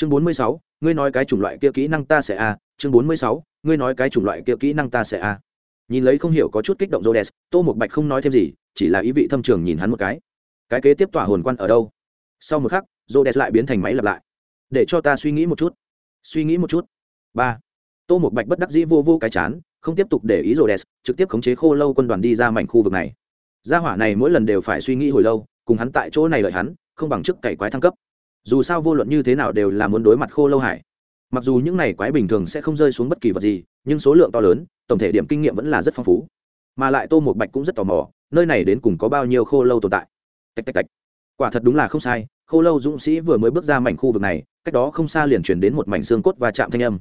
chương bốn mươi sáu, ngươi nói cái chủng loại kia kỹ năng ta sẽ a. Chương bốn mươi sáu, ngươi nói cái chủng loại kia kỹ năng ta sẽ a. Nhìn lấy không hiểu có chút kích động rô đès tô một bạch không nói thêm gì, chỉ là ý vị thâm trường nhìn hắn một cái. Cái kế tiếp tỏa hồn quan ở đâu? Sau một khắc rô đès lại biến thành máy lặp lại. Để cho ta suy nghĩ một chút. Suy nghĩ một chút. Ba. Tô một bạch bất đắc dĩ vô vô cái chán, không tiếp tục để ý rô đès trực tiếp khống chế khô lâu quân đoàn đi ra mảnh khu vực này. Gia hỏa này mỗi lần đều phải suy nghĩ hồi lâu, cùng hắn tại chỗ này lợi hắn, không bằng chức cày quái thăng cấp dù sao vô luận như thế nào đều là muốn đối mặt khô lâu hải. Mặc dù những này quái bình thường sẽ không rơi xuống bất kỳ vật gì, nhưng số lượng to lớn, tổng thể điểm kinh nghiệm vẫn là rất phong phú. Mà lại tô một bạch cũng rất tò mò, nơi này đến cùng có bao nhiêu khô lâu tồn tại. Tạch tạch tạch. Quả thật đúng là không sai, khô lâu dũng sĩ vừa mới bước ra mảnh khu vực này, cách đó không xa liền chuyển đến một mảnh xương cốt và chạm thanh âm.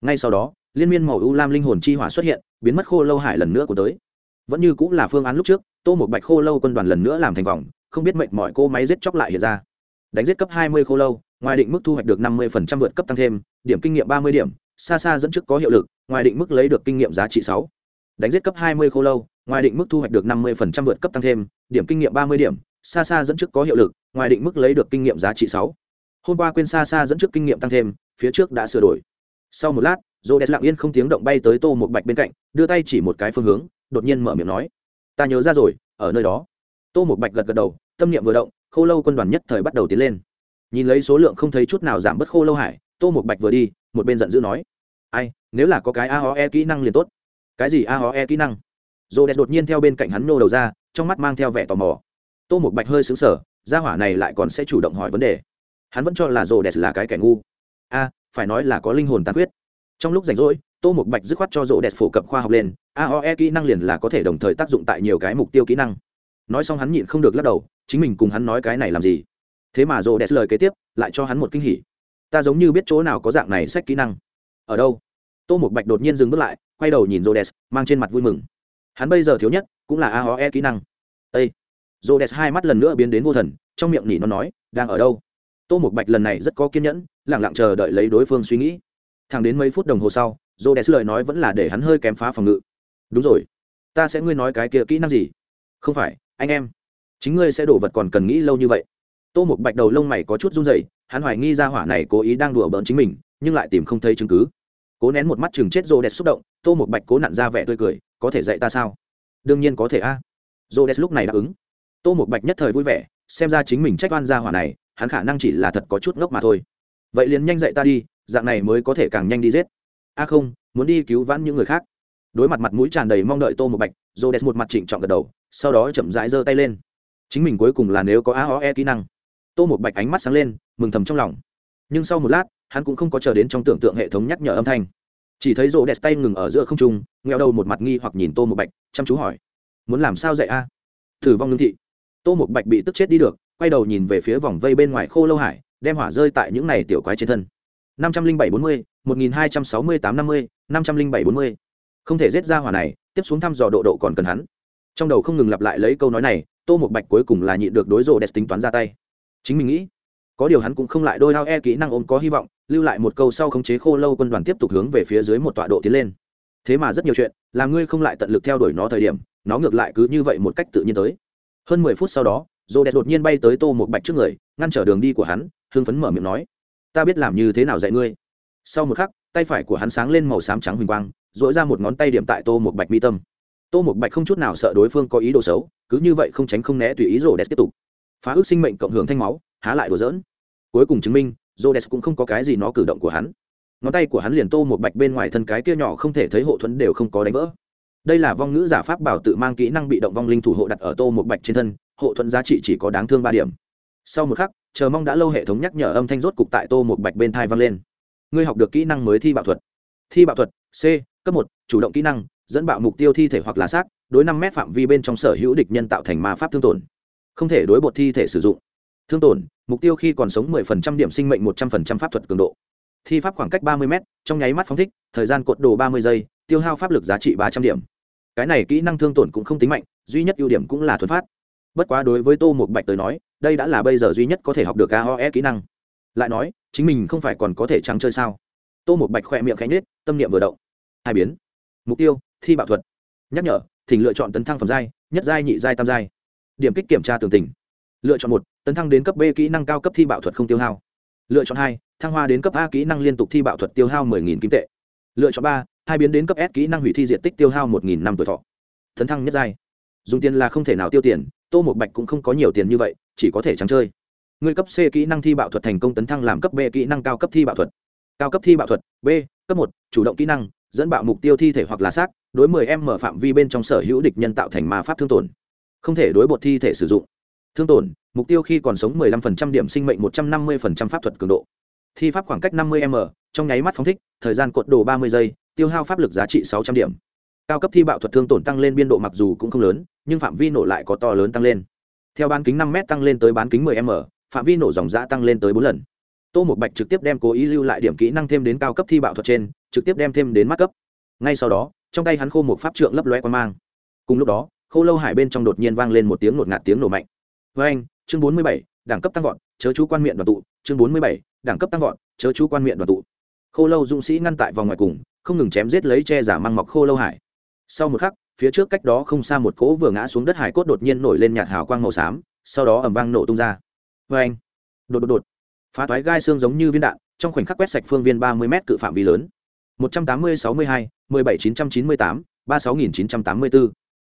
Ngay sau đó, liên miên màu u lam linh hồn chi hỏa xuất hiện, biến mất khô lâu hải lần nữa của tới. Vẫn như cũng là phương án lúc trước, tô một bạch khô lâu quân đoàn lần nữa làm thành vòng, không biết mệnh mọi cô máy giết chóc lại hiện ra đánh giết cấp hai mươi khô lâu, ngoài định mức thu hoạch được năm mươi vượt cấp tăng thêm, điểm kinh nghiệm ba mươi điểm, xa xa dẫn trước có hiệu lực, ngoài định mức lấy được kinh nghiệm giá trị 6. đánh giết cấp hai mươi khô lâu, ngoài định mức thu hoạch được năm mươi vượt cấp tăng thêm, điểm kinh nghiệm ba mươi điểm, xa xa dẫn trước có hiệu lực, ngoài định mức lấy được kinh nghiệm giá trị 6. hôm qua quên xa xa dẫn trước kinh nghiệm tăng thêm, phía trước đã sửa đổi sau một lát, Rhodes lặng yên không tiếng động bay tới tô một bạch bên cạnh, đưa tay chỉ một cái phương hướng, đột nhiên mở miệng nói, ta nhớ ra rồi, ở nơi đó tô một bạch gật gật đầu, tâm niệm vừa động khô lâu quân đoàn nhất thời bắt đầu tiến lên. Nhìn lấy số lượng không thấy chút nào giảm bớt khô lâu hải, tô một bạch vừa đi, một bên giận dữ nói, ai, nếu là có cái a ho e kỹ năng liền tốt. Cái gì a ho e kỹ năng? Rô đẹp đột nhiên theo bên cạnh hắn nô đầu ra, trong mắt mang theo vẻ tò mò. Tô một bạch hơi xứng sở gia hỏa này lại còn sẽ chủ động hỏi vấn đề. Hắn vẫn cho là rô đẹp là cái kẻ ngu. A, phải nói là có linh hồn tàn huyết trong lúc rảnh rỗi, tô một bạch dứt khoát cho rô đẹp phổ cập khoa học lên, a ho e kỹ năng liền là có thể đồng thời tác dụng tại nhiều cái mục tiêu kỹ năng nói xong hắn nhịn không được lắc đầu, chính mình cùng hắn nói cái này làm gì? Thế mà rô đẹp lời kế tiếp, lại cho hắn một kinh hỉ. Ta giống như biết chỗ nào có dạng này sách kỹ năng. Ở đâu? Tô một bạch đột nhiên dừng bước lại, quay đầu nhìn rô đẹp mang trên mặt vui mừng. Hắn bây giờ thiếu nhất, cũng là a ho e kỹ năng. Â rô đẹp hai mắt lần nữa biến đến vô thần, trong miệng nỉ nó nói, đang ở đâu? Tô một bạch lần này rất có kiên nhẫn lẳng lặng chờ đợi lấy đối phương suy nghĩ. Thẳng đến mấy phút đồng hồ sau, rô đẹp lời nói vẫn là để hắn hơi kém phá phòng ngự. Đúng rồi. Ta sẽ ngươi nói cái kia kỹ năng gì? Không phải anh em, chính ngươi sẽ đổ vật còn cần nghĩ lâu như vậy. Tô một bạch đầu lông mày có chút run rẩy, hắn hoài nghi ra hỏa này cố ý đang đùa bỡn chính mình, nhưng lại tìm không thấy chứng cứ. Cố nén một mắt chừng chết rô đẹp xúc động, tô một bạch cố nặn ra vẻ tươi cười, có thể dạy ta sao? Đương nhiên có thể a. À. rô đẹp lúc này đáp ứng. Tô một bạch nhất thời vui vẻ, xem ra chính mình trách oan ra hỏa này, hắn khả năng chỉ là thật có chút ngốc mà thôi. Vậy liền nhanh dạy ta đi, dạng này mới có thể càng nhanh đi giết. A không, muốn đi cứu vãn những người khác. Đối mặt mặt mũi tràn đầy mong đợi tô một bạch rô đẹp một mặt trịnh trọng gật đầu sau đó chậm rãi giơ tay lên. Chính mình cuối cùng là nếu có a o e kỹ năng. Tô một bạch ánh mắt sáng lên, mừng thầm trong lòng. Nhưng sau một lát, hắn cũng không có chờ đến trong tưởng tượng hệ thống nhắc nhở âm thanh. Chỉ thấy rô đẹp tay ngừng ở giữa không trung ngheo đầu một mặt nghi hoặc nhìn tô một bạch, chăm chú hỏi. Muốn làm sao dạy a? À? thử vong lương thị. Tô một bạch bị tức chết đi được, quay đầu nhìn về phía vòng vây bên ngoài khô lâu hải, đem hỏa rơi tại những này tiểu quái trên thân. Năm trăm linh bảy bốn mươi, một nghìn hai trăm sáu mươi tám năm mươi, năm trăm linh bảy bốn mươi. Không thể giết ra hỏa này, tiếp xuống thăm dò độ độ còn cần hắn trong đầu không ngừng lặp lại lấy câu nói này, tô một bạch cuối cùng là nhịn được đối rộ đẹp tính toán ra tay. Chính mình nghĩ, có điều hắn cũng không lại đôi lao e kỹ năng ôm có hy vọng, lưu lại một câu sau khống chế khô lâu quân đoàn tiếp tục hướng về phía dưới một tọa độ tiến lên. Thế mà rất nhiều chuyện, làm ngươi không lại tận lực theo đuổi nó thời điểm, nó ngược lại cứ như vậy một cách tự nhiên tới. Hơn mười phút sau đó rô đẹp đột nhiên bay tới tô một bạch trước người, ngăn trở đường đi của hắn, hưng phấn mở miệng nói, ta biết làm như thế nào dạy ngươi. Sau một khắc, tay phải của hắn sáng lên màu xám trắng huỳnh quang dỗi ra một ngón tay điểm tại tô một bạch mi tâm tô một bạch không chút nào sợ đối phương có ý đồ xấu, cứ như vậy không tránh không né tùy ý rô đès tiếp tục. Phá ước sinh mệnh cộng hưởng thanh máu, há lại đùa dỡn cuối cùng chứng minh rô đès cũng không có cái gì nó cử động của hắn. Ngón tay của hắn liền tô một bạch bên ngoài thân cái kia nhỏ không thể thấy hộ thuẫn đều không có đánh vỡ. Đây là vong ngữ giả pháp bảo tự mang kỹ năng bị động vong linh thủ hộ đặt ở tô một bạch trên thân, hộ thuẫn giá trị chỉ có đáng thương ba điểm. Sau một khắc, chờ mong đã lâu hệ thống nhắc nhở âm thanh rốt cục tại tô một bạch bên thai vang lên. Ngươi học được kỹ năng mới thi bạo thuật. Thi bạo thuật, c, cấp một, chủ động kỹ năng dẫn bạo mục tiêu thi thể hoặc là xác, đối năm mét phạm vi bên trong sở hữu địch nhân tạo thành ma pháp thương tổn. Không thể đối bột thi thể sử dụng. Thương tổn, mục tiêu khi còn sống 10% điểm sinh mệnh 100% pháp thuật cường độ. Thi pháp khoảng cách 30 m trong nháy mắt phóng thích, thời gian cột đồ 30 giây, tiêu hao pháp lực giá trị 300 điểm. Cái này kỹ năng thương tổn cũng không tính mạnh, duy nhất ưu điểm cũng là thuần phát. Bất quá đối với tô một bạch tới nói, đây đã là bây giờ duy nhất có thể học được aoe kỹ năng. Lại nói, chính mình không phải còn có thể trắng chơi sao? Tô một bạch khỏe miệng khẽ nhết tâm niệm vừa động. Hai biến. Mục tiêu thi bạo thuật. Nhắc nhở, thỉnh lựa chọn tấn thăng phẩm giai, nhất giai, nhị giai, tam giai. Điểm kích kiểm tra tường tình lựa chọn một, tấn thăng đến cấp b kỹ năng cao cấp thi bạo thuật không tiêu hao. Lựa chọn hai, thăng hoa đến cấp a kỹ năng liên tục thi bạo thuật tiêu hao 10.000 kim tệ. Lựa chọn ba, hai biến đến cấp s kỹ năng hủy thi diện tích tiêu hao 1.000 năm tuổi thọ. Tấn thăng nhất giai. Dùng tiền là không thể nào tiêu tiền, tô một bạch cũng không có nhiều tiền như vậy, chỉ có thể trắng chơi. Người cấp c kỹ năng thi bạo thuật thành công tấn thăng làm cấp b kỹ năng cao cấp thi bạo thuật. Cao cấp thi bạo thuật, b, cấp một, chủ động kỹ năng dẫn bạo mục tiêu thi thể hoặc là xác, đối 10 m mở phạm vi bên trong sở hữu địch nhân tạo thành ma pháp thương tổn. Không thể đối bột thi thể sử dụng. Thương tổn, mục tiêu khi còn sống 15% điểm sinh mệnh 150% pháp thuật cường độ. Thi pháp khoảng cách 50 m trong nháy mắt phóng thích, thời gian cột đồ 30 giây, tiêu hao pháp lực giá trị 600 điểm. Cao cấp thi bạo thuật thương tổn tăng lên biên độ mặc dù cũng không lớn, nhưng phạm vi nổ lại có to lớn tăng lên. Theo bán kính 5 m tăng lên tới bán kính 10 m phạm vi nổ dòng giã tăng lên tới bốn lần tô một bạch trực tiếp đem cố ý lưu lại điểm kỹ năng thêm đến cao cấp thi bạo thuật trên, trực tiếp đem thêm đến mắt cấp. Ngay sau đó, trong tay hắn khô một pháp trượng lấp loe qua mang. Cùng lúc đó, khô lâu hải bên trong đột nhiên vang lên một tiếng ngột ngạt tiếng nổ mạnh. Với anh, chương bốn mươi bảy, đẳng cấp tăng vọt, chớ chú quan miệng đoàn tụ. Chương bốn mươi bảy, đẳng cấp tăng vọt, chớ chú quan miệng đoàn tụ. Khô lâu dũng sĩ ngăn tại vòng ngoài cùng, không ngừng chém giết lấy che giả măng mọc khô lâu hải. Sau một khắc, phía trước cách đó không xa một cỗ vừa ngã xuống đất hải cốt đột nhiên nổi lên nhạt hào quang màu xám, sau đó ẩm vang nổ tung ra. Vê anh, đột đột đột phá toái gai xương giống như viên đạn, trong khoảnh khắc quét sạch phương viên ba mươi m cự phạm vi lớn. Một trăm tám mươi sáu mươi hai, mười bảy chín trăm chín mươi tám, ba sáu nghìn chín trăm tám mươi bốn.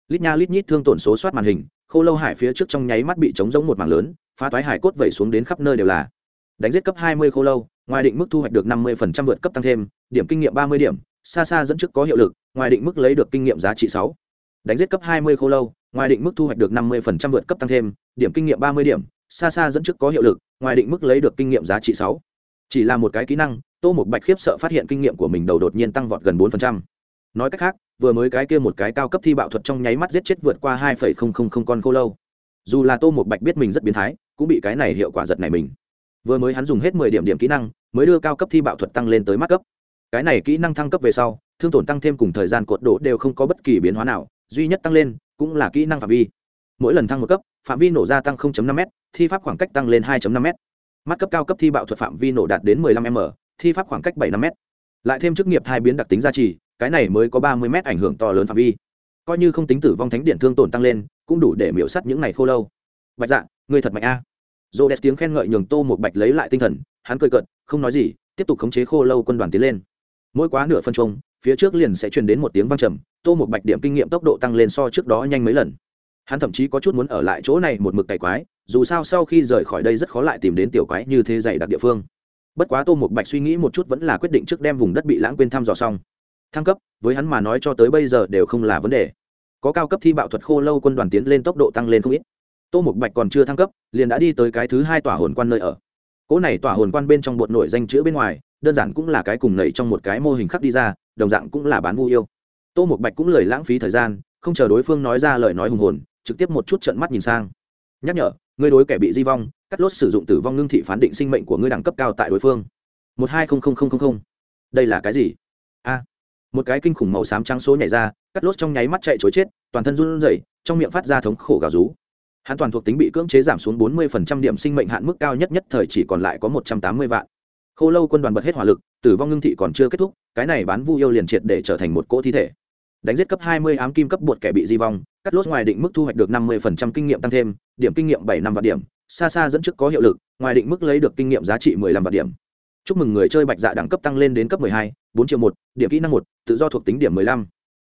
Lít nha lít nhít thương tổn số soát màn hình, khô lâu hải phía trước trong nháy mắt bị trống giống một mảng lớn, phá toái hải cốt vẩy xuống đến khắp nơi đều là. Đánh giết cấp hai mươi khô lâu, ngoài định mức thu hoạch được năm mươi vượt cấp tăng thêm, điểm kinh nghiệm ba mươi điểm, xa xa dẫn trước có hiệu lực, ngoài định mức lấy được kinh nghiệm giá trị sáu. Đánh giết cấp hai mươi khô lâu, ngoài định mức thu hoạch được năm mươi vượt cấp tăng thêm, điểm kinh nghiệm ba mươi điểm xa xa dẫn trước có hiệu lực, ngoài định mức lấy được kinh nghiệm giá trị sáu. Chỉ là một cái kỹ năng, tô một bạch khiếp sợ phát hiện kinh nghiệm của mình đầu đột nhiên tăng vọt gần bốn nói cách khác, vừa mới cái kia một cái cao cấp thi bạo thuật trong nháy mắt giết chết vượt qua hai con khô lâu. Dù là tô một bạch biết mình rất biến thái, cũng bị cái này hiệu quả giật này mình. Vừa mới hắn dùng hết mười điểm điểm kỹ năng, mới đưa cao cấp thi bạo thuật tăng lên tới mắt cấp. Cái này kỹ năng thăng cấp về sau, thương tổn tăng thêm cùng thời gian cột độ đều không có bất kỳ biến hóa nào, duy nhất tăng lên cũng là kỹ năng phạm vi. Mỗi lần thăng một cấp phạm vi nổ gia tăng 0.5 m thi pháp khoảng cách tăng lên 2.5 m. Mắt cấp cao cấp thi bạo thuật phạm vi nổ đạt đến 15 m thi pháp khoảng cách 7 5 m. Lại thêm chức nghiệp thai biến đặc tính gia trì cái này mới có 30 m ảnh hưởng to lớn phạm vi. Coi như không tính tử vong thánh điện thương tổn tăng lên cũng đủ để miễu sát những này khô lâu. Bạch dạ ngươi thật mạnh a. Dô tiếng khen ngợi nhường tô một bạch lấy lại tinh thần hắn cười cợt không nói gì tiếp tục khống chế khô lâu quân đoàn tiến lên. Mỗi quá nửa phân trung, phía trước liền sẽ truyền đến một tiếng vang trầm tô một bạch điểm kinh nghiệm tốc độ tăng lên so trước đó nhanh mấy lần hắn thậm chí có chút muốn ở lại chỗ này một mực cày quái, dù sao sau khi rời khỏi đây rất khó lại tìm đến tiểu quái như thế dày đặc địa phương. Bất quá tô một bạch suy nghĩ một chút vẫn là quyết định trước đem vùng đất bị lãng quên thăm dò xong. Thăng cấp, với hắn mà nói cho tới bây giờ đều không là vấn đề. Có cao cấp thi bạo thuật khô lâu quân đoàn tiến lên tốc độ tăng lên không ít. Tô một bạch còn chưa thăng cấp, liền đã đi tới cái thứ hai tòa hồn quan nơi ở. Cỗ này tòa hồn quan bên trong bột nổi danh chữ bên ngoài, đơn giản cũng là cái cùng nảy trong một cái mô hình khắc đi ra, đồng dạng cũng là bán vu yêu. Tô một bạch cũng lời lãng phí thời gian, không chờ đối phương nói ra lời nói hùng hồn trực tiếp một chút trận mắt nhìn sang. Nhắc nhở, ngươi đối kẻ bị di vong, cắt lốt sử dụng tử vong ngưng thị phán định sinh mệnh của ngươi đẳng cấp cao tại đối phương. Một hai không không không không không. Đây là cái gì? A. Một cái kinh khủng màu xám trắng số nhảy ra, cắt lốt trong nháy mắt chạy chối chết, toàn thân run rẩy, trong miệng phát ra thống khổ gào rú. Hắn toàn thuộc tính bị cưỡng chế giảm xuống bốn mươi phần trăm điểm sinh mệnh hạn mức cao nhất nhất thời chỉ còn lại có một trăm tám mươi vạn. Khô lâu quân đoàn bật hết hỏa lực, tử vong ngưng thị còn chưa kết thúc, cái này bán vu yêu liền triệt để trở thành một cỗ thi thể đánh giết cấp 20 ám kim cấp bột kẻ bị di vong cắt lốt ngoài định mức thu hoạch được 50% kinh nghiệm tăng thêm điểm kinh nghiệm 7 năm vạn điểm xa xa dẫn trước có hiệu lực ngoài định mức lấy được kinh nghiệm giá trị 15 vạn điểm chúc mừng người chơi bạch dạ đẳng cấp tăng lên đến cấp 12, 4 triệu 1 điểm kỹ năng 1 tự do thuộc tính điểm 15.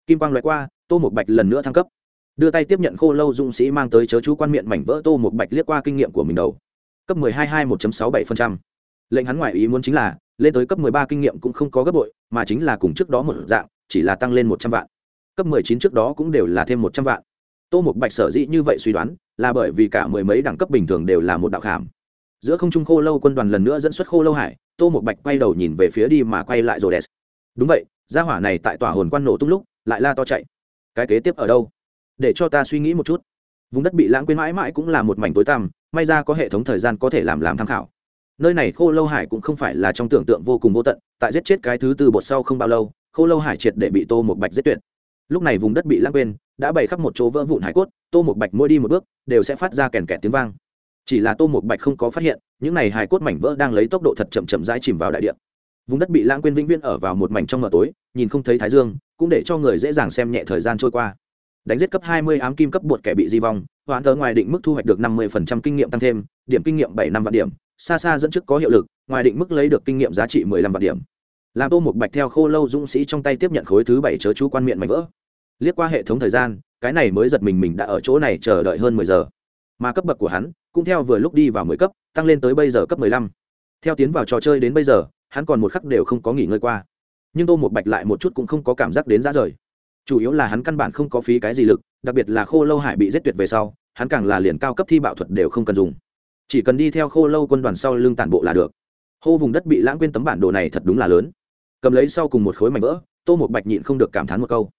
kim quang lướt qua tô một bạch lần nữa thăng cấp đưa tay tiếp nhận khô lâu dũng sĩ mang tới chớ chú quan miệng mảnh vỡ tô một bạch liếc qua kinh nghiệm của mình đầu cấp 12 21.67%. lệnh hắn ngoại ý muốn chính là lên tới cấp 13 kinh nghiệm cũng không có gấp bội mà chính là cùng trước đó một dạng chỉ là tăng lên 100 vạn cấp 19 trước đó cũng đều là thêm 100 vạn. Tô mục bạch sở dĩ như vậy suy đoán, là bởi vì cả mười mấy đẳng cấp bình thường đều là một đạo khảm. Giữa không trung khô lâu quân đoàn lần nữa dẫn xuất khô lâu hải, tô mục bạch quay đầu nhìn về phía đi mà quay lại rồi đẹp đúng vậy, gia hỏa này tại tòa hồn quan nổ tung lúc, lại la to chạy. Cái kế tiếp ở đâu? Để cho ta suy nghĩ một chút. Vùng đất bị lãng quên mãi mãi cũng là một mảnh tối tăm, may ra có hệ thống thời gian có thể làm làm tham khảo. Nơi này khô lâu hải cũng không phải là trong tưởng tượng vô cùng vô tận, tại giết chết cái thứ tư bột sau không bao lâu, khô lâu hải triệt để bị tô một bạch giết tuyệt lúc này vùng đất bị lãng quên, đã bày khắp một chỗ vỡ vụn hải cốt, tô một bạch mỗi đi một bước, đều sẽ phát ra kèn kẹt tiếng vang. Chỉ là tô một bạch không có phát hiện, những này hải cốt mảnh vỡ đang lấy tốc độ thật chậm chậm rãi chìm vào đại địa. Vùng đất bị lãng quên vĩnh viễn ở vào một mảnh trong mờ tối, nhìn không thấy thái dương, cũng để cho người dễ dàng xem nhẹ thời gian trôi qua. Đánh giết cấp 20 ám kim cấp bột kẻ bị di vong hoàn tờ ngoài định mức thu hoạch được 50% kinh nghiệm tăng thêm, điểm kinh nghiệm bảy năm vạn điểm, xa xa dẫn trước có hiệu lực, ngoài định mức lấy được kinh nghiệm giá trị mười lăm vạn điểm. Làm tô một bạch theo khô lâu dũng sĩ trong tay tiếp nhận khối thứ bảy chớ chú quan miệng mảnh vỡ liếc qua hệ thống thời gian, cái này mới giật mình mình đã ở chỗ này chờ đợi hơn mười giờ. Mà cấp bậc của hắn cũng theo vừa lúc đi vào mười cấp, tăng lên tới bây giờ cấp mười lăm. Theo tiến vào trò chơi đến bây giờ, hắn còn một khắc đều không có nghỉ ngơi qua. Nhưng tô một bạch lại một chút cũng không có cảm giác đến ra rời. Chủ yếu là hắn căn bản không có phí cái gì lực, đặc biệt là khô lâu hải bị giết tuyệt về sau, hắn càng là liền cao cấp thi bạo thuật đều không cần dùng. Chỉ cần đi theo khô lâu quân đoàn sau lưng tản bộ là được. Hô vùng đất bị lãng quên tấm bản đồ này thật đúng là lớn. Cầm lấy sau cùng một khối mảnh vỡ, tô một bạch nhịn không được cảm thán một câu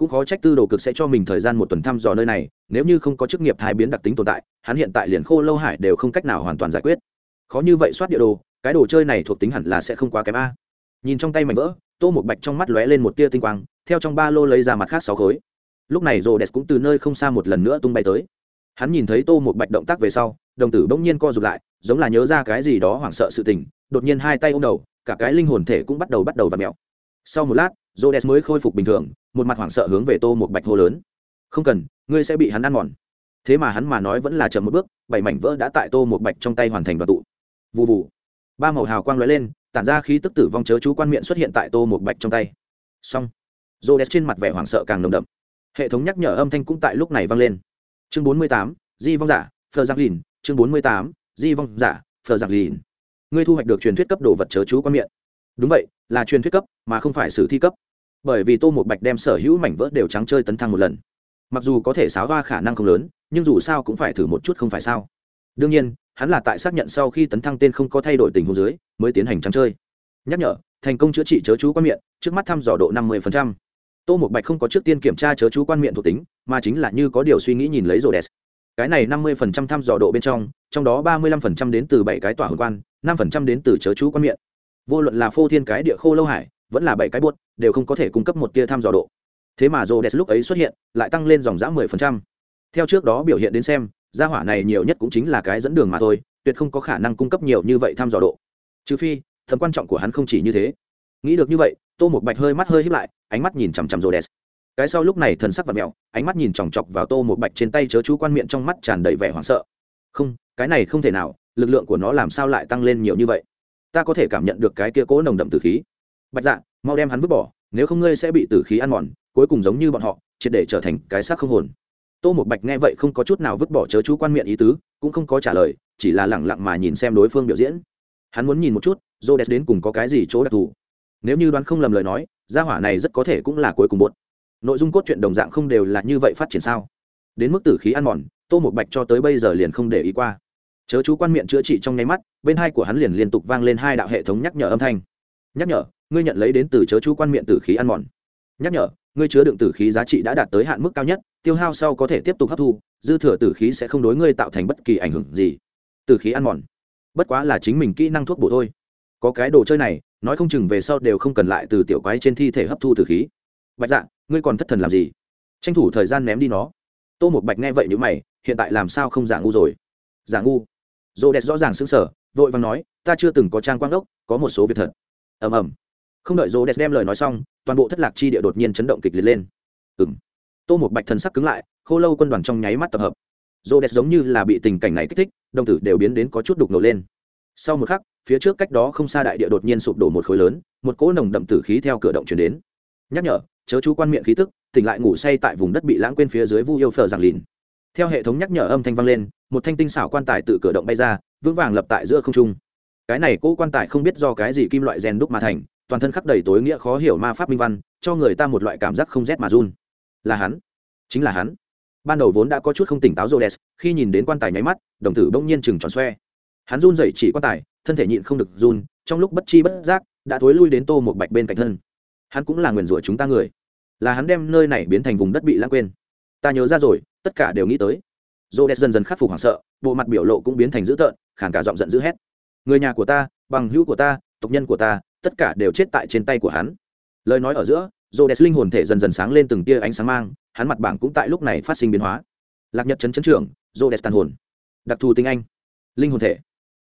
cũng khó trách tư đồ cực sẽ cho mình thời gian một tuần thăm dò nơi này, nếu như không có chức nghiệp thai biến đặc tính tồn tại, hắn hiện tại liền khô lâu hải đều không cách nào hoàn toàn giải quyết. Khó như vậy soát địa đồ, cái đồ chơi này thuộc tính hẳn là sẽ không quá kém a. Nhìn trong tay mảnh vỡ, tô một bạch trong mắt lóe lên một tia tinh quang, theo trong ba lô lấy ra mặt khác sáu khối. Lúc này rô đẹp cũng từ nơi không xa một lần nữa tung bay tới. Hắn nhìn thấy tô một bạch động tác về sau, đồng tử bỗng nhiên co rụt lại, giống là nhớ ra cái gì đó hoảng sợ sự tình, đột nhiên hai tay ôm đầu, cả cái linh hồn thể cũng bắt đầu bắt đầu và mẹo sau một lát rô đès mới khôi phục bình thường, một mặt hoảng sợ hướng về tô một bạch hô lớn. Không cần, ngươi sẽ bị hắn ăn mòn. Thế mà hắn mà nói vẫn là chậm một bước, bảy mảnh vỡ đã tại tô một bạch trong tay hoàn thành đoàn tụ. Vụ vụ ba màu hào quang lóe lên, tản ra khí tức tử vong chớ chú quan miệng xuất hiện tại tô một bạch trong tay. Xong. Rô đès trên mặt vẻ hoảng sợ càng nồng đậm. Hệ thống nhắc nhở âm thanh cũng tại lúc này vang lên. Chương bốn mươi tám, di vong giả, phờ giặc lìn. Chương bốn mươi tám, di vong giả, phờ giặc lìn. Ngươi thu hoạch được truyền thuyết cấp đồ vật chớ chú quan miệng. Đúng vậy là truyền thuyết cấp, mà không phải sử thi cấp. Bởi vì tô một bạch đem sở hữu mảnh vỡ đều trắng chơi tấn thăng một lần. Mặc dù có thể xáo hoa khả năng không lớn, nhưng dù sao cũng phải thử một chút không phải sao. Đương nhiên, hắn là tại xác nhận sau khi tấn thăng tên không có thay đổi tình huống dưới, mới tiến hành trắng chơi. Nhắc nhở, thành công chữa trị chớ chú quan miệng, trước mắt thăm dò độ năm mươi tô một bạch không có trước tiên kiểm tra chớ chú quan miệng thuộc tính, mà chính là như có điều suy nghĩ nhìn lấy rổ đẹp cái này năm mươi thăm dò độ bên trong trong đó ba mươi lăm đến từ bảy cái tỏa hồn quan, năm đến từ chớ chú quan miệng vô luận là phô thiên cái địa khô lâu hải, vẫn là bảy cái buốt đều không có thể cung cấp một tia thăm dò độ. Thế mà Rô đès lúc ấy xuất hiện, lại tăng lên dòng giã mười phần trăm. Theo trước đó biểu hiện đến xem, gia hỏa này nhiều nhất cũng chính là cái dẫn đường mà thôi, tuyệt không có khả năng cung cấp nhiều như vậy thăm dò độ. Trừ phi, tầm quan trọng của hắn không chỉ như thế. Nghĩ được như vậy, tô một bạch hơi mắt hơi hít lại, ánh mắt nhìn chằm chằm Rô đès cái sau lúc này thần sắc và mẹo ánh mắt nhìn chòng chọc vào tô một bạch trên tay chớ chú quan miệng trong mắt tràn đầy vẻ hoảng sợ. Không, cái này không thể nào, lực lượng của nó làm sao lại tăng lên nhiều như vậy? Ta có thể cảm nhận được cái kia cố nồng đậm tử khí. Bạch dạ mau đem hắn vứt bỏ, nếu không ngươi sẽ bị tử khí ăn mòn, cuối cùng giống như bọn họ, triệt để trở thành cái xác không hồn. Tô một bạch nghe vậy không có chút nào vứt bỏ chớ chú quan miệng ý tứ, cũng không có trả lời, chỉ là lẳng lặng mà nhìn xem đối phương biểu diễn. Hắn muốn nhìn một chút j o d e s đến cùng có cái gì chỗ đặc thù. Nếu như đoán không lầm lời nói, gia hỏa này rất có thể cũng là cuối cùng một. Nội dung cốt truyện đồng dạng không đều là như vậy phát triển sao? Đến mức tử khí ăn mòn, tô một bạch cho tới bây giờ liền không để ý qua chớ chú quan miệng chữa trị trong nháy mắt, bên hai của hắn liền liên tục vang lên hai đạo hệ thống nhắc nhở âm thanh. Nhắc nhở, ngươi nhận lấy đến từ chớ chú quan miệng tử khí ăn mòn. Nhắc nhở, ngươi chứa đựng tử khí giá trị đã đạt tới hạn mức cao nhất, tiêu hao sau có thể tiếp tục hấp thu, dư thừa tử khí sẽ không đối ngươi tạo thành bất kỳ ảnh hưởng gì. Tử khí ăn mòn. Bất quá là chính mình kỹ năng thuốc bổ thôi. Có cái đồ chơi này, nói không chừng về sau đều không cần lại từ tiểu quái trên thi thể hấp thu tử khí. Bạch dạ ngươi còn thất thần làm gì? Tranh thủ thời gian ném đi nó. Tô một bạch nghe vậy n mày, hiện tại làm sao không giả ngu rồi? Giả ngu? Rô đẹp rõ ràng xứng sở vội vàng nói, ta chưa từng có trang quang ốc, có một số việc thật. Ầm ầm. Không đợi Rô đẹp đem lời nói xong, toàn bộ thất lạc chi địa đột nhiên chấn động kịch liệt lên. Ừng tô một bạch thần sắc cứng lại, khô lâu quân đoàn trong nháy mắt tập hợp. Rô đẹp giống như là bị tình cảnh này kích thích, đồng tử đều biến đến có chút đục nổ lên. Sau một khắc, phía trước cách đó không xa đại địa đột nhiên sụp đổ một khối lớn, một cỗ nồng đậm tử khí theo cửa động chuyển đến. Nhắc nhở, chớ chú quan miệng khí tức, tỉnh lại ngủ say tại vùng đất bị lãng quên phía dưới vu yêu phờ giảng lìn theo hệ thống nhắc nhở âm thanh vang lên, một thanh tinh xảo quan tài tự cửa động bay ra, vững vàng lập tại giữa không trung. Cái này cỗ quan tài không biết do cái gì kim loại rèn đúc mà thành, toàn thân khắc đầy tối nghĩa khó hiểu ma pháp minh văn, cho người ta một loại cảm giác không rét mà run. Là hắn. Chính là hắn. Ban đầu vốn đã có chút không tỉnh táo rô đès khi nhìn đến quan tài nháy mắt, đồng tử bỗng nhiên chừng tròn xoe. Hắn run dậy chỉ quan tài, thân thể nhịn không được run, trong lúc bất chi bất giác, đã thối lui đến tô một bạch bên cạnh thân. Hắn cũng là nguyền rủa chúng ta người. Là hắn đem nơi này biến thành vùng đất bị lãng quên ta nhớ ra rồi, tất cả đều nghĩ tới. Dô đès dần dần khắc phục hoảng sợ, bộ mặt biểu lộ cũng biến thành dữ tợn khản cả giọng giận dữ hét. Người nhà của ta, bằng hữu của ta, tộc nhân của ta, tất cả đều chết tại trên tay của hắn. Lời nói ở giữa dô đès linh hồn thể dần dần sáng lên từng tia ánh sáng mang, hắn mặt bảng cũng tại lúc này phát sinh biến hóa. Lạc nhật chấn chấn trưởng dô đès tàn hồn. Đặc thù tinh anh. Linh hồn thể.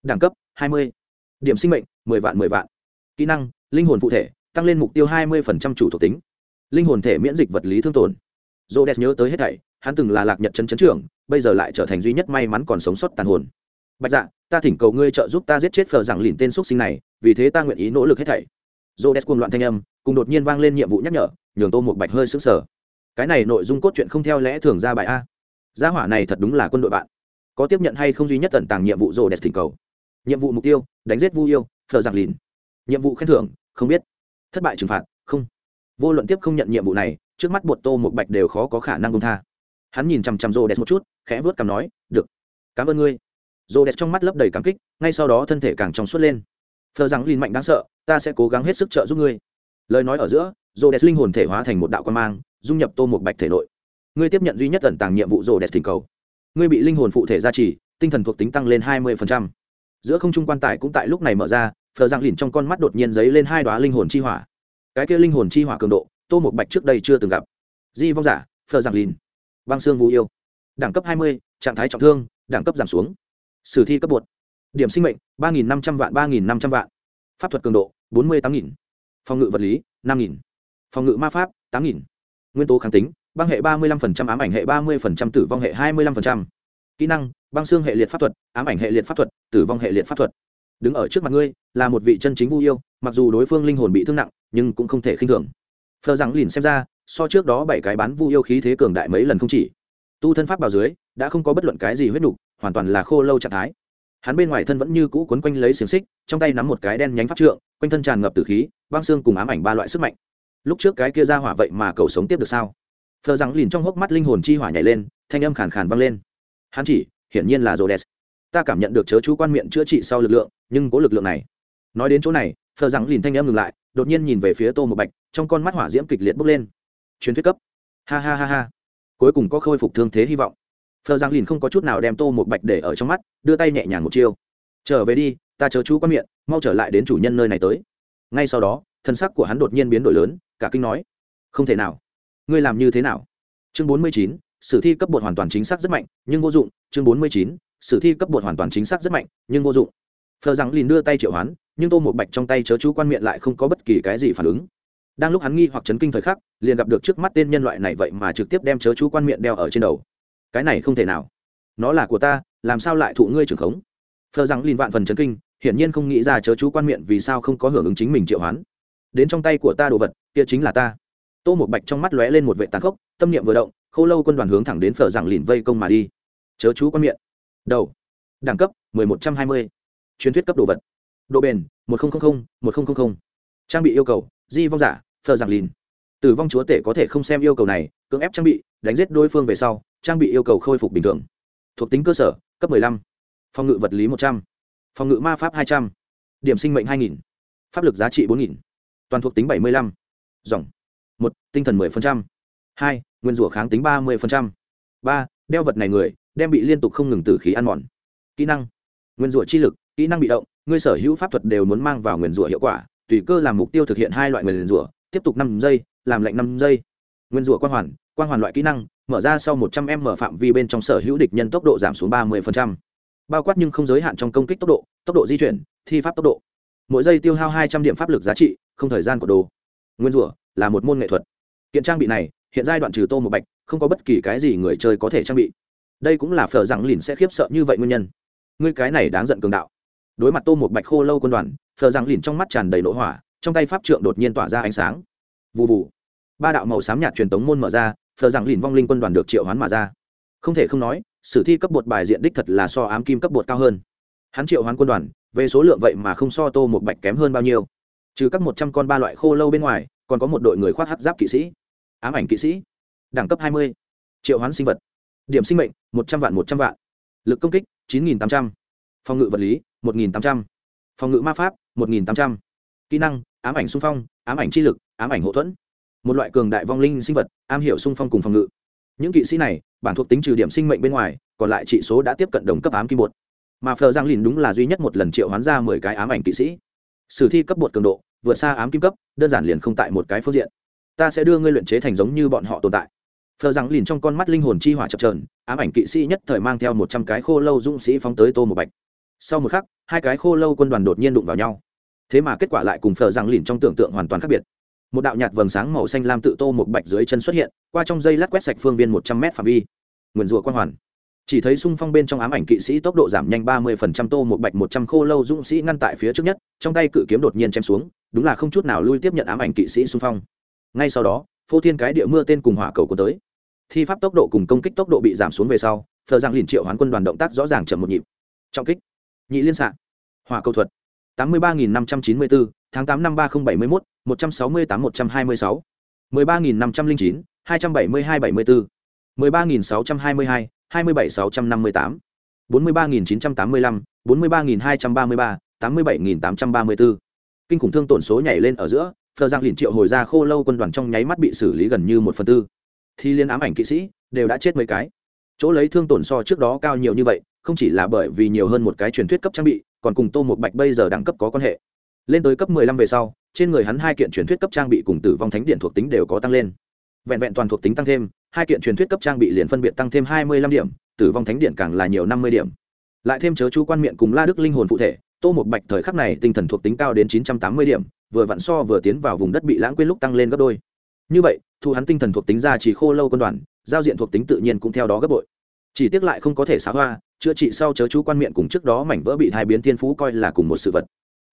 Đẳng cấp 20. điểm sinh mệnh 10 vạn 10 vạn. Kỹ năng, linh hồn phụ thể, tăng lên mục tiêu 20% chủ thuộc tính. Linh hồn thể miễn dịch vật lý thương tổn j đès nhớ tới hết thảy, hắn từng là lạc nhật chân chấn trưởng, bây giờ lại trở thành duy nhất may mắn còn sống sót tàn hồn. Bạch dạ ta thỉnh cầu ngươi trợ giúp ta giết chết phờ rằng lìn tên x sinh này, vì thế ta nguyện ý nỗ lực hết thảy. Dô đès cuồng loạn thanh âm, cùng đột nhiên vang lên nhiệm vụ nhắc nhở, nhường tô một bạch hơi sững sờ. Cái này nội dung cốt truyện không theo lẽ thường ra bài a. Gia hỏa này thật đúng là quân đội bạn. Có tiếp nhận hay không duy nhất tận tàng nhiệm vụ rồ đès thỉnh cầu. Nhiệm vụ mục tiêu, đánh giết vu yêu phờ giặc lìn. Nhiệm vụ khen thưởng, không biết. Thất bại trừng phạt, không. Vô luận tiếp không nhận nhiệm vụ này trước mắt bột tô một bạch đều khó có khả năng công tha. Hắn nhìn chằm chằm rô đẹp một chút, khẽ vớt cằm nói, được, cảm ơn ngươi. Rô đẹp trong mắt lấp đầy cảm kích, ngay sau đó thân thể càng trong suốt lên. Phờ rằng linh mạnh đáng sợ, ta sẽ cố gắng hết sức trợ giúp ngươi. Lời nói ở giữa rô đẹp linh hồn thể hóa thành một đạo quan mang, dung nhập tô một bạch thể nội. Ngươi tiếp nhận duy nhất tận tàng nhiệm vụ rô đẹp thỉnh cầu. Ngươi bị linh hồn phụ thể gia trì, tinh thần thuộc tính tăng lên hai mươi giữa không trung quan tài cũng tại lúc này mở ra, phờ giang lìn trong con mắt đột nhiên dấy lên hai đoá linh hồn chi hỏa. Cái kia linh hồn chi hỏa cường độ tô một bạch trước đây chưa từng gặp. Di vong giả phờ giảng lìn. Băng xương vũ yêu. Đẳng cấp hai mươi, trạng thái trọng thương, đẳng cấp giảm xuống. Sử thi cấp bột điểm sinh mệnh, ba nghìn năm trăm vạn, ba nghìn năm trăm vạn. Pháp thuật cường độ, bốn mươi tám nghìn. Phòng ngự vật lý, năm nghìn. Phòng ngự ma pháp, tám nghìn. Nguyên tố kháng tính, băng hệ ba mươi 35% ám ảnh hệ ba 30% tử vong hệ hai mươi 25%. kỹ năng, băng xương hệ liệt pháp thuật, ám ảnh hệ liệt pháp thuật, tử vong hệ liệt pháp thuật. Đứng ở trước mặt ngươi là một vị chân chính vu yêu, mặc dù đối phương linh hồn bị thương nặng, nhưng cũng không thể khinh thường phờ rằng lìn xem ra, so trước đó bảy cái bán vu yêu khí thế cường đại mấy lần không chỉ. Tu thân pháp bào dưới, đã không có bất luận cái gì huyết nục hoàn toàn là khô lâu trạng thái. Hắn bên ngoài thân vẫn như cũ quấn quanh lấy xiềng xích, trong tay nắm một cái đen nhánh pháp trượng, quanh thân tràn ngập từ khí, băng xương cùng ám ảnh ba loại sức mạnh. Lúc trước cái kia ra hỏa vậy mà cầu sống tiếp được sao? Phờ rằng lìn trong hốc mắt linh hồn chi hỏa nhảy lên, thanh âm khàn khàn vang lên. Hắn chỉ, hiển nhiên là rô đès ta cảm nhận được chớ chú quan miệng chữa trị sau lực lượng, nhưng có lực lượng này. Nói đến chỗ này, phờ rằng lìn thanh âm ngừng lại đột nhiên nhìn về phía tô một bạch, trong con mắt hỏa diễm kịch liệt bốc lên. Truyền thuyết cấp. Ha ha ha ha. Cuối cùng có khôi phục thương thế hy vọng. Phờ giang lìn không có chút nào đem tô một bạch để ở trong mắt, đưa tay nhẹ nhàng một chiêu. Trở về đi, ta chớ chú quan miệng, mau trở lại đến chủ nhân nơi này tới. Ngay sau đó, thân sắc của hắn đột nhiên biến đổi lớn, cả kinh nói, không thể nào. Ngươi làm như thế nào? Chương bốn mươi chín, sử thi cấp bột hoàn toàn chính xác rất mạnh, nhưng vô dụng. Chương bốn mươi chín, sử thi cấp bột hoàn toàn chính xác rất mạnh, nhưng vô dụng phờ rằng lìn đưa tay triệu hoán, nhưng tô một bạch trong tay chớ chú quan miệng lại không có bất kỳ cái gì phản ứng. Đang lúc hắn nghi hoặc chấn kinh thời khắc, liền gặp được trước mắt tên nhân loại này vậy mà trực tiếp đem chớ chú quan miệng đeo ở trên đầu. Cái này không thể nào. Nó là của ta, làm sao lại thụ ngươi trưởng khống? Phờ rằng lìn vạn phần chấn kinh, hiển nhiên không nghĩ ra chớ chú quan miệng vì sao không có hưởng ứng chính mình triệu hoán. Đến trong tay của ta đồ vật, kia chính là ta. Tô một bạch trong mắt lóe lên một vệ tàn khốc, tâm niệm vừa động k h ô lâu quân đoàn hướng thẳng đến phở rằng lìn vây công mà đi. Chớ chú quan miệng. Đầu. Đẳng cấp, mười một trăm hai mươi truyền thuyết cấp đồ vật. Độ bền, một nghìn một nghìn trang bị yêu cầu, di vong giả phở giảng lìn. Tử vong chúa tể có thể không xem yêu cầu này, cưỡng ép trang bị, đánh giết đối phương về sau, trang bị yêu cầu khôi phục bình thường. Thuộc tính cơ sở, cấp mười lăm. Phòng ngự vật lý một trăm. Phòng ngự ma pháp hai trăm. Điểm sinh mệnh hai nghìn. Pháp lực giá trị bốn nghìn. Toàn thuộc tính bảy mươi lăm. Dòng. một, tinh thần 10%. hai, nguyên rủa kháng tính 30%. ba, đeo vật này người, đem bị liên tục không ngừng tử khí ăn mòn. Kỹ năng. Nguyên rủa chi lực kỹ năng bị động, ngươi sở hữu pháp thuật đều muốn mang vào nguyên rủa hiệu quả, tùy cơ làm mục tiêu thực hiện hai loại nguyên rủa, tiếp tục năm giây, làm lệnh năm giây. Nguyên rủa quang hoàn quang hoàn loại kỹ năng, mở ra sau một trăm m phạm vi bên trong sở hữu địch nhân tốc độ giảm xuống ba mươi bao quát nhưng không giới hạn trong công kích tốc độ tốc độ di chuyển, thi pháp tốc độ. Mỗi giây tiêu hao hai trăm điểm pháp lực giá trị, không thời gian của đồ. Nguyên rủa là một môn nghệ thuật. Kiện trang bị này, hiện giai đoạn trừ tô một bạch, không có bất kỳ cái gì người chơi có thể trang bị. Đây cũng là phở rằng lìn sẽ khiếp sợ như vậy nguyên nhân. Ngươi cái này đáng giận cường đạo đối mặt tô một bạch khô lâu quân đoàn phở rằng lìn trong mắt tràn đầy nội hỏa, trong tay pháp trượng đột nhiên tỏa ra ánh sáng. Vụ vụ ba đạo màu xám nhạt truyền tống môn mở ra phở rằng lìn vong linh quân đoàn được triệu hoán mà ra. Không thể không nói, sử thi cấp bột bài diện đích thật là so ám kim cấp bột cao hơn. Hắn triệu hoán quân đoàn, về số lượng vậy mà không so tô một bạch kém hơn bao nhiêu. Trừ các một trăm con ba loại khô lâu bên ngoài, còn có một đội người khoác hát giáp kỵ sĩ. Ám ảnh kỵ sĩ. Đẳng cấp hai mươi. Triệu hoán sinh vật. Điểm sinh mệnh, một trăm vạn một trăm vạn. Lực công kích, chín nghìn tám trăm. Phòng ngự vật lý một nghìn tám trăm. Phòng ngự ma pháp, một nghìn tám trăm. Kỹ năng, ám ảnh xung phong, ám ảnh chi lực, ám ảnh hậu thuẫn. Một loại cường đại vong linh sinh vật, am hiểu xung phong cùng phòng ngự. Những kỵ sĩ này, bản thuộc tính trừ điểm sinh mệnh bên ngoài, còn lại trị số đã tiếp cận đồng cấp ám kim bột. Mà phờ giang lìn đúng là duy nhất một lần triệu hoán ra mười cái ám ảnh kỵ sĩ. Sử thi cấp bột cường độ, vượt xa ám kim cấp, đơn giản liền không tại một cái phương diện. Ta sẽ đưa ngươi luyện chế thành giống như bọn họ tồn tại. Phờ giang lìn trong con mắt linh hồn chi hỏa chập trờn ám ảnh kỵ sĩ nhất thời mang theo một trăm cái khô lâu dũng sĩ phóng tới tô một bạch sau một khắc, hai cái khô lâu quân đoàn đột nhiên đụng vào nhau. Thế mà kết quả lại cùng phờ rằng lìn trong tưởng tượng hoàn toàn khác biệt. Một đạo nhạt vầng sáng màu xanh lam tự tô một bạch dưới chân xuất hiện, qua trong dây lát quét sạch phương viên một trăm mét phạm vi. Nguyền rủa quan hoàn. Chỉ thấy xung phong bên trong ám ảnh kỵ sĩ tốc độ giảm nhanh ba mươi phần trăm tô một bạch một trăm khô lâu dũng sĩ ngăn tại phía trước nhất, trong tay cự kiếm đột nhiên chém xuống, đúng là không chút nào lui tiếp nhận ám ảnh kỵ sĩ xung phong. Ngay sau đó, phô thiên cái địa mưa tên cùng hỏa cầu của tới. Thi pháp tốc độ cùng công kích tốc độ bị giảm xuống về sau thờ giang liền triệu hoán quân đoàn động tác rõ ràng chậm một nhịp. Trọng kích nhị liên xạ. Hỏa cầu thuật. tám mươi ba nghìn năm trăm chín mươi bốn, tháng tám năm ba nghìn bảy mươi mốt, một trăm sáu mươi tám một trăm hai mươi sáu. mười ba nghìn năm trăm linh chín, hai trăm bảy mươi hai bảy mươi bốn. mười ba nghìn sáu trăm hai mươi hai hai mươi bảy sáu trăm năm mươi tám. bốn mươi ba nghìn chín trăm tám mươi lăm, bốn mươi ba nghìn hai trăm ba mươi ba, tám mươi bảy nghìn tám trăm ba mươi bốn. Kinh khủng thương tổn số nhảy lên ở giữa, phờ giang liền triệu hồi ra khô lâu quân đoàn trong nháy mắt bị xử lý gần như một phần tư. Thì liên ám ảnh kỵ sĩ đều đã chết mấy cái. Chỗ lấy thương tổn so trước đó cao nhiều như vậy không chỉ là bởi vì nhiều hơn một cái truyền thuyết cấp trang bị, còn cùng tô một bạch bây giờ đẳng cấp có quan hệ. Lên tới cấp mười lăm về sau, trên người hắn hai kiện truyền thuyết cấp trang bị cùng tử vong thánh điện thuộc tính đều có tăng lên. Vẹn vẹn toàn thuộc tính tăng thêm, hai kiện truyền thuyết cấp trang bị liền phân biệt tăng thêm hai mươi lăm điểm, tử vong thánh điện càng là nhiều năm mươi điểm. Lại thêm chớ chú quan miệng cùng la đức linh hồn phụ thể, tô một bạch thời khắc này tinh thần thuộc tính cao đến chín trăm tám mươi điểm, vừa vặn so vừa tiến vào vùng đất bị lãng quên lúc tăng lên gấp đôi. Như vậy, thu hắn tinh thần thuộc tính ra chỉ khô lâu quân đoàn, giao diện thuộc tính tự nhiên cũng theo đó gấp bội. Chỉ tiếc lại không có thể xá hoa chữa trị sau chớ chú quan miệng cùng trước đó mảnh vỡ bị hai biến thiên phú coi là cùng một sự vật.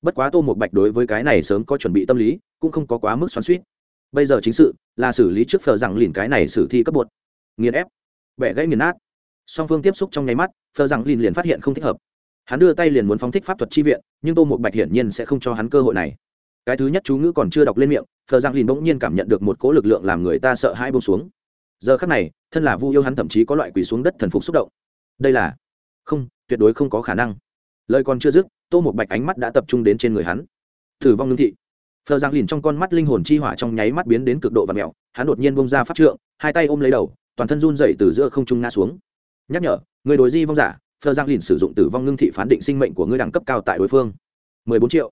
Bất quá tô một bạch đối với cái này sớm có chuẩn bị tâm lý, cũng không có quá mức xoắn suýt bây giờ chính sự là xử lý trước phờ rằng lìn cái này xử thi cấp bột. Nghiền ép, bẻ gãy nghiền nát. Song phương tiếp xúc trong nháy mắt phờ rằng lìn liền phát hiện không thích hợp. Hắn đưa tay liền muốn phóng thích pháp thuật chi viện, nhưng tô một bạch hiển nhiên sẽ không cho hắn cơ hội này. Cái thứ nhất chú ngữ còn chưa đọc lên miệng phờ rằng lìn bỗng nhiên cảm nhận được một cỗ lực lượng làm người ta sợ hai bông xuống. Giờ khắc này, thân là vu yêu hắn thậm chí có loại quỳ xuống đất thần phục xúc động. Đây là không, tuyệt đối không có khả năng. Lời còn chưa dứt, tô một bạch ánh mắt đã tập trung đến trên người hắn. Thử vong ngưng thị. Phờ giang lìn trong con mắt linh hồn chi hỏa trong nháy mắt biến đến cực độ và mẹo, hắn đột nhiên bông ra phát trượng, hai tay ôm lấy đầu, toàn thân run dậy từ giữa không trung ngã xuống. Nhắc nhở, người đối di vong giả, phờ giang lìn sử dụng tử vong ngưng thị phán định sinh mệnh của ngươi đẳng cấp cao tại đối phương. Mười bốn triệu.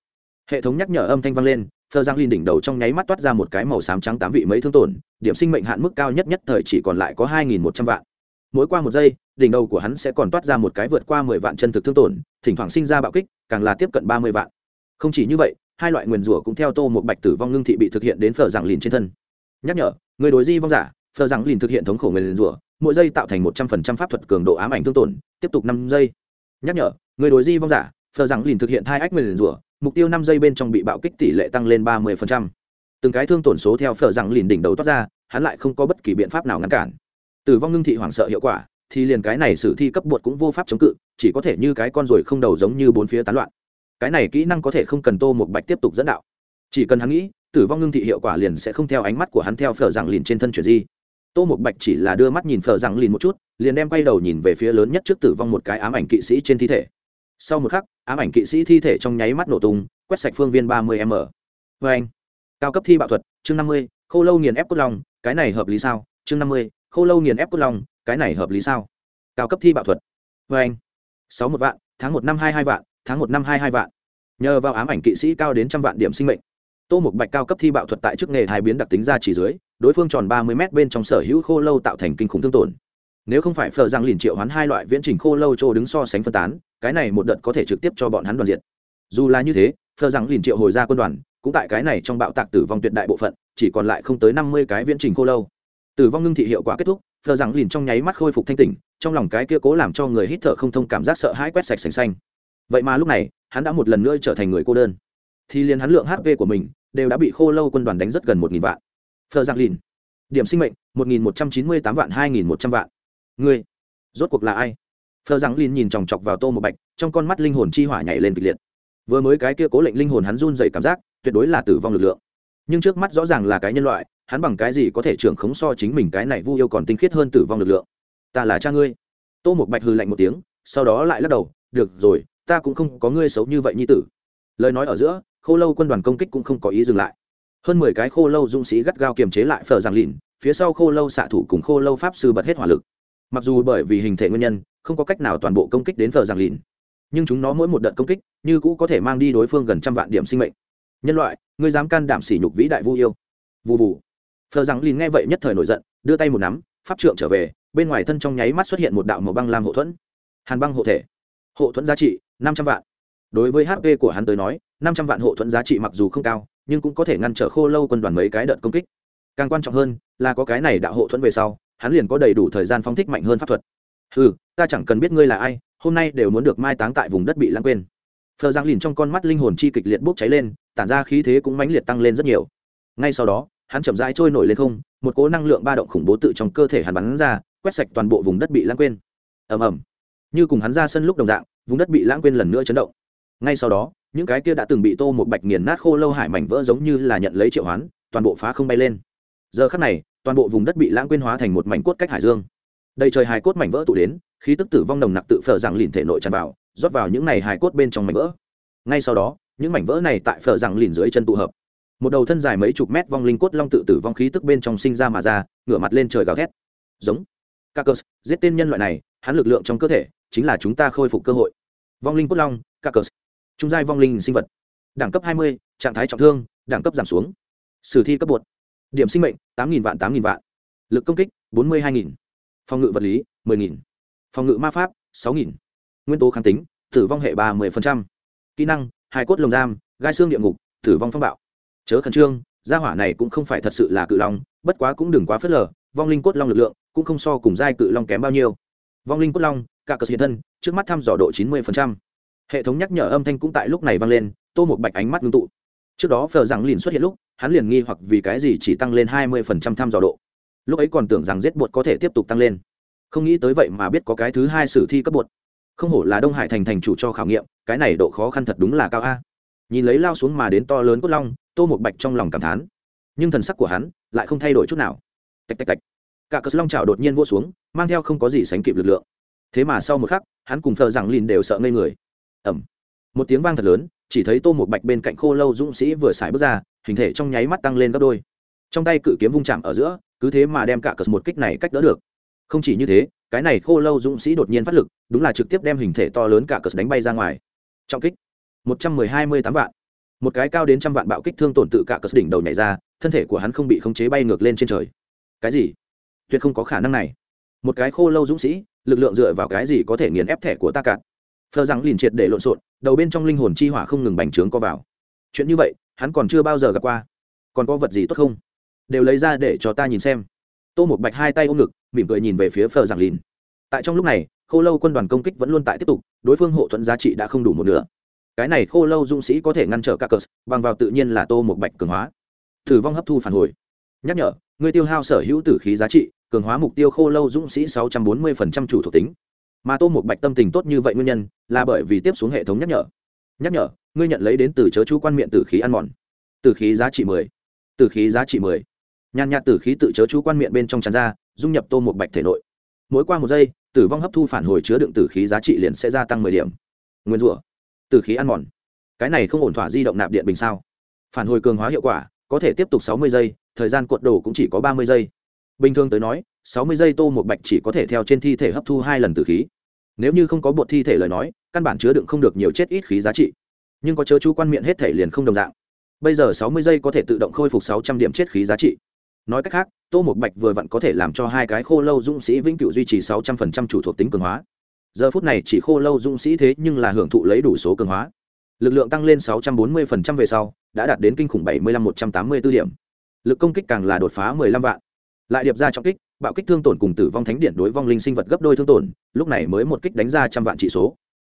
Hệ thống nhắc nhở âm thanh vang lên, phờ giang lìn đỉnh đầu trong nháy mắt toát ra một cái màu xám trắng tám vị mấy thương tổn, điểm sinh mệnh hạn mức cao nhất nhất thời chỉ còn lại có hai nghìn một trăm vạn. Mỗi qua một giây đỉnh đầu của hắn sẽ còn toát ra một cái vượt qua mười vạn chân thực thương tổn, thỉnh thoảng sinh ra bạo kích, càng là tiếp cận ba mươi vạn. Không chỉ như vậy, hai loại nguyền rủa cũng theo tô một bạch tử vong ngưng thị bị thực hiện đến phở giảng lìn trên thân. Nhắc nhở, người đối di vong giả, phở giảng lìn thực hiện thống khổ nguyền rủa, mỗi giây tạo thành một trăm phần trăm pháp thuật cường độ ám ảnh thương tổn, tiếp tục năm giây. Nhắc nhở, người đối di vong giả, phở giảng lìn thực hiện thai ách nguyền rủa, mục tiêu năm giây bên trong bị bạo kích tỷ lệ tăng lên ba mươi phần trăm. Từng cái thương tổn số theo phở giảng lìn đỉnh đầu toát ra, hắn lại không có bất kỳ biện pháp nào ngăn cản. Tử vong ngưng thị hoảng sợ hiệu quả thì liền cái này sử thi cấp bột cũng vô pháp chống cự, chỉ có thể như cái con ruồi không đầu giống như bốn phía tán loạn. Cái này kỹ năng có thể không cần tô một bạch tiếp tục dẫn đạo. Chỉ cần hắn nghĩ, tử vong ngưng thị hiệu quả liền sẽ không theo ánh mắt của hắn theo phở rằng liền trên thân chuyển di. Tô một bạch chỉ là đưa mắt nhìn phở rằng liền một chút, liền đem quay đầu nhìn về phía lớn nhất trước tử vong một cái ám ảnh kỵ sĩ trên thi thể. Sau một khắc, ám ảnh kỵ sĩ thi thể trong nháy mắt nổ tung, quét sạch phương viên ba mươi m. Vê anh, cao cấp thi bạo thuật, chương năm mươi k h ô lâu nghiền ép cốt lòng cái này hợp lý sao? Chương năm mươi k h ô lâu nghiền ép cốt lòng cái này hợp lý sao? Cao cấp thi bạo thuật. Vê anh. Sáu một vạn, tháng một năm hai hai vạn, tháng một năm hai hai vạn. Nhờ vào ám ảnh kỵ sĩ cao đến trăm vạn điểm sinh mệnh. Tô một bạch cao cấp thi bạo thuật tại chức nghề hai biến đặc tính ra chỉ dưới, đối phương tròn ba mươi m bên trong sở hữu khô lâu tạo thành kinh khủng thương tổn. Nếu không phải phờ rằng liền triệu hoán hai loại viễn trình khô lâu chỗ đứng so sánh phân tán, cái này một đợt có thể trực tiếp cho bọn hắn đoàn diện dù là như thế phờ rằng liền triệu hồi ra quân đoàn, cũng tại cái này trong bạo tạc tử vong tuyệt đại bộ phận, chỉ còn lại không tới năm mươi cái viễn trình khô lâu. Tử vong ngưng thị hiệu quả kết thúc phờ rằng liền trong nháy mắt khôi phục thanh tỉnh, trong lòng cái kia cố làm cho người hít thở không thông cảm giác sợ hãi quét sạch sành xanh. Vậy mà lúc này, hắn đã một lần nữa trở thành người cô đơn. Thì liền hắn lượng hp của mình đều đã bị khô lâu quân đoàn đánh rất gần một nghìn vạn. Phờ giang lìn, điểm sinh mệnh, một nghìn một trăm chín mươi tám vạn hai nghìn một trăm vạn. Ngươi, rốt cuộc là ai? Phờ giang lìn nhìn chòng chọc vào tô một bạch, trong con mắt linh hồn chi hỏa nhảy lên kịch liệt. Vừa mới cái kia cố lệnh linh hồn hắn run dày cảm giác, tuyệt đối là tử vong lực lượng. Nhưng trước mắt rõ ràng là cái nhân loại hắn bằng cái gì có thể trưởng khống so chính mình cái này vu yêu còn tinh khiết hơn tử vong lực lượng? Ta là cha ngươi. Tô một bạch hư lạnh một tiếng, sau đó lại lắc đầu, được rồi, ta cũng không có ngươi xấu như vậy nhi tử. Lời nói ở giữa, khô lâu quân đoàn công kích cũng không có ý dừng lại. Hơn mười cái khô lâu dũng sĩ gắt gao kiềm chế lại phở giang lìn phía sau khô lâu xạ thủ cùng khô lâu pháp sư bật hết hỏa lực. Mặc dù bởi vì hình thể nguyên nhân, không có cách nào toàn bộ công kích đến phở giang lìn nhưng chúng nó mỗi một đợt công kích, như cũ có thể mang đi đối phương gần trăm vạn điểm sinh mệnh. Nhân loại, ngươi dám can đảm sỉ nhục vĩ đại vu yêu. Vụ vụ phờ rằng lìn nghe vậy nhất thời nổi giận, đưa tay một nắm, pháp trượng trở về, bên ngoài thân trong nháy mắt xuất hiện một đạo màu băng lam hộ thuẫn. Hàn băng hộ thể. Hộ thuẫn giá trị, năm trăm vạn. Đối với hp của hắn tới nói, năm trăm vạn hộ thuẫn giá trị mặc dù không cao, nhưng cũng có thể ngăn trở khô lâu quân đoàn mấy cái đợt công kích. Càng quan trọng hơn, là có cái này đạo hộ thuẫn về sau, hắn liền có đầy đủ thời gian phóng thích mạnh hơn pháp thuật. Ừ ta chẳng cần biết ngươi là ai, hôm nay đều muốn được mai táng tại vùng đất bị lãng quên. Phờ giang lìn trong con mắt linh hồn chi kịch liệt bốc cháy lên, tản ra khí thế cũng mãnh liệt tăng lên rất nhiều. Ngay sau đó hắn chậm rãi trôi nổi lên không, một cỗ năng lượng ba động khủng bố tự trong cơ thể hắn bắn ra, quét sạch toàn bộ vùng đất bị lãng quên. Ầm ầm. Như cùng hắn ra sân lúc đồng dạng, vùng đất bị lãng quên lần nữa chấn động. Ngay sau đó, những cái kia đã từng bị tô một bạch nghiền nát khô lâu hải mảnh vỡ giống như là nhận lấy triệu hoán, toàn bộ phá không bay lên. Giờ khắc này, toàn bộ vùng đất bị lãng quên hóa thành một mảnh cốt cách hải dương. Đầy trời hài cốt mảnh vỡ tụ đến, khí tức tử vong nồng nặc tự phở rằng lìn thể nội tràn vào, rót vào những này hài cốt bên trong mảnh vỡ. Ngay sau đó, những mảnh vỡ này tại phở rằng lìn dưới chân tụ hợp một đầu thân dài mấy chục mét vong linh cốt long tự tử vong khí tức bên trong sinh ra mà ra ngửa mặt lên trời gào thét. Giống. Kakos, giết tên nhân loại này hắn lực lượng trong cơ thể chính là chúng ta khôi phục cơ hội. Vong linh cốt long Kakos. trung giai vong linh sinh vật. Đẳng cấp 20, trạng thái trọng thương đẳng cấp giảm xuống. Sử thi cấp bột. Điểm sinh mệnh tám nghìn vạn tám nghìn vạn. Lực công kích bốn mươi hai nghìn. Phòng ngự vật lý 10.000, phòng ngự ma pháp sáu nghìn. Nguyên tố kháng tính tử vong hệ ba mươi kỹ năng hai cốt lồng giam gai xương địa ngục tử vong phong bạo chớ khẩn trương, gia hỏa này cũng không phải thật sự là cự long, bất quá cũng đừng quá phớt lờ, vong linh cốt long lực lượng cũng không so cùng giai cự long kém bao nhiêu. Vong linh cốt long, cả cờ hiện thân, trước mắt thăm dò độ chín mươi hệ thống nhắc nhở âm thanh cũng tại lúc này vang lên, tô một bạch ánh mắt ngưng tụ. Trước đó phờ rằng liền xuất hiện lúc, hắn liền nghi hoặc vì cái gì chỉ tăng lên hai mươi thăm dò độ. Lúc ấy còn tưởng rằng giết bột có thể tiếp tục tăng lên. Không nghĩ tới vậy mà biết có cái thứ hai sử thi cấp bột. Không hổ là đông hải thành thành chủ cho khảo nghiệm, cái này độ khó khăn thật đúng là cao a. Nhìn lấy lao xuống mà đến to lớn cốt long tô một bạch trong lòng cảm thán. Nhưng thần sắc của hắn lại không thay đổi chút nào. Tạch tạch tạch. Cả cờ long trào đột nhiên vô xuống, mang theo không có gì sánh kịp lực lượng. Thế mà sau một khắc, hắn cùng thờ rằng lìn đều sợ ngây người. Ẩm một tiếng vang thật lớn, chỉ thấy tô một bạch bên cạnh khô lâu dũng sĩ vừa xài bước ra, hình thể trong nháy mắt tăng lên gấp đôi. Trong tay cự kiếm vung chạm ở giữa, cứ thế mà đem cả cờ một kích này cách đỡ được. Không chỉ như thế, cái này khô lâu dũng sĩ đột nhiên phát lực, đúng là trực tiếp đem hình thể to lớn cả cờ đánh bay ra ngoài. Trọng kích. Một trăm mười hai mươi tám vạn một cái cao đến trăm vạn bạo kích thương tổn tự cả cất đỉnh đầu nhảy ra, thân thể của hắn không bị khống chế bay ngược lên trên trời. Cái gì? Tuyệt không có khả năng này. Một cái khô lâu dũng sĩ, lực lượng dựa vào cái gì có thể nghiền ép thẻ của ta cạn phờ rằng liền triệt để lộn xộn, đầu bên trong linh hồn chi hỏa không ngừng bành trướng co vào. Chuyện như vậy, hắn còn chưa bao giờ gặp qua. Còn có vật gì tốt không? Đều lấy ra để cho ta nhìn xem. Tô một bạch hai tay ôm ngực, mỉm cười nhìn về phía phờ rằng lìn tại trong lúc này, khô lâu quân đoàn công kích vẫn luôn tại tiếp tục, đối phương hộ thuẫn giá trị đã không đủ một nửa cái này khô lâu dũng sĩ có thể ngăn trở các cờ bằng vào tự nhiên là tô một bạch cường hóa. Thử vong hấp thu phản hồi. Nhắc nhở, người tiêu hao sở hữu tử khí giá trị, cường hóa mục tiêu khô lâu dũng sĩ sáu trăm bốn mươi chủ thuộc tính. Mà tô một bạch tâm tình tốt như vậy nguyên nhân là bởi vì tiếp xuống hệ thống nhắc nhở. Nhắc nhở, ngươi nhận lấy đến từ chớ chú quan miệng tử khí ăn mòn. Tử khí giá trị mười. Tử khí giá trị mười. Nhàn nhạt tử khí tự chớ chú quan miệng bên trong tràn ra, dung nhập tô một bạch thể nội. Mỗi qua một giây, tử vong hấp thu phản hồi chứa đựng tử khí giá trị liền sẽ gia tăng mười điểm. Nguyên rủa. Từ khí ăn mòn. Cái này không ổn thỏa di động nạp điện bình sao? Phản hồi cường hóa hiệu quả, có thể tiếp tục sáu mươi giây, thời gian cuộn đồ cũng chỉ có ba mươi giây. Bình thường tới nói, sáu mươi giây tô một bạch chỉ có thể theo trên thi thể hấp thu hai lần từ khí. Nếu như không có bột thi thể lời nói, căn bản chứa đựng không được nhiều chết ít khí giá trị. Nhưng có chớ chú quan miệng hết thể liền không đồng dạng. Bây giờ sáu mươi giây có thể tự động khôi phục sáu trăm điểm chết khí giá trị. Nói cách khác, tô một bạch vừa vặn có thể làm cho hai cái khô lâu dũng sĩ vĩnh cửu duy trì sáu trăm phần trăm chủ thuộc tính cường hóa giờ phút này chỉ khô lâu dũng sĩ thế nhưng là hưởng thụ lấy đủ số cường hóa. Lực lượng tăng lên sáu trăm bốn mươi phần trăm về sau, đã đạt đến kinh khủng bảy mươi lăm một trăm tám mươi b ố điểm. Lực công kích càng là đột phá mười lăm vạn. Lại điệp ra trọng kích, bạo kích thương tổn cùng tử vong thánh điện đối vong linh sinh vật gấp đôi thương tổn, lúc này mới một kích đánh ra trăm vạn trị số.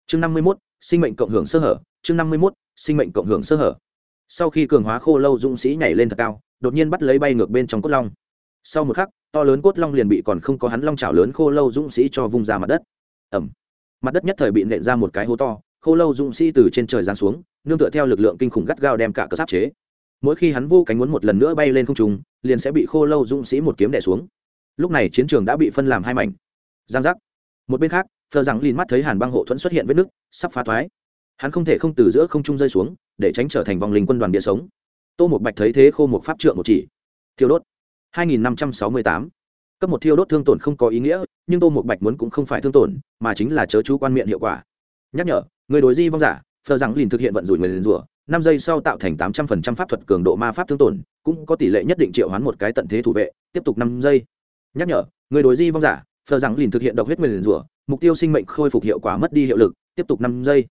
Chương năm mươi mốt, sinh mệnh cộng hưởng sơ hở. Chương năm mươi mốt, sinh mệnh cộng hưởng sơ hở. Sau khi cường hóa khô lâu dũng sĩ nhảy lên thật cao, đột nhiên bắt lấy bay ngược bên trong cốt long. Sau một khắc, to lớn cốt long liền bị còn không có hắn long trào lớn khô lâu dũng sĩ cho vung ra mặt đất ẩm. Mặt đất nhất thời bị nện ra một cái hố to, khô lâu dũng sĩ từ trên trời giáng xuống, nương tựa theo lực lượng kinh khủng gắt gao đem cả cờ sáp chế. Mỗi khi hắn vô cánh muốn một lần nữa bay lên không trung, liền sẽ bị khô lâu dũng sĩ một kiếm đẻ xuống. Lúc này chiến trường đã bị phân làm hai mảnh. Giang giác. Một bên khác, phờ rằng lìn mắt thấy hàn băng hộ thuẫn xuất hiện vết nứt, sắp phá thoái. Hắn không thể không từ giữa không trung rơi xuống, để tránh trở thành vòng linh quân đoàn địa sống. Tô một bạch thấy thế khô một pháp trượng một chỉ. Thiêu đốt. 2568. cấp một thiêu đốt thương tổn không có ý nghĩa nhưng tô một bạch muốn cũng không phải thương tổn, mà chính là chớ chú quan miệng hiệu quả. Nhắc nhở, người đối di vong giả, phờ rằng lìn thực hiện vận rủi người liền rủa, năm giây sau tạo thành tám trăm phần trăm pháp thuật cường độ ma pháp thương tổn, cũng có tỷ lệ nhất định triệu hoán một cái tận thế thủ vệ, tiếp tục năm giây. Nhắc nhở, người đối di vong giả, phờ rằng lìn thực hiện độc huyết người liền rủa, mục tiêu sinh mệnh khôi phục hiệu quả mất đi hiệu lực, tiếp tục năm giây.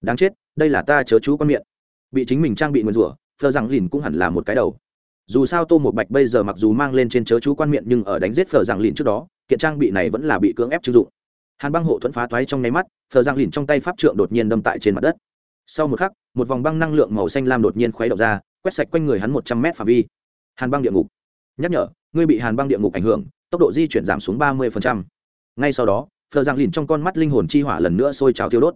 Đáng chết, đây là ta chớ chú quan miệng. Bị chính mình trang bị nguyền rủa, phờ rằng lìn cũng hẳn là một cái đầu. Dù sao tô một bạch bây giờ mặc dù mang lên trên chớ chú quan miệng nhưng ở đánh giết phở rằng lìn trước đó kiện trang bị này vẫn là bị cưỡng ép chưng dụng. Hàn băng hộ thuẫn phá toái trong nháy mắt, thờ giang lìn trong tay pháp trượng đột nhiên đâm tại trên mặt đất. Sau một khắc, một vòng băng năng lượng màu xanh lam đột nhiên khuấy động ra, quét sạch quanh người hắn một trăm mét phạm vi. Hàn băng địa ngục. Nhắc nhở, ngươi bị hàn băng địa ngục ảnh hưởng, tốc độ di chuyển giảm xuống ba mươi ngay sau đó, thờ giang lìn trong con mắt linh hồn chi hỏa lần nữa sôi trào thiêu đốt.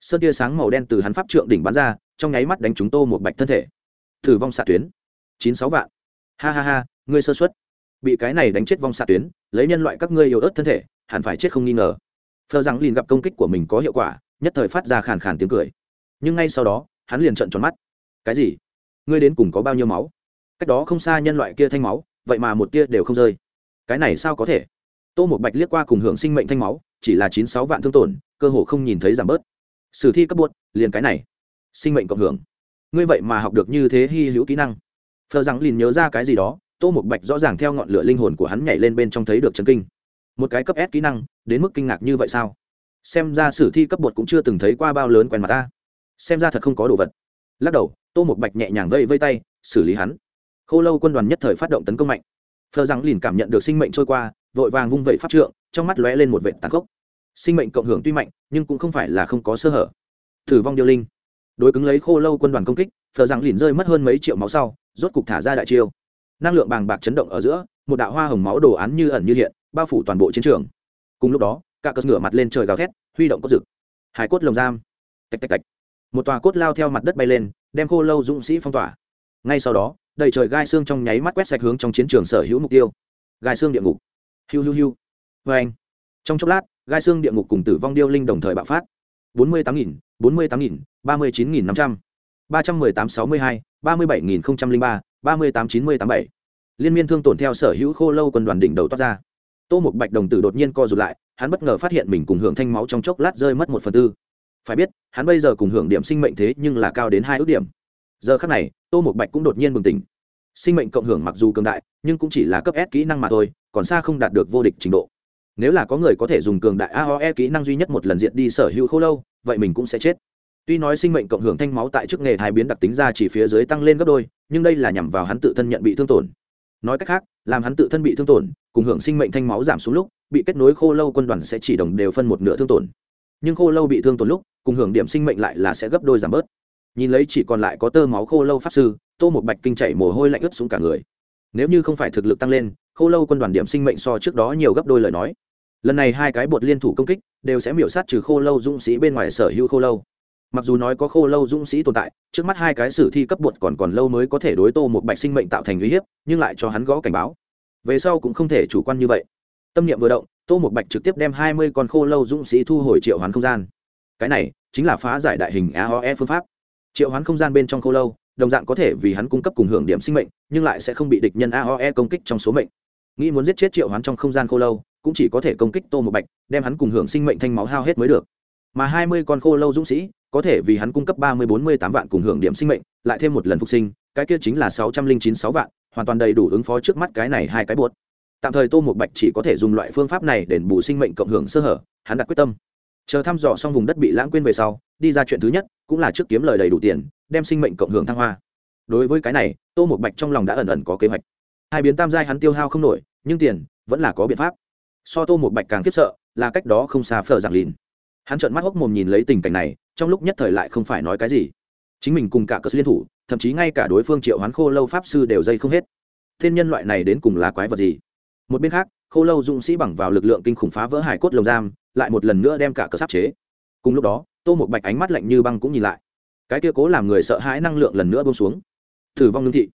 Sơn tia sáng màu đen từ hắn pháp trượng đỉnh bắn ra, trong nháy mắt đánh chúng tô một bạch thân thể. Thử vong xạ tuyến. Chín sáu vạn. Ha ha ha, ngươi sơ xuất bị cái này đánh chết vong xạ tuyến lấy nhân loại các ngươi yếu ớt thân thể, hẳn phải chết không nghi ngờ. Phờ rằng liền gặp công kích của mình có hiệu quả, nhất thời phát ra khàn khàn tiếng cười. Nhưng ngay sau đó, hắn liền trợn tròn mắt. Cái gì? Ngươi đến cùng có bao nhiêu máu? Cách đó không xa nhân loại kia thanh máu, vậy mà một tia đều không rơi. Cái này sao có thể? Tô một bạch liếc qua cùng hưởng sinh mệnh thanh máu, chỉ là chín sáu vạn thương tổn, cơ hồ không nhìn thấy giảm bớt. Sử thi cấp buốt, liền cái này. Sinh mệnh cộng hưởng. Ngươi vậy mà học được như thế hy hữu kỹ năng. Phờ rằng liền nhớ ra cái gì đó tô một bạch rõ ràng theo ngọn lửa linh hồn của hắn nhảy lên bên trong thấy được chân kinh. Một cái cấp s kỹ năng, đến mức kinh ngạc như vậy sao? Xem ra sử thi cấp bột cũng chưa từng thấy qua bao lớn quen mặt ta. Xem ra thật không có đồ vật. Lắc đầu, tô một bạch nhẹ nhàng vây vây tay, xử lý hắn. Khô lâu quân đoàn nhất thời phát động tấn công mạnh. Phờ rằng lìn cảm nhận được sinh mệnh trôi qua, vội vàng vung vẩy pháp trượng, trong mắt lóe lên một vệ tàn khốc. Sinh mệnh cộng hưởng tuy mạnh, nhưng cũng không phải là không có sơ hở. Thử vong điêu linh. Đối cứng lấy khô lâu quân đoàn công kích, phờ rằng lìn rơi mất hơn mấy triệu máu sau, rốt cục thả ra đại chiêu năng lượng bàng bạc chấn động ở giữa, một đạo hoa hồng máu đồ án như ẩn như hiện, bao phủ toàn bộ chiến trường. Cùng lúc đó, cả cơn ngửa mặt lên trời gào thét, huy động cốt rực hải cốt lồng giam. Tạch tạch tạch. Một tòa cốt lao theo mặt đất bay lên, đem khô lâu dũng sĩ phong tỏa. Ngay sau đó, đầy trời gai xương trong nháy mắt quét sạch hướng trong chiến trường sở hữu mục tiêu. Gai xương địa ngục. Hiu hiu hiu. Vê anh. Trong chốc lát, gai xương địa ngục cùng tử vong điêu linh đồng thời bạo phát. Bốn mươi tám nghìn, bốn mươi tám nghìn, ba mươi chín nghìn năm trăm. ba trăm mười tám sáu mươi hai, ba mươi bảy nghìn không trăm linh ba ba mươi tám chín mươi tám bảy. Liên miên thương tổn theo sở hữu khô lâu quân đoàn đỉnh đầu toát ra. Tô một bạch đồng tử đột nhiên co rụt lại, hắn bất ngờ phát hiện mình cùng hưởng thanh máu trong chốc lát rơi mất một phần tư. Phải biết, hắn bây giờ cùng hưởng điểm sinh mệnh thế nhưng là cao đến hai ước điểm. Giờ khác này, tô một bạch cũng đột nhiên bừng tỉnh. Sinh mệnh cộng hưởng mặc dù cường đại, nhưng cũng chỉ là cấp s kỹ năng mà thôi, còn xa không đạt được vô địch trình độ. Nếu là có người có thể dùng cường đại aoe kỹ năng duy nhất một lần diện đi sở hữu khô lâu, vậy mình cũng sẽ chết tuy nói sinh mệnh cộng hưởng thanh máu tại chức nghề hai biến đặc tính ra chỉ phía dưới tăng lên gấp đôi, nhưng đây là nhằm vào hắn tự thân nhận bị thương tổn. Nói cách khác, làm hắn tự thân bị thương tổn, cùng hưởng sinh mệnh thanh máu giảm xuống lúc, bị kết nối khô lâu quân đoàn sẽ chỉ đồng đều phân một nửa thương tổn. Nhưng khô lâu bị thương tổn lúc, cùng hưởng điểm sinh mệnh lại là sẽ gấp đôi giảm bớt. Nhìn lấy chỉ còn lại có tơ máu khô lâu pháp sư, tô một bạch kinh chảy mồ hôi lạnh ướt xuống cả người. Nếu như không phải thực lực tăng lên, khô lâu quân đoàn điểm sinh mệnh so trước đó nhiều gấp đôi lời nói. Lần này hai cái bột liên thủ công kích, đều sẽ miểu sát trừ khô lâu dũng sĩ bên ngoài sở hữu khô lâu mặc dù nói có khô lâu dũng sĩ tồn tại, trước mắt hai cái sử thi cấp bột còn còn lâu mới có thể đối tô một bạch sinh mệnh tạo thành uy hiếp, nhưng lại cho hắn gõ cảnh báo. Về sau cũng không thể chủ quan như vậy. Tâm niệm vừa động, tô một bạch trực tiếp đem hai mươi con khô lâu dũng sĩ thu hồi triệu hoán không gian. Cái này chính là phá giải đại hình aoe phương pháp. Triệu hoán không gian bên trong khô lâu, đồng dạng có thể vì hắn cung cấp cùng hưởng điểm sinh mệnh, nhưng lại sẽ không bị địch nhân aoe công kích trong số mệnh. Nghĩ muốn giết chết triệu hoán trong không gian khô lâu, cũng chỉ có thể công kích tô một bạch, đem hắn cùng hưởng sinh mệnh thanh máu hao hết mới được. Mà hai mươi con khô lâu dũng sĩ có thể vì hắn cung cấp ba mươi bốn mươi tám vạn cùng hưởng điểm sinh mệnh, lại thêm một lần phục sinh, cái kia chính là sáu trăm linh chín sáu vạn, hoàn toàn đầy đủ ứng phó trước mắt cái này hai cái buốt tạm thời tô một bạch chỉ có thể dùng loại phương pháp này để bù sinh mệnh cộng hưởng sơ hở, hắn đặt quyết tâm. Chờ thăm dò xong vùng đất bị lãng quên về sau, đi ra chuyện thứ nhất, cũng là trước kiếm lời đầy đủ tiền, đem sinh mệnh cộng hưởng thăng hoa. Đối với cái này, tô một bạch trong lòng đã ẩn ẩn có kế hoạch. Hai biến tam giai hắn tiêu hao không nổi, nhưng tiền vẫn là có biện pháp. So tô một bạch càng khiếp sợ, là cách đó không xa phở giảng lìn. Hắn trợn mắt hốc mồm nhìn lấy tình cảnh này trong lúc nhất thời lại không phải nói cái gì. Chính mình cùng cả cờ liên thủ, thậm chí ngay cả đối phương triệu hoán khô lâu pháp sư đều dây không hết. Thiên nhân loại này đến cùng là quái vật gì? Một bên khác, khô lâu dũng sĩ bằng vào lực lượng kinh khủng phá vỡ hải cốt lồng giam, lại một lần nữa đem cả cờ sắp chế. Cùng lúc đó, tô một bạch ánh mắt lạnh như băng cũng nhìn lại. Cái kia cố làm người sợ hãi năng lượng lần nữa bông xuống. Thử vong lương thị.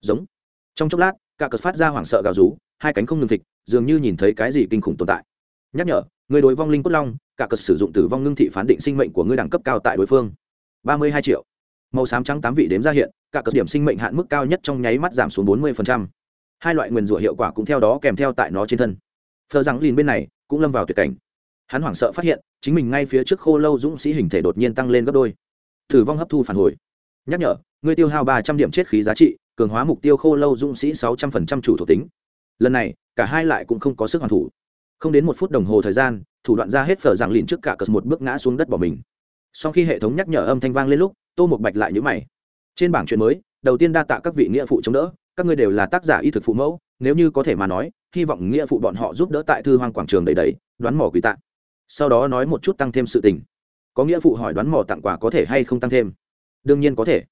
Giống. Trong chốc lát, cả cờ phát ra hoảng sợ gào rú, hai cánh không ngừng thịt dường như nhìn thấy cái gì kinh khủng tồn tại. Nhắc nhở người đối vong linh cốt long, cả cực sử dụng tử vong ngưng thị phán định sinh mệnh của ngươi đẳng cấp cao tại đối phương. Ba mươi hai triệu. Màu xám trắng tám vị đếm ra hiện, cả cực điểm sinh mệnh hạn mức cao nhất trong nháy mắt giảm xuống bốn mươi hai loại nguyền rủa hiệu quả cũng theo đó kèm theo tại nó trên thân. Phờ rằng lìn bên này, cũng lâm vào tuyệt cảnh. Hắn hoảng sợ phát hiện, chính mình ngay phía trước khô lâu dũng sĩ hình thể đột nhiên tăng lên gấp đôi. Tử vong hấp thu phản hồi. Nhắc nhở, ngươi tiêu hao ba trăm điểm chết khí giá trị, cường hóa mục tiêu khô lâu dũng sĩ sáu trăm phần trăm chủ thuộc tính. Lần này, cả hai lại cũng không có sức hoàn thủ không đến một phút đồng hồ thời gian, thủ đoạn ra hết phở giảng lìn trước cả cờ một bước ngã xuống đất bỏ mình. Sau khi hệ thống nhắc nhở âm thanh vang lên lúc, tô một bạch lại nhữ mày. Trên bảng chuyện mới, đầu tiên đa tạ các vị nghĩa phụ chống đỡ, các ngươi đều là tác giả y thực phụ mẫu, nếu như có thể mà nói, hy vọng nghĩa phụ bọn họ giúp đỡ tại thư hoang quảng trường đầy đầy, đoán mỏ quỷ tạng. Sau đó nói một chút tăng thêm sự tình. Có nghĩa phụ hỏi đoán mò tặng quà có thể hay không tăng thêm? Đương nhiên có thể.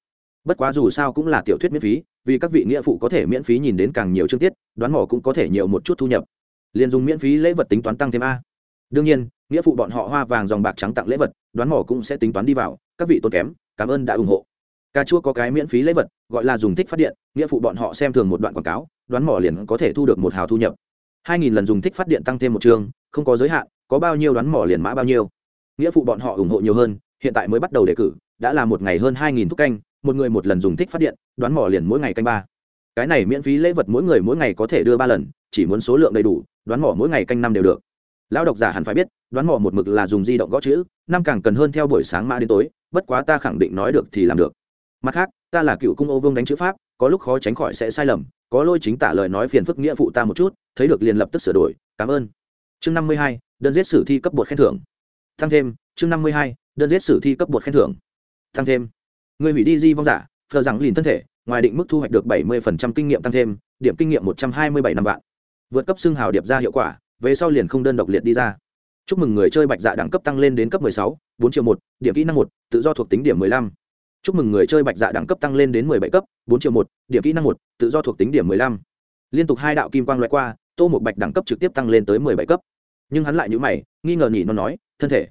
Bất quá dù sao cũng là tiểu thuyết miễn phí, vì các vị nghĩa phụ có thể miễn phí nhìn đến càng nhiều chương tiết, đoán mò cũng có thể nhiều một chút thu nhập liền dùng miễn phí lễ vật tính toán tăng thêm a. Đương nhiên, nghĩa phụ bọn họ hoa vàng dòng bạc trắng tặng lễ vật, đoán mò cũng sẽ tính toán đi vào, các vị tốn kém, cảm ơn đã ủng hộ. Cà chua có cái miễn phí lễ vật, gọi là dùng thích phát điện, nghĩa phụ bọn họ xem thường một đoạn quảng cáo, đoán mỏ liền có thể thu được một hào thu nhập. Hai nghìn lần dùng thích phát điện tăng thêm một trường, không có giới hạn, có bao nhiêu đoán mỏ liền mã bao nhiêu. Nghĩa phụ bọn họ ủng hộ nhiều hơn, hiện tại mới bắt đầu đề cử, đã là một ngày hơn hai nghìn thúc canh, một người một lần dùng thích phát điện, đoán mỏ liền mỗi ngày canh ba. Cái này miễn phí lễ vật mỗi người mỗi ngày có thể đưa ba lần, chỉ muốn số lượng đầy đủ đoán mỏ mỗi ngày canh năm đều được. Lão độc giả hẳn phải biết, đoán mỏ một mực là dùng di động gõ chữ, năm càng cần hơn theo buổi sáng mã đến tối, bất quá ta khẳng định nói được thì làm được. Mặt khác, ta là cựu cung ô vương đánh chữ pháp, có lúc khó tránh khỏi sẽ sai lầm, có lôi chính tả lời nói phiền phức nghĩa phụ ta một chút, thấy được liền lập tức sửa đổi, cảm ơn. Chương năm mươi hai, đơn giết sử thi cấp bột khen thưởng. Tăng thêm, chương năm mươi hai, đơn giết sử thi cấp bột khen thưởng. Tăng thêm. Người hủy đi di vong giả, phờ rằng liền thân thể, ngoài định mức thu hoạch được bảy mươi kinh nghiệm tăng thêm, điểm kinh nghiệm một trăm hai mươi bảy năm vạn vượt cấp xưng hào điệp ra hiệu quả về sau liền không đơn độc liệt đi ra. Chúc mừng người chơi bạch dạ đẳng cấp tăng lên đến cấp 16, 4 triệu một điểm kỹ năng một tự do thuộc tính điểm 15. chúc mừng người chơi bạch dạ đẳng cấp tăng lên đến 17 cấp 4 triệu một điểm kỹ năng một tự do thuộc tính điểm 15. liên tục hai đạo kim quang loại qua tô một bạch đẳng cấp trực tiếp tăng lên tới 17 cấp. Nhưng hắn lại nhíu mày nghi ngờ nhỉ nó nói thân thể.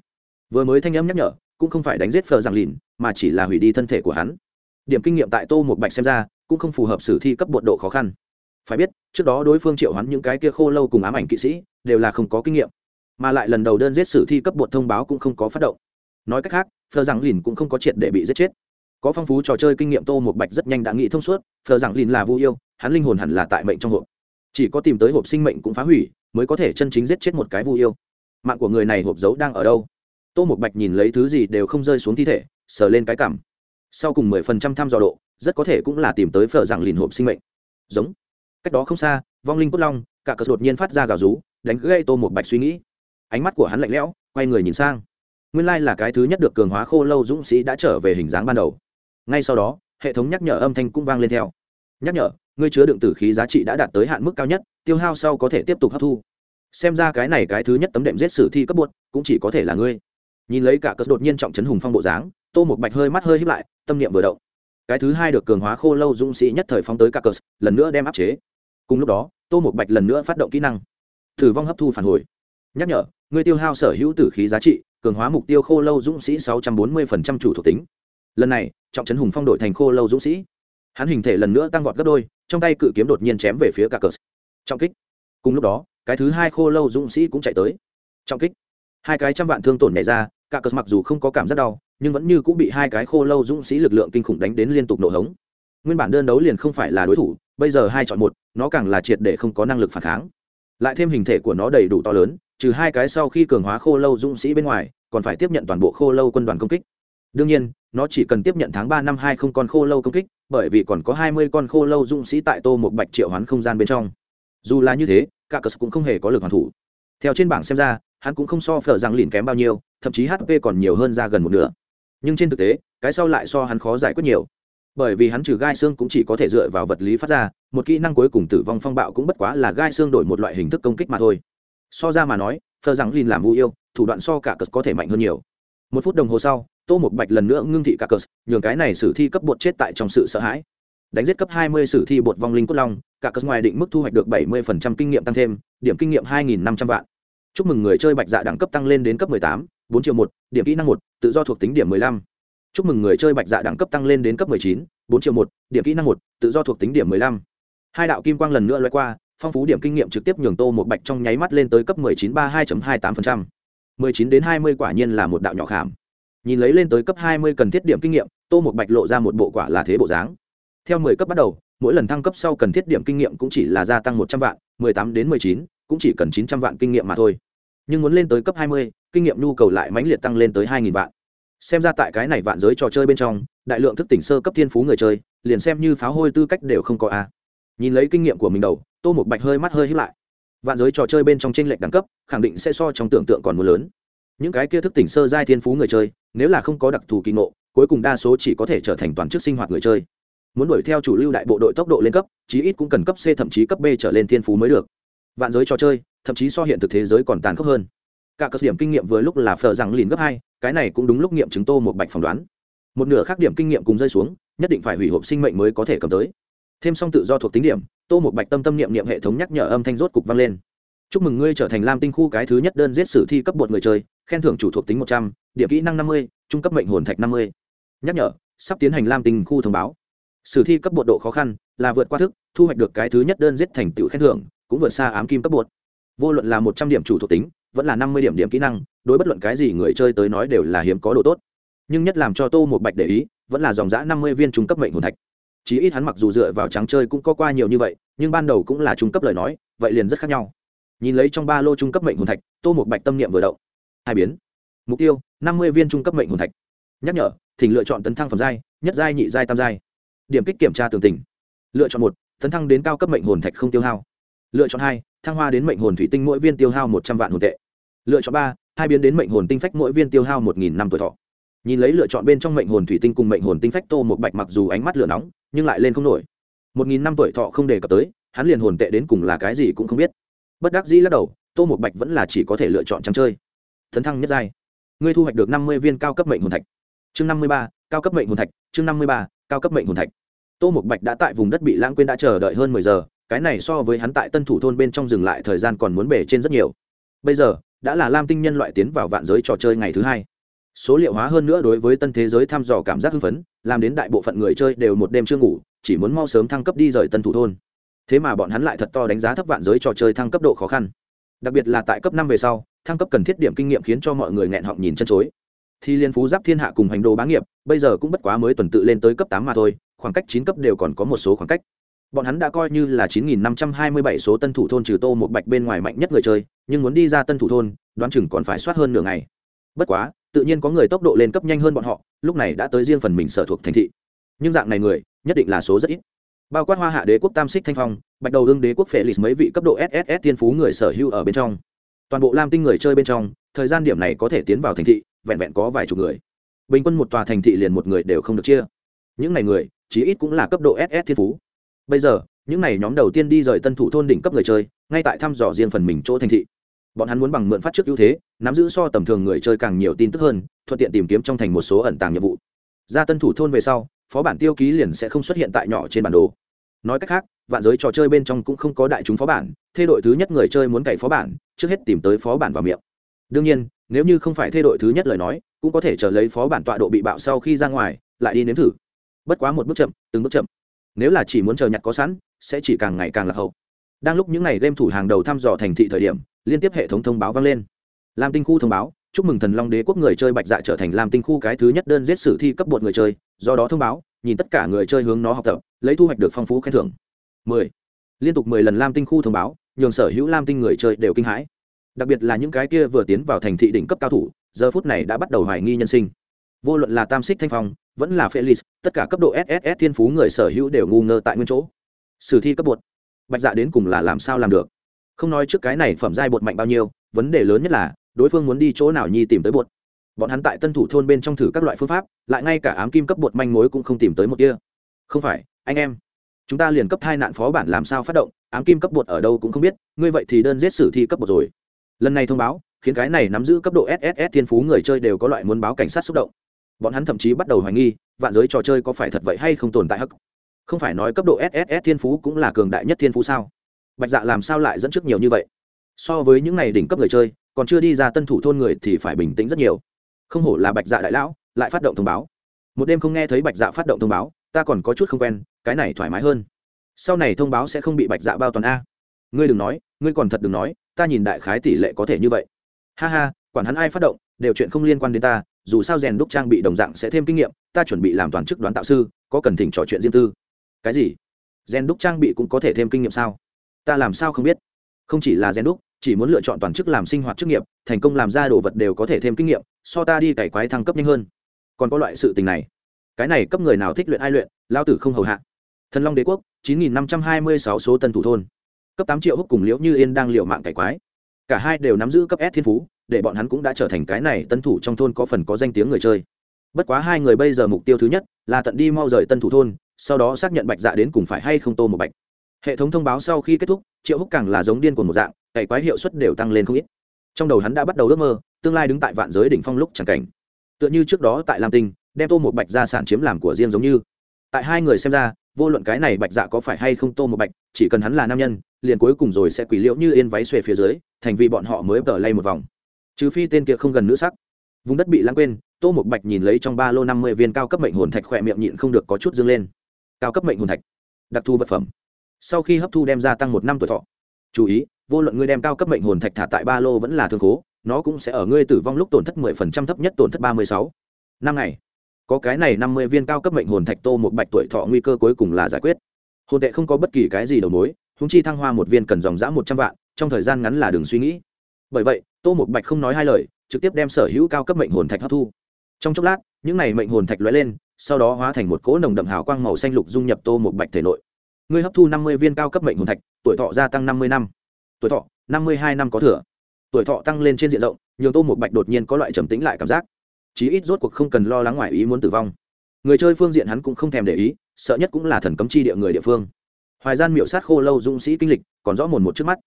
Vừa mới thanh âm nhắc nhở cũng không phải đánh giết phờ rằng lìn mà chỉ là hủy đi thân thể của hắn. Điểm kinh nghiệm tại tô một bạch xem ra cũng không phù hợp sử thi cấp bột độ khó khăn phải biết, trước đó đối phương triệu hắn những cái kia khô lâu cùng ám ảnh kỵ sĩ, đều là không có kinh nghiệm. Mà lại lần đầu đơn giết sử thi cấp bột thông báo cũng không có phát động. Nói cách khác, phờ rằng lìn cũng không có triệt để bị giết chết. Có phong phú trò chơi kinh nghiệm tô một bạch rất nhanh đã nghĩ thông suốt, phờ rằng lìn là vu yêu, hắn linh hồn hẳn là tại mệnh trong hộp. Chỉ có tìm tới hộp sinh mệnh cũng phá hủy, mới có thể chân chính giết chết một cái vu yêu. Mạng của người này hộp dấu đang ở đâu? Tô một bạch nhìn lấy thứ gì đều không rơi xuống thi thể, sờ lên cái cảm. Sau cùng mười phần trăm thăm dò độ, rất có thể cũng là tìm tới phở rằng lìn hộp sinh mệnh. Giống cách đó không xa, vong linh cốt long, cả cờ đột nhiên phát ra gào rú, đánh gây tô một bạch suy nghĩ. Ánh mắt của hắn lạnh lẽo, quay người nhìn sang. Nguyên lai là cái thứ nhất được cường hóa khô lâu dũng sĩ đã trở về hình dáng ban đầu. Ngay sau đó, hệ thống nhắc nhở âm thanh cũng vang lên theo. Nhắc nhở, ngươi chứa đựng tử khí giá trị đã đạt tới hạn mức cao nhất, tiêu hao sau có thể tiếp tục hấp thu. Xem ra cái này cái thứ nhất tấm đệm giết sử thi cấp buốt cũng chỉ có thể là ngươi. Nhìn lấy cả cờ đột nhiên trọng chấn hùng phong bộ dáng, tô một bạch hơi mắt hơi híp lại, tâm niệm vừa động. Cái thứ hai được cường hóa khô lâu dũng sĩ nhất thời phóng tới cả cờ, lần nữa đem áp chế cùng lúc đó, tô một bạch lần nữa phát động kỹ năng. Thử vong hấp thu phản hồi. Nhắc nhở, người tiêu hao sở hữu tử khí giá trị, cường hóa mục tiêu khô lâu dũng sĩ sáu trăm bốn mươi chủ thuộc tính. Lần này, trọng trấn hùng phong đổi thành khô lâu dũng sĩ. Hắn hình thể lần nữa tăng vọt gấp đôi, trong tay cự kiếm đột nhiên chém về phía cả cờ. Trọng kích. Cùng lúc đó, cái thứ hai khô lâu dũng sĩ cũng chạy tới. Trọng kích. Hai cái trăm vạn thương tổn nhảy ra, cả cờ mặc dù không có cảm giác đau, nhưng vẫn như cũng bị hai cái khô lâu dũng sĩ lực lượng kinh khủng đánh đến liên tục nổ hống nguyên bản đơn đấu liền không phải là đối thủ, bây giờ hai chọn một, nó càng là triệt để không có năng lực phản kháng. Lại thêm hình thể của nó đầy đủ to lớn, trừ hai cái sau khi cường hóa khô lâu dũng sĩ bên ngoài, còn phải tiếp nhận toàn bộ khô lâu quân đoàn công kích. Đương nhiên, nó chỉ cần tiếp nhận tháng ba năm hai không con khô lâu công kích, bởi vì còn có hai mươi con khô lâu dũng sĩ tại tô một bạch triệu hoán không gian bên trong. Dù là như thế cả cờ cũng không hề có lực hoàn thủ. Theo trên bảng xem ra, hắn cũng không so phở rằng lìn kém bao nhiêu, thậm chí hp còn nhiều hơn ra gần một nửa. Nhưng trên thực tế, cái sau lại so hắn khó giải quyết nhiều bởi vì hắn trừ gai xương cũng chỉ có thể dựa vào vật lý phát ra một kỹ năng cuối cùng tử vong phong bạo cũng bất quá là gai xương đổi một loại hình thức công kích mà thôi. So ra mà nói thơ rằng lin làm vũ yêu thủ đoạn so cả cờ có thể mạnh hơn nhiều. Một phút đồng hồ sau tô một bạch lần nữa ngưng thị cả cờ nhường cái này sử thi cấp bột chết tại trong sự sợ hãi. Đánh giết cấp 20 sử thi bột vong linh cốt long cả cờ ngoài định mức thu hoạch được 70% kinh nghiệm tăng thêm điểm kinh nghiệm 2.500 vạn. Chúc mừng người chơi bạch dạ đẳng cấp tăng lên đến cấp 18, 4 triệu một điểm kỹ năng một tự do thuộc tính điểm 15 chúc mừng người chơi bạch dạ đẳng cấp tăng lên đến cấp 19, 4 triệu một điểm kỹ năng một tự do thuộc tính điểm 15 hai đạo kim quang lần nữa lướt qua phong phú điểm kinh nghiệm trực tiếp nhường tô một bạch trong nháy mắt lên tới cấp 19 32.28%. 19 đến 20 quả nhiên là một đạo nhỏ khảm. Nhìn lấy lên tới cấp 20 cần thiết điểm kinh nghiệm tô một bạch lộ ra một bộ quả là thế bộ dáng. Theo 10 cấp bắt đầu mỗi lần thăng cấp sau cần thiết điểm kinh nghiệm cũng chỉ là gia tăng 100 vạn 18 đến 19 cũng chỉ cần 900 vạn kinh nghiệm mà thôi. Nhưng muốn lên tới cấp 20, kinh nghiệm nhu cầu lại mãnh liệt tăng lên tới 2.000 vạn xem ra tại cái này vạn giới trò chơi bên trong, đại lượng thức tỉnh sơ cấp thiên phú người chơi, liền xem như pháo hôi tư cách đều không có a. Nhìn lấy kinh nghiệm của mình đầu, tô một bạch hơi mắt hơi hít lại. Vạn giới trò chơi bên trong tranh lệch đẳng cấp, khẳng định sẽ so trong tưởng tượng còn mưa lớn. Những cái kia thức tỉnh sơ giai thiên phú người chơi, nếu là không có đặc thù kỳ ngộ, cuối cùng đa số chỉ có thể trở thành toàn chức sinh hoạt người chơi. Muốn đuổi theo chủ lưu đại bộ đội tốc độ lên cấp, chí ít cũng cần cấp c thậm chí cấp b trở lên thiên phú mới được. Vạn giới trò chơi, thậm chí so hiện thực thế giới còn tàn khốc hơn cả cơ điểm kinh nghiệm vừa lúc là phờ rằng lìn gấp hai, cái này cũng đúng lúc nghiệm chứng tô một bạch phỏng đoán. Một nửa khác điểm kinh nghiệm cùng rơi xuống, nhất định phải hủy hộp sinh mệnh mới có thể cầm tới. Thêm xong tự do thuộc tính điểm, tô một bạch tâm tâm niệm niệm hệ thống nhắc nhở âm thanh rốt cục vang lên. Chúc mừng ngươi trở thành lam tinh khu cái thứ nhất đơn giết sử thi cấp bột người chơi, khen thưởng chủ thuộc tính một trăm, điểm kỹ năng năm mươi, trung cấp mệnh hồn thạch năm mươi. Nhắc nhở, sắp tiến hành lam tinh khu thông báo. Sử thi cấp bột độ khó khăn, là vượt qua thức, thu hoạch được cái thứ nhất đơn giết thành tựu khen thưởng, cũng vượt xa ám kim cấp bột. Vô luận là một trăm điểm chủ thuộc tính vẫn là năm mươi điểm điểm kỹ năng, đối bất luận cái gì người chơi tới nói đều là hiếm có độ tốt. Nhưng nhất làm cho tô một bạch để ý, vẫn là dòng giã năm mươi viên trung cấp mệnh hồn thạch. Chí ít hắn mặc dù dựa vào trắng chơi cũng có qua nhiều như vậy, nhưng ban đầu cũng là trung cấp lời nói, vậy liền rất khác nhau. Nhìn lấy trong ba lô trung cấp mệnh hồn thạch, tô một bạch tâm niệm vừa đậu hai biến. Mục tiêu, năm mươi viên trung cấp mệnh hồn thạch. Nhắc nhở, thỉnh lựa chọn tấn thăng phẩm giai, nhất giai, nhị giai, tam giai. Điểm kích kiểm tra tường tình lựa chọn một, tấn thăng đến cao cấp mệnh hồn thạch không tiêu hao. Lựa chọn hai, thăng hoa đến mệnh hồn thủy tinh mỗi viên tiêu hao một trăm vạn hồn tệ lựa chọn ba, hai biến đến mệnh hồn tinh phách mỗi viên tiêu hao một nghìn năm tuổi thọ. Nhìn lấy lựa chọn bên trong mệnh hồn thủy tinh cùng mệnh hồn tinh phách tô một bạch mặc dù ánh mắt lửa nóng, nhưng lại lên không nổi. Một nghìn năm tuổi thọ không đề cập tới, hắn liền hồn tệ đến cùng là cái gì cũng không biết. Bất đắc dĩ lắc đầu, tô một bạch vẫn là chỉ có thể lựa chọn trắng chơi. Thấn thăng nhất giai. Ngươi thu hoạch được năm mươi viên cao cấp mệnh hồn thạch. Chương năm mươi ba, cao cấp mệnh hồn thạch. Chương năm mươi ba, cao cấp mệnh hồn thạch. Tô một bạch đã tại vùng đất bị lãng quên đã chờ đợi hơn mười giờ, cái này so với hắn tại tân thủ thôn bên trong dừng lại thời gian còn muốn bể trên rất nhiều. Bây giờ đã là lam tinh nhân loại tiến vào vạn giới trò chơi ngày thứ hai. Số liệu hóa hơn nữa đối với tân thế giới thăm dò cảm giác hưng phấn, làm đến đại bộ phận người chơi đều một đêm chưa ngủ, chỉ muốn mau sớm thăng cấp đi rời tân thủ thôn. Thế mà bọn hắn lại thật to đánh giá thấp vạn giới trò chơi thăng cấp độ khó khăn. Đặc biệt là tại cấp năm về sau, thăng cấp cần thiết điểm kinh nghiệm khiến cho mọi người nghẹn họng nhìn chân chối. Thì liên phú giáp thiên hạ cùng hành đồ bá nghiệp, bây giờ cũng bất quá mới tuần tự lên tới cấp tám mà thôi, khoảng cách chín cấp đều còn có một số khoảng cách bọn hắn đã coi như là chín nghìn năm trăm hai mươi bảy số tân thủ thôn trừ tô một bạch bên ngoài mạnh nhất người chơi, nhưng muốn đi ra tân thủ thôn, đoán chừng còn phải soát hơn nửa ngày. Bất quá, tự nhiên có người tốc độ lên cấp nhanh hơn bọn họ, lúc này đã tới riêng phần mình sở thuộc thành thị. Nhưng dạng này người, nhất định là số rất ít. Bao quát hoa hạ đế quốc tam xích thanh phong, bạch đầu hương đế quốc phệ lịch mấy vị cấp độ sss tiên phú người sở hữu ở bên trong. Toàn bộ lam tinh người chơi bên trong, thời gian điểm này có thể tiến vào thành thị, vẹn vẹn có vài chục người. Bình quân một tòa thành thị liền một người đều không được chia. Những này người, chí ít cũng là cấp độ ss thiên phú bây giờ, những này nhóm đầu tiên đi rời tân thủ thôn đỉnh cấp người chơi, ngay tại thăm dò riêng phần mình chỗ thành thị. Bọn hắn muốn bằng mượn phát trước ưu thế, nắm giữ so tầm thường người chơi càng nhiều tin tức hơn, thuận tiện tìm kiếm trong thành một số ẩn tàng nhiệm vụ. Ra tân thủ thôn về sau, phó bản tiêu ký liền sẽ không xuất hiện tại nhỏ trên bản đồ. Nói cách khác, vạn giới trò chơi bên trong cũng không có đại chúng phó bản, thay đội thứ nhất người chơi muốn cày phó bản, trước hết tìm tới phó bản vào miệng. Đương nhiên, nếu như không phải thay đội thứ nhất lời nói, cũng có thể chờ lấy phó bản tọa độ bị bạo sau khi ra ngoài, lại đi nếm thử. Bất quá một bước chậm, từng bước chậm nếu là chỉ muốn chờ nhặt có sẵn, sẽ chỉ càng ngày càng lạc hậu. Đang lúc những ngày game thủ hàng đầu thăm dò thành thị thời điểm, liên tiếp hệ thống thông báo vang lên. Lam tinh khu thông báo, chúc mừng thần long đế quốc người chơi bạch dạ trở thành lam tinh khu cái thứ nhất đơn giết sử thi cấp bột người chơi, do đó thông báo, nhìn tất cả người chơi hướng nó học tập, lấy thu hoạch được phong phú khen thưởng. 10. liên tục 10 lần lam tinh khu thông báo, nhường sở hữu lam tinh người chơi đều kinh hãi. Đặc biệt là những cái kia vừa tiến vào thành thị đỉnh cấp cao thủ, giờ phút này đã bắt đầu hoài nghi nhân sinh. Vô luận là tam xích thanh phong vẫn là felix, tất cả cấp độ sss thiên phú người sở hữu đều ngu ngơ tại nguyên chỗ. Sử thi cấp bột. Bạch dạ đến cùng là làm sao làm được? Không nói trước cái này phẩm giai bột mạnh bao nhiêu, vấn đề lớn nhất là, đối phương muốn đi chỗ nào nhi tìm tới bột. Bọn hắn tại tân thủ thôn bên trong thử các loại phương pháp, lại ngay cả ám kim cấp bột manh mối cũng không tìm tới một kia không phải, anh em, chúng ta liền cấp hai nạn phó bản làm sao phát động, ám kim cấp bột ở đâu cũng không biết, ngươi vậy thì đơn giết sử thi cấp bột rồi. Lần này thông báo, khiến cái này nắm giữ cấp độ sss thiên phú người chơi đều có loại muốn báo cảnh sát xúc động bọn hắn thậm chí bắt đầu hoài nghi, vạn giới trò chơi có phải thật vậy hay không tồn tại hắc? Không phải nói cấp độ sss thiên phú cũng là cường đại nhất thiên phú sao? Bạch dạ làm sao lại dẫn trước nhiều như vậy? So với những n à y đỉnh cấp người chơi, còn chưa đi ra tân thủ thôn người thì phải bình tĩnh rất nhiều. Không hổ là bạch dạ đại lão, lại phát động thông báo. Một đêm không nghe thấy bạch dạ phát động thông báo, ta còn có chút không quen, cái này thoải mái hơn. Sau này thông báo sẽ không bị bạch dạ bao toàn a. Ngươi đừng nói, ngươi còn thật đừng nói, ta nhìn đại khái tỷ lệ có thể như vậy. Ha ha, quản hắn ai phát động, đều chuyện không liên quan đến ta dù sao rèn đúc trang bị đồng dạng sẽ thêm kinh nghiệm, ta chuẩn bị làm toàn chức đoán tạo sư, có cần thỉnh trò chuyện riêng tư. Cái gì? Rèn đúc trang bị cũng có thể thêm kinh nghiệm sao? Ta làm sao không biết? Không chỉ là rèn đúc, chỉ muốn lựa chọn toàn chức làm sinh hoạt chức nghiệp, thành công làm ra đồ vật đều có thể thêm kinh nghiệm, so ta đi cày quái thăng cấp nhanh hơn. Còn có loại sự tình này. Cái này cấp người nào thích luyện ai luyện, lao tử không hầu hạ. Thần long đế quốc, chín nghìn năm trăm hai mươi sáu số tân thủ thôn. Cấp tám triệu húc cùng liễu như yên đang liệu mạng cày quái. Cả hai đều nắm giữ cấp s thiên phú để bọn hắn cũng đã trở thành cái này tân thủ trong thôn có phần có danh tiếng người chơi. Bất quá hai người bây giờ mục tiêu thứ nhất là tận đi mau rời tân thủ thôn, sau đó xác nhận bạch dạ đến cùng phải hay không tô một bạch. Hệ thống thông báo sau khi kết thúc, triệu húc càng là giống điên của một dạng, cày quái hiệu suất đều tăng lên không ít. Trong đầu hắn đã bắt đầu ước mơ, tương lai đứng tại vạn giới đỉnh phong lúc chẳng cảnh. Tựa như trước đó tại lam tinh, đem tô một bạch gia sản chiếm làm của riêng giống như. Tại hai người xem ra, vô luận cái này bạch dạ có phải hay không tô một bạch, chỉ cần hắn là nam nhân, liền cuối cùng rồi sẽ quỷ liễu như yên váy xuề phía dưới, thành vì bọn họ mới tờ lay một vòng trừ phi tên kia không gần nữ sắc. Vùng đất bị lãng quên, tô một bạch nhìn lấy trong ba lô năm mươi viên cao cấp mệnh hồn thạch khỏe miệng nhịn không được có chút dâng lên. Cao cấp mệnh hồn thạch, đặc thù vật phẩm. Sau khi hấp thu đem gia tăng một năm tuổi thọ. Chú ý, vô luận ngươi đem cao cấp mệnh hồn thạch thả tại ba lô vẫn là thương cố nó cũng sẽ ở ngươi tử vong lúc tổn thất mười phần trăm thấp nhất tổn thất ba mươi sáu. Năm ngày. Có cái này năm mươi viên cao cấp mệnh hồn thạch tô một bạch tuổi thọ nguy cơ cuối cùng là giải quyết. Hồn tệ không có bất kỳ cái gì đầu mối húng chi thăng hoa một viên cần dòng dã một trăm vạn, trong thời gian ngắn là đường suy nghĩ. Bởi vậy tô một bạch không nói hai lời, trực tiếp đem sở hữu cao cấp mệnh hồn thạch hấp thu. Trong chốc lát, những này mệnh hồn thạch lóe lên, sau đó hóa thành một cỗ nồng đậm hào quang màu xanh lục dung nhập tô một bạch thể nội. Ngươi hấp thu năm mươi viên cao cấp mệnh hồn thạch, tuổi thọ gia tăng năm mươi năm. Tuổi thọ, năm mươi hai năm có thừa. Tuổi thọ tăng lên trên diện rộng, nhường tô một bạch đột nhiên có loại trầm tĩnh lại cảm giác. Chí ít rốt cuộc không cần lo lắng ngoài ý muốn tử vong. Người chơi phương diện hắn cũng không thèm để ý, sợ nhất cũng là thần cấm chi địa người địa phương. Hoài gian miệu sát khô lâu dũng sĩ kinh lịch, còn rõ mồn một trước mắt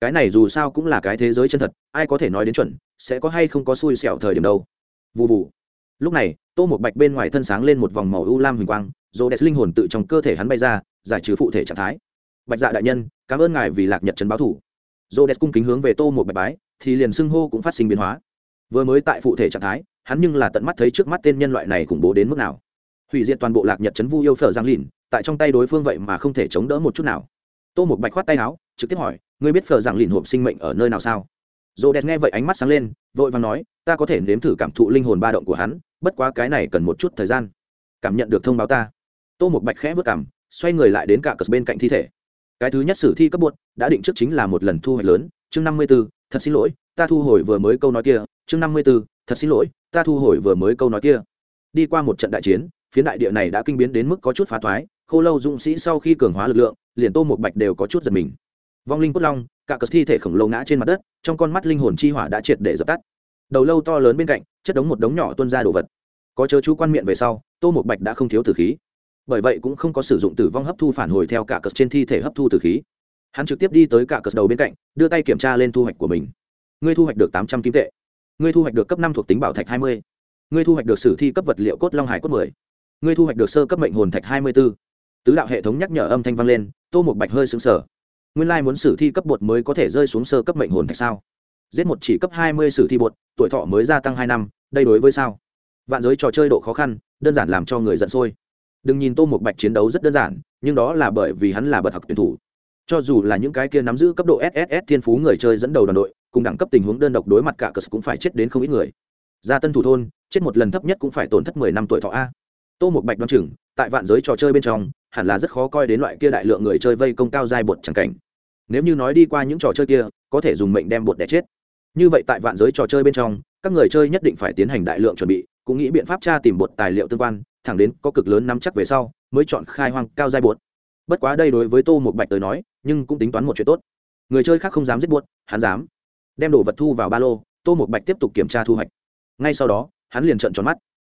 cái này dù sao cũng là cái thế giới chân thật, ai có thể nói đến chuẩn, sẽ có hay không có xui xẻo thời điểm đâu. Vụ vụ lúc này, tô một bạch bên ngoài thân sáng lên một vòng màu u lam huỳnh quang dồ đẹp linh hồn tự trong cơ thể hắn bay ra, giải trừ phụ thể trạng thái. Bạch dạ đại nhân, cảm ơn ngài vì lạc nhật trấn báo thủ. Dồ đẹp cung kính hướng về tô một bạch bái, thì liền xưng hô cũng phát sinh biến hóa. Vừa mới tại phụ thể trạng thái, hắn nhưng là tận mắt thấy trước mắt tên nhân loại này khủng bố đến mức nào. Hủy diệt toàn bộ lạc nhật trấn vu yêu phở giang lìn, tại trong tay đối phương vậy mà không thể chống đỡ một chút nào. Tô một bạch khoát tay áo, trực tiếp hỏi ngươi biết phở rằng lìn hộp sinh mệnh ở nơi nào sao? Dồ đẹp nghe vậy ánh mắt sáng lên, vội vàng nói, ta có thể nếm thử cảm thụ linh hồn ba động của hắn, bất quá cái này cần một chút thời gian. Cảm nhận được thông báo ta. Tô một bạch khẽ vất cảm xoay người lại đến cả cờ bên cạnh thi thể. Cái thứ nhất sử thi cấp bột, đã định trước chính là một lần thu hoạch lớn, chương năm mươi b ố thật xin lỗi, ta thu hồi vừa mới câu nói kia, chương năm mươi b ố thật xin lỗi, ta thu hồi vừa mới câu nói kia. Đi qua một trận đại chiến, phiến đại địa này đã kinh biến đến mức có chút phá thoái, khô lâu dũng sĩ sau khi cường hóa lực lượng, liền tô một bạch đều có chút giật mình vong linh cốt long, cả cờ thi thể khổng lồ ngã trên mặt đất, trong con mắt linh hồn chi hỏa đã triệt để dập tắt. Đầu lâu to lớn bên cạnh, chất đống một đống nhỏ tuân ra đồ vật. Có chớ chú quan miệng về sau, tô một bạch đã không thiếu tử khí. Bởi vậy cũng không có sử dụng tử vong hấp thu phản hồi theo cả cờ trên thi thể hấp thu tử khí. Hắn trực tiếp đi tới cả cờ đầu bên cạnh, đưa tay kiểm tra lên thu hoạch của mình. Ngươi thu hoạch được tám trăm kim tệ. Ngươi thu hoạch được cấp năm thuộc tính bảo thạch hai mươi. Ngươi thu hoạch được sử thi cấp vật liệu cốt long hải cốt mười. Ngươi thu hoạch được sơ cấp mệnh hồn thạch hai mươi b ố tứ đạo hệ thống nhắc nhở âm thanh vang lên, tô một bạch hơi xứng sở nguyên lai muốn sử thi cấp bột mới có thể rơi xuống sơ cấp mệnh hồn thạch sao? Giết một chỉ cấp hai mươi sử thi bột, tuổi thọ mới gia tăng hai năm, đây đối với sao? Vạn giới trò chơi độ khó khăn, đơn giản làm cho người giận sôi. Đừng nhìn tô một bạch chiến đấu rất đơn giản, nhưng đó là bởi vì hắn là bậc học tuyển thủ. Cho dù là những cái kia nắm giữ cấp độ sss thiên phú người chơi dẫn đầu đoàn đội, cùng đẳng cấp tình huống đơn độc đối mặt cả cờ cũng phải chết đến không ít người. Gia tân thủ thôn, chết một lần thấp nhất cũng phải tổn thất mười năm tuổi thọ a tô một bạch đoan chừng, tại vạn giới trò chơi bên trong, hẳn là rất khó coi đến loại kia đại lượng người chơi vây công cao giai bột chẳng cảnh. Nếu như nói đi qua những trò chơi kia, có thể dùng mệnh đem bột để chết. Như vậy tại vạn giới trò chơi bên trong, các người chơi nhất định phải tiến hành đại lượng chuẩn bị, cũng nghĩ biện pháp tra tìm bột tài liệu tương quan, thẳng đến có cực lớn nắm chắc về sau, mới chọn khai hoang cao giai bột. Bất quá đây đối với tô một bạch tới nói, nhưng cũng tính toán một chuyện tốt. Người chơi khác không dám giết bột, hắn dám. Đem đồ vật thu vào ba lô, tô một bạch tiếp tục kiểm tra thu hoạch. Ngay sau đó, hắn liền trợn tròn mắt.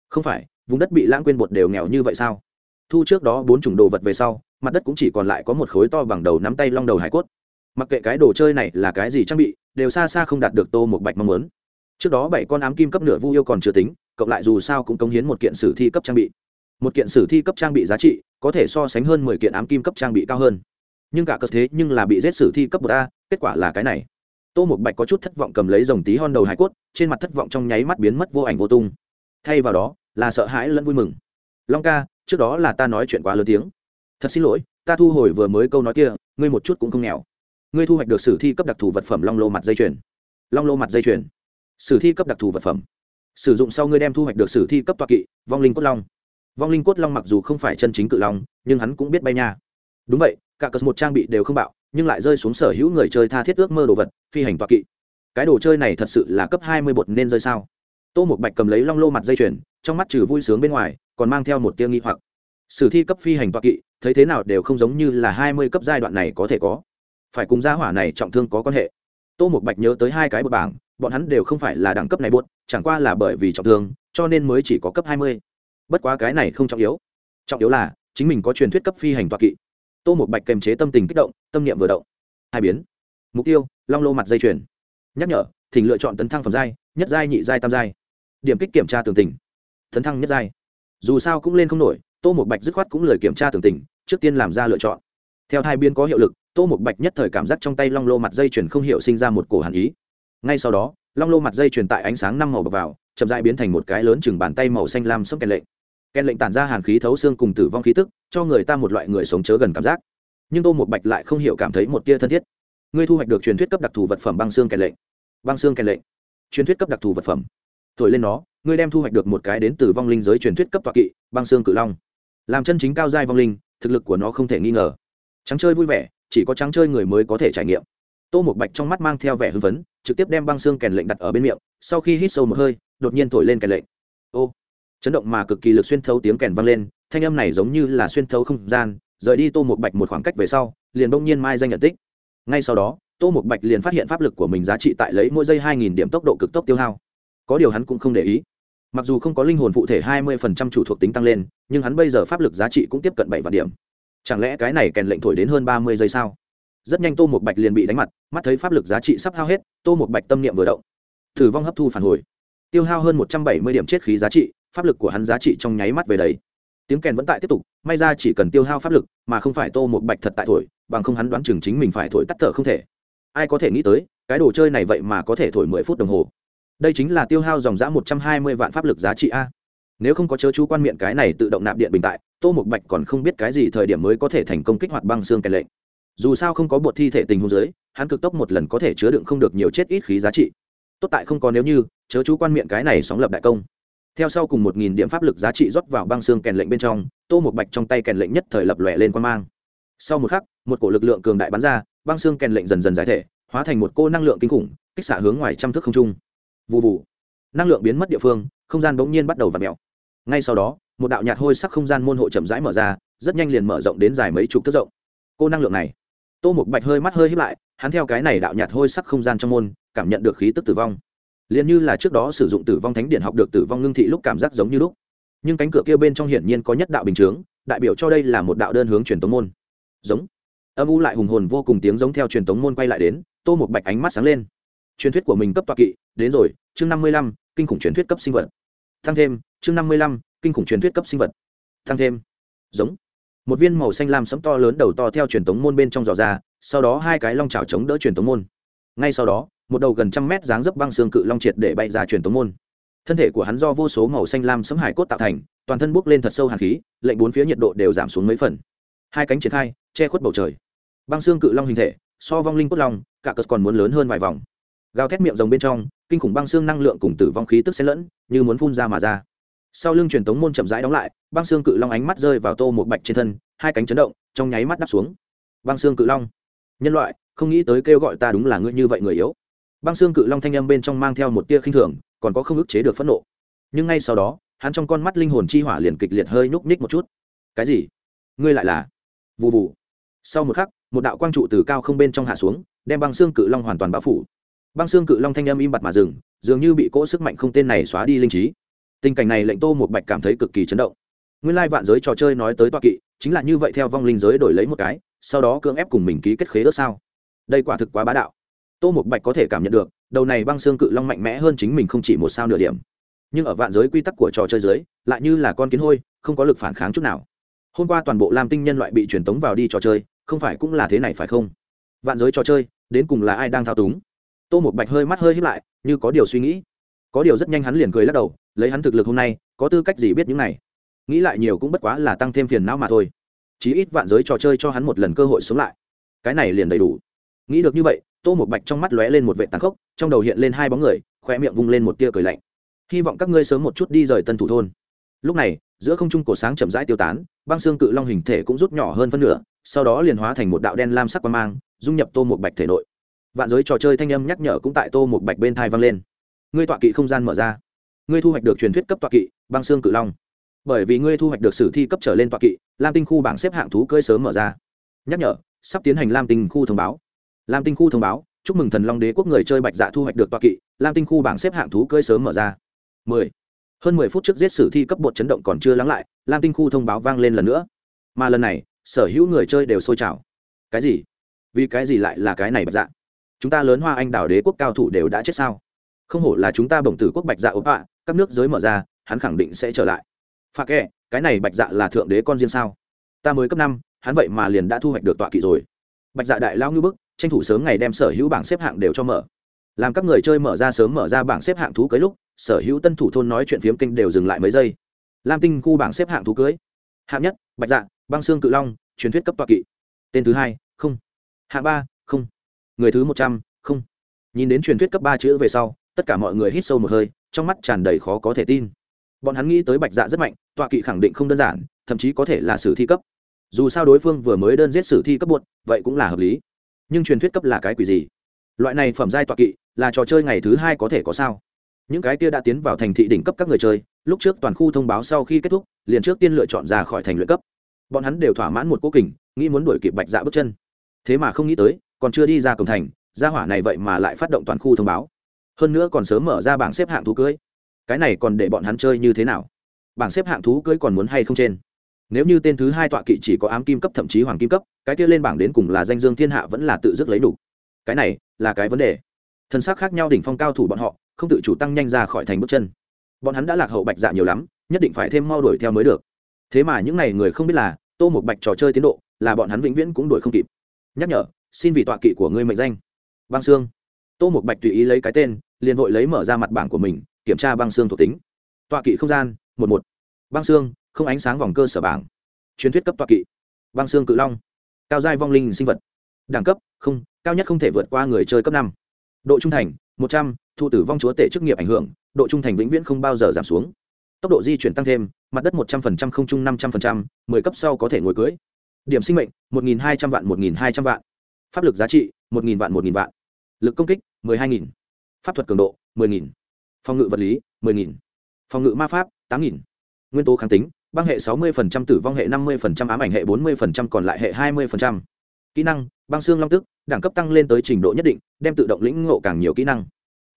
Không phải vùng đất bị lãng quên bột đều nghèo như vậy sao? Thu trước đó bốn chủng đồ vật về sau, mặt đất cũng chỉ còn lại có một khối to bằng đầu nắm tay long đầu hải cốt. Mặc kệ cái đồ chơi này là cái gì trang bị, đều xa xa không đạt được tô một bạch mong muốn. Trước đó bảy con ám kim cấp nửa vu yêu còn chưa tính, cộng lại dù sao cũng cống hiến một kiện sử thi cấp trang bị. Một kiện sử thi cấp trang bị giá trị có thể so sánh hơn mười kiện ám kim cấp trang bị cao hơn. Nhưng cả cơ thế nhưng là bị giết sử thi cấp một a, kết quả là cái này. Tô một bạch có chút thất vọng cầm lấy dòng tí hon đầu hải cốt, trên mặt thất vọng trong nháy mắt biến mất vô ảnh vô tung. Thay vào đó là sợ hãi lẫn vui mừng. Long ca, trước đó là ta nói chuyện quá lớn tiếng. Thật xin lỗi, ta thu hồi vừa mới câu nói kia, ngươi một chút cũng không nghèo. Ngươi thu hoạch được sử thi cấp đặc thù vật phẩm long lô mặt dây chuyền. Long lô mặt dây chuyền. Sử thi cấp đặc thù vật phẩm. Sử dụng sau ngươi đem thu hoạch được sử thi cấp toa kỵ, vong linh cốt long. Vong linh cốt long mặc dù không phải chân chính cự long, nhưng hắn cũng biết bay nha. Đúng vậy, cả cờ một trang bị đều không bạo, nhưng lại rơi xuống sở hữu người chơi tha thiết ước mơ đồ vật, phi hành toa kỵ. Cái đồ chơi này thật sự là cấp hai mươi bột nên rơi sao? Tô một bạch cầm lấy long lô mặt dây chuyền, trong mắt trừ vui sướng bên ngoài, còn mang theo một tiêu nghi hoặc. Sử thi cấp phi hành toạc kỵ, thấy thế nào đều không giống như là hai mươi cấp giai đoạn này có thể có. Phải cùng gia hỏa này trọng thương có quan hệ. Tô một bạch nhớ tới hai cái bậc bảng, bọn hắn đều không phải là đẳng cấp này buốt chẳng qua là bởi vì trọng thương, cho nên mới chỉ có cấp hai mươi. Bất quá cái này không trọng yếu. Trọng yếu là, chính mình có truyền thuyết cấp phi hành toạc kỵ. Tô một bạch kềm chế tâm tình kích động, tâm niệm vừa động. Hai biến. Mục tiêu, long lô mặt dây chuyền. Nhắc nhở, thỉnh lựa chọn tấn thăng phẩm giai, nhất giai, nhị giai, tam giai điểm kích kiểm tra tường tình. Thần thăng nhất giai. Dù sao cũng lên không nổi, tô một bạch dứt khoát cũng lời kiểm tra tường tình, trước tiên làm ra lựa chọn. Theo hai biên có hiệu lực, tô một bạch nhất thời cảm giác trong tay long lô mặt dây chuyền không hiểu sinh ra một cổ hàn ý. Ngay sau đó, long lô mặt dây truyền tại ánh sáng năm màu bọc vào, chậm dại biến thành một cái lớn chừng bàn tay màu xanh lam sấm kèn lệnh. Kèn lệnh tản ra hàn khí thấu xương cùng tử vong khí tức, cho người ta một loại người sống chớ gần cảm giác. Nhưng tô một bạch lại không hiểu cảm thấy một tia thân thiết. Ngươi thu hoạch được truyền thuyết cấp đặc thù vật phẩm băng xương kèn lệnh. Băng xương kèn lệnh. Truyền thuyết cấp đặc thù vật phẩm thổi lên nó, ngươi đem thu hoạch được một cái đến từ vong linh giới truyền thuyết cấp tọa kỵ, băng xương cự long. Làm chân chính cao giai vong linh, thực lực của nó không thể nghi ngờ. Trắng chơi vui vẻ, chỉ có trắng chơi người mới có thể trải nghiệm. Tô một bạch trong mắt mang theo vẻ hưng phấn, trực tiếp đem băng xương kèn lệnh đặt ở bên miệng, sau khi hít sâu một hơi, đột nhiên thổi lên kèn lệnh. Ô! Chấn động mà cực kỳ lực xuyên thấu tiếng kèn vang lên, thanh âm này giống như là xuyên thấu không gian, rời đi tô một bạch một khoảng cách về sau, liền bỗng nhiên mai danh nhận tích. Ngay sau đó, tô một bạch liền phát hiện pháp lực của mình giá trị tại lấy mỗi giây hai nghìn điểm tốc độ cực tốc tiêu hao có điều hắn cũng không để ý. Mặc dù không có linh hồn phụ thể hai mươi phần trăm chủ thuộc tính tăng lên, nhưng hắn bây giờ pháp lực giá trị cũng tiếp cận bảy vạn điểm. Chẳng lẽ cái này kèn lệnh thổi đến hơn ba mươi giây sao? Rất nhanh tô một bạch liền bị đánh mặt, mắt thấy pháp lực giá trị sắp hao hết, tô một bạch tâm niệm vừa động. Thử vong hấp thu phản hồi. Tiêu hao hơn một trăm bảy mươi điểm chết khí giá trị, pháp lực của hắn giá trị trong nháy mắt về đấy tiếng kèn vẫn tại tiếp tục, may ra chỉ cần tiêu hao pháp lực, mà không phải tô một bạch thật tại thổi, bằng không hắn đoán chừng chính mình phải thổi tắt thở không thể. Ai có thể nghĩ tới, cái đồ chơi này vậy mà có thể thổi mười phút đồng hồ đây chính là tiêu hao dòng giã một trăm hai mươi vạn pháp lực giá trị a. Nếu không có chớ chú quan miệng cái này tự động nạp điện bình tại, tô Mục bạch còn không biết cái gì thời điểm mới có thể thành công kích hoạt băng xương kèn lệnh. Dù sao không có bột thi thể tình huống dưới, hắn cực tốc một lần có thể chứa đựng không được nhiều chết ít khí giá trị. Tốt tại không có nếu như, chớ chú quan miệng cái này sóng lập đại công. Theo sau cùng một nghìn điểm pháp lực giá trị rót vào băng xương kèn lệnh bên trong, tô một bạch trong tay kèn lệnh nhất thời lập lòe lên quan mang. Sau một khắc, một cổ lực lượng cường đại bắn ra, băng xương kèn lệnh dần dần giải thể, hóa thành một cô năng lượng kinh khủng, kích xạ hướng ngoài trăm thước không trung vụ vụ năng lượng biến mất địa phương, không gian bỗng nhiên bắt đầu v ặ mẹo ngay sau đó, một đạo nhạt hôi sắc không gian môn hộ chậm rãi mở ra, rất nhanh liền mở rộng đến dài mấy chục thước rộng. Cô năng lượng này. Tô một bạch hơi mắt hơi hít lại, hắn theo cái này đạo nhạt hôi sắc không gian trong môn, cảm nhận được khí tức tử vong. Liền như là trước đó sử dụng tử vong thánh điện học được tử vong ngưng thị lúc cảm giác giống như lúc. Nhưng cánh cửa kia bên trong hiển nhiên có nhất đạo bình chướng, đại biểu cho đây là một đạo đơn hướng truyền tống môn. Giống. Âm u lại hùng hồn vô cùng tiếng giống theo truyền tống môn quay lại đến, tô một bạch ánh mắt sáng lên. Truyền thuyết của mình cấp toa kỵ đến rồi, chương năm mươi lăm, kinh khủng truyền thuyết cấp sinh vật. Tăng thêm, chương năm mươi lăm, kinh khủng truyền thuyết cấp sinh vật. Tăng thêm. Giống. Một viên màu xanh lam sẫm to lớn đầu to theo truyền tống môn bên trong giò ra, sau đó hai cái long trào chống đỡ truyền tống môn. Ngay sau đó, một đầu gần trăm mét dáng dấp băng xương cự long triệt để bay ra truyền tống môn. Thân thể của hắn do vô số màu xanh lam sẫm hải cốt tạo thành, toàn thân bốc lên thật sâu hàn khí, lệnh bốn phía nhiệt độ đều giảm xuống mấy phần. Hai cánh triển khai, che khuất bầu trời. Băng xương cự long hình thể, so vong linh cốt long, cả cất còn muốn lớn hơn vài vòng gào thét miệng rồng bên trong, kinh khủng băng xương năng lượng cùng tử vong khí tức xen lẫn, như muốn phun ra mà ra. Sau lưng truyền tống môn chậm rãi đóng lại, băng xương cự long ánh mắt rơi vào tô một bạch trên thân, hai cánh chấn động, trong nháy mắt đắp xuống. Băng xương cự long, nhân loại, không nghĩ tới kêu gọi ta đúng là ngươi như vậy người yếu. Băng xương cự long thanh âm bên trong mang theo một tia khinh thường, còn có không ức chế được phẫn nộ. Nhưng ngay sau đó, hắn trong con mắt linh hồn chi hỏa liền kịch liệt hơi nhúc ních một chút. Cái gì? Ngươi lại là? Vụ vụ sau một khắc, một đạo quang trụ từ cao không bên trong hạ xuống, đem băng xương cự long hoàn toàn bao phủ băng xương cự long thanh âm im bặt mà dừng, dường như bị cỗ sức mạnh không tên này xóa đi linh trí. Tình cảnh này lệnh tô một bạch cảm thấy cực kỳ chấn động. Nguyên lai vạn giới trò chơi nói tới toa kỵ, chính là như vậy theo vong linh giới đổi lấy một cái, sau đó cưỡng ép cùng mình ký kết khế ước sao? Đây quả thực quá bá đạo. Tô một bạch có thể cảm nhận được, đầu này băng xương cự long mạnh mẽ hơn chính mình không chỉ một sao nửa điểm. Nhưng ở vạn giới quy tắc của trò chơi giới lại như là con kiến hôi, không có lực phản kháng chút nào. Hôm qua toàn bộ lam tinh nhân loại bị truyền tống vào đi trò chơi, không phải cũng là thế này phải không? Vạn giới trò chơi, đến cùng là ai đang thao túng? Tô một bạch hơi mắt hơi hít lại, như có điều suy nghĩ. Có điều rất nhanh hắn liền cười lắc đầu, lấy hắn thực lực hôm nay, có tư cách gì biết những này? Nghĩ lại nhiều cũng bất quá là tăng thêm phiền não mà thôi. Chí ít vạn giới trò chơi cho hắn một lần cơ hội sống lại. Cái này liền đầy đủ. Nghĩ được như vậy, tô một bạch trong mắt lóe lên một vệ tàn khốc, trong đầu hiện lên hai bóng người khoe miệng vung lên một tia cười lạnh. Hy vọng các ngươi sớm một chút đi rời tân thủ thôn. Lúc này, giữa không trung cổ sáng chậm rãi tiêu tán, băng xương cự long hình thể cũng rút nhỏ hơn phân nửa, sau đó liền hóa thành một đạo đen lam sắc qua mang, dung nhập tô một bạch thể nội vạn giới trò chơi thanh âm nhắc nhở cũng tại tô một bạch bên thai vang lên. Ngươi tọa kỵ không gian mở ra. Ngươi thu hoạch được truyền thuyết cấp tọa kỵ, băng xương cự long. Bởi vì ngươi thu hoạch được sử thi cấp trở lên tọa kỵ, lam tinh khu bảng xếp hạng thú cơi sớm mở ra. Nhắc nhở, sắp tiến hành lam tinh khu thông báo. Lam tinh khu thông báo, chúc mừng thần long đế quốc người chơi bạch dạ thu hoạch được tọa kỵ, lam tinh khu bảng xếp hạng thú cơi sớm mở ra. 10. hơn 10 phút trước giết sử thi cấp bột chấn động còn chưa lắng lại, lam tinh khu thông báo vang lên lần nữa. Mà lần này, sở hữu người chơi đều sôi trào. Cái gì? Vì cái gì lại là cái này bạch dạ? Chúng ta lớn hoa anh đảo đế quốc cao thủ đều đã chết sao? Không hổ là chúng ta bổng tử quốc bạch dạ ốp ạ các nước giới mở ra, hắn khẳng định sẽ trở lại. Pha kệ, cái này bạch dạ là thượng đế con riêng sao? Ta mới cấp năm, hắn vậy mà liền đã thu hoạch được tọa kỵ rồi. Bạch dạ đại lao như bức, tranh thủ sớm ngày đem sở hữu bảng xếp hạng đều cho mở. Làm các người chơi mở ra sớm mở ra bảng xếp hạng thú cưới lúc, sở hữu tân thủ thôn nói chuyện phiếm kinh đều dừng lại mấy giây. Lam tinh khu bảng xếp hạng thú cưới. Hạng nhất, bạch dạ băng xương cự long, truyền thuyết cấp tọa kỵ. Tên thứ hai, không. Hạng ba, không người thứ một trăm, không. Nhìn đến truyền thuyết cấp ba chữ về sau, tất cả mọi người hít sâu một hơi, trong mắt tràn đầy khó có thể tin. Bọn hắn nghĩ tới bạch dạ rất mạnh, tọa kỵ khẳng định không đơn giản, thậm chí có thể là sử thi cấp. Dù sao đối phương vừa mới đơn giết sử thi cấp buộc, vậy cũng là hợp lý. Nhưng truyền thuyết cấp là cái quỷ gì? Loại này phẩm giai tọa kỵ, là trò chơi ngày thứ hai có thể có sao? Những cái kia đã tiến vào thành thị đỉnh cấp các người chơi, lúc trước toàn khu thông báo sau khi kết thúc, liền trước tiên lựa chọn ra khỏi thành luyện cấp. Bọn hắn đều thỏa mãn một cố kình, nghĩ muốn đuổi kịp bạch dạ bước chân. Thế mà không nghĩ tới còn chưa đi ra cổng thành, gia hỏa này vậy mà lại phát động toàn khu thông báo. Hơn nữa còn sớm mở ra bảng xếp hạng thú cưới. Cái này còn để bọn hắn chơi như thế nào? Bảng xếp hạng thú cưới còn muốn hay không trên? Nếu như tên thứ hai tọa kỵ chỉ có ám kim cấp thậm chí hoàng kim cấp, cái kia lên bảng đến cùng là danh dương thiên hạ vẫn là tự dứt lấy đủ. Cái này là cái vấn đề. Thân xác khác nhau đỉnh phong cao thủ bọn họ, không tự chủ tăng nhanh ra khỏi thành bước chân. Bọn hắn đã lạc hậu bạch dạ nhiều lắm, nhất định phải thêm mau đuổi theo mới được. Thế mà những n à y người không biết là, tô một bạch trò chơi tiến độ, là bọn hắn vĩnh viễn cũng đuổi không kịp. Nhắc nhở xin vì tọa kỵ của ngươi mệnh danh. Băng xương tô một bạch tùy ý lấy cái tên, liền vội lấy mở ra mặt bảng của mình, kiểm tra băng xương thuộc tính. Tọa kỵ không gian, một một. Băng xương không ánh sáng vòng cơ sở bảng. Truyền thuyết cấp tọa kỵ. Băng xương cự long. Cao giai vong linh sinh vật. Đẳng cấp, không, cao nhất không thể vượt qua người chơi cấp năm. Độ trung thành, một trăm. Thu tử vong chúa tể chức nghiệp ảnh hưởng, độ trung thành vĩnh viễn không bao giờ giảm xuống. Tốc độ di chuyển tăng thêm, mặt đất một trăm phần trăm, không trung năm trăm phần trăm, mười cấp sau có thể ngồi cưới. Điểm sinh mệnh, một nghìn hai trăm vạn, một nghìn hai trăm vạn pháp lực giá trị, một nghìn vạn, một nghìn vạn. Lực công kích, mười hai nghìn. Pháp thuật cường độ, mười nghìn. Phòng ngự vật lý, mười nghìn. Phòng ngự ma pháp, tám nghìn. Nguyên tố kháng tính, băng hệ sáu mươi tử vong hệ năm mươi ám ảnh hệ bốn mươi còn lại hệ hai mươi kỹ năng, băng xương long tức, đẳng cấp tăng lên tới trình độ nhất định, đem tự động lĩnh ngộ càng nhiều kỹ năng.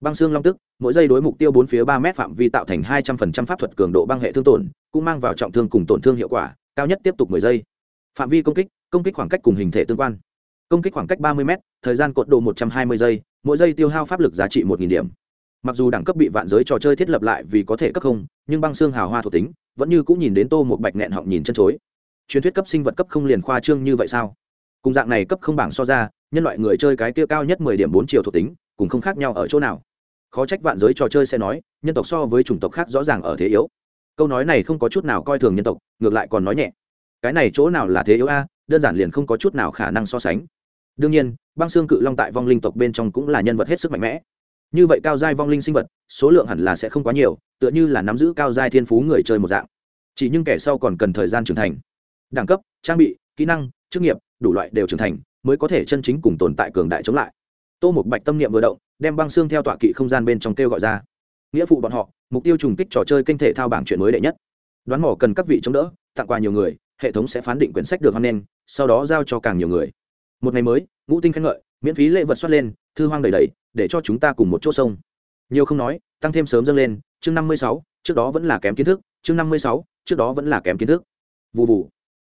Băng xương long tức, mỗi giây đối mục tiêu bốn phía ba m phạm vi tạo thành hai trăm linh pháp thuật cường độ băng hệ thương tổn, cũng mang vào trọng thương cùng tổn thương hiệu quả, cao nhất tiếp tục mười giây. Phạm vi công kích công kích khoảng cách cùng hình thể tương quan công kích khoảng cách ba mươi m thời gian cột độ một trăm hai mươi giây, mỗi giây tiêu hao pháp lực giá trị một điểm. Mặc dù đẳng cấp bị vạn giới trò chơi thiết lập lại vì có thể cấp không, nhưng băng xương hào hoa thuộc tính, vẫn như cũng nhìn đến tô một bạch nghẹn họng nhìn chân chối. Truyền thuyết cấp sinh vật cấp không liền khoa trương như vậy sao? Cùng dạng này cấp không bảng so ra, nhân loại người chơi cái kia cao nhất mười điểm bốn triệu thuộc tính, cùng không khác nhau ở chỗ nào? Khó trách vạn giới trò chơi sẽ nói, nhân tộc so với chủng tộc khác rõ ràng ở thế yếu. Câu nói này không có chút nào coi thường nhân tộc, ngược lại còn nói nhẹ. Cái này chỗ nào là thế yếu a? Đơn giản liền không có chút nào khả năng so sánh đương nhiên, băng xương cự long tại vong linh tộc bên trong cũng là nhân vật hết sức mạnh mẽ. Như vậy cao giai vong linh sinh vật, số lượng hẳn là sẽ không quá nhiều, tựa như là nắm giữ cao giai thiên phú người chơi một dạng. Chỉ nhưng kẻ sau còn cần thời gian trưởng thành. Đẳng cấp, trang bị, kỹ năng, chức nghiệp, đủ loại đều trưởng thành, mới có thể chân chính cùng tồn tại cường đại chống lại. Tô một bạch tâm niệm vừa động, đem băng xương theo tọa kỵ không gian bên trong kêu gọi ra. Nghĩa phụ bọn họ, mục tiêu trùng kích trò chơi kênh thể thao bảng chuyện mới đệ nhất. Đoán mỏ cần các vị chống đỡ, tặng quà nhiều người, hệ thống sẽ phán định quyển sách được hoan nghênh, sau đó giao cho càng nhiều người một ngày mới, ngũ tinh khen ngợi, miễn phí lễ vật xuất lên, thư hoang đầy đầy, để cho chúng ta cùng một chỗ sông. Nhiều không nói, tăng thêm sớm dâng lên, chương năm mươi sáu, trước đó vẫn là kém kiến thức, chương năm mươi sáu, trước đó vẫn là kém kiến thức. Vụ vụ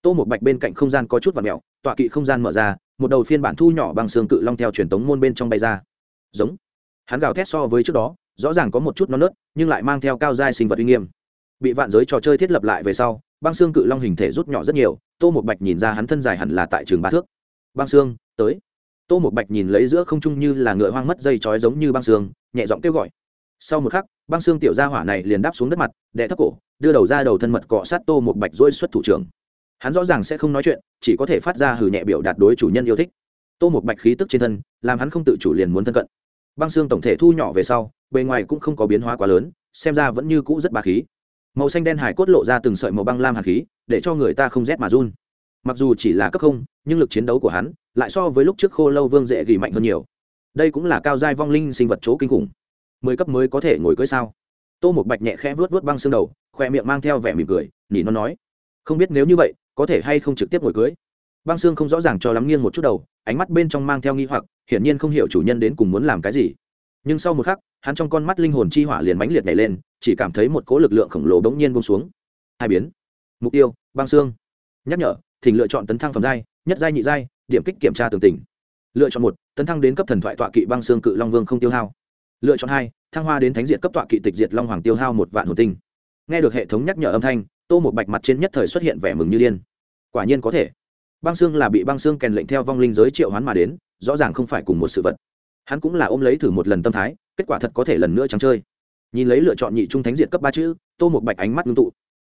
tô một bạch bên cạnh không gian có chút và mẹo tọa kỵ không gian mở ra, một đầu phiên bản thu nhỏ bằng xương cự long theo truyền tống môn bên trong bay ra. Giống. Hắn gào thét so với trước đó, rõ ràng có một chút non nớt, nhưng lại mang theo cao giai sinh vật uy nghiêm. Bị vạn giới trò chơi thiết lập lại về sau, băng xương cự long hình thể rút nhỏ rất nhiều, tô một bạch nhìn ra hắn thân dài hẳn là tại trường ba thước băng xương, tới. Tô một bạch nhìn lấy giữa không trung như là ngựa hoang mất dây chói giống như băng xương, nhẹ giọng kêu gọi. Sau một khắc, băng xương tiểu gia hỏa này liền đáp xuống đất mặt đẻ thấp cổ, đưa đầu ra đầu thân mật cọ sát tô một bạch dôi xuất thủ trưởng. Hắn rõ ràng sẽ không nói chuyện, chỉ có thể phát ra hử nhẹ biểu đạt đối chủ nhân yêu thích. Tô một bạch khí tức trên thân, làm hắn không tự chủ liền muốn thân cận. Băng xương tổng thể thu nhỏ về sau, bề ngoài cũng không có biến hóa quá lớn, xem ra vẫn như cũ rất bà khí. Màu xanh đen hải cốt lộ ra từng sợi màu băng lam hạt khí, để cho người ta không rét mà run mặc dù chỉ là cấp không, nhưng lực chiến đấu của hắn lại so với lúc trước khô lâu vương dễ gỉ mạnh hơn nhiều. Đây cũng là cao giai vong linh sinh vật chỗ kinh khủng. Mười cấp mới có thể ngồi cưới sao? Tô một bạch nhẹ khẽ vớt vớt băng xương đầu, khoe miệng mang theo vẻ mỉm cười, nỉ nó nói, không biết nếu như vậy, có thể hay không trực tiếp ngồi cưới băng xương không rõ ràng cho lắm nghiêng một chút đầu, ánh mắt bên trong mang theo nghi hoặc, hiển nhiên không hiểu chủ nhân đến cùng muốn làm cái gì. Nhưng sau một khắc, hắn trong con mắt linh hồn chi hỏa liền mãnh liệt nhảy lên, chỉ cảm thấy một cỗ lực lượng khổng lồ bỗng nhiên bông xuống. Hai biến. Mục tiêu, băng xương. Nhắc nhở thỉnh lựa chọn tấn thăng phẩm giai, nhất giai nhị giai, điểm kích kiểm tra tường tình lựa chọn một, tấn thăng đến cấp thần thoại tọa kỵ băng xương cự long vương không tiêu hao. Lựa chọn hai, thăng hoa đến thánh diệt cấp tọa kỵ tịch diệt long hoàng tiêu hao một vạn hồn tinh. Nghe được hệ thống nhắc nhở âm thanh, tô một bạch mặt trên nhất thời xuất hiện vẻ mừng như điên. Quả nhiên có thể. Băng xương là bị băng xương kèn lệnh theo vong linh giới triệu hoán mà đến, rõ ràng không phải cùng một sự vật. Hắn cũng là ôm lấy thử một lần tâm thái, kết quả thật có thể lần nữa trắng chơi. Nhìn lấy lựa chọn nhị trung thánh diệt cấp ba chữ, tô một bạch ánh mắt ngưng tụ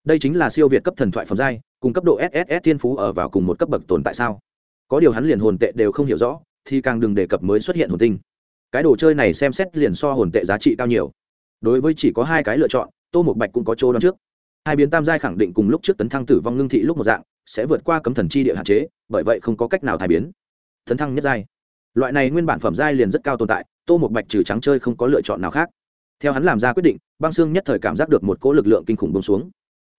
đây chính là siêu việt cấp thần thoại phẩm giai, cùng cấp độ sss thiên phú ở vào cùng một cấp bậc tồn tại sao? Có điều hắn liền hồn tệ đều không hiểu rõ, thì càng đừng đề cập mới xuất hiện hồn tinh. Cái đồ chơi này xem xét liền so hồn tệ giá trị cao nhiều. Đối với chỉ có hai cái lựa chọn, tô một bạch cũng có chỗ đón trước. Hai biến tam giai khẳng định cùng lúc trước tấn thăng tử vong ngưng thị lúc một dạng, sẽ vượt qua cấm thần chi địa hạn chế, bởi vậy không có cách nào thai biến. Tấn thăng nhất giai. Loại này nguyên bản phẩm giai liền rất cao tồn tại, tô một bạch trừ trắng chơi không có lựa chọn nào khác. Theo hắn làm ra quyết định, băng xương nhất thời cảm giác được một cỗ lực lượng kinh khủng bông xuống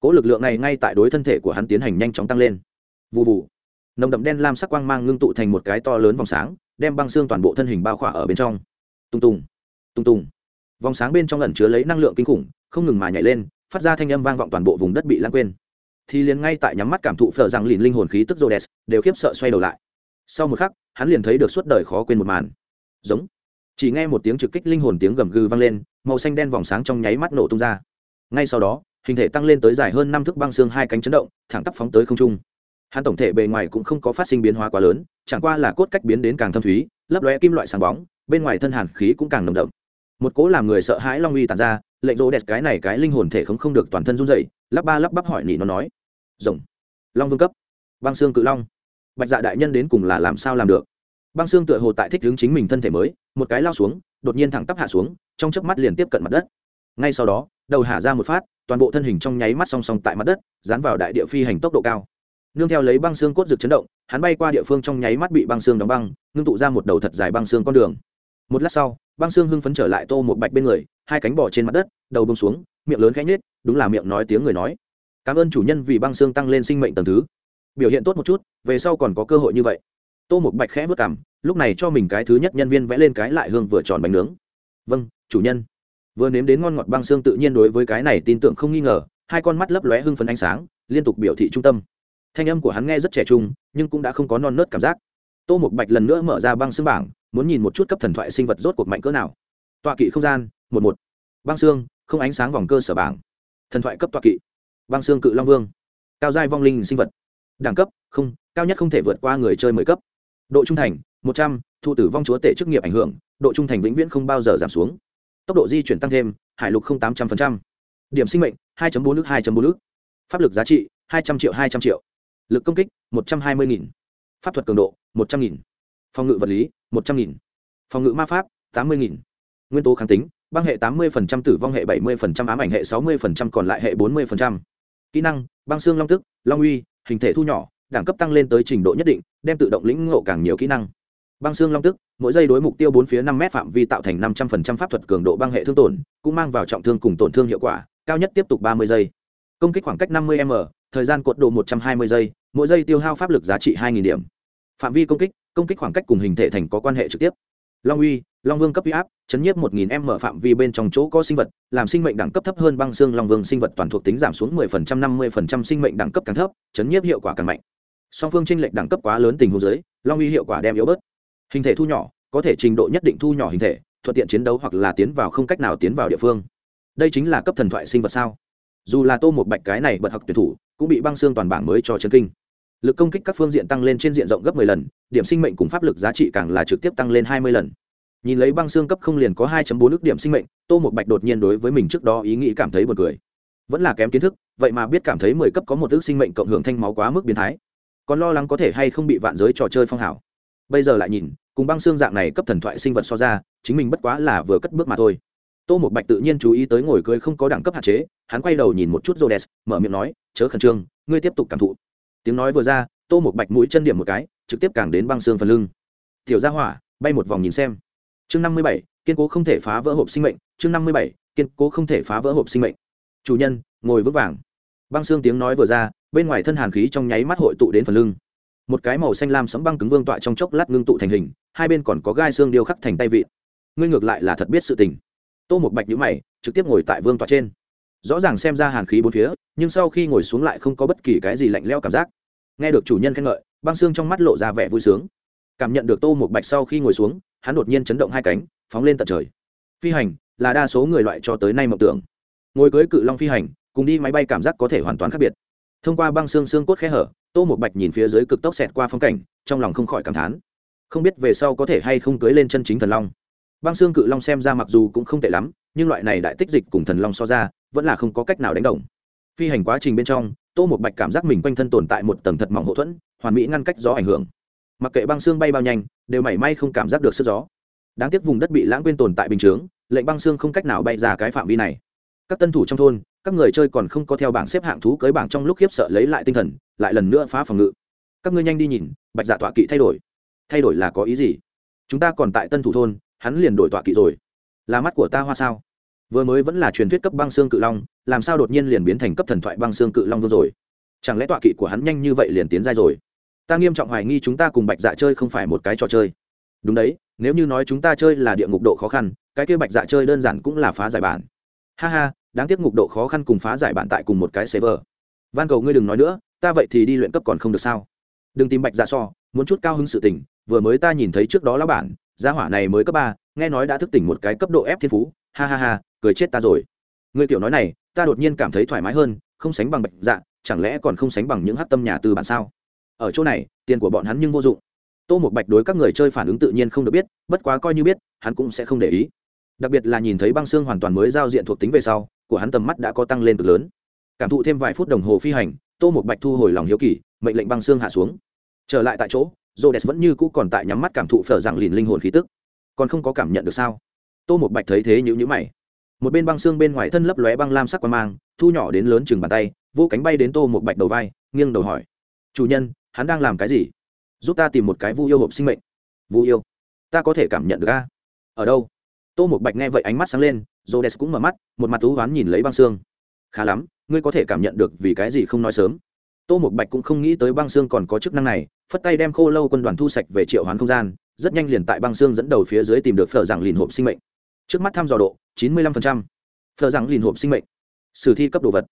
cỗ lực lượng này ngay tại đối thân thể của hắn tiến hành nhanh chóng tăng lên. Vụ vụ nồng đậm đen lam sắc quang mang ngưng tụ thành một cái to lớn vòng sáng đem băng xương toàn bộ thân hình bao khỏa ở bên trong. Tung tùng. Tung tùng. Vòng sáng bên trong ẩn chứa lấy năng lượng kinh khủng không ngừng mà nhảy lên phát ra thanh âm vang vọng toàn bộ vùng đất bị lãng quên. Thì liền ngay tại nhắm mắt cảm thụ phở rằng lìn linh hồn khí tức Rhodes, đều khiếp sợ xoay đầu lại. Sau một khắc hắn liền thấy được suốt đời khó quên một màn. Giống. Chỉ nghe một tiếng trực kích linh hồn tiếng gầm gừ vang lên màu xanh đen vòng sáng trong nháy mắt nổ tung ra. Ngay sau đó hình thể tăng lên tới dài hơn năm thước băng xương hai cánh chấn động, thẳng tắp phóng tới không trung. Hắn tổng thể bề ngoài cũng không có phát sinh biến hóa quá lớn, chẳng qua là cốt cách biến đến càng thâm thúy, lấp lóe kim loại sáng bóng, bên ngoài thân hàn khí cũng càng nồng đậm. Một cố làm người sợ hãi long uy tàn ra, lệnh rô đẹp cái này cái linh hồn thể không không được toàn thân run dậy lắp ba lắp bắp hỏi nỉ nó nói. Rồng. Long vương cấp. Băng xương cự long. Bạch dạ đại nhân đến cùng là làm sao làm được? Băng xương tựa hồ tại thích hướng chính mình thân thể mới, một cái lao xuống, đột nhiên thẳng tắp hạ xuống, trong chớp mắt liền tiếp cận mặt đất. Ngay sau đó đầu hạ ra một phát, toàn bộ thân hình trong nháy mắt song song tại mặt đất, dán vào đại địa phi hành tốc độ cao. Nương theo lấy băng xương cốt rực chấn động, hắn bay qua địa phương trong nháy mắt bị băng xương đóng băng, ngưng tụ ra một đầu thật dài băng xương con đường. Một lát sau, băng xương hưng phấn trở lại tô một bạch bên người, hai cánh bỏ trên mặt đất, đầu bông xuống, miệng lớn khẽ nhết đúng là miệng nói tiếng người nói. Cảm ơn chủ nhân vì băng xương tăng lên sinh mệnh tầng thứ. Biểu hiện tốt một chút, về sau còn có cơ hội như vậy. Tô một bạch khẽ vất cảm lúc này cho mình cái thứ nhất nhân viên vẽ lên cái lại hương vừa tròn bánh nướng. Vâng chủ nhân vừa nếm đến ngon ngọt băng xương tự nhiên đối với cái này tin tưởng không nghi ngờ, hai con mắt lấp lóe hưng phấn ánh sáng, liên tục biểu thị trung tâm. Thanh âm của hắn nghe rất trẻ trung, nhưng cũng đã không có non nớt cảm giác. Tô một bạch lần nữa mở ra băng xương bảng, muốn nhìn một chút cấp thần thoại sinh vật rốt cuộc mạnh cỡ nào. Tọa kỵ không gian, một một. Băng xương, không ánh sáng vòng cơ sở bảng. Thần thoại cấp tọa kỵ. Băng xương cự long vương. Cao giai vong linh sinh vật. Đẳng cấp, không, cao nhất không thể vượt qua người chơi mười cấp. Độ trung thành, một trăm. Thụ tử vong chúa tể chức nghiệp ảnh hưởng, độ trung thành vĩnh viễn không bao giờ giảm xuống tốc độ di chuyển tăng thêm, hải lục không tám trăm linh điểm sinh mệnh, hai bốn nước hai bốn nước pháp lực giá trị, hai trăm triệu, hai trăm triệu. Lực công kích, một trăm hai mươi nghìn. Pháp thuật cường độ, một trăm nghìn. Phòng ngự vật lý, một trăm nghìn. Phòng ngự ma pháp, tám mươi nghìn. Nguyên tố kháng tính, băng hệ tám mươi tử vong hệ bảy mươi ám ảnh hệ sáu mươi còn lại hệ bốn mươi kỹ năng, băng xương long tức, long uy, hình thể thu nhỏ, đẳng cấp tăng lên tới trình độ nhất định, đem tự động lĩnh ngộ càng nhiều kỹ năng băng xương long tức, mỗi giây đối mục tiêu bốn phía năm m phạm vi tạo thành năm trăm linh pháp thuật cường độ băng hệ thương tổn, cũng mang vào trọng thương cùng tổn thương hiệu quả, cao nhất tiếp tục ba mươi giây. Công kích khoảng cách năm mươi m, thời gian cột độ một trăm hai mươi giây, mỗi giây tiêu hao pháp lực giá trị hai điểm. Phạm vi công kích công kích khoảng cách cùng hình thể thành có quan hệ trực tiếp. Long uy, long vương cấp huy áp, chấn nhiếp một nghìn m phạm vi bên trong chỗ có sinh vật, làm sinh mệnh đẳng cấp thấp hơn băng xương long vương sinh vật toàn thuộc tính giảm xuống 10% 50% sinh mệnh đẳng cấp càng thấp, chấn nhiếp hiệu quả càng mạnh. Song phương tranh lệch đẳng cấp quá lớn tình huống dưới, long uy hiệu quả đem yếu bớt hình thể thu nhỏ, có thể trình độ nhất định thu nhỏ hình thể, thuận tiện chiến đấu hoặc là tiến vào không cách nào tiến vào địa phương. Đây chính là cấp thần thoại sinh vật sao? Dù là tô một bạch cái này bật học tuyển thủ, cũng bị băng xương toàn bảng mới cho chân kinh. Lực công kích các phương diện tăng lên trên diện rộng gấp 10 lần, điểm sinh mệnh cùng pháp lực giá trị càng là trực tiếp tăng lên 20 lần. Nhìn lấy băng xương cấp không liền có 2.4 ước điểm sinh mệnh, tô một bạch đột nhiên đối với mình trước đó ý nghĩ cảm thấy buồn cười. Vẫn là kém kiến thức, vậy mà biết cảm thấy 10 cấp có một ước sinh mệnh cộng hưởng thanh máu quá mức biến thái. Còn lo lắng có thể hay không bị vạn giới trò chơi phong hảo bây giờ lại nhìn, cùng băng xương dạng này cấp thần thoại sinh vật so ra, chính mình bất quá là vừa cất bước mà thôi. Tô một bạch tự nhiên chú ý tới ngồi cưới không có đẳng cấp hạn chế, hắn quay đầu nhìn một chút rô đèn mở miệng nói, chớ khẩn trương, ngươi tiếp tục cảm thụ. Tiếng nói vừa ra, tô một bạch mũi chân điểm một cái, trực tiếp càng đến băng xương phần lưng. Tiểu ra hỏa, bay một vòng nhìn xem. Chương năm mươi bảy, kiên cố không thể phá vỡ hộp sinh mệnh. Chương năm mươi bảy, kiên cố không thể phá vỡ hộp sinh mệnh. Chủ nhân, ngồi vững vàng. Băng xương tiếng nói vừa ra, bên ngoài thân hàn khí trong nháy mắt hội tụ đến phần lưng một cái màu xanh lam sấm băng cứng vương tọa trong chốc lát ngưng tụ thành hình, hai bên còn có gai xương điêu khắc thành tay vịn. Ngươi ngược lại là thật biết sự tình. Tô một bạch nhữ mày, trực tiếp ngồi tại vương tọa trên. Rõ ràng xem ra hàn khí bốn phía, nhưng sau khi ngồi xuống lại không có bất kỳ cái gì lạnh leo cảm giác. Nghe được chủ nhân khen ngợi, băng xương trong mắt lộ ra vẻ vui sướng. Cảm nhận được tô một bạch sau khi ngồi xuống, hắn đột nhiên chấn động hai cánh, phóng lên tận trời. Phi hành, là đa số người loại cho tới nay mộng tưởng. Ngồi cưới cự long phi hành, cùng đi máy bay cảm giác có thể hoàn toàn khác biệt. Thông qua băng xương xương cốt khe hở tô một bạch nhìn phía dưới cực tốc xẹt qua phong cảnh, trong lòng không khỏi cảm thán. Không biết về sau có thể hay không cưới lên chân chính thần long. Băng xương cự long xem ra mặc dù cũng không tệ lắm, nhưng loại này đại tích dịch cùng thần long so ra, vẫn là không có cách nào đánh đồng. Phi hành quá trình bên trong, tô một bạch cảm giác mình quanh thân tồn tại một tầng thật mỏng hậu thuẫn, hoàn mỹ ngăn cách gió ảnh hưởng. Mặc kệ băng xương bay bao nhanh, đều mảy may không cảm giác được sức gió. Đáng tiếc vùng đất bị lãng quên tồn tại bình chướng, lệnh băng xương không cách nào bay ra cái phạm vi này. Các tân thủ trong thôn, các người chơi còn không có theo bảng xếp hạng thú cưới bảng trong lúc khiếp sợ lấy lại tinh thần lại lần nữa phá phòng ngự. Các ngươi nhanh đi nhìn, bạch dạ tọa kỵ thay đổi. Thay đổi là có ý gì? Chúng ta còn tại tân thủ thôn, hắn liền đổi tọa kỵ rồi. Là mắt của ta hoa sao? Vừa mới vẫn là truyền thuyết cấp băng xương cự long, làm sao đột nhiên liền biến thành cấp thần thoại băng xương cự long vương rồi? Chẳng lẽ tọa kỵ của hắn nhanh như vậy liền tiến ra rồi? Ta nghiêm trọng hoài nghi chúng ta cùng bạch dạ chơi không phải một cái trò chơi. Đúng đấy, nếu như nói chúng ta chơi là địa ngục độ khó khăn, cái kia bạch dạ chơi đơn giản cũng là phá giải bản. Ha ha, đáng tiếc ngục độ khó khăn cùng phá giải bản tại cùng một cái server. Van cầu ngươi đừng nói nữa ta vậy thì đi luyện cấp còn không được sao? Đừng tìm bạch ra so, muốn chút cao hứng sự tình, vừa mới ta nhìn thấy trước đó lão bản, gia hỏa này mới cấp ba, nghe nói đã thức tỉnh một cái cấp độ ép thiên phú, ha ha ha, cười chết ta rồi. Người tiểu nói này, ta đột nhiên cảm thấy thoải mái hơn, không sánh bằng bạch dạ chẳng lẽ còn không sánh bằng những hát tâm nhà tư bản sao? Ở chỗ này, tiền của bọn hắn nhưng vô dụng. Tô một bạch đối các người chơi phản ứng tự nhiên không được biết, bất quá coi như biết, hắn cũng sẽ không để ý. Đặc biệt là nhìn thấy băng xương hoàn toàn mới giao diện thuộc tính về sau, của hắn tầm mắt đã có tăng lên cực lớn. Cảm thụ thêm vài phút đồng hồ phi hành tô một bạch thu hồi lòng hiếu kỳ mệnh lệnh băng xương hạ xuống trở lại tại chỗ Rhodes vẫn như cũ còn tại nhắm mắt cảm thụ phở rằng lìn linh hồn khí tức. Còn không có cảm nhận được sao? Tô một Bạch thấy thế nhíu nhíu mày. Một bên băng xương bên ngoài thân lấp lóe băng lam sắc qua mang, thu nhỏ đến lớn chừng bàn tay, vô cánh bay đến Tô một Bạch đầu vai, nghiêng đầu hỏi: "Chủ nhân, hắn đang làm cái gì? Giúp ta tìm một cái vu yêu hộp sinh mệnh." "Vu yêu? Ta có thể cảm nhận được a?" "Ở đâu?" Tô một Bạch nghe vậy ánh mắt sáng lên, Rhodes cũng mở mắt, một mặt thú hoán nhìn lấy băng xương. "Khá lắm, ngươi có thể cảm nhận được vì cái gì không nói sớm?" tô một bạch cũng không nghĩ tới băng xương còn có chức năng này, phất tay đem khô lâu quân đoàn thu sạch về triệu hoán không gian, rất nhanh liền tại băng xương dẫn đầu phía dưới tìm được phở rằng lìn hộp sinh mệnh. Trước mắt thăm dò độ, chín mươi lăm phở rằng lìn hộp sinh mệnh. Sử thi cấp đồ vật.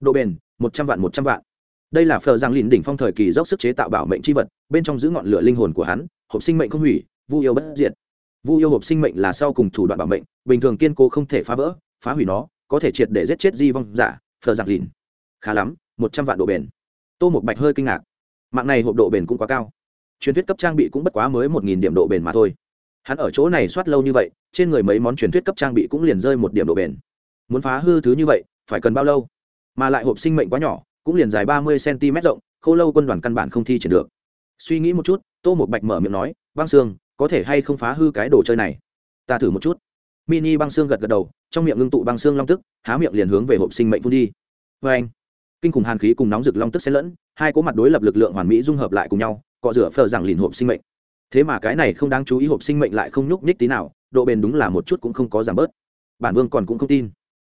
Độ bền, một trăm vạn, một trăm vạn. Đây là phở rằng lìn đỉnh phong thời kỳ dốc sức chế tạo bảo mệnh c h i vật, bên trong giữ ngọn lửa linh hồn của hắn, hộp sinh mệnh không hủy, vu yêu bất diệt. Vu yêu hộp sinh mệnh là sau cùng thủ đoạn bảo mệnh, bình thường kiên cố không thể phá vỡ, phá hủy nó, có thể triệt để giết chết di vong giả phở giặc lìn. Khá lắm, một trăm vạn độ bền. Tô một bạch hơi kinh ngạc. Mạng này hộp độ bền cũng quá cao. Truyền thuyết cấp trang bị cũng bất quá mới một nghìn điểm độ bền mà thôi. Hắn ở chỗ này soát lâu như vậy, trên người mấy món truyền thuyết cấp trang bị cũng liền rơi một điểm độ bền. Muốn phá hư thứ như vậy, phải cần bao lâu? Mà lại hộp sinh mệnh quá nhỏ, cũng liền dài ba mươi cm rộng k h ô lâu quân đoàn căn bản không thi triển được. Suy nghĩ một chút, tô một bạch mở miệng nói, băng xương có thể hay không phá hư cái đồ chơi này? Ta thử một chút. Mini băng xương gật gật đầu trong miệng ngưng tụ băng xương long tức, há miệng liền hướng về hộp sinh mệnh phun đi. Vê anh, kinh khủng hàn khí cùng nóng rực long tức xen lẫn, hai cỗ mặt đối lập lực lượng hoàn mỹ dung hợp lại cùng nhau, cọ rửa phờ rằng lìn hộp sinh mệnh. Thế mà cái này không đáng chú ý hộp sinh mệnh lại không nhúc nhích tí nào, độ bền đúng là một chút cũng không có giảm bớt. Bản vương còn cũng không tin.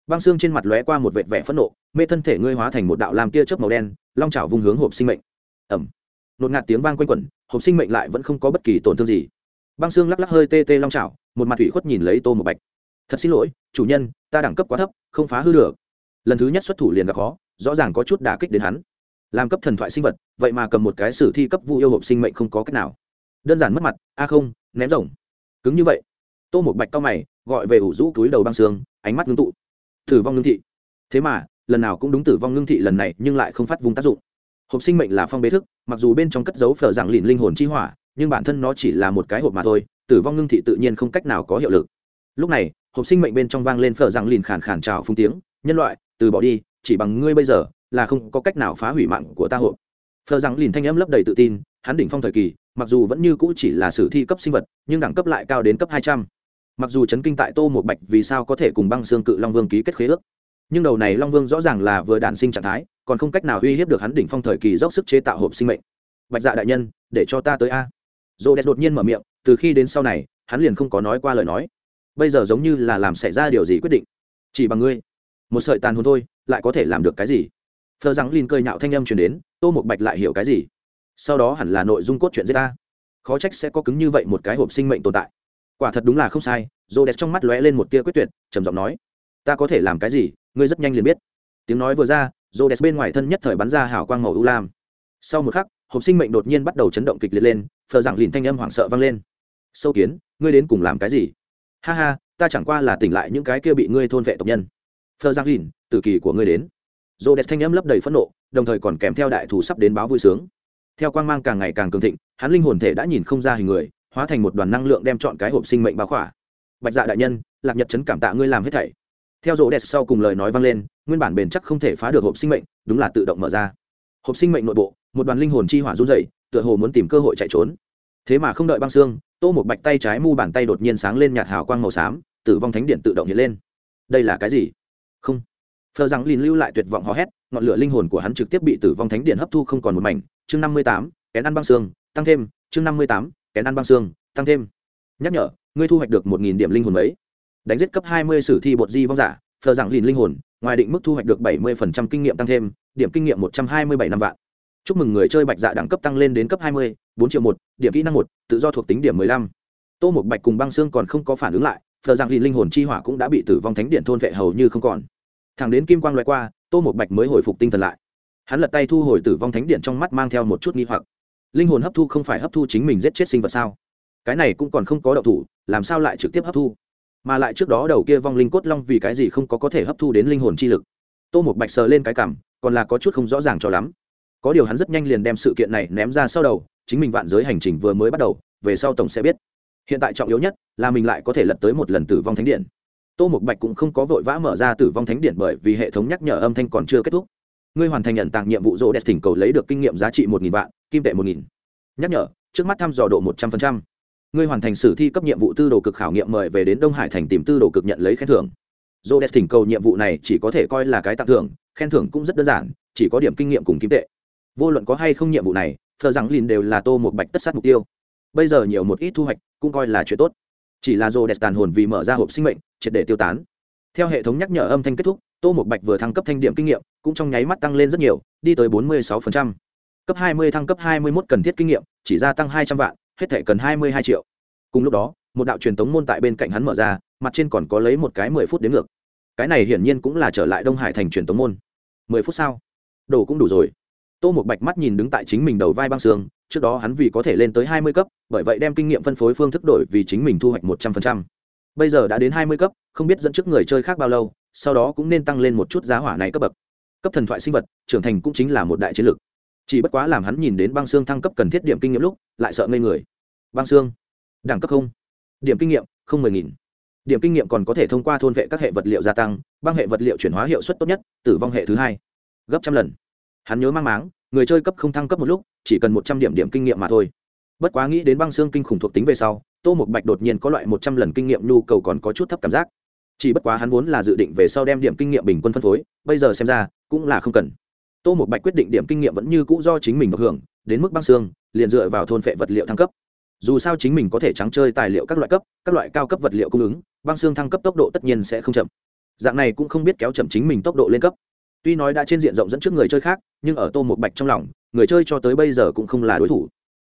Băng xương trên mặt lóe qua một vệt vẻ phẫn nộ, mê thân thể ngươi hóa thành một đạo làm tia chớp màu đen, long chảo vung hướng hộp sinh mệnh. Ẩm nột ngạt tiếng vang quanh quẩn, hộp sinh mệnh lại vẫn không có bất kỳ tổn thương gì. Băng xương lắc lắc hơi tê tê long chảo, một mặt thủy khuất nhìn lấy tô một bạch thật xin lỗi, chủ nhân, ta đẳng cấp quá thấp, không phá hư được. Lần thứ nhất xuất thủ liền gặp khó, rõ ràng có chút đả kích đến hắn. Làm cấp thần thoại sinh vật, vậy mà cầm một cái sử thi cấp vu yêu hộp sinh mệnh không có cách nào. Đơn giản mất mặt, a không, ném rồng. Cứng như vậy. Tô một bạch cao mày, gọi về ủ rũ túi đầu băng xương, ánh mắt ngưng tụ. Tử vong ngưng thị. Thế mà, lần nào cũng đúng tử vong ngưng thị lần này, nhưng lại không phát vùng tác dụng. Hộp sinh mệnh là phong bế thức, mặc dù bên trong cất dấu phở dạng lìn linh hồn chi hỏa, nhưng bản thân nó chỉ là một cái hộp mà thôi, tử vong ngưng thị tự nhiên không cách nào có hiệu lực. Lúc này hộp sinh mệnh bên trong vang lên phở rằng lìn khàn khàn trào phung tiếng, nhân loại, từ bỏ đi, chỉ bằng ngươi bây giờ là không có cách nào phá hủy mạng của ta hộp. Phở rằng lìn thanh âm lấp đầy tự tin, hắn đỉnh phong thời kỳ, mặc dù vẫn như cũ chỉ là sử thi cấp sinh vật, nhưng đẳng cấp lại cao đến cấp hai trăm. Mặc dù chấn kinh tại tô một bạch vì sao có thể cùng băng xương cự long vương ký kết khế ước, nhưng đầu này long vương rõ ràng là vừa đản sinh trạng thái, còn không cách nào uy hiếp được hắn đỉnh phong thời kỳ dốc sức chế tạo hộp sinh mệnh. Bạch dạ đại nhân, để cho ta tới a. Dồ đẹp đột nhiên mở miệng, từ khi đến sau này, hắn liền không có nói qua lời nói bây giờ giống như là làm xảy ra điều gì quyết định. Chỉ bằng ngươi. Một sợi tàn hồn thôi, lại có thể làm được cái gì? Phờ rằng lin cười nhạo thanh âm truyền đến, tô một bạch lại hiểu cái gì? Sau đó hẳn là nội dung cốt truyện giết ta. Khó trách sẽ có cứng như vậy một cái hộp sinh mệnh tồn tại. Quả thật đúng là không sai rô đẹp trong mắt lóe lên một tia quyết tuyệt, trầm giọng nói, ta có thể làm cái gì? Ngươi rất nhanh liền biết. Tiếng nói vừa ra rô đẹp bên ngoài thân nhất thời bắn ra hào quang màu ưu lam. Sau một khắc, hộp sinh mệnh đột nhiên bắt đầu chấn động kịch liệt lên, phờ rằng lìn thanh âm hoảng sợ vang lên. Sâu kiến, ngươi đến cùng làm cái gì? Ha ha, ta chẳng qua là tỉnh lại những cái kia bị ngươi thôn vệ tộc nhân. Phờ giang lìn, tử kỳ của ngươi đến. Rô đẹp thanh âm lấp đầy phẫn nộ, đồng thời còn kèm theo đại thù sắp đến báo vui sướng. Theo quan g mang càng ngày càng cường thịnh, hắn linh hồn thể đã nhìn không ra hình người, hóa thành một đoàn năng lượng đem chọn cái hộp sinh mệnh báo khỏa. Bạch dạ đại nhân, lạc nhật chấn cảm tạ ngươi làm hết thảy. Theo rô đẹp sau cùng lời nói vang lên, nguyên bản bền chắc không thể phá được hộp sinh mệnh, đúng là tự động mở ra. Hộp sinh mệnh nội bộ, một đoàn linh hồn chi hỏa run dày tựa hồ muốn tìm cơ hội chạy trốn. Thế mà không đợi băng xương tô một bạch tay trái mu bàn tay đột nhiên sáng lên nhạt hào quang màu xám, tử vong thánh điện tự động hiện lên. Đây là cái gì? Không. Phờ rằng lìn lưu lại tuyệt vọng hò hét, ngọn lửa linh hồn của hắn trực tiếp bị tử vong thánh điện hấp thu không còn một mảnh. Chương năm mươi tám, kén ăn băng xương, tăng thêm. Chương năm mươi tám, kén ăn băng xương, tăng thêm. Nhắc nhở, ngươi thu hoạch được một nghìn điểm linh hồn mấy? Đánh giết cấp hai mươi sử thi bột di vong giả, phờ rằng lìn linh hồn, ngoài định mức thu hoạch được bảy mươi kinh nghiệm tăng thêm, điểm kinh nghiệm một trăm hai mươi bảy năm vạn chúc mừng người chơi bạch dạ đẳng cấp tăng lên đến cấp hai mươi, bốn triệu một, điểm kỹ năng một, tự do thuộc tính điểm mười lăm. Tô một bạch cùng băng xương còn không có phản ứng lại phờ rằng linh hồn chi hỏa cũng đã bị tử vong thánh điện thôn vệ hầu như không còn. Thẳng đến kim quang loại qua, tô một bạch mới hồi phục tinh thần lại. Hắn lật tay thu hồi tử vong thánh điện trong mắt mang theo một chút nghi hoặc. Linh hồn hấp thu không phải hấp thu chính mình giết chết sinh vật sao? Cái này cũng còn không có đậu thủ, làm sao lại trực tiếp hấp thu? Mà lại trước đó đầu kia vong linh cốt long vì cái gì không có có thể hấp thu đến linh hồn chi lực? Tô một bạch sờ lên cái cảm, còn là có chút không rõ ràng cho lắm có điều hắn rất nhanh liền đem sự kiện này ném ra sau đầu, chính mình vạn giới hành trình vừa mới bắt đầu, về sau tổng sẽ biết. Hiện tại trọng yếu nhất là mình lại có thể lật tới một lần tử vong thánh điện. Tô m bạch cũng không có vội vã mở ra tử vong thánh điện bởi vì hệ thống nhắc nhở âm thanh còn chưa kết thúc. Ngươi hoàn thành nhận tặng nhiệm vụ rô đẹp thỉnh cầu lấy được kinh nghiệm giá trị một nghìn vạn, kim tệ một nghìn. Nhắc nhở, trước mắt thăm dò độ một trăm linh ngươi hoàn thành sử thi cấp nhiệm vụ tư đồ cực khảo nghiệm mời về đến đông hải thành tìm tư đồ cực nhận lấy khen thưởng. Rô đẹp thỉnh cầu nhiệm vụ này chỉ có thể coi là cái tặng thưởng, khen thưởng cũng rất đơn giản, chỉ có điểm kinh nghiệm cùng kim tệ vô luận có hay không nhiệm vụ này thờ rằng lìn đều là tô một bạch tất sát mục tiêu. Bây giờ nhiều một ít thu hoạch cũng coi là chuyện tốt. Chỉ là rô đẹp tàn hồn vì mở ra hộp sinh mệnh, triệt để tiêu tán. Theo hệ thống nhắc nhở âm thanh kết thúc, tô một bạch vừa thăng cấp thanh điểm kinh nghiệm, cũng trong nháy mắt tăng lên rất nhiều, đi tới bốn mươi sáu cấp hai mươi thăng cấp hai mươi một cần thiết kinh nghiệm, chỉ gia tăng hai trăm vạn, hết thể cần hai mươi hai triệu. Cùng lúc đó, một đạo truyền thống môn tại bên cạnh hắn mở ra, mặt trên còn có lấy một cái mười phút đến ngược. Cái này hiển nhiên cũng là trở lại đông hải thành truyền thống môn. Mười phút sau, đồ cũng đủ rồi tô một bạch mắt nhìn đứng tại chính mình đầu vai băng xương, trước đó hắn vì có thể lên tới hai mươi cấp, bởi vậy đem kinh nghiệm phân phối phương thức đổi vì chính mình thu hoạch một trăm phần trăm. bây giờ đã đến hai mươi cấp, không biết dẫn trước người chơi khác bao lâu, sau đó cũng nên tăng lên một chút giá hỏa này cấp bậc. Cấp thần thoại sinh vật, trưởng thành cũng chính là một đại chiến lược. Chỉ bất quá làm hắn nhìn đến băng xương thăng cấp cần thiết điểm kinh nghiệm lúc, lại sợ ngây người. Băng xương, đẳng cấp không. Điểm kinh nghiệm, không mười nghìn. Điểm kinh nghiệm còn có thể thông qua thôn vệ các hệ vật liệu gia tăng, băng hệ vật liệu chuyển hóa hiệu suất tốt nhất, tử vong hệ thứ hai. Gấp trăm lần hắn nhớ mang máng, người chơi cấp không thăng cấp một lúc, chỉ cần một trăm điểm điểm kinh nghiệm mà thôi. Bất quá nghĩ đến băng xương kinh khủng thuộc tính về sau, tô một bạch đột nhiên có loại một trăm lần kinh nghiệm nhu cầu còn có chút thấp cảm giác. Chỉ bất quá hắn vốn là dự định về sau đem điểm kinh nghiệm bình quân phân phối, bây giờ xem ra, cũng là không cần. Tô một bạch quyết định điểm kinh nghiệm vẫn như cũ do chính mình được hưởng, đến mức băng xương, liền dựa vào thôn phệ vật liệu thăng cấp. Dù sao chính mình có thể trắng chơi tài liệu các loại cấp, các loại cao cấp vật liệu cung ứng, băng xương thăng cấp tốc độ tất nhiên sẽ không chậm. Dạng này cũng không biết kéo chậm chính mình tốc độ lên cấp tuy nói đã trên diện rộng dẫn trước người chơi khác, nhưng ở tô một bạch trong lòng, người chơi cho tới bây giờ cũng không là đối thủ.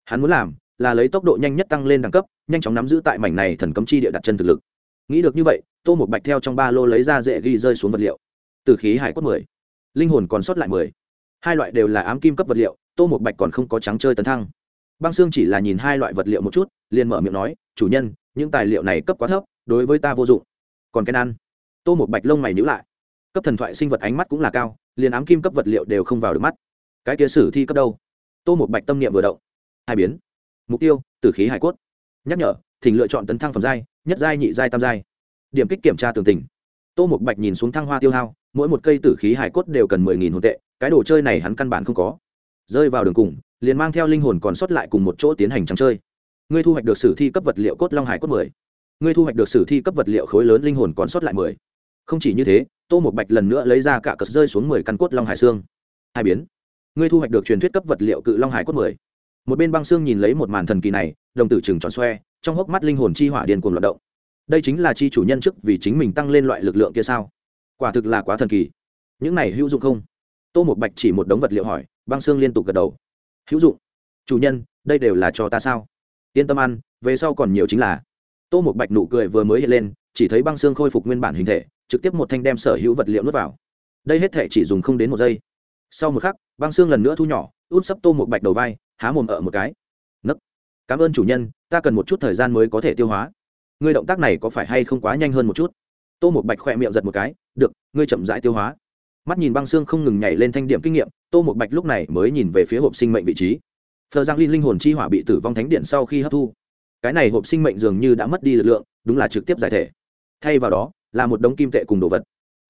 Hắn muốn làm là lấy tốc độ nhanh nhất tăng lên đẳng cấp, nhanh chóng nắm giữ tại mảnh này thần cấm chi địa đặt chân thực lực. Nghĩ được như vậy, tô một bạch theo trong ba lô lấy ra dễ ghi rơi xuống vật liệu. Từ khí hải quất mười, linh hồn còn sót lại mười. Hai loại đều là ám kim cấp vật liệu, tô một bạch còn không có trắng chơi tấn thăng. Băng xương chỉ là nhìn hai loại vật liệu một chút, liền mở miệng nói, chủ nhân, những tài liệu này cấp quá thấp, đối với ta vô dụng. Còn cái ăn tô một bạch lông mày nhữ lại cấp thần thoại sinh vật ánh mắt cũng là cao, liền ám kim cấp vật liệu đều không vào được mắt. Cái kia sử thi cấp đâu? Tô một bạch tâm niệm vừa động. Hai biến. Mục tiêu, tử khí hải cốt. Nhắc nhở, thỉnh lựa chọn tấn thăng phẩm giai, nhất giai, nhị giai, tam giai. Điểm kích kiểm tra tường tình. Tô một bạch nhìn xuống thăng hoa tiêu hao, mỗi một cây tử khí hải cốt đều cần mười nghìn hồn tệ, cái đồ chơi này hắn căn bản không có. Rơi vào đường cùng, liền mang theo linh hồn còn sót lại cùng một chỗ tiến hành trắng chơi. Ngươi thu hoạch được sử thi cấp vật liệu cốt long hải cốt mười. Ngươi thu hoạch được sử thi cấp vật liệu khối lớn linh hồn còn sót lại mười không chỉ như thế, tô một bạch lần nữa lấy ra cả cật rơi xuống mười căn cốt long hải xương. Hai biến. Ngươi thu hoạch được truyền thuyết cấp vật liệu cự long hải cốt mười. Một bên băng xương nhìn lấy một màn thần kỳ này, đồng tử chừng tròn xoe, trong hốc mắt linh hồn chi hỏa điên cuồng loạt động. Đây chính là chi chủ nhân chức vì chính mình tăng lên loại lực lượng kia sao? Quả thực là quá thần kỳ. Những này hữu dụng không? Tô một bạch chỉ một đống vật liệu hỏi, băng xương liên tục gật đầu. Hữu dụng. Chủ nhân, đây đều là cho ta sao? Yên tâm ăn, về sau còn nhiều chính là. Tô một bạch nụ cười vừa mới hiện lên, chỉ thấy băng xương khôi phục nguyên bản hình thể trực tiếp một thanh đem sở hữu vật liệu nuốt vào. Đây hết thể chỉ dùng không đến một giây. Sau một khắc, băng xương lần nữa thu nhỏ út sắp tô một bạch đầu vai, há mồm ở một cái. Nấc. Cảm ơn chủ nhân, ta cần một chút thời gian mới có thể tiêu hóa. Ngươi động tác này có phải hay không quá nhanh hơn một chút? Tô một bạch khỏe miệng giật một cái, được, ngươi chậm rãi tiêu hóa. Mắt nhìn băng xương không ngừng nhảy lên thanh điểm kinh nghiệm, tô một bạch lúc này mới nhìn về phía hộp sinh mệnh vị trí. Thờ giang linh linh hồn chi hỏa bị tử vong thánh điện sau khi hấp thu. Cái này hộp sinh mệnh dường như đã mất đi lực lượng, đúng là trực tiếp giải thể. Thay vào đó là một đống kim tệ cùng đồ vật.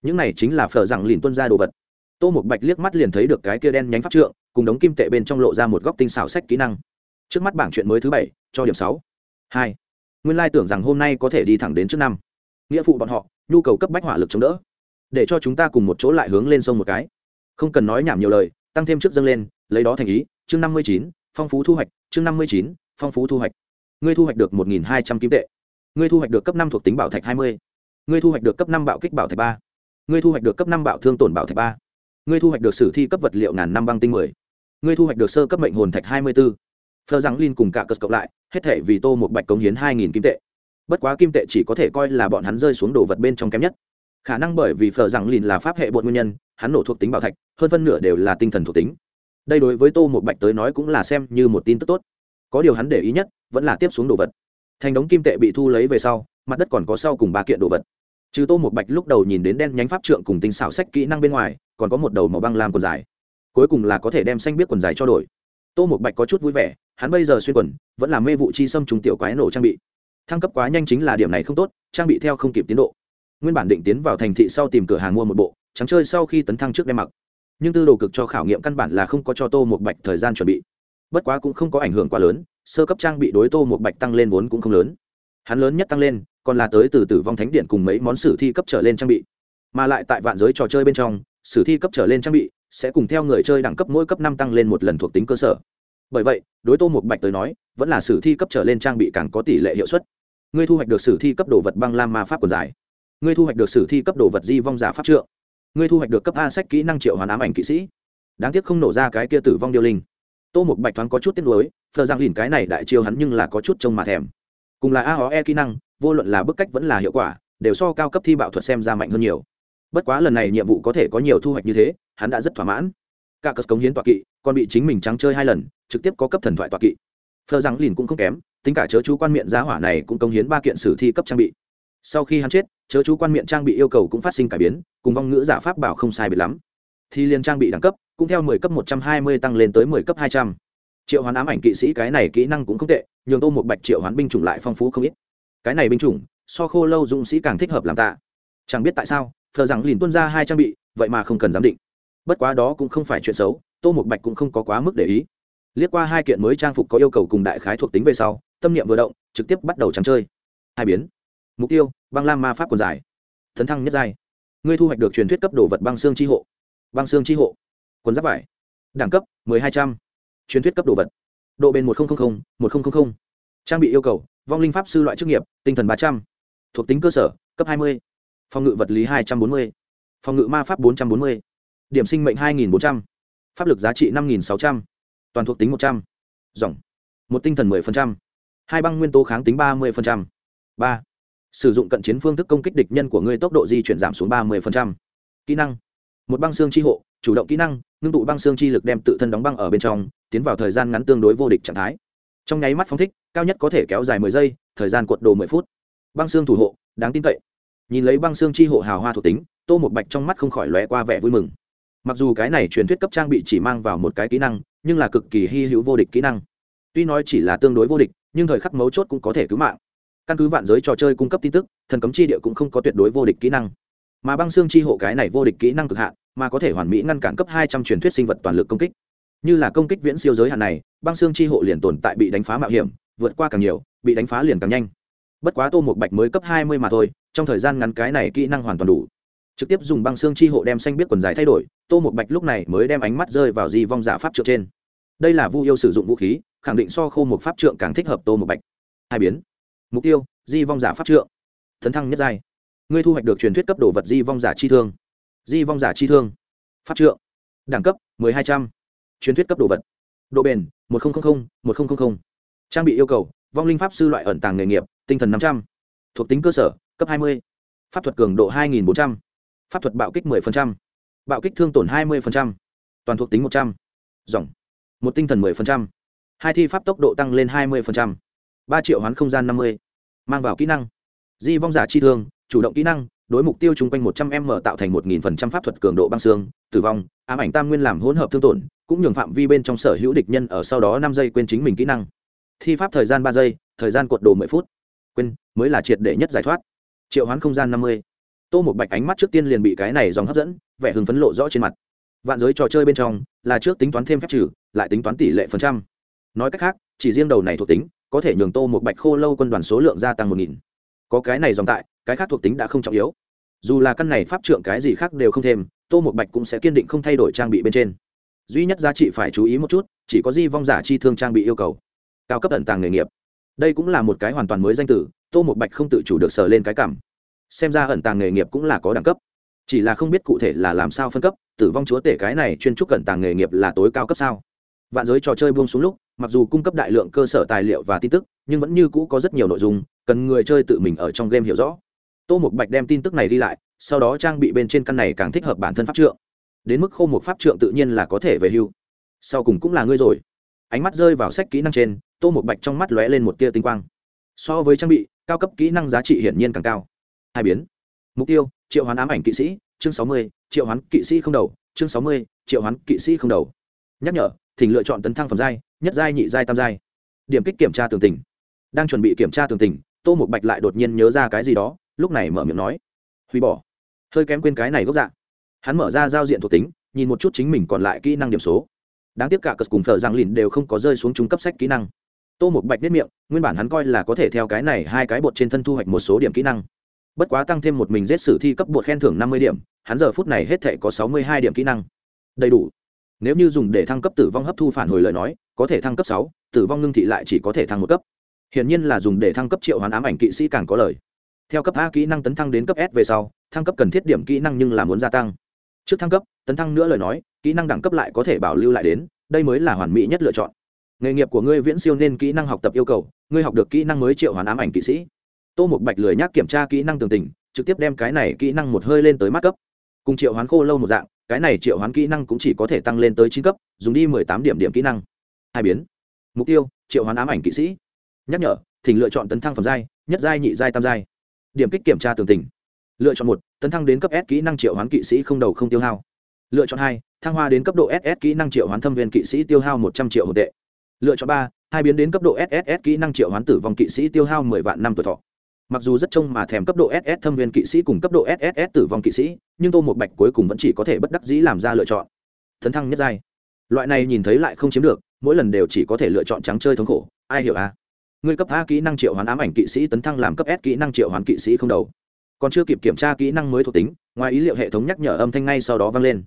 Những này chính là phở rằng lìn tuân ra đồ vật. Tô một bạch liếc mắt liền thấy được cái kia đen nhánh pháp trượng, cùng đống kim tệ bên trong lộ ra một góc tinh xảo sách kỹ năng. Trước mắt bảng chuyện mới thứ bảy, cho điểm sáu. Hai. Nguyên lai tưởng rằng hôm nay có thể đi thẳng đến trước năm. Nghĩa phụ bọn họ, nhu cầu cấp bách hỏa lực chống đỡ. Để cho chúng ta cùng một chỗ lại hướng lên sông một cái. Không cần nói nhảm nhiều lời, tăng thêm trước dâng lên, lấy đó thành ý, chương năm mươi chín, phong phú thu hoạch, chương năm mươi chín, phong phú thu hoạch. Ngươi thu hoạch được một nghìn hai trăm kim tệ. Ngươi thu hoạch được cấp năm thuộc tính bảo thạch hai mươi ngươi thu hoạch được cấp năm bạo kích bảo thạch ba. Ngươi thu hoạch được cấp năm bạo thương tổn bảo thạch ba. Ngươi thu hoạch được sử thi cấp vật liệu ngàn năm băng tinh mười. Ngươi thu hoạch được sơ cấp mệnh hồn thạch hai mươi b ố phờ rằng linh cùng cả cất cộng lại, hết thể vì tô một bạch cống hiến hai nghìn kim tệ. Bất quá kim tệ chỉ có thể coi là bọn hắn rơi xuống đồ vật bên trong kém nhất. Khả năng bởi vì phờ rằng linh là pháp hệ bột nguyên nhân, hắn nổ thuộc tính bảo thạch, hơn phân nửa đều là tinh thần thuộc tính. Đây đối với tô một bạch tới nói cũng là xem như một tin tức tốt. Có điều hắn để ý nhất, vẫn là tiếp xuống đồ vật. Thành đống kim tệ bị thu lấy về sau, mặt đất còn có sau cùng ba kiện đồ vật trừ tô một bạch lúc đầu nhìn đến đen nhánh pháp trượng cùng tinh xảo sách kỹ năng bên ngoài, còn có một đầu màu băng làm quần dài. Cuối cùng là có thể đem xanh biết quần dài cho đổi. Tô một bạch có chút vui vẻ, hắn bây giờ xuyên quần, vẫn là mê vụ chi xâm trùng tiểu quái nổ trang bị. Thăng cấp quá nhanh chính là điểm này không tốt, trang bị theo không kịp tiến độ. Nguyên bản định tiến vào thành thị sau tìm cửa hàng mua một bộ, trắng chơi sau khi tấn thăng trước đem mặc. Nhưng tư đồ cực cho khảo nghiệm căn bản là không có cho tô một bạch thời gian chuẩn bị. Bất quá cũng không có ảnh hưởng quá lớn, sơ cấp trang bị đối tô một bạch tăng lên vốn cũng không lớn. Hắn lớn nhất tăng lên còn là tới từ tử vong thánh điện cùng mấy món sử thi cấp trở lên trang bị. Mà lại tại vạn giới trò chơi bên trong, sử thi cấp trở lên trang bị sẽ cùng theo người chơi đẳng cấp mỗi cấp năm tăng lên một lần thuộc tính cơ sở. Bởi vậy, đối tô một bạch tới nói, vẫn là sử thi cấp trở lên trang bị càng có tỷ lệ hiệu suất. Ngươi thu hoạch được sử thi cấp đồ vật băng lam ma pháp quần dài ngươi thu hoạch được sử thi cấp đồ vật di vong giả pháp trượng. Ngươi thu hoạch được cấp a sách kỹ năng triệu hoàn ám ảnh kỵ sĩ. Đáng tiếc không nổ ra cái kia tử vong điêu linh. Tô một bạch thoáng có chút tiếc nuối phờ giang lìn cái này đại chiêu hắn nhưng là có chút trông mà thèm cùng là a o e kỹ năng, vô luận là bức cách vẫn là hiệu quả, đều so cao cấp thi bạo thuật xem ra mạnh hơn nhiều. Bất quá lần này nhiệm vụ có thể có nhiều thu hoạch như thế, hắn đã rất thỏa mãn. Cả cất cống hiến tọa kỵ, còn bị chính mình trắng chơi hai lần, trực tiếp có cấp thần thoại tọa kỵ. Phờ rằng lìn cũng không kém, tính cả chớ chú quan miệng giá hỏa này cũng cống hiến ba kiện sử thi cấp trang bị. Sau khi hắn chết, chớ chú quan miệng trang bị yêu cầu cũng phát sinh cải biến, cùng vong ngữ giả pháp bảo không sai biệt lắm. Thì liền trang bị đẳng cấp, cũng theo 10 cấp 120 tăng lên tới 10 cấp 200 triệu hoán ám ảnh kỵ sĩ cái này kỹ năng cũng không tệ nhường tô một bạch triệu hoán binh chủng lại phong phú không ít. Cái này binh chủng so khô lâu dũng sĩ càng thích hợp làm tạ. Chẳng biết tại sao thờ rằng lìn tuân ra hai trang bị vậy mà không cần giám định. Bất quá đó cũng không phải chuyện xấu tô một bạch cũng không có quá mức để ý. Liếc qua hai kiện mới trang phục có yêu cầu cùng đại khái thuộc tính về sau tâm niệm vừa động trực tiếp bắt đầu trắng chơi. Hai biến. Mục tiêu băng lam ma pháp quần dài, thấn thăng nhất giai. Ngươi thu hoạch được truyền thuyết cấp đồ vật băng xương tri hộ. Băng xương tri hộ. Quần giáp vải. Đẳng cấp mười hai trăm truyền thuyết cấp đồ vật. Độ bền một nghìn một nghìn trang bị yêu cầu, vong linh pháp sư loại chức nghiệp, tinh thần ba trăm. Thuộc tính cơ sở, cấp hai mươi. Phòng ngự vật lý hai trăm bốn mươi. Phòng ngự ma pháp bốn trăm bốn mươi. Điểm sinh mệnh hai nghìn bốn trăm. Pháp lực giá trị năm nghìn sáu trăm. Toàn thuộc tính một trăm. Dòng một tinh thần mười phần trăm. Hai băng nguyên tố kháng tính ba mươi phần trăm. Ba. Sử dụng cận chiến phương thức công kích địch nhân của ngươi tốc độ di chuyển giảm xuống ba mươi kỹ năng. Một băng xương chi hộ chủ động kỹ năng, ngưng tụ băng xương chi lực đem tự thân đóng băng ở bên trong, tiến vào thời gian ngắn tương đối vô địch trạng thái. Trong nháy mắt phóng thích, cao nhất có thể kéo dài mười giây, thời gian cuộn đồ mười phút. Băng xương thủ hộ, đáng tin cậy. Nhìn lấy băng xương chi hộ hào hoa thuộc tính, tô một bạch trong mắt không khỏi lóe qua vẻ vui mừng. Mặc dù cái này truyền thuyết cấp trang bị chỉ mang vào một cái kỹ năng, nhưng là cực kỳ hy hữu vô địch kỹ năng. Tuy nói chỉ là tương đối vô địch, nhưng thời khắc mấu chốt cũng có thể cứu mạng. Căn cứ vạn giới trò chơi cung cấp tin tức, thần cấm chi địa cũng không có tuyệt đối vô địch kỹ năng. Mà băng xương chi hộ cái này vô địch kỹ năng cực hạn mà có thể hoàn mỹ ngăn cản cấp hai trăm truyền thuyết sinh vật toàn lực công kích. Như là công kích viễn siêu giới hạn này, băng xương chi hộ liền tồn tại bị đánh phá mạo hiểm, vượt qua càng nhiều, bị đánh phá liền càng nhanh. Bất quá tô một bạch mới cấp hai mươi mà thôi, trong thời gian ngắn cái này kỹ năng hoàn toàn đủ. Trực tiếp dùng băng xương chi hộ đem xanh biết quần dài thay đổi, tô một bạch lúc này mới đem ánh mắt rơi vào di vong giả pháp trượng trên. Đây là vu yêu sử dụng vũ khí, khẳng định so khô một pháp trượng càng thích hợp tô một bạch. Hai biến. Mục tiêu, di vong giả pháp trượng. Thấn thăng nhất giai. Ngươi thu hoạch được truyền thuyết cấp đồ vật di vong giả chi thương di vong giả chi thương. Pháp trượng. Đẳng cấp mười hai trăm. Truyền thuyết cấp đồ vật. Độ bền một nghìn một nghìn trang bị yêu cầu vong linh pháp sư loại ẩn tàng nghề nghiệp tinh thần năm trăm. Thuộc tính cơ sở cấp hai mươi. Pháp thuật cường độ hai nghìn bốn trăm. Pháp thuật bạo kích 10%, bạo kích thương tổn 20%, toàn thuộc tính 100, dòng một tinh thần 10%, hai thi pháp tốc độ tăng lên hai mươi ba triệu hoán không gian năm mươi. Mang vào kỹ năng. Di vong giả chi thương chủ động kỹ năng đối mục tiêu chung quanh một trăm m tạo thành một nghìn phần trăm pháp thuật cường độ băng xương, tử vong, ám ảnh tam nguyên làm hỗn hợp thương tổn, cũng nhường phạm vi bên trong sở hữu địch nhân ở sau đó năm giây quên chính mình kỹ năng. Thi pháp thời gian ba giây, thời gian cuộn đồ mười phút. Quên, mới là triệt để nhất giải thoát. Triệu hoán không gian năm mươi. Tô một bạch ánh mắt trước tiên liền bị cái này dòng hấp dẫn, vẻ hưng phấn lộ rõ trên mặt. Vạn giới trò chơi bên trong, là trước tính toán thêm phép trừ, lại tính toán tỷ lệ phần trăm. Nói cách khác, chỉ riêng đầu này thuộc tính, có thể nhường tô một bạch khô lâu quân đoàn số lượng gia tăng một nghìn. Có cái này dòng tại cái khác thuộc tính đã không trọng yếu. Dù là căn này pháp trượng cái gì khác đều không thêm, tô một bạch cũng sẽ kiên định không thay đổi trang bị bên trên. Duy nhất giá trị phải chú ý một chút, chỉ có di vong giả chi thương trang bị yêu cầu. Cao cấp ẩn tàng nghề nghiệp. Đây cũng là một cái hoàn toàn mới danh tử, tô một bạch không tự chủ được sờ lên cái cảm. Xem ra ẩn tàng nghề nghiệp cũng là có đẳng cấp. Chỉ là không biết cụ thể là làm sao phân cấp, tử vong chúa tể cái này chuyên trúc ẩn tàng nghề nghiệp là tối cao cấp sao? Vạn giới trò chơi buông xuống lúc, mặc dù cung cấp đại lượng cơ sở tài liệu và tin tức, nhưng vẫn như cũ có rất nhiều nội dung, cần người chơi tự mình ở trong game hiểu rõ tô một bạch đem tin tức này đi lại, sau đó trang bị bên trên căn này càng thích hợp bản thân pháp trượng. Đến mức khô một pháp trượng tự nhiên là có thể về hưu. Sau cùng cũng là ngươi rồi. Ánh mắt rơi vào sách kỹ năng trên, tô một bạch trong mắt lóe lên một tia tinh quang. So với trang bị, cao cấp kỹ năng giá trị hiển nhiên càng cao. Hai biến. Mục tiêu, triệu hoán ám ảnh kỵ sĩ, chương sáu mươi, triệu hoán kỵ sĩ không đầu, chương sáu mươi, triệu hoán kỵ sĩ không đầu. Nhắc nhở, thỉnh lựa chọn tấn thăng phẩm giai, nhất giai, nhị giai, tam giai. Điểm kích kiểm tra tường tình. Đang chuẩn bị kiểm tra tường tình, tô một bạch lại đột nhiên nhớ ra cái gì đó lúc này mở miệng nói, hủy bỏ. Hơi kém quên cái này gốc dạng. Hắn mở ra giao diện thuộc tính, nhìn một chút chính mình còn lại kỹ năng điểm số. Đáng tiếc cả cờ cùng phở giang lìn đều không có rơi xuống trung cấp sách kỹ năng. Tô một bạch biết miệng, nguyên bản hắn coi là có thể theo cái này hai cái bột trên thân thu hoạch một số điểm kỹ năng. Bất quá tăng thêm một mình giết sử thi cấp bột khen thưởng năm mươi điểm, hắn giờ phút này hết thể có sáu mươi hai điểm kỹ năng. Đầy đủ. Nếu như dùng để thăng cấp tử vong hấp thu phản hồi lời nói, có thể thăng cấp sáu, tử vong ngưng thị lại chỉ có thể thăng một cấp. Hiển nhiên là dùng để thăng cấp triệu hoán ám ảnh kỵ sĩ càng có lời theo cấp a kỹ năng tấn thăng đến cấp s về sau, thăng cấp cần thiết điểm kỹ năng nhưng là muốn gia tăng. Trước thăng cấp, tấn thăng nữa lời nói, kỹ năng đẳng cấp lại có thể bảo lưu lại đến, đây mới là hoàn mỹ nhất lựa chọn. Nghề nghiệp của ngươi viễn siêu nên kỹ năng học tập yêu cầu, ngươi học được kỹ năng mới triệu hoán ám ảnh kỵ sĩ. Tô một bạch lười nhác kiểm tra kỹ năng tường tình, trực tiếp đem cái này kỹ năng một hơi lên tới mắt cấp. Cùng triệu hoán khô lâu một dạng, cái này triệu hoán kỹ năng cũng chỉ có thể tăng lên tới chín cấp, dùng đi mười tám điểm điểm kỹ năng. Hai biến. Mục tiêu, triệu hoán ám ảnh kỵ sĩ. Nhắc nhở, thỉnh lựa chọn tấn thăng phẩm giai, nhất giai, nhị giai, tam giai điểm kích kiểm tra tường tình. Lựa chọn một, tấn thăng đến cấp s kỹ năng triệu hoán kỵ sĩ không đầu không tiêu hao. Lựa chọn hai, thăng hoa đến cấp độ ss kỹ năng triệu hoán thâm viên kỵ sĩ tiêu hao một trăm triệu hồn tệ. Lựa chọn ba, hai biến đến cấp độ SS kỹ năng triệu hoán tử vong kỵ sĩ tiêu hao mười vạn năm tuổi thọ. Mặc dù rất trông mà thèm cấp độ ss thâm viên kỵ sĩ cùng cấp độ SS tử vong kỵ sĩ, nhưng tô một bạch cuối cùng vẫn chỉ có thể bất đắc dĩ làm ra lựa chọn. Tấn thăng nhất giai. Loại này nhìn thấy lại không chiếm được, mỗi lần đều chỉ có thể lựa chọn trắng chơi thống khổ. Ai hiểu à? Ngươi cấp a kỹ năng triệu hoán ám ảnh kỵ sĩ tấn thăng làm cấp s kỹ năng triệu hoán kỵ sĩ không đầu. Còn chưa kịp kiểm tra kỹ năng mới thuộc tính, ngoài ý liệu hệ thống nhắc nhở âm thanh ngay sau đó vang lên.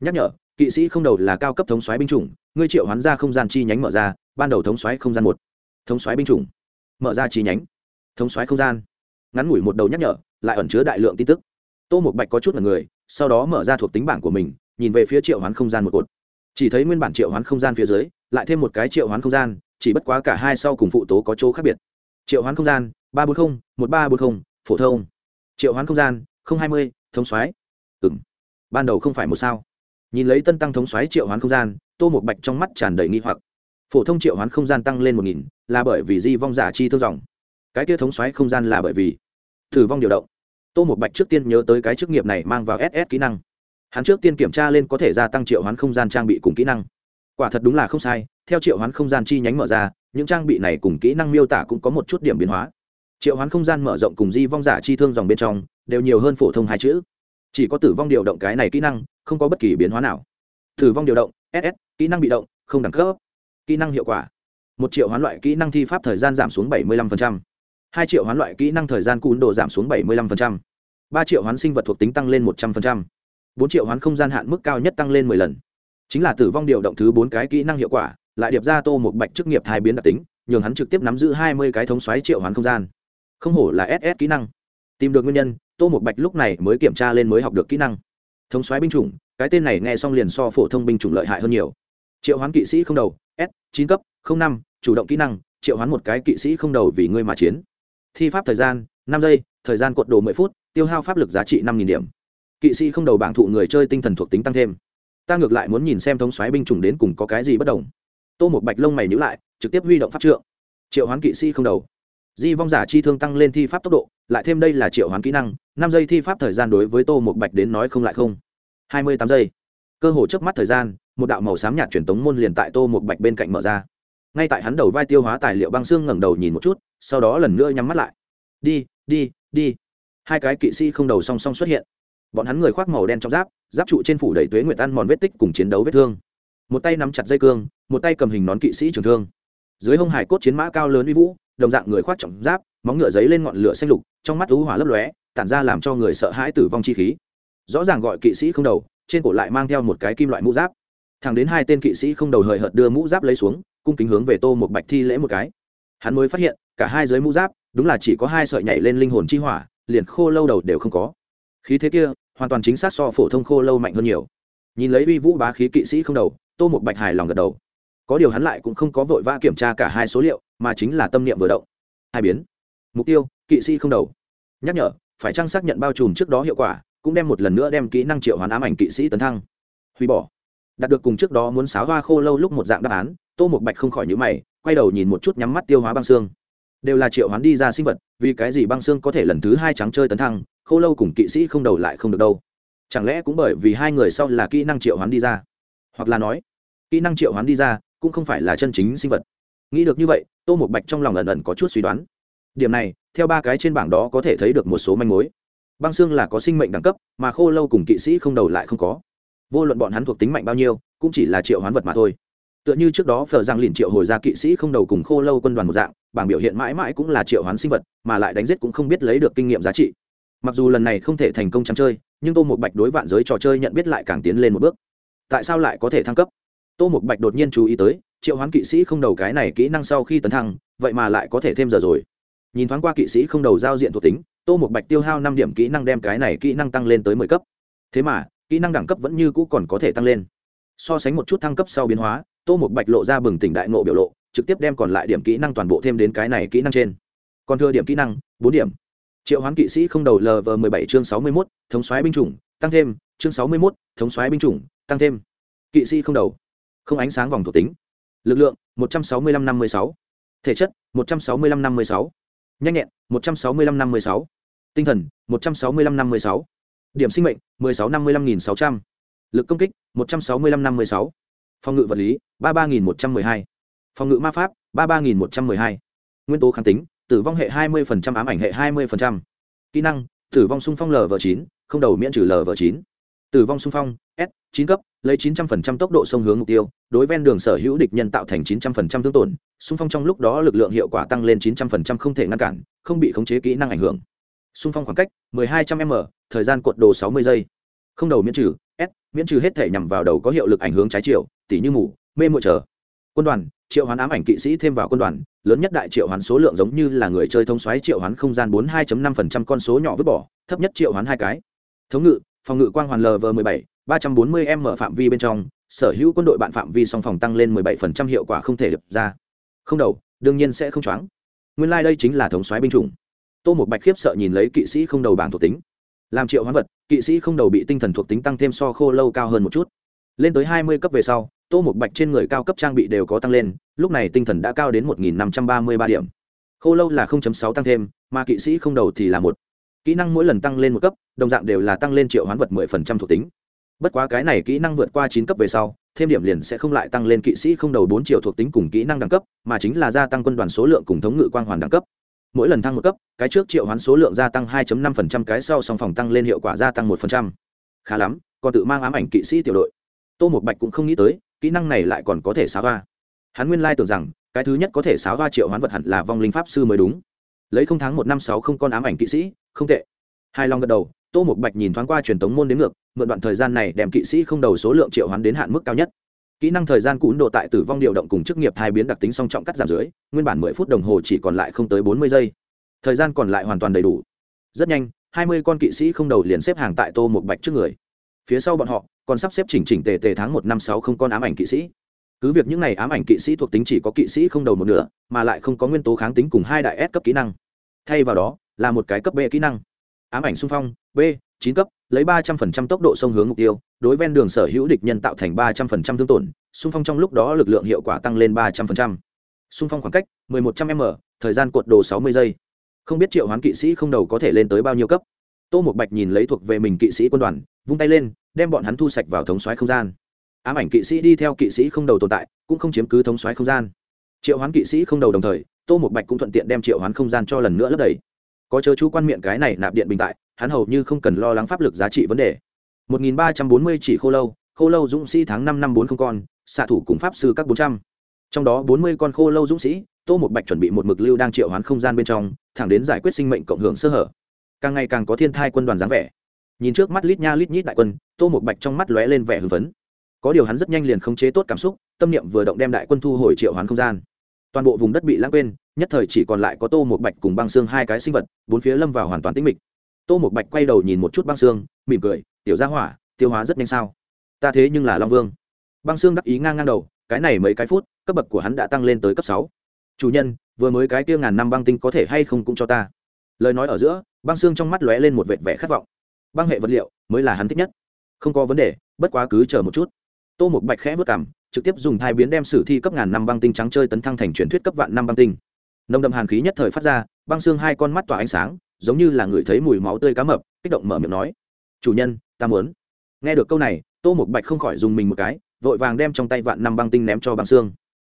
Nhắc nhở, kỵ sĩ không đầu là cao cấp thống xoáy binh chủng, ngươi triệu hoán ra không gian chi nhánh mở ra, ban đầu thống xoáy không gian một, thống xoáy binh chủng, mở ra chi nhánh, thống xoáy không gian. Ngắn ngủi một đầu nhắc nhở, lại ẩn chứa đại lượng tin tức. Tô một bạch có chút là người, sau đó mở ra thuộc tính bảng của mình, nhìn về phía triệu hoán không gian một cột. Chỉ thấy nguyên bản triệu hoán không gian phía dưới, lại thêm một cái triệu hoán không gian chỉ bất quá cả hai sau cùng phụ tố có chỗ khác biệt. Triệu hoán không gian, ba bốn mươi một ba bốn mươi phổ thông. Triệu hoán không gian hai mươi, thống xoáy ừng ban đầu không phải một sao. Nhìn lấy tân tăng thống xoáy triệu hoán không gian, tô một bạch trong mắt tràn đầy nghi hoặc. Phổ thông triệu hoán không gian tăng lên một nghìn, là bởi vì di vong giả chi thương dòng. Cái kia thống xoáy không gian là bởi vì thử vong điều động. Tô một bạch trước tiên nhớ tới cái chức nghiệp này mang vào ss kỹ năng. Hắn trước tiên kiểm tra lên có thể gia tăng triệu hoán không gian trang bị cùng kỹ năng quả thật đúng là không sai, theo triệu hoán không gian chi nhánh mở ra, những trang bị này cùng kỹ năng miêu tả cũng có một chút điểm biến hóa triệu hoán không gian mở rộng cùng di vong giả chi thương dòng bên trong, đều nhiều hơn phổ thông hai chữ chỉ có tử vong điều động cái này kỹ năng, không có bất kỳ biến hóa nào tử vong điều động ss kỹ năng bị động, không đẳng cấp kỹ năng hiệu quả, một triệu hoán loại kỹ năng thi pháp thời gian giảm xuống 75%. hai triệu hoán loại kỹ năng thời gian cún đồ giảm xuống 75%. ba triệu hoán sinh vật thuộc tính tăng lên 100%. bốn triệu hoán không gian hạn mức cao nhất tăng lên mười lần chính là tử vong điều động thứ bốn cái kỹ năng hiệu quả, lại điệp ra tô một bạch chức nghiệp thai biến đặc tính, nhường hắn trực tiếp nắm giữ hai mươi cái thống xoáy triệu hoán không gian. Không hổ là ss kỹ năng. Tìm được nguyên nhân, tô một bạch lúc này mới kiểm tra lên mới học được kỹ năng. Thống xoáy binh chủng, cái tên này nghe xong liền so phổ thông binh chủng lợi hại hơn nhiều. Triệu hoán kỵ sĩ không đầu, s, chín cấp năm, chủ động kỹ năng, triệu hoán một cái kỵ sĩ không đầu vì ngươi mà chiến. Thi pháp thời gian, năm giây, thời gian cuộn đồ mười phút, tiêu hao pháp lực giá trị năm nghìn điểm. Kỵ sĩ không đầu bảng thụ người chơi tinh thần thuộc tính tăng thêm ta ngược lại muốn nhìn xem thống xoáy binh chủng đến cùng có cái gì bất đồng. Tô một bạch lông mày nhữ lại, trực tiếp huy động pháp trượng. Triệu hoán kỵ sĩ không đầu. Di vong giả chi thương tăng lên thi pháp tốc độ, lại thêm đây là triệu hoán kỹ năng, năm giây thi pháp thời gian đối với tô một bạch đến nói không lại không. Hai mươi tám giây. Cơ hồ trước mắt thời gian, một đạo màu xám nhạt truyền tống môn liền tại tô một bạch bên cạnh mở ra. Ngay tại hắn đầu vai tiêu hóa tài liệu băng xương ngẩng đầu nhìn một chút, sau đó lần nữa nhắm mắt lại. Đi đi đi. Hai cái kỵ sĩ không đầu song song xuất hiện. Bọn hắn người khoác màu đen trong giáp giáp trụ trên phủ đầy tuế nguyệt ăn mòn vết tích cùng chiến đấu vết thương. Một tay nắm chặt dây cương, một tay cầm hình nón kỵ sĩ trường thương. Dưới hông hải cốt chiến mã cao lớn uy vũ, đồng dạng người khoác trọng giáp, móng ngựa giấy lên ngọn lửa xanh lục, trong mắt thú hỏa lấp lóe, tản ra làm cho người sợ hãi tử vong chi khí. Rõ ràng gọi kỵ sĩ không đầu, trên cổ lại mang theo một cái kim loại mũ giáp. Thẳng đến hai tên kỵ sĩ không đầu hời hợt đưa mũ giáp lấy xuống, cung kính hướng về tô một bạch thi lễ một cái. Hắn mới phát hiện, cả hai dưới mũ giáp, đúng là chỉ có hai sợi nhảy lên linh hồn chi hỏa, liền khô lâu đầu đều không có. Khí thế kia hoàn toàn chính xác so phổ thông khô lâu mạnh hơn nhiều. Nhìn lấy uy vũ bá khí kỵ sĩ không đầu, tô một bạch hài lòng gật đầu. Có điều hắn lại cũng không có vội vã kiểm tra cả hai số liệu, mà chính là tâm niệm vừa động. Hai biến. Mục tiêu, kỵ sĩ không đầu. Nhắc nhở, phải chăng xác nhận bao trùm trước đó hiệu quả, cũng đem một lần nữa đem kỹ năng triệu hoán ám ảnh kỵ sĩ tấn thăng. Hủy bỏ. Đạt được cùng trước đó muốn sáo hoa khô lâu lúc một dạng đáp án, tô một bạch không khỏi nhữ mày, quay đầu nhìn một chút nhắm mắt tiêu hóa băng xương. Đều là triệu hoán đi ra sinh vật, vì cái gì băng xương có thể lần thứ hai trắng chơi tấn thăng khô lâu cùng kỵ sĩ không đầu lại không được đâu. Chẳng lẽ cũng bởi vì hai người sau là kỹ năng triệu hoán đi ra? Hoặc là nói, kỹ năng triệu hoán đi ra cũng không phải là chân chính sinh vật. Nghĩ được như vậy, tô một bạch trong lòng ẩn ẩn có chút suy đoán. Điểm này, theo ba cái trên bảng đó có thể thấy được một số manh mối. Băng xương là có sinh mệnh đẳng cấp, mà khô lâu cùng kỵ sĩ không đầu lại không có. Vô luận bọn hắn thuộc tính mạnh bao nhiêu, cũng chỉ là triệu hoán vật mà thôi. Tựa như trước đó phờ giang liền triệu hồi ra kỵ sĩ không đầu cùng khô lâu quân đoàn một dạng, bảng biểu hiện mãi mãi cũng là triệu hoán sinh vật, mà lại đánh giết cũng không biết lấy được kinh nghiệm giá trị mặc dù lần này không thể thành công trắng chơi, nhưng tô một bạch đối vạn giới trò chơi nhận biết lại càng tiến lên một bước. Tại sao lại có thể thăng cấp? Tô một bạch đột nhiên chú ý tới, triệu hoán kỵ sĩ không đầu cái này kỹ năng sau khi tấn thăng, vậy mà lại có thể thêm giờ rồi. Nhìn thoáng qua kỵ sĩ không đầu giao diện thuộc tính, tô một bạch tiêu hao năm điểm kỹ năng đem cái này kỹ năng tăng lên tới mười cấp. Thế mà, kỹ năng đẳng cấp vẫn như cũ còn có thể tăng lên. So sánh một chút thăng cấp sau biến hóa, tô một bạch lộ ra bừng tỉnh đại nộ biểu lộ, trực tiếp đem còn lại điểm kỹ năng toàn bộ thêm đến cái này kỹ năng trên. Còn thừa điểm kỹ năng, bốn điểm triệu hoán kỵ sĩ không đầu lv mười bảy chương sáu mươi mốt, thống xoáy binh chủng, tăng thêm, chương sáu mươi mốt, thống xoáy binh chủng, tăng thêm. Kỵ sĩ không đầu. Không ánh sáng vòng thuộc tính. Lực lượng, một trăm sáu mươi lăm năm mươi sáu. Thể chất, một trăm sáu mươi lăm năm mươi sáu. Nhanh nhẹn, một trăm sáu mươi lăm năm mươi sáu. Tinh thần, một trăm sáu mươi lăm năm mươi sáu. Điểm sinh mệnh, mười sáu năm mươi lăm nghìn sáu trăm. L ự c công kích, một trăm sáu mươi lăm năm mươi sáu. Phòng ngự vật lý, ba ba nghìn một trăm m ư ơ i hai. Phòng ngự ma pháp, ba ba nghìn một trăm m ư ơ i hai. Nguyên tố kháng tính tử vong hệ hai mươi ám ảnh hệ hai mươi kỹ năng, tử vong xung phong lv chín, không đầu miễn trừ lv chín. Tử vong xung phong, s chín cấp, lấy chín trăm linh tốc độ sông hướng mục tiêu, đối ven đường sở hữu địch nhân tạo thành chín trăm linh thương tổn. Xung phong trong lúc đó lực lượng hiệu quả tăng lên chín trăm linh không thể ngăn cản, không bị khống chế kỹ năng ảnh hưởng. Xung phong khoảng cách 1200 m, thời gian cuộn đồ 60 giây. Không đầu miễn trừ, s, miễn trừ hết thể nhằm vào đầu có hiệu lực ảnh hưởng trái chiều, tỉ như mù, mê mội trở quân đoàn, triệu hoán ám ảnh kỵ sĩ thêm vào quân đoàn, lớn nhất đại triệu hoán số lượng giống như là người chơi thông xoáy triệu hoán không gian 42.5% con số nhỏ vứt bỏ, thấp nhất triệu hoán hai cái. Thống ngự, phòng ngự quang hoàn lv 17 340 m phạm vi bên trong, sở hữu quân đội bạn phạm vi song phòng tăng lên 17% hiệu quả không thể được ra. Không đầu, đương nhiên sẽ không choáng. Nguyên lai、like、đây chính là thống xoáy binh chủng. Tô một bạch khiếp sợ nhìn lấy kỵ sĩ không đầu bảng thuộc tính. Làm triệu hoán vật, kỵ sĩ không đầu bị tinh thần thuộc tính tăng thêm so khô lâu cao hơn một chút. Lên tới hai mươi cấp về sau tô một bạch trên người cao cấp trang bị đều có tăng lên lúc này tinh thần đã cao đến một nghìn năm trăm ba mươi ba điểm. Khô lâu là sáu tăng thêm mà kỵ sĩ không đầu thì là một. Kỹ năng mỗi lần tăng lên một cấp đồng dạng đều là tăng lên triệu hoán vật mười phần trăm thuộc tính. Bất quá cái này kỹ năng vượt qua chín cấp về sau thêm điểm liền sẽ không lại tăng lên kỵ sĩ không đầu bốn triệu thuộc tính cùng kỹ năng đẳng cấp mà chính là gia tăng quân đoàn số lượng cùng thống ngự quang hoàn đẳng cấp. Mỗi lần thăng một cấp cái trước triệu hoán số lượng gia tăng 2.5%, cái sau song phòng tăng lên hiệu quả gia tăng 1%. khá lắm còn tự mang ám ảnh kỵ sĩ tiểu đội. Tô một bạch cũng không nghĩ tới kỹ năng này lại còn có thể xáo hoa. Hắn nguyên lai tưởng rằng, cái thứ nhất có thể xáo hoa triệu hoán vật hẳn là vong linh pháp sư mới đúng. Lấy không tháng một năm sáu không con ám ảnh kỵ sĩ, không tệ. Hai long gật đầu, tô một bạch nhìn thoáng qua truyền thống môn đến ngược, mượn đoạn thời gian này đem kỵ sĩ không đầu số lượng triệu hoán đến hạn mức cao nhất. Kỹ năng thời gian cún độ tại tử vong điều động cùng chức nghiệp hai biến đặc tính song trọng cắt giảm dưới, nguyên bản mười phút đồng hồ chỉ còn lại không tới bốn mươi giây. Thời gian còn lại hoàn toàn đầy đủ. Rất nhanh, hai mươi con kỵ sĩ không đầu liền xếp hàng tại tô một bạch trước người. Phía sau bọn họ còn sắp xếp chỉnh chỉnh tề tề tháng một năm sáu không con ám ảnh kỵ sĩ. Cứ việc những n à y ám ảnh kỵ sĩ thuộc tính chỉ có kỵ sĩ không đầu một nửa, mà lại không có nguyên tố kháng tính cùng hai đại S cấp kỹ năng. Thay vào đó, là một cái cấp b kỹ năng. Ám ảnh xung phong, b, chín cấp, lấy ba trăm phần trăm tốc độ sông hướng mục tiêu, đối ven đường sở hữu địch nhân tạo thành ba trăm phần trăm thương tổn, xung phong trong lúc đó lực lượng hiệu quả tăng lên ba trăm phần trăm. Xung phong khoảng cách 1100 m, thời gian cuộn đồ 60 giây. Không biết triệu hoán kỵ sĩ không đầu có thể lên tới bao nhiêu cấp. Tô một bạch nhìn lấy thuộc về mình kỵ sĩ quân đoàn, vung tay lên đem bọn hắn thu sạch vào thống xoáy không gian. Ám ảnh kỵ sĩ đi theo kỵ sĩ không đầu tồn tại, cũng không chiếm cứ thống xoáy không gian. Triệu hoán kỵ sĩ không đầu đồng thời, tô một bạch cũng thuận tiện đem triệu hoán không gian cho lần nữa lấp đầy. Có chớ chú quan miệng cái này nạp điện bình tại, hắn hầu như không cần lo lắng pháp lực giá trị vấn đề. 1340 chỉ khô lâu khô lâu dũng sĩ tháng năm năm bốn không con, xạ thủ cùng pháp sư các 400. trong đó 40 con khô lâu dũng sĩ, tô một bạch chuẩn bị một mực lưu đang triệu hoán không gian bên trong, thẳng đến giải quyết sinh mệnh cộng hưởng sơ hở. Càng ngày càng có thiên thai quân đoàn dáng vẻ nhìn trước mắt lít nha lít nhít đại quân, tô một bạch trong mắt lóe lên vẻ hưng phấn. Có điều hắn rất nhanh liền khống chế tốt cảm xúc, tâm niệm vừa động đem đại quân thu hồi triệu hoán không gian. Toàn bộ vùng đất bị lãng quên, nhất thời chỉ còn lại có tô một bạch cùng băng xương hai cái sinh vật, bốn phía lâm vào hoàn toàn tĩnh mịch. Tô một bạch quay đầu nhìn một chút băng xương, mỉm cười, tiểu gia hỏa, tiêu hóa rất nhanh sao? Ta thế nhưng là long vương. Băng xương đắc ý ngang ngang đầu, cái này mấy cái phút, cấp bậc của hắn đã tăng lên tới cấp sáu. Chủ nhân, vừa mới cái kia ngàn năm băng tinh có thể hay không cũng cho ta. Lời nói ở giữa, băng xương trong mắt lóe lên một vệt vẻ khát vọng băng hệ vật liệu mới là hắn thích nhất. Không có vấn đề, bất quá cứ chờ một chút. Tô một bạch khẽ vất cảm trực tiếp dùng thai biến đem sử thi cấp ngàn năm băng tinh trắng chơi tấn thăng thành truyền thuyết cấp vạn năm băng tinh. Nồng đậm hàn khí nhất thời phát ra, băng xương hai con mắt tỏa ánh sáng, giống như là người thấy mùi máu tươi cá mập, kích động mở miệng nói, chủ nhân, ta muốn. Nghe được câu này, tô một bạch không khỏi dùng mình một cái, vội vàng đem trong tay vạn năm băng tinh ném cho băng xương.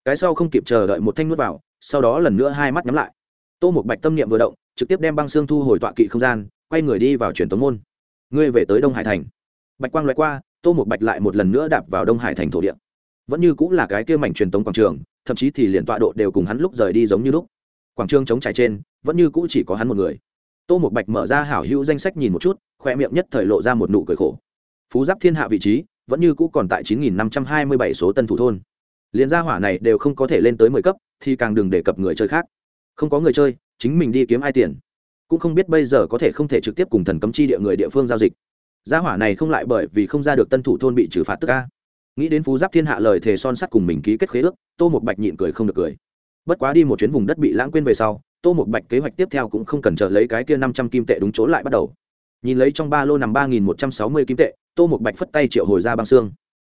Cái sau không kịp chờ đợi một thanh nuốt vào, sau đó lần nữa hai mắt nhắm lại. Tô một bạch tâm niệm vừa động, trực tiếp đem băng xương thu hồi tọa kỵ không gian, quay người đi vào truyền tống môn ngươi về tới đông hải thành. Bạch quang loại qua, tô một bạch lại một lần nữa đạp vào đông hải thành thổ địa. Vẫn như cũng là cái kia mảnh truyền tống quảng trường, thậm chí thì liền tọa độ đều cùng hắn lúc rời đi giống như lúc. Quảng trường chống trải trên, vẫn như cũ chỉ có hắn một người. Tô một bạch mở ra hảo hữu danh sách nhìn một chút, khoe miệng nhất thời lộ ra một nụ cười khổ. Phú giáp thiên hạ vị trí, vẫn như cũ còn tại chín nghìn năm trăm hai mươi bảy số tân thủ thôn. Liền gia hỏa này đều không có thể lên tới mười cấp, thì càng đừng đề cập người chơi khác. Không có người chơi, chính mình đi kiếm ai tiền cũng không biết bây giờ có thể không thể trực tiếp cùng thần cấm chi địa người địa phương giao dịch. Gia hỏa này không lại bởi vì không ra được tân thủ thôn bị trừ phạt tức ca nghĩ đến phú giáp thiên hạ lời thề son sắt cùng mình ký kết khế ước, tô một bạch nhịn cười không được cười. Bất quá đi một chuyến vùng đất bị lãng quên về sau, tô một bạch kế hoạch tiếp theo cũng không cần chờ lấy cái kia năm trăm kim tệ đúng chỗ lại bắt đầu. Nhìn lấy trong ba lô nằm ba nghìn một trăm sáu mươi kim tệ, tô một bạch phất tay triệu hồi ra băng xương.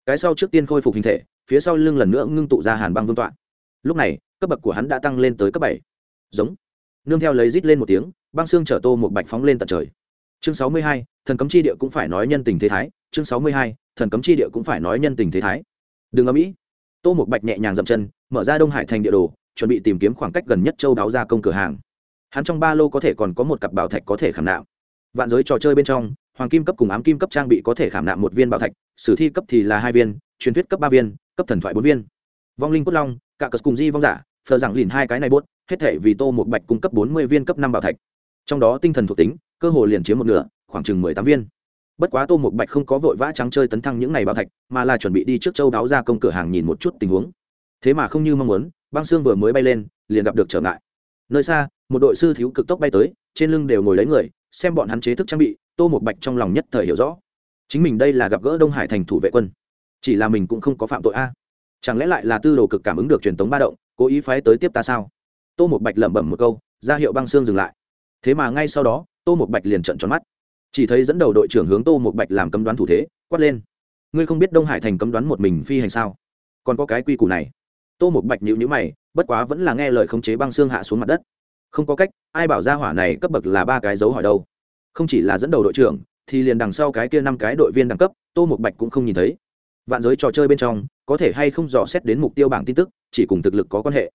Cái sau trước tiên khôi phục hình thể, phía sau lưng lần nữa ngưng tụ ra hàn băng vương tọa. Lúc này, cấp bậc của hắn đã tăng lên tới cấp bảy. Giống. Nương theo lấy rít lên một tiếng băng xương chở tô một bạch phóng lên tận trời. Chương sáu mươi hai, thần cấm chi địa cũng phải nói nhân tình thế thái. Chương sáu mươi hai, thần cấm chi địa cũng phải nói nhân tình thế thái. Đừng âm mỹ tô một bạch nhẹ nhàng dậm chân, mở ra đông hải thành địa đồ, chuẩn bị tìm kiếm khoảng cách gần nhất châu đáo ra công cửa hàng. Hắn trong ba lô có thể còn có một cặp bảo thạch có thể khảm nạm. Vạn giới trò chơi bên trong, hoàng kim cấp cùng ám kim cấp trang bị có thể khảm nạm một viên bảo thạch, sử thi cấp thì là hai viên, truyền thuyết cấp ba viên, cấp thần thoại bốn viên. Vong linh cốt long cả cờ cùng di vong giả phờ rằng lìn hai cái này bốt, hết thể vì tô một bạch cung cấp bốn mươi viên cấp năm bảo thạch trong đó tinh thần thuộc tính, cơ hồ liền chiếm một nửa, khoảng chừng mười tám viên. Bất quá tô một bạch không có vội vã trắng chơi tấn thăng những ngày bảo thạch, mà là chuẩn bị đi trước châu đáo ra công cửa hàng nhìn một chút tình huống. Thế mà không như mong muốn, băng xương vừa mới bay lên, liền gặp được trở ngại. Nơi xa, một đội sư thiếu cực tốc bay tới, trên lưng đều ngồi lấy người, xem bọn hắn chế thức trang bị, tô một bạch trong lòng nhất thời hiểu rõ. Chính mình đây là gặp gỡ đông hải thành thủ vệ quân. Chỉ là mình cũng không có phạm tội a. Chẳng lẽ lại là tư đồ cực cảm ứng được truyền tống ba động, cố ý phái tới tiếp ta sao? Tô một bạch lẩm bẩm một câu, ra hiệu băng xương dừng lại thế mà ngay sau đó, tô một bạch liền trận tròn mắt. Chỉ thấy dẫn đầu đội trưởng hướng tô một bạch làm cấm đoán thủ thế, quát lên. Ngươi không biết đông hải thành cấm đoán một mình phi hành sao? Còn có cái quy củ này. Tô một bạch nhịu nhữ mày, bất quá vẫn là nghe lời khống chế băng xương hạ xuống mặt đất. Không có cách, ai bảo ra hỏa này cấp bậc là ba cái dấu hỏi đâu. Không chỉ là dẫn đầu đội trưởng, thì liền đằng sau cái kia năm cái đội viên đẳng cấp, tô một bạch cũng không nhìn thấy. Vạn giới trò chơi bên trong, có thể hay không dò xét đến mục tiêu bảng tin tức, chỉ cùng thực lực có quan hệ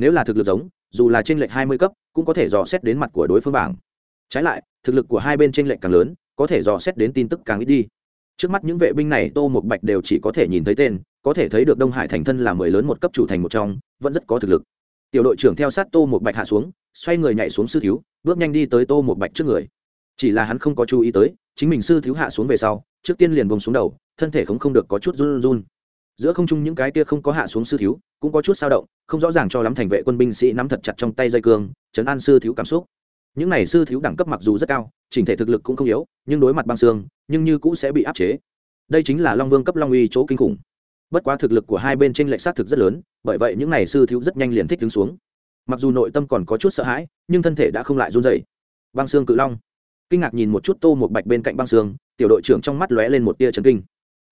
nếu là thực lực giống, dù là trên lệch hai mươi cấp, cũng có thể dò xét đến mặt của đối phương bảng. Trái lại, thực lực của hai bên trên lệch càng lớn, có thể dò xét đến tin tức càng ít đi. Trước mắt những vệ binh này, tô một bạch đều chỉ có thể nhìn thấy tên, có thể thấy được đông hải thành thân là mười lớn một cấp chủ thành một trong, vẫn rất có thực lực. Tiểu đội trưởng theo sát tô một bạch hạ xuống, xoay người nhảy xuống sư thiếu, bước nhanh đi tới tô một bạch trước người. Chỉ là hắn không có chú ý tới, chính mình sư thiếu hạ xuống về sau, trước tiên liền bông xuống đầu, thân thể không không được có chút run run giữa không trung những cái kia không có hạ xuống sư thiếu, cũng có chút sao động, không rõ ràng cho lắm thành vệ quân binh sĩ nắm thật chặt trong tay dây cương, chấn an sư thiếu cảm xúc. Những này sư thiếu đẳng cấp mặc dù rất cao, chỉnh thể thực lực cũng không yếu, nhưng đối mặt băng xương, nhưng như cũng sẽ bị áp chế. Đây chính là long vương cấp long uy chỗ kinh khủng. Bất quá thực lực của hai bên trên lệch xác thực rất lớn, bởi vậy những này sư thiếu rất nhanh liền thích đứng xuống. Mặc dù nội tâm còn có chút sợ hãi, nhưng thân thể đã không lại run dày băng xương cự long. Kinh ngạc nhìn một chút tô một bạch bên cạnh băng xương, tiểu đội trưởng trong mắt lóe lên một tia trấn kinh.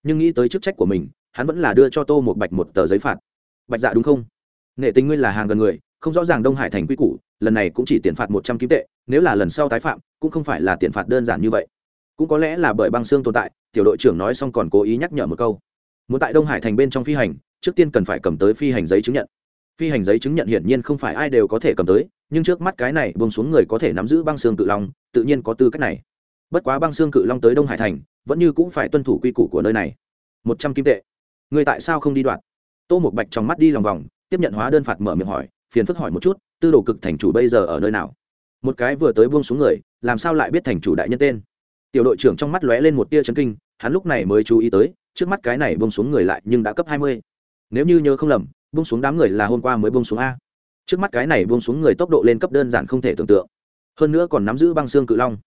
Nhưng nghĩ tới chức trách của mình hắn vẫn là đưa cho tô một bạch một tờ giấy phạt. Bạch dạ đúng không? Nghệ tình ngươi là hàng gần người, không rõ ràng đông hải thành quy củ, lần này cũng chỉ tiền phạt một trăm kim tệ, nếu là lần sau tái phạm, cũng không phải là tiền phạt đơn giản như vậy. Cũng có lẽ là bởi băng xương tồn tại, tiểu đội trưởng nói xong còn cố ý nhắc nhở một câu. Muốn tại đông hải thành bên trong phi hành, trước tiên cần phải cầm tới phi hành giấy chứng nhận. Phi hành giấy chứng nhận hiển nhiên không phải ai đều có thể cầm tới, nhưng trước mắt cái này bông xuống người có thể nắm giữ băng xương cự long, tự nhiên có tư cách này. Bất quá băng xương cự long tới đông hải thành, vẫn như cũng phải tuân thủ quy củ của nơi này. Một trăm kim tệ người tại sao không đi đoạt? Tô một bạch trong mắt đi lòng vòng, tiếp nhận hóa đơn phạt mở miệng hỏi, phiền phức hỏi một chút, tư đồ cực thành chủ bây giờ ở nơi nào? Một cái vừa tới buông xuống người, làm sao lại biết thành chủ đại nhân tên? Tiểu đội trưởng trong mắt lóe lên một tia chấn kinh, hắn lúc này mới chú ý tới, trước mắt cái này buông xuống người lại nhưng đã cấp hai mươi. Nếu như nhớ không lầm, buông xuống đám người là hôm qua mới buông xuống a. Trước mắt cái này buông xuống người tốc độ lên cấp đơn giản không thể tưởng tượng. Hơn nữa còn nắm giữ băng xương cự long.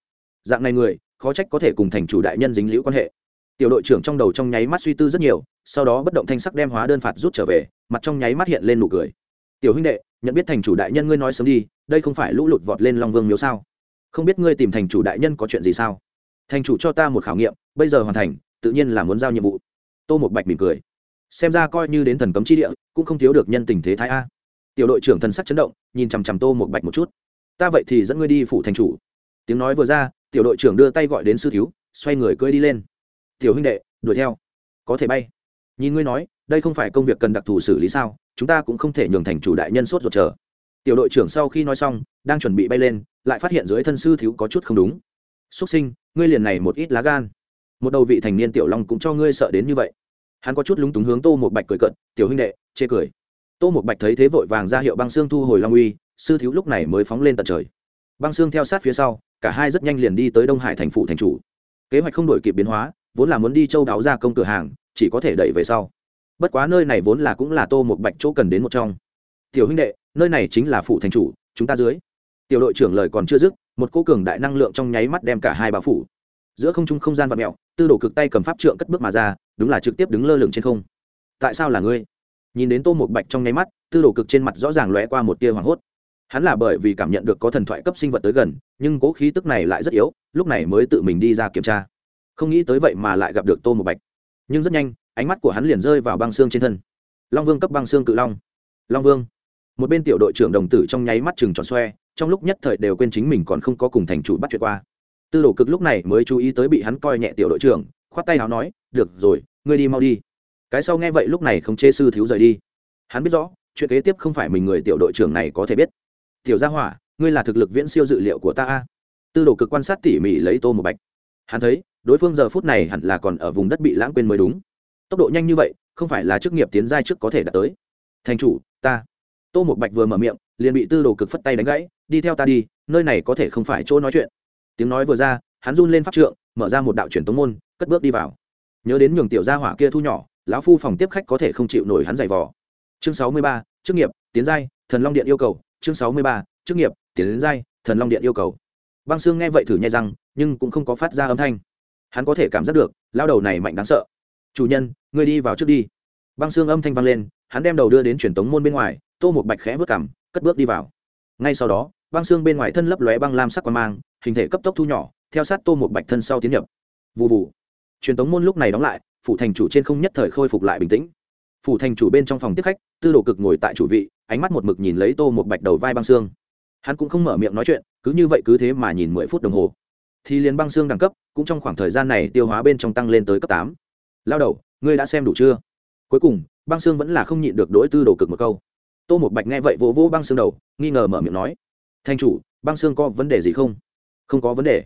Dạng này người, khó trách có thể cùng thành chủ đại nhân dính liễu quan hệ tiểu đội trưởng trong đầu trong nháy mắt suy tư rất nhiều, sau đó bất động thanh sắc đem hóa đơn phạt rút trở về, mặt trong nháy mắt hiện lên nụ cười. Tiểu huynh đệ, nhận biết thành chủ đại nhân ngươi nói sớm đi, đây không phải lũ lụt vọt lên long vương miếu sao? Không biết ngươi tìm thành chủ đại nhân có chuyện gì sao? Thành chủ cho ta một khảo nghiệm, bây giờ hoàn thành, tự nhiên là muốn giao nhiệm vụ. Tô một bạch mỉm cười. Xem ra coi như đến thần cấm chi địa, cũng không thiếu được nhân tình thế thái a. Tiểu đội trưởng thần sắc chấn động, nhìn chằm chằm tô một bạch một chút. Ta vậy thì dẫn ngươi đi phủ thành chủ. Tiếng nói vừa ra, tiểu đội trưởng đưa tay gọi đến sư thiếu, xoay người cưỡi đi lên tiểu huynh đệ, đuổi theo. Có thể bay. Nhìn ngươi nói, đây không phải công việc cần đặc thù xử lý sao, chúng ta cũng không thể nhường thành chủ đại nhân sốt ruột chờ. Tiểu đội trưởng sau khi nói xong, đang chuẩn bị bay lên, lại phát hiện dưới thân sư thiếu có chút không đúng. Xuất sinh, ngươi liền này một ít lá gan. Một đầu vị thành niên tiểu long cũng cho ngươi sợ đến như vậy. Hắn có chút lúng túng hướng tô một bạch cười cận tiểu huynh đệ, chê cười. Tô một bạch thấy thế vội vàng ra hiệu băng xương thu hồi long uy, sư thiếu lúc này mới phóng lên tận trời. Băng xương theo sát phía sau, cả hai rất nhanh liền đi tới đông hải thành phủ thành chủ. Kế hoạch không đổi kịp biến hóa vốn là muốn đi châu đáo ra công cửa hàng, chỉ có thể đẩy về sau. Bất quá nơi này vốn là cũng là tô một bạch chỗ cần đến một trong. Tiểu huynh đệ, nơi này chính là phủ thành chủ, chúng ta dưới. Tiểu đội trưởng lời còn chưa dứt, một cô cường đại năng lượng trong nháy mắt đem cả hai bao phủ. Giữa không trung không gian vật mẹo tư đồ cực tay cầm pháp trượng cất bước mà ra, đúng là trực tiếp đứng lơ lửng trên không. Tại sao là ngươi? Nhìn đến tô một bạch trong nháy mắt, tư đồ cực trên mặt rõ ràng lóe qua một tia hoảng hốt. Hắn là bởi vì cảm nhận được có thần thoại cấp sinh vật tới gần, nhưng cố khí tức này lại rất yếu, lúc này mới tự mình đi ra kiểm tra không nghĩ tới vậy mà lại gặp được tô một bạch nhưng rất nhanh ánh mắt của hắn liền rơi vào băng xương trên thân long vương cấp băng xương cự long long vương một bên tiểu đội trưởng đồng tử trong nháy mắt chừng tròn xoe trong lúc nhất thời đều quên chính mình còn không có cùng thành chủ bắt chuyện qua tư đồ cực lúc này mới chú ý tới bị hắn coi nhẹ tiểu đội trưởng khoát tay áo nói được rồi ngươi đi mau đi cái sau nghe vậy lúc này không chê sư thiếu rời đi hắn biết rõ chuyện kế tiếp không phải mình người tiểu đội trưởng này có thể biết tiểu gia hỏa ngươi là thực lực viễn siêu dự liệu của ta a tư đồ cực quan sát tỉ mỉ lấy tô một bạch hắn thấy đối phương giờ phút này hẳn là còn ở vùng đất bị lãng quên mới đúng. Tốc độ nhanh như vậy, không phải là chức nghiệp tiến giai trước có thể đạt tới. Thành chủ, ta. Tô một bạch vừa mở miệng, liền bị tư đồ cực phất tay đánh gãy, đi theo ta đi, nơi này có thể không phải chỗ nói chuyện. Tiếng nói vừa ra, hắn run lên pháp trượng, mở ra một đạo truyền tống môn, cất bước đi vào. Nhớ đến nhường tiểu gia hỏa kia thu nhỏ, lão phu phòng tiếp khách có thể không chịu nổi hắn giày vò. Chương sáu mươi ba, chức nghiệp, tiến giai, thần long điện yêu cầu. Chương sáu mươi ba, chức nghiệp, tiến giai, thần long điện yêu cầu. Băng xương nghe vậy thử nhai răng, nhưng cũng không có phát ra âm thanh hắn có thể cảm giác được, lao đầu này mạnh đáng sợ. Chủ nhân, ngươi đi vào trước đi. Băng xương âm thanh vang lên, hắn đem đầu đưa đến truyền tống môn bên ngoài, tô một bạch khẽ vớt cảm cất bước đi vào. Ngay sau đó, băng xương bên ngoài thân lấp lóe băng lam sắc quang mang, hình thể cấp tốc thu nhỏ, theo sát tô một bạch thân sau tiến nhập. Vụ vụ truyền tống môn lúc này đóng lại, phủ thành chủ trên không nhất thời khôi phục lại bình tĩnh. Phủ thành chủ bên trong phòng tiếp khách, tư đồ cực ngồi tại chủ vị, ánh mắt một mực nhìn lấy tô một bạch đầu vai băng xương. Hắn cũng không mở miệng nói chuyện, cứ như vậy cứ thế mà nhìn mười phút đồng hồ thì liền băng xương đẳng cấp cũng trong khoảng thời gian này tiêu hóa bên trong tăng lên tới cấp tám. Lao đầu, ngươi đã xem đủ chưa? Cuối cùng, băng xương vẫn là không nhịn được đỗi tư đồ cực một câu. Tô một bạch nghe vậy vỗ vỗ băng xương đầu, nghi ngờ mở miệng nói, thanh chủ, băng xương có vấn đề gì không? Không có vấn đề.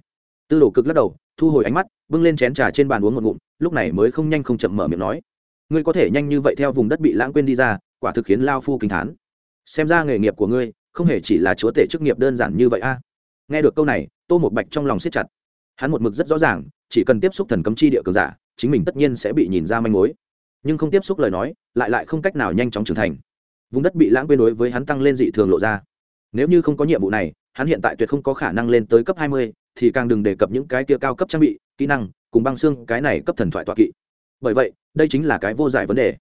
Tư đồ cực lắc đầu, thu hồi ánh mắt, bưng lên chén trà trên bàn uống một ngụm, lúc này mới không nhanh không chậm mở miệng nói, ngươi có thể nhanh như vậy theo vùng đất bị lãng quên đi ra, quả thực khiến lao phu kinh thán. Xem ra nghề nghiệp của ngươi không hề chỉ là chúa tể chức nghiệp đơn giản như vậy a nghe được câu này, tô một bạch trong lòng siết chặt. Hắn một mực rất rõ ràng, chỉ cần tiếp xúc thần cấm chi địa cường giả, chính mình tất nhiên sẽ bị nhìn ra manh mối. Nhưng không tiếp xúc lời nói, lại lại không cách nào nhanh chóng trưởng thành. Vùng đất bị lãng quên đối với hắn tăng lên dị thường lộ ra. Nếu như không có nhiệm vụ này, hắn hiện tại tuyệt không có khả năng lên tới cấp hai mươi, thì càng đừng đề cập những cái kia cao cấp trang bị, kỹ năng, cùng băng xương, cái này cấp thần thoại tọa kỵ. Bởi vậy, đây chính là cái vô giải vấn đề.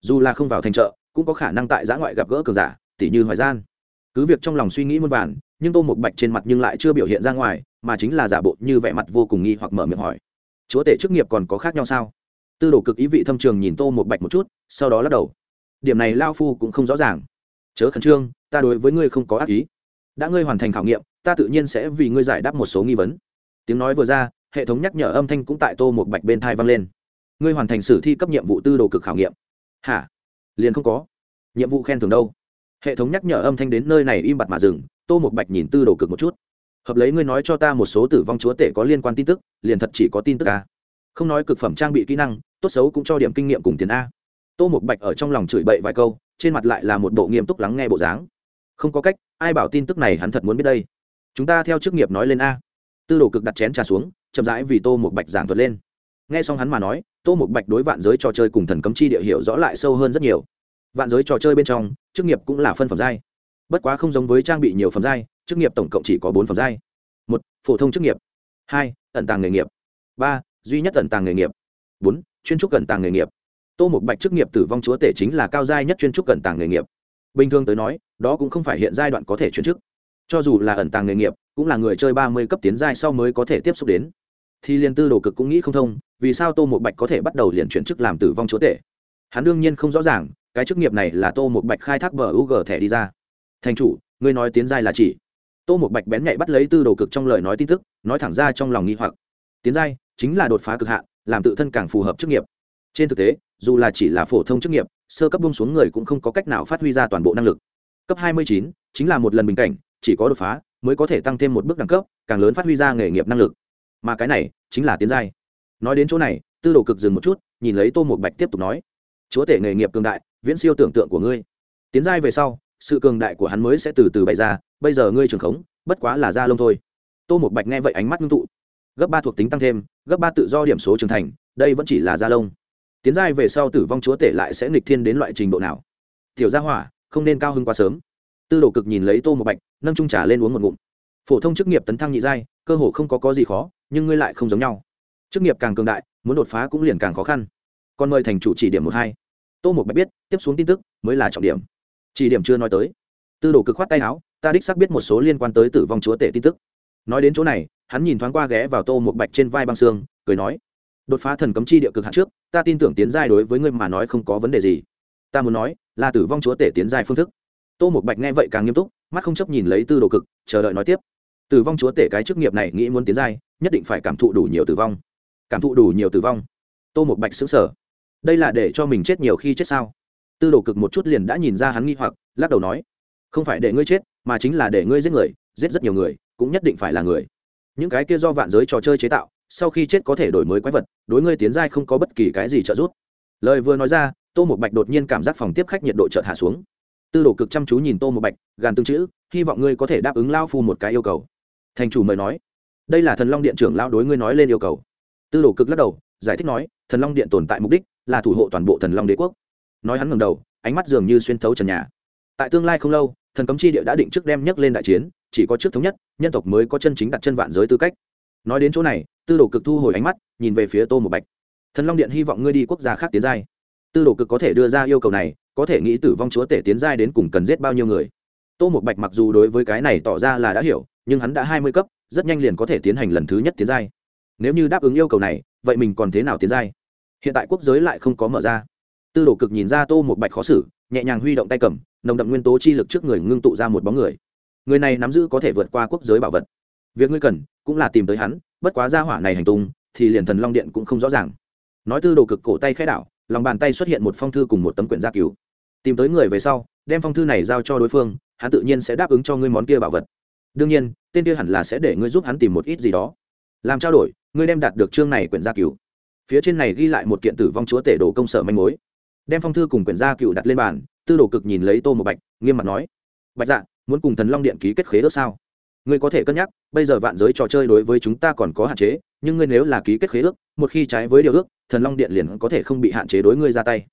Dù là không vào thành trợ cũng có khả năng tại giã ngoại gặp gỡ cường giả tỷ như hoài gian cứ việc trong lòng suy nghĩ muôn vàn, nhưng tô một bạch trên mặt nhưng lại chưa biểu hiện ra ngoài, mà chính là giả bộ như vẻ mặt vô cùng nghi hoặc mở miệng hỏi. Chúa tể chức nghiệp còn có khác nhau sao? Tư đồ cực ý vị thâm trường nhìn tô một bạch một chút, sau đó lắc đầu. Điểm này lao phu cũng không rõ ràng. Chớ khẩn trương, ta đối với ngươi không có ác ý. Đã ngươi hoàn thành khảo nghiệm, ta tự nhiên sẽ vì ngươi giải đáp một số nghi vấn. Tiếng nói vừa ra, hệ thống nhắc nhở âm thanh cũng tại tô một bạch bên thai vang lên. Ngươi hoàn thành sử thi cấp nhiệm vụ tư đồ cực khảo nghiệm. Hả? Liền không có. Nhiệm vụ khen thưởng đâu? Hệ thống nhắc nhở âm thanh đến nơi này im bặt mà dừng, tô một bạch nhìn tư đồ cực một chút. Hợp lấy ngươi nói cho ta một số tử vong chúa tể có liên quan tin tức, liền thật chỉ có tin tức a. Không nói cực phẩm trang bị kỹ năng, tốt xấu cũng cho điểm kinh nghiệm cùng tiền a. Tô một bạch ở trong lòng chửi bậy vài câu, trên mặt lại là một bộ nghiêm túc lắng nghe bộ dáng. Không có cách, ai bảo tin tức này hắn thật muốn biết đây? Chúng ta theo chức nghiệp nói lên a. Tư đồ cực đặt chén trà xuống, chậm rãi vì tô một bạch giảng thuật lên. Nghe xong hắn mà nói, tô một bạch đối vạn giới trò chơi cùng thần cấm chi địa hiểu rõ lại sâu hơn rất nhiều vạn giới trò chơi bên trong, chức nghiệp cũng là phân phẩm giai. Bất quá không giống với trang bị nhiều phẩm giai, chức nghiệp tổng cộng chỉ có bốn phẩm giai. Một, phổ thông chức nghiệp. Hai, ẩn tàng nghề nghiệp. Ba, duy nhất ẩn tàng nghề nghiệp. Bốn, chuyên trúc ẩn tàng nghề nghiệp. Tô một bạch chức nghiệp tử vong chúa tể chính là cao giai nhất chuyên trúc ẩn tàng nghề nghiệp. Bình thường tới nói, đó cũng không phải hiện giai đoạn có thể chuyển chức. Cho dù là ẩn tàng nghề nghiệp, cũng là người chơi ba mươi cấp tiến giai sau mới có thể tiếp xúc đến. Thì liền tư đồ cực cũng nghĩ không thông, vì sao tô một bạch có thể bắt đầu liền chuyển chức làm tử vong chúa tể? Hắn đương nhiên không rõ ràng cái chức nghiệp này là tô một bạch khai thác bờ u g thẻ đi ra. Thành chủ, ngươi nói tiến giai là chỉ. Tô một bạch bén nhạy bắt lấy tư đồ cực trong lời nói tin tức, nói thẳng ra trong lòng nghi hoặc. Tiến giai, chính là đột phá cực hạn, làm tự thân càng phù hợp chức nghiệp. Trên thực tế, dù là chỉ là phổ thông chức nghiệp, sơ cấp bông xuống người cũng không có cách nào phát huy ra toàn bộ năng lực. Cấp hai mươi chín, chính là một lần bình cảnh, chỉ có đột phá, mới có thể tăng thêm một bước đẳng cấp, càng lớn phát huy ra nghề nghiệp năng lực. Mà cái này, chính là tiến giai. Nói đến chỗ này, tư đồ cực dừng một chút, nhìn lấy tô một bạch tiếp tục nói. Chúa tể nghề nghiệp cường đại viễn siêu tưởng tượng của ngươi. Tiến giai về sau, sự cường đại của hắn mới sẽ từ từ bày ra, bây giờ ngươi trường khống, bất quá là da lông thôi. Tô một bạch nghe vậy ánh mắt ngưng tụ. Gấp ba thuộc tính tăng thêm, gấp ba tự do điểm số trưởng thành, đây vẫn chỉ là da lông. Tiến giai về sau tử vong chúa tể lại sẽ nghịch thiên đến loại trình độ nào? Tiểu gia hỏa, không nên cao hơn quá sớm. Tư đồ cực nhìn lấy tô một bạch, nâng trung trà lên uống một ngụm. Phổ thông chức nghiệp tấn thăng nhị giai, cơ hồ không có có gì khó, nhưng ngươi lại không giống nhau. Chức nghiệp càng cường đại, muốn đột phá cũng liền càng khó khăn. Còn mời thành chủ chỉ điểm một hai tô một bạch biết, tiếp xuống tin tức mới là trọng điểm. Chỉ điểm chưa nói tới. Tư đồ cực khoát tay áo, ta đích xác biết một số liên quan tới tử vong chúa tể tin tức. Nói đến chỗ này, hắn nhìn thoáng qua ghé vào tô một bạch trên vai băng xương, cười nói, đột phá thần cấm chi địa cực hạn trước, ta tin tưởng tiến giai đối với ngươi mà nói không có vấn đề gì. Ta muốn nói, là tử vong chúa tể tiến giai phương thức. Tô một bạch nghe vậy càng nghiêm túc, mắt không chấp nhìn lấy tư đồ cực, chờ đợi nói tiếp, tử vong chúa tể cái chức nghiệp này nghĩ muốn tiến giai, nhất định phải cảm thụ đủ nhiều tử vong. Cảm thụ đủ nhiều tử vong. Tô một bạch xứng sở đây là để cho mình chết nhiều khi chết sao? Tư đồ cực một chút liền đã nhìn ra hắn nghi hoặc, lắc đầu nói, không phải để ngươi chết, mà chính là để ngươi giết người, giết rất nhiều người, cũng nhất định phải là người. Những cái kia do vạn giới trò chơi chế tạo, sau khi chết có thể đổi mới quái vật, đối ngươi tiến giai không có bất kỳ cái gì trợ giúp. Lời vừa nói ra, tô một bạch đột nhiên cảm giác phòng tiếp khách nhiệt độ chợt hạ xuống. Tư đồ cực chăm chú nhìn tô một bạch, gàn tương chữ, hy vọng ngươi có thể đáp ứng lao phu một cái yêu cầu. Thành chủ mời nói, đây là thần long điện trưởng lao đối ngươi nói lên yêu cầu. Tư đồ cực lắc đầu, giải thích nói, thần long điện tồn tại mục đích là thủ hộ toàn bộ thần long đế quốc. Nói hắn ngầm đầu, ánh mắt dường như xuyên thấu trần nhà. Tại tương lai không lâu, thần cấm chi địa đã định trước đem nhấc lên đại chiến, chỉ có trước thống nhất, nhân tộc mới có chân chính đặt chân vạn giới tư cách. Nói đến chỗ này, tư đồ cực thu hồi ánh mắt, nhìn về phía tô một bạch. Thần long điện hy vọng ngươi đi quốc gia khác tiến giai. Tư đồ cực có thể đưa ra yêu cầu này, có thể nghĩ tử vong chúa tể tiến giai đến cùng cần giết bao nhiêu người. Tô một bạch mặc dù đối với cái này tỏ ra là đã hiểu, nhưng hắn đã hai mươi cấp, rất nhanh liền có thể tiến hành lần thứ nhất tiến giai. Nếu như đáp ứng yêu cầu này, vậy mình còn thế nào tiến giai? Hiện tại quốc giới lại không có mở ra. Tư đồ cực nhìn ra tô một bạch khó xử, nhẹ nhàng huy động tay cầm, nồng đậm nguyên tố chi lực trước người ngưng tụ ra một bóng người. Người này nắm giữ có thể vượt qua quốc giới bảo vật. Việc ngươi cần, cũng là tìm tới hắn, bất quá Ra hỏa này hành tung, thì liền thần long điện cũng không rõ ràng. Nói tư đồ cực cổ tay khai đảo, lòng bàn tay xuất hiện một phong thư cùng một tấm quyển gia cứu tìm tới người về sau, đem phong thư này giao cho đối phương, hắn tự nhiên sẽ đáp ứng cho ngươi món kia bảo vật. Đương nhiên, tên kia hẳn là sẽ để ngươi giúp hắn tìm một ít gì đó. Làm trao đổi, ngươi đem đạt được chương này quyển gia cứu phía trên này ghi lại một kiện tử vong chúa tể đồ công sở manh mối. Đem phong thư cùng quyển gia cựu đặt lên bàn, tư đồ cực nhìn lấy tô một bạch, nghiêm mặt nói, bạch dạ muốn cùng thần long điện ký kết khế ước sao? Ngươi có thể cân nhắc, bây giờ vạn giới trò chơi đối với chúng ta còn có hạn chế, nhưng ngươi nếu là ký kết khế ước, một khi trái với điều ước, thần long điện liền có thể không bị hạn chế đối ngươi ra tay.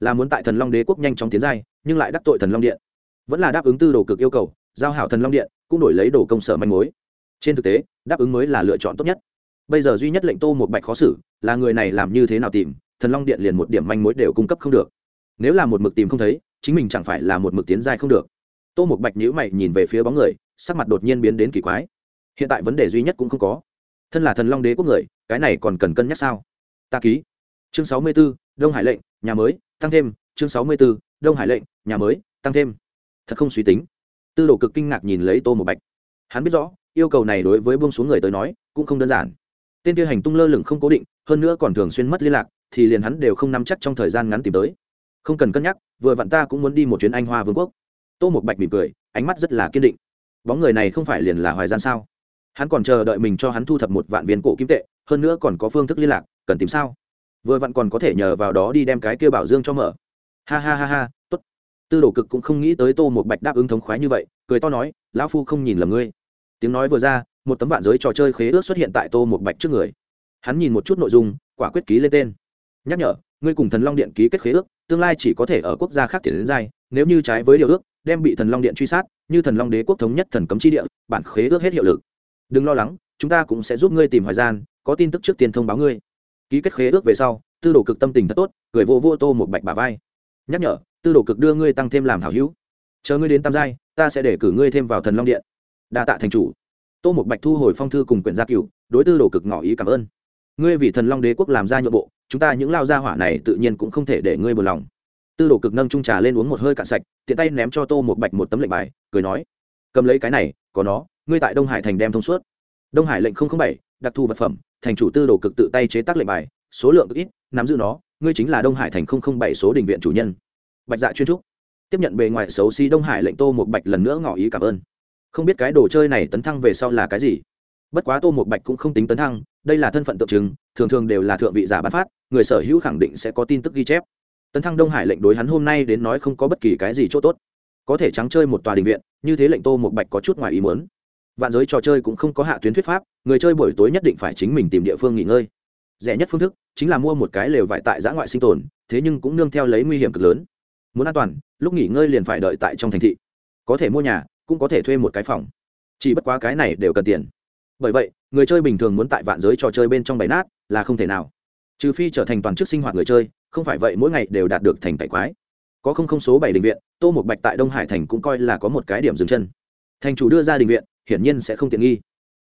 Là muốn tại thần long đế quốc nhanh chóng tiến giai, nhưng lại đắc tội thần long điện. Vẫn là đáp ứng tư đồ cực yêu cầu, giao hảo thần long điện, cũng đổi lấy đồ công sở manh mối. Trên thực tế, đáp ứng mới là lựa chọn tốt nhất bây giờ duy nhất lệnh tô một bạch khó xử là người này làm như thế nào tìm, thần long điện liền một điểm manh mối đều cung cấp không được. Nếu là một mực tìm không thấy, chính mình chẳng phải là một mực tiến dài không được. Tô một bạch nhữ mày nhìn về phía bóng người, sắc mặt đột nhiên biến đến kỳ quái. Hiện tại vấn đề duy nhất cũng không có. Thân là thần long đế quốc người, cái này còn cần cân nhắc sao? Ta ký. Chương sáu mươi b ố đông hải lệnh, nhà mới, tăng thêm. Chương sáu mươi b ố đông hải lệnh, nhà mới, tăng thêm. Thật không suy tính. Tư đồ cực kinh ngạc nhìn lấy tô một bạch. Hắn biết rõ, yêu cầu này đối với buông xuống người tới nói, cũng không đơn giản tên kia hành tung lơ lửng không cố định, hơn nữa còn thường xuyên mất liên lạc, thì liền hắn đều không nắm chắc trong thời gian ngắn tìm tới. Không cần cân nhắc, vừa vặn ta cũng muốn đi một chuyến anh hoa vương quốc. Tô một bạch mỉm cười, ánh mắt rất là kiên định. Bóng người này không phải liền là hoài gian sao? Hắn còn chờ đợi mình cho hắn thu thập một vạn viên cổ kim tệ, hơn nữa còn có phương thức liên lạc, cần tìm sao? Vừa vặn còn có thể nhờ vào đó đi đem cái kia bảo dương cho mở. Ha ha ha ha, tốt. Tư đồ cực cũng không nghĩ tới tô một bạch đáp ứng thống khoái như vậy, cười to nói, lão phu không nhìn lầm ngươi. Tiếng nói vừa ra một tấm vạn giới trò chơi khế ước xuất hiện tại tô một bạch trước người. Hắn nhìn một chút nội dung, quả quyết ký lên tên. Nhắc nhở, ngươi cùng thần long điện ký kết khế ước, tương lai chỉ có thể ở quốc gia khác tiền đến dai nếu như trái với điều ước, đem bị thần long điện truy sát, như thần long đế quốc thống nhất thần cấm chi địa, bản khế ước hết hiệu lực. Đừng lo lắng, chúng ta cũng sẽ giúp ngươi tìm hoài gian, có tin tức trước tiên thông báo ngươi. Ký kết khế ước về sau, tư đồ cực tâm tình thật tốt, cười vô vô tô một bạch bà vai. Nhắc nhở, tư đồ cực đưa ngươi tăng thêm làm hảo hữu. Chờ ngươi đến tam giai, ta sẽ để cử ngươi thêm vào thần long điện. Đa tạ thành chủ tô một bạch thu hồi phong thư cùng quyển gia cựu đối tư đồ cực ngỏ ý cảm ơn. Ngươi vì thần long đế quốc làm ra nhượng bộ, chúng ta những lao gia hỏa này tự nhiên cũng không thể để ngươi buồn lòng. Tư đồ cực nâng trung trà lên uống một hơi cạn sạch, tiện tay ném cho tô một bạch một tấm lệnh bài, cười nói, cầm lấy cái này, có nó, ngươi tại đông hải thành đem thông suốt. Đông hải lệnh bảy, đặc thù vật phẩm, thành chủ tư đồ cực tự tay chế tác lệnh bài, số lượng cực ít, nắm giữ nó, ngươi chính là đông hải thành bảy số đình viện chủ nhân. Bạch dạ chuyên trúc. Tiếp nhận bề ngoài xấu xí đông hải lệnh tô một bạch lần nữa ngỏ ý cảm ơn không biết cái đồ chơi này tấn thăng về sau là cái gì. Bất quá tô một bạch cũng không tính tấn thăng, đây là thân phận tượng trưng, thường thường đều là thượng vị giả bán phát, người sở hữu khẳng định sẽ có tin tức ghi chép. Tấn thăng đông hải lệnh đối hắn hôm nay đến nói không có bất kỳ cái gì chỗ tốt. Có thể trắng chơi một tòa đình viện, như thế lệnh tô một bạch có chút ngoài ý muốn. Vạn giới trò chơi cũng không có hạ tuyến thuyết pháp, người chơi buổi tối nhất định phải chính mình tìm địa phương nghỉ ngơi. Rẻ nhất phương thức chính là mua một cái lều vải tại giã ngoại sinh tồn, thế nhưng cũng nương theo lấy nguy hiểm cực lớn. Muốn an toàn, lúc nghỉ ngơi liền phải đợi tại trong thành thị. Có thể mua nhà cũng có thể thuê một cái phòng. Chỉ bất quá cái này đều cần tiền. Bởi vậy, người chơi bình thường muốn tại vạn giới trò chơi bên trong bày nát là không thể nào. Trừ phi trở thành toàn chức sinh hoạt người chơi, không phải vậy mỗi ngày đều đạt được thành cải quái. Có không không số bảy định viện, tô một bạch tại đông hải thành cũng coi là có một cái điểm dừng chân. Thành chủ đưa ra định viện, hiển nhiên sẽ không tiện nghi.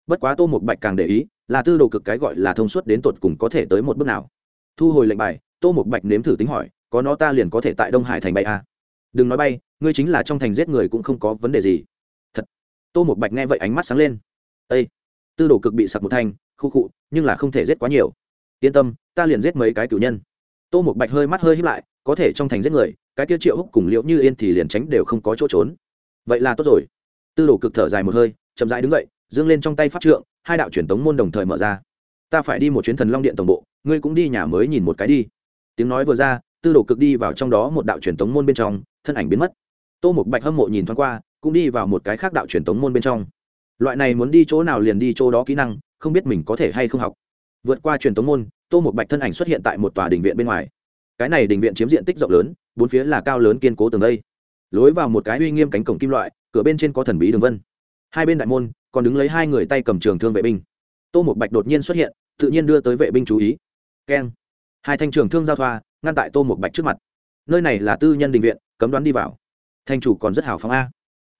Bất quá tô một bạch càng để ý, là tư đồ cực cái gọi là thông suốt đến tột cùng có thể tới một bước nào. Thu hồi lệnh bài, tô một bạch nếm thử tính hỏi, có nó ta liền có thể tại đông hải thành bay à? đừng nói bay, ngươi chính là trong thành giết người cũng không có vấn đề gì tô một bạch nghe vậy ánh mắt sáng lên. Â tư đồ cực bị sặc một thanh, khu khụ, nhưng là không thể giết quá nhiều. Yên tâm, ta liền giết mấy cái cử nhân. Tô một bạch hơi mắt hơi hiếp lại, có thể trong thành giết người, cái kia triệu húc cùng liệu như yên thì liền tránh đều không có chỗ trốn. Vậy là tốt rồi. Tư đồ cực thở dài một hơi, chậm rãi đứng dậy dương lên trong tay pháp trượng, hai đạo truyền tống môn đồng thời mở ra. Ta phải đi một chuyến thần long điện tổng bộ, ngươi cũng đi nhà mới nhìn một cái đi. Tiếng nói vừa ra, tư đồ cực đi vào trong đó một đạo truyền tống môn bên trong, thân ảnh biến mất. Tô một bạch hâm mộ nhìn thoáng qua cũng đi vào một cái khác đạo truyền tống môn bên trong. Loại này muốn đi chỗ nào liền đi chỗ đó kỹ năng, không biết mình có thể hay không học. Vượt qua truyền tống môn, tô một bạch thân ảnh xuất hiện tại một tòa đình viện bên ngoài. Cái này đình viện chiếm diện tích rộng lớn, bốn phía là cao lớn kiên cố tường đây lối vào một cái uy nghiêm cánh cổng kim loại, cửa bên trên có thần bí đường vân. Hai bên đại môn, còn đứng lấy hai người tay cầm trường thương vệ binh. Tô một bạch đột nhiên xuất hiện, tự nhiên đưa tới vệ binh chú ý. Keng. Hai thanh trường thương giao thoa, ngăn tại tô một bạch trước mặt. Nơi này là tư nhân đình viện, cấm đoán đi vào. Thanh chủ còn rất hào phóng a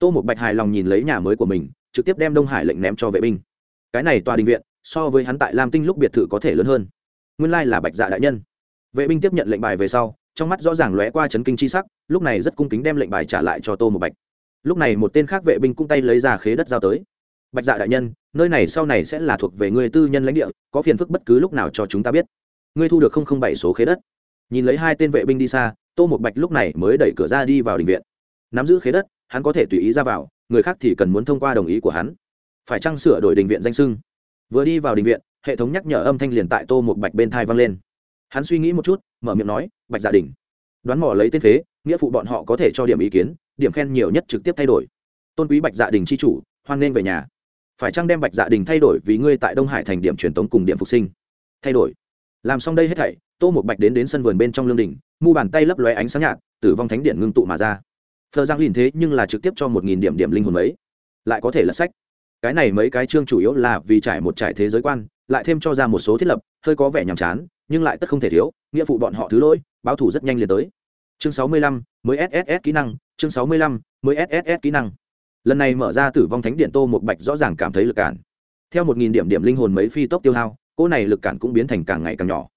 tô một bạch hài lòng nhìn lấy nhà mới của mình, trực tiếp đem đông hải lệnh ném cho vệ binh. Cái này tòa đình viện, so với hắn tại lam tinh lúc biệt thự có thể lớn hơn. Nguyên lai là bạch dạ đại nhân. Vệ binh tiếp nhận lệnh bài về sau, trong mắt rõ ràng lóe qua chấn kinh c h i sắc, lúc này rất cung kính đem lệnh bài trả lại cho tô một bạch. Lúc này một tên khác vệ binh cũng tay lấy ra khế đất giao tới. Bạch dạ đại nhân, nơi này sau này sẽ là thuộc về người tư nhân lãnh địa, có phiền phức bất cứ lúc nào cho chúng ta biết. Ngươi thu được bảy số khế đất. Nhìn lấy hai tên vệ binh đi xa, tô một bạch lúc này mới đẩy cửa ra đi vào đình viện. Nắm giữ khế đất hắn có thể tùy ý ra vào, người khác thì cần muốn thông qua đồng ý của hắn. Phải chăng sửa đổi đình viện danh sưng? Vừa đi vào đình viện, hệ thống nhắc nhở âm thanh liền tại tô một bạch bên thai vang lên. Hắn suy nghĩ một chút, mở miệng nói, bạch gia đình, đoán mò lấy tên phế, nghĩa phụ bọn họ có thể cho điểm ý kiến, điểm khen nhiều nhất trực tiếp thay đổi. Tôn quý bạch dạ đình c h i chủ, hoan nghênh về nhà. Phải chăng đem bạch dạ đình thay đổi vì ngươi tại đông hải thành điểm truyền tống cùng điểm phục sinh? Thay đổi. Làm xong đây hết thảy, tô một bạch đến đến sân vườn bên trong lương đình mu bàn tay lấp lóe ánh sáng nhạt, tử vong thánh điện ngưng tụ mà ra thờ giang lìn thế nhưng là trực tiếp cho một nghìn điểm điểm linh hồn mấy. Lại có thể là sách. Cái này mấy cái chương chủ yếu là vì trải một trải thế giới quan, lại thêm cho ra một số thiết lập, hơi có vẻ nhàm chán, nhưng lại tất không thể thiếu, nghĩa vụ bọn họ thứ lỗi, báo thủ rất nhanh liền tới. Chương sáu mươi lăm, mới sss kỹ năng, chương sáu mươi lăm, mới sss kỹ năng. Lần này mở ra tử vong thánh điện tô một bạch rõ ràng cảm thấy lực cản. Theo một nghìn điểm điểm linh hồn mấy phi tốc tiêu hao cô này lực cản cũng biến thành càng ngày càng nhỏ.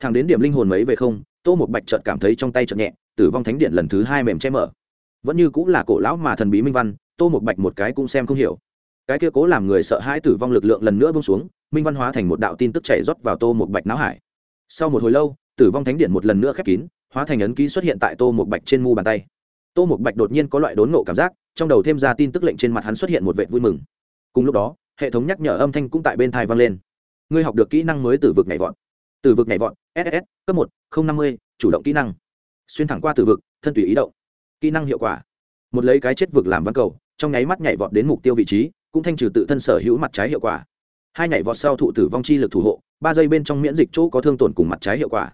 Thẳng đến điểm linh hồn mấy về không, tô một bạch chợt cảm thấy trong tay chợt nhẹ, tử vong thánh điện lần thứ hai mềm che mở vẫn như cũng là cổ lão mà thần bí minh văn, tô một bạch một cái cũng xem không hiểu. Cái kia cố làm người sợ hãi tử vong lực lượng lần nữa bông xuống, minh văn hóa thành một đạo tin tức chảy rót vào tô một bạch não hải. Sau một hồi lâu, tử vong thánh điện một lần nữa khép kín, hóa thành ấn ký xuất hiện tại tô một bạch trên mu bàn tay. Tô một bạch đột nhiên có loại đốn nộ cảm giác, trong đầu thêm ra tin tức lệnh trên mặt hắn xuất hiện một vệ vui mừng. Cùng lúc đó, hệ thống nhắc nhở âm thanh cũng tại bên thai vang lên. Ngươi học được kỹ năng mới từ vực nhảy vọt. Từ vực nhảy vọt ss cấp một, không năm mươi, chủ động kỹ năng. Xuyên thẳng qua từ vực, thân tùy ý động kỹ năng hiệu quả. Một lấy cái chết vực làm văn cầu, trong nháy mắt nhảy vọt đến mục tiêu vị trí, cũng thanh trừ tự thân sở hữu mặt trái hiệu quả. Hai nhảy vọt sau thụ tử vong chi lực thủ hộ, ba giây bên trong miễn dịch chỗ có thương tổn cùng mặt trái hiệu quả.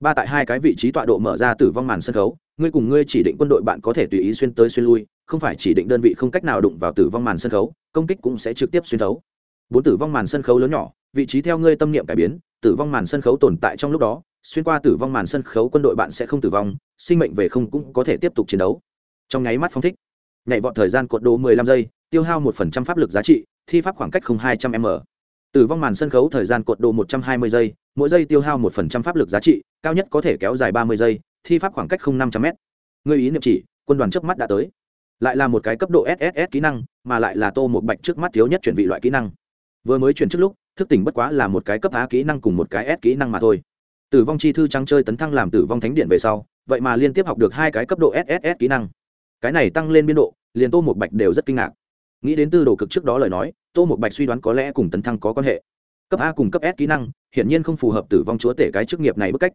Ba tại hai cái vị trí tọa độ mở ra tử vong màn sân khấu, ngươi cùng ngươi chỉ định quân đội bạn có thể tùy ý xuyên tới xuyên lui, không phải chỉ định đơn vị không cách nào đụng vào tử vong màn sân khấu, công kích cũng sẽ trực tiếp xuyên thấu. Bốn tử vong màn sân khấu lớn nhỏ, vị trí theo ngươi tâm niệm cải biến, tử vong màn sân khấu tồn tại trong lúc đó xuyên qua tử vong màn sân khấu, quân đội bạn sẽ không tử vong, sinh mệnh về không cũng có thể tiếp tục chiến đấu. Trong nháy mắt phong thích, nhảy vọt thời gian cột đồ 15 giây, tiêu hao một phần trăm pháp lực giá trị, thi pháp khoảng cách không hai trăm m. Tử vong màn sân khấu thời gian cột đồ 120 giây, mỗi giây tiêu hao một phần trăm pháp lực giá trị, cao nhất có thể kéo dài 30 giây, thi pháp khoảng cách không năm trăm m. Người ý niệm chỉ, quân đoàn trước mắt đã tới. Lại là một cái cấp độ sss kỹ năng, mà lại là tô một bạch trước mắt thiếu nhất chuyển vị loại kỹ năng. Vừa mới chuyển trước lúc, thức tỉnh bất quá là một cái cấp á kỹ năng cùng một cái s kỹ năng mà thôi tử vong chi thư trắng chơi tấn thăng làm tử vong thánh điện về sau, vậy mà liên tiếp học được hai cái cấp độ sss kỹ năng. Cái này tăng lên biên độ, liền tô một bạch đều rất kinh ngạc. Nghĩ đến tư đồ cực trước đó lời nói, tô một bạch suy đoán có lẽ cùng tấn thăng có quan hệ. Cấp a cùng cấp s kỹ năng, hiển nhiên không phù hợp tử vong chúa tể cái chức nghiệp này bức cách.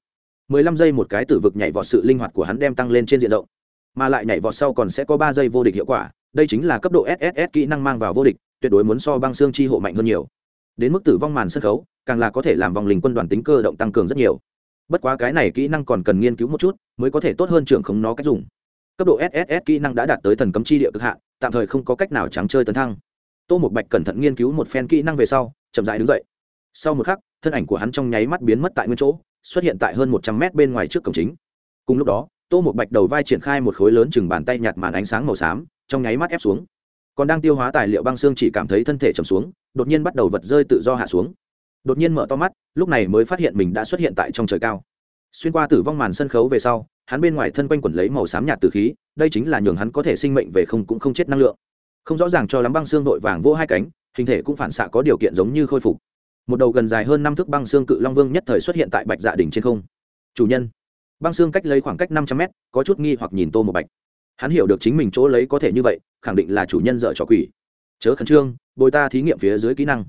Mười lăm giây một cái tử vực nhảy vọt sự linh hoạt của hắn đem tăng lên trên diện rộng. Mà lại nhảy vọt sau còn sẽ có ba giây vô địch hiệu quả, đây chính là cấp độ sss kỹ năng mang vào vô địch, tuyệt đối muốn so băng xương chi hộ mạnh hơn nhiều. Đến mức tử vong màn sân khấu càng là có thể làm vòng linh quân đoàn tính cơ động tăng cường rất nhiều. Bất quá cái này kỹ năng còn cần nghiên cứu một chút, mới có thể tốt hơn trưởng không nó cách dùng. Cấp độ sss kỹ năng đã đạt tới thần cấm chi địa cực hạn, tạm thời không có cách nào trắng chơi tấn thăng. Tô một bạch cẩn thận nghiên cứu một phen kỹ năng về sau, chậm dại đứng dậy. Sau một khắc, thân ảnh của hắn trong nháy mắt biến mất tại nguyên chỗ, xuất hiện tại hơn một trăm mét bên ngoài trước cổng chính. Cùng lúc đó, tô một bạch đầu vai triển khai một khối lớn chừng bàn tay nhạt màn ánh sáng màu xám, trong nháy mắt ép xuống. Còn đang tiêu hóa tài liệu băng xương chỉ cảm thấy thân thể trầm xuống, đột nhiên bắt đầu vật rơi tự do hạ xuống đột nhiên mở to mắt, lúc này mới phát hiện mình đã xuất hiện tại trong trời cao. Xuyên qua tử vong màn sân khấu về sau, hắn bên ngoài thân quanh quẩn lấy màu xám nhạt từ khí, đây chính là nhường hắn có thể sinh mệnh về không cũng không chết năng lượng. Không rõ ràng cho lắm băng xương vội vàng vô hai cánh, hình thể cũng phản xạ có điều kiện giống như khôi phục. Một đầu gần dài hơn năm thước băng xương cự long vương nhất thời xuất hiện tại bạch dạ đỉnh trên không. Chủ nhân. Băng xương cách lấy khoảng cách năm trăm mét, có chút nghi hoặc nhìn tô một bạch. Hắn hiểu được chính mình chỗ lấy có thể như vậy, khẳng định là chủ nhân dợ trò quỷ. Chớ khẩn trương, bồi ta thí nghiệm phía dưới kỹ năng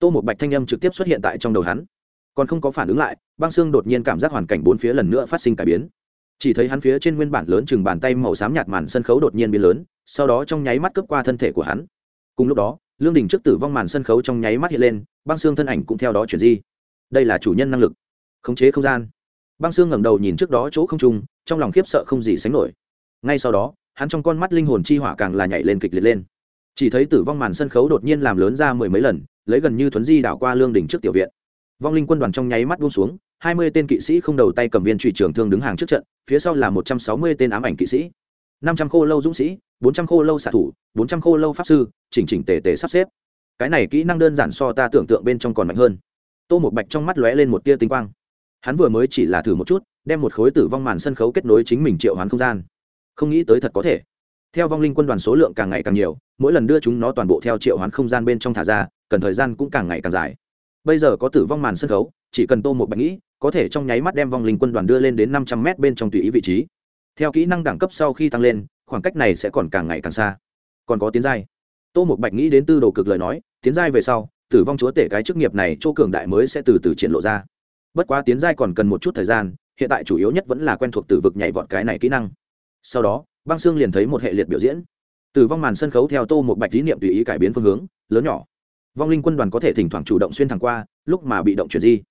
tô một bạch thanh âm trực tiếp xuất hiện tại trong đầu hắn. Còn không có phản ứng lại, băng xương đột nhiên cảm giác hoàn cảnh bốn phía lần nữa phát sinh cải biến. Chỉ thấy hắn phía trên nguyên bản lớn chừng bàn tay màu xám nhạt màn sân khấu đột nhiên biến lớn, sau đó trong nháy mắt cướp qua thân thể của hắn. Cùng lúc đó, lương đình trước tử vong màn sân khấu trong nháy mắt hiện lên, băng xương thân ảnh cũng theo đó chuyển di. Đây là chủ nhân năng lực. Khống chế không gian. Băng xương ngẩng đầu nhìn trước đó chỗ không trung, trong lòng khiếp sợ không gì sánh nổi. Ngay sau đó, hắn trong con mắt linh hồn chi hỏa càng là nhảy lên kịch liệt lên. Chỉ thấy tử vong màn sân khấu đột nhiên làm lớn ra mười mấy lần lấy gần như thuấn di đảo qua lương đỉnh trước tiểu viện. Vong linh quân đoàn trong nháy mắt buông xuống, hai mươi tên kỵ sĩ không đầu tay cầm viên trụy trường thương đứng hàng trước trận, phía sau là một trăm sáu mươi tên ám ảnh kỵ sĩ. năm trăm khô lâu dũng sĩ, bốn trăm khô lâu xạ thủ, bốn trăm khô lâu pháp sư, chỉnh chỉnh tề tề sắp xếp. Cái này kỹ năng đơn giản so ta tưởng tượng bên trong còn mạnh hơn. Tô một bạch trong mắt lóe lên một tia tinh quang. Hắn vừa mới chỉ là thử một chút, đem một khối tử vong màn sân khấu kết nối chính mình triệu hoán không gian. Không nghĩ tới thật có thể. Theo vong linh quân đoàn số lượng càng ngày càng nhiều, mỗi lần đưa chúng nó toàn bộ theo triệu hoán không gian bên trong thả ra cần thời gian cũng càng ngày càng dài. Bây giờ có tử vong màn sân khấu, chỉ cần tô một bạch nghĩ, có thể trong nháy mắt đem vong linh quân đoàn đưa lên đến năm trăm m bên trong tùy ý vị trí. Theo kỹ năng đẳng cấp sau khi tăng lên, khoảng cách này sẽ còn càng ngày càng xa. Còn có tiến giai. Tô một bạch nghĩ đến tư đồ cực lời nói, tiến giai về sau, tử vong chúa tể cái chức nghiệp này chỗ cường đại mới sẽ từ từ triển lộ ra. Bất quá tiến giai còn cần một chút thời gian, hiện tại chủ yếu nhất vẫn là quen thuộc tử vực nhảy vọt cái này kỹ năng. Sau đó, băng sương liền thấy một hệ liệt biểu diễn. Tử vong màn sân khấu theo tô một bạch lý niệm tùy ý cải biến phương hướng, lớn nhỏ vong linh quân đoàn có thể thỉnh thoảng chủ động xuyên thẳng qua, lúc mà bị động chuyển di.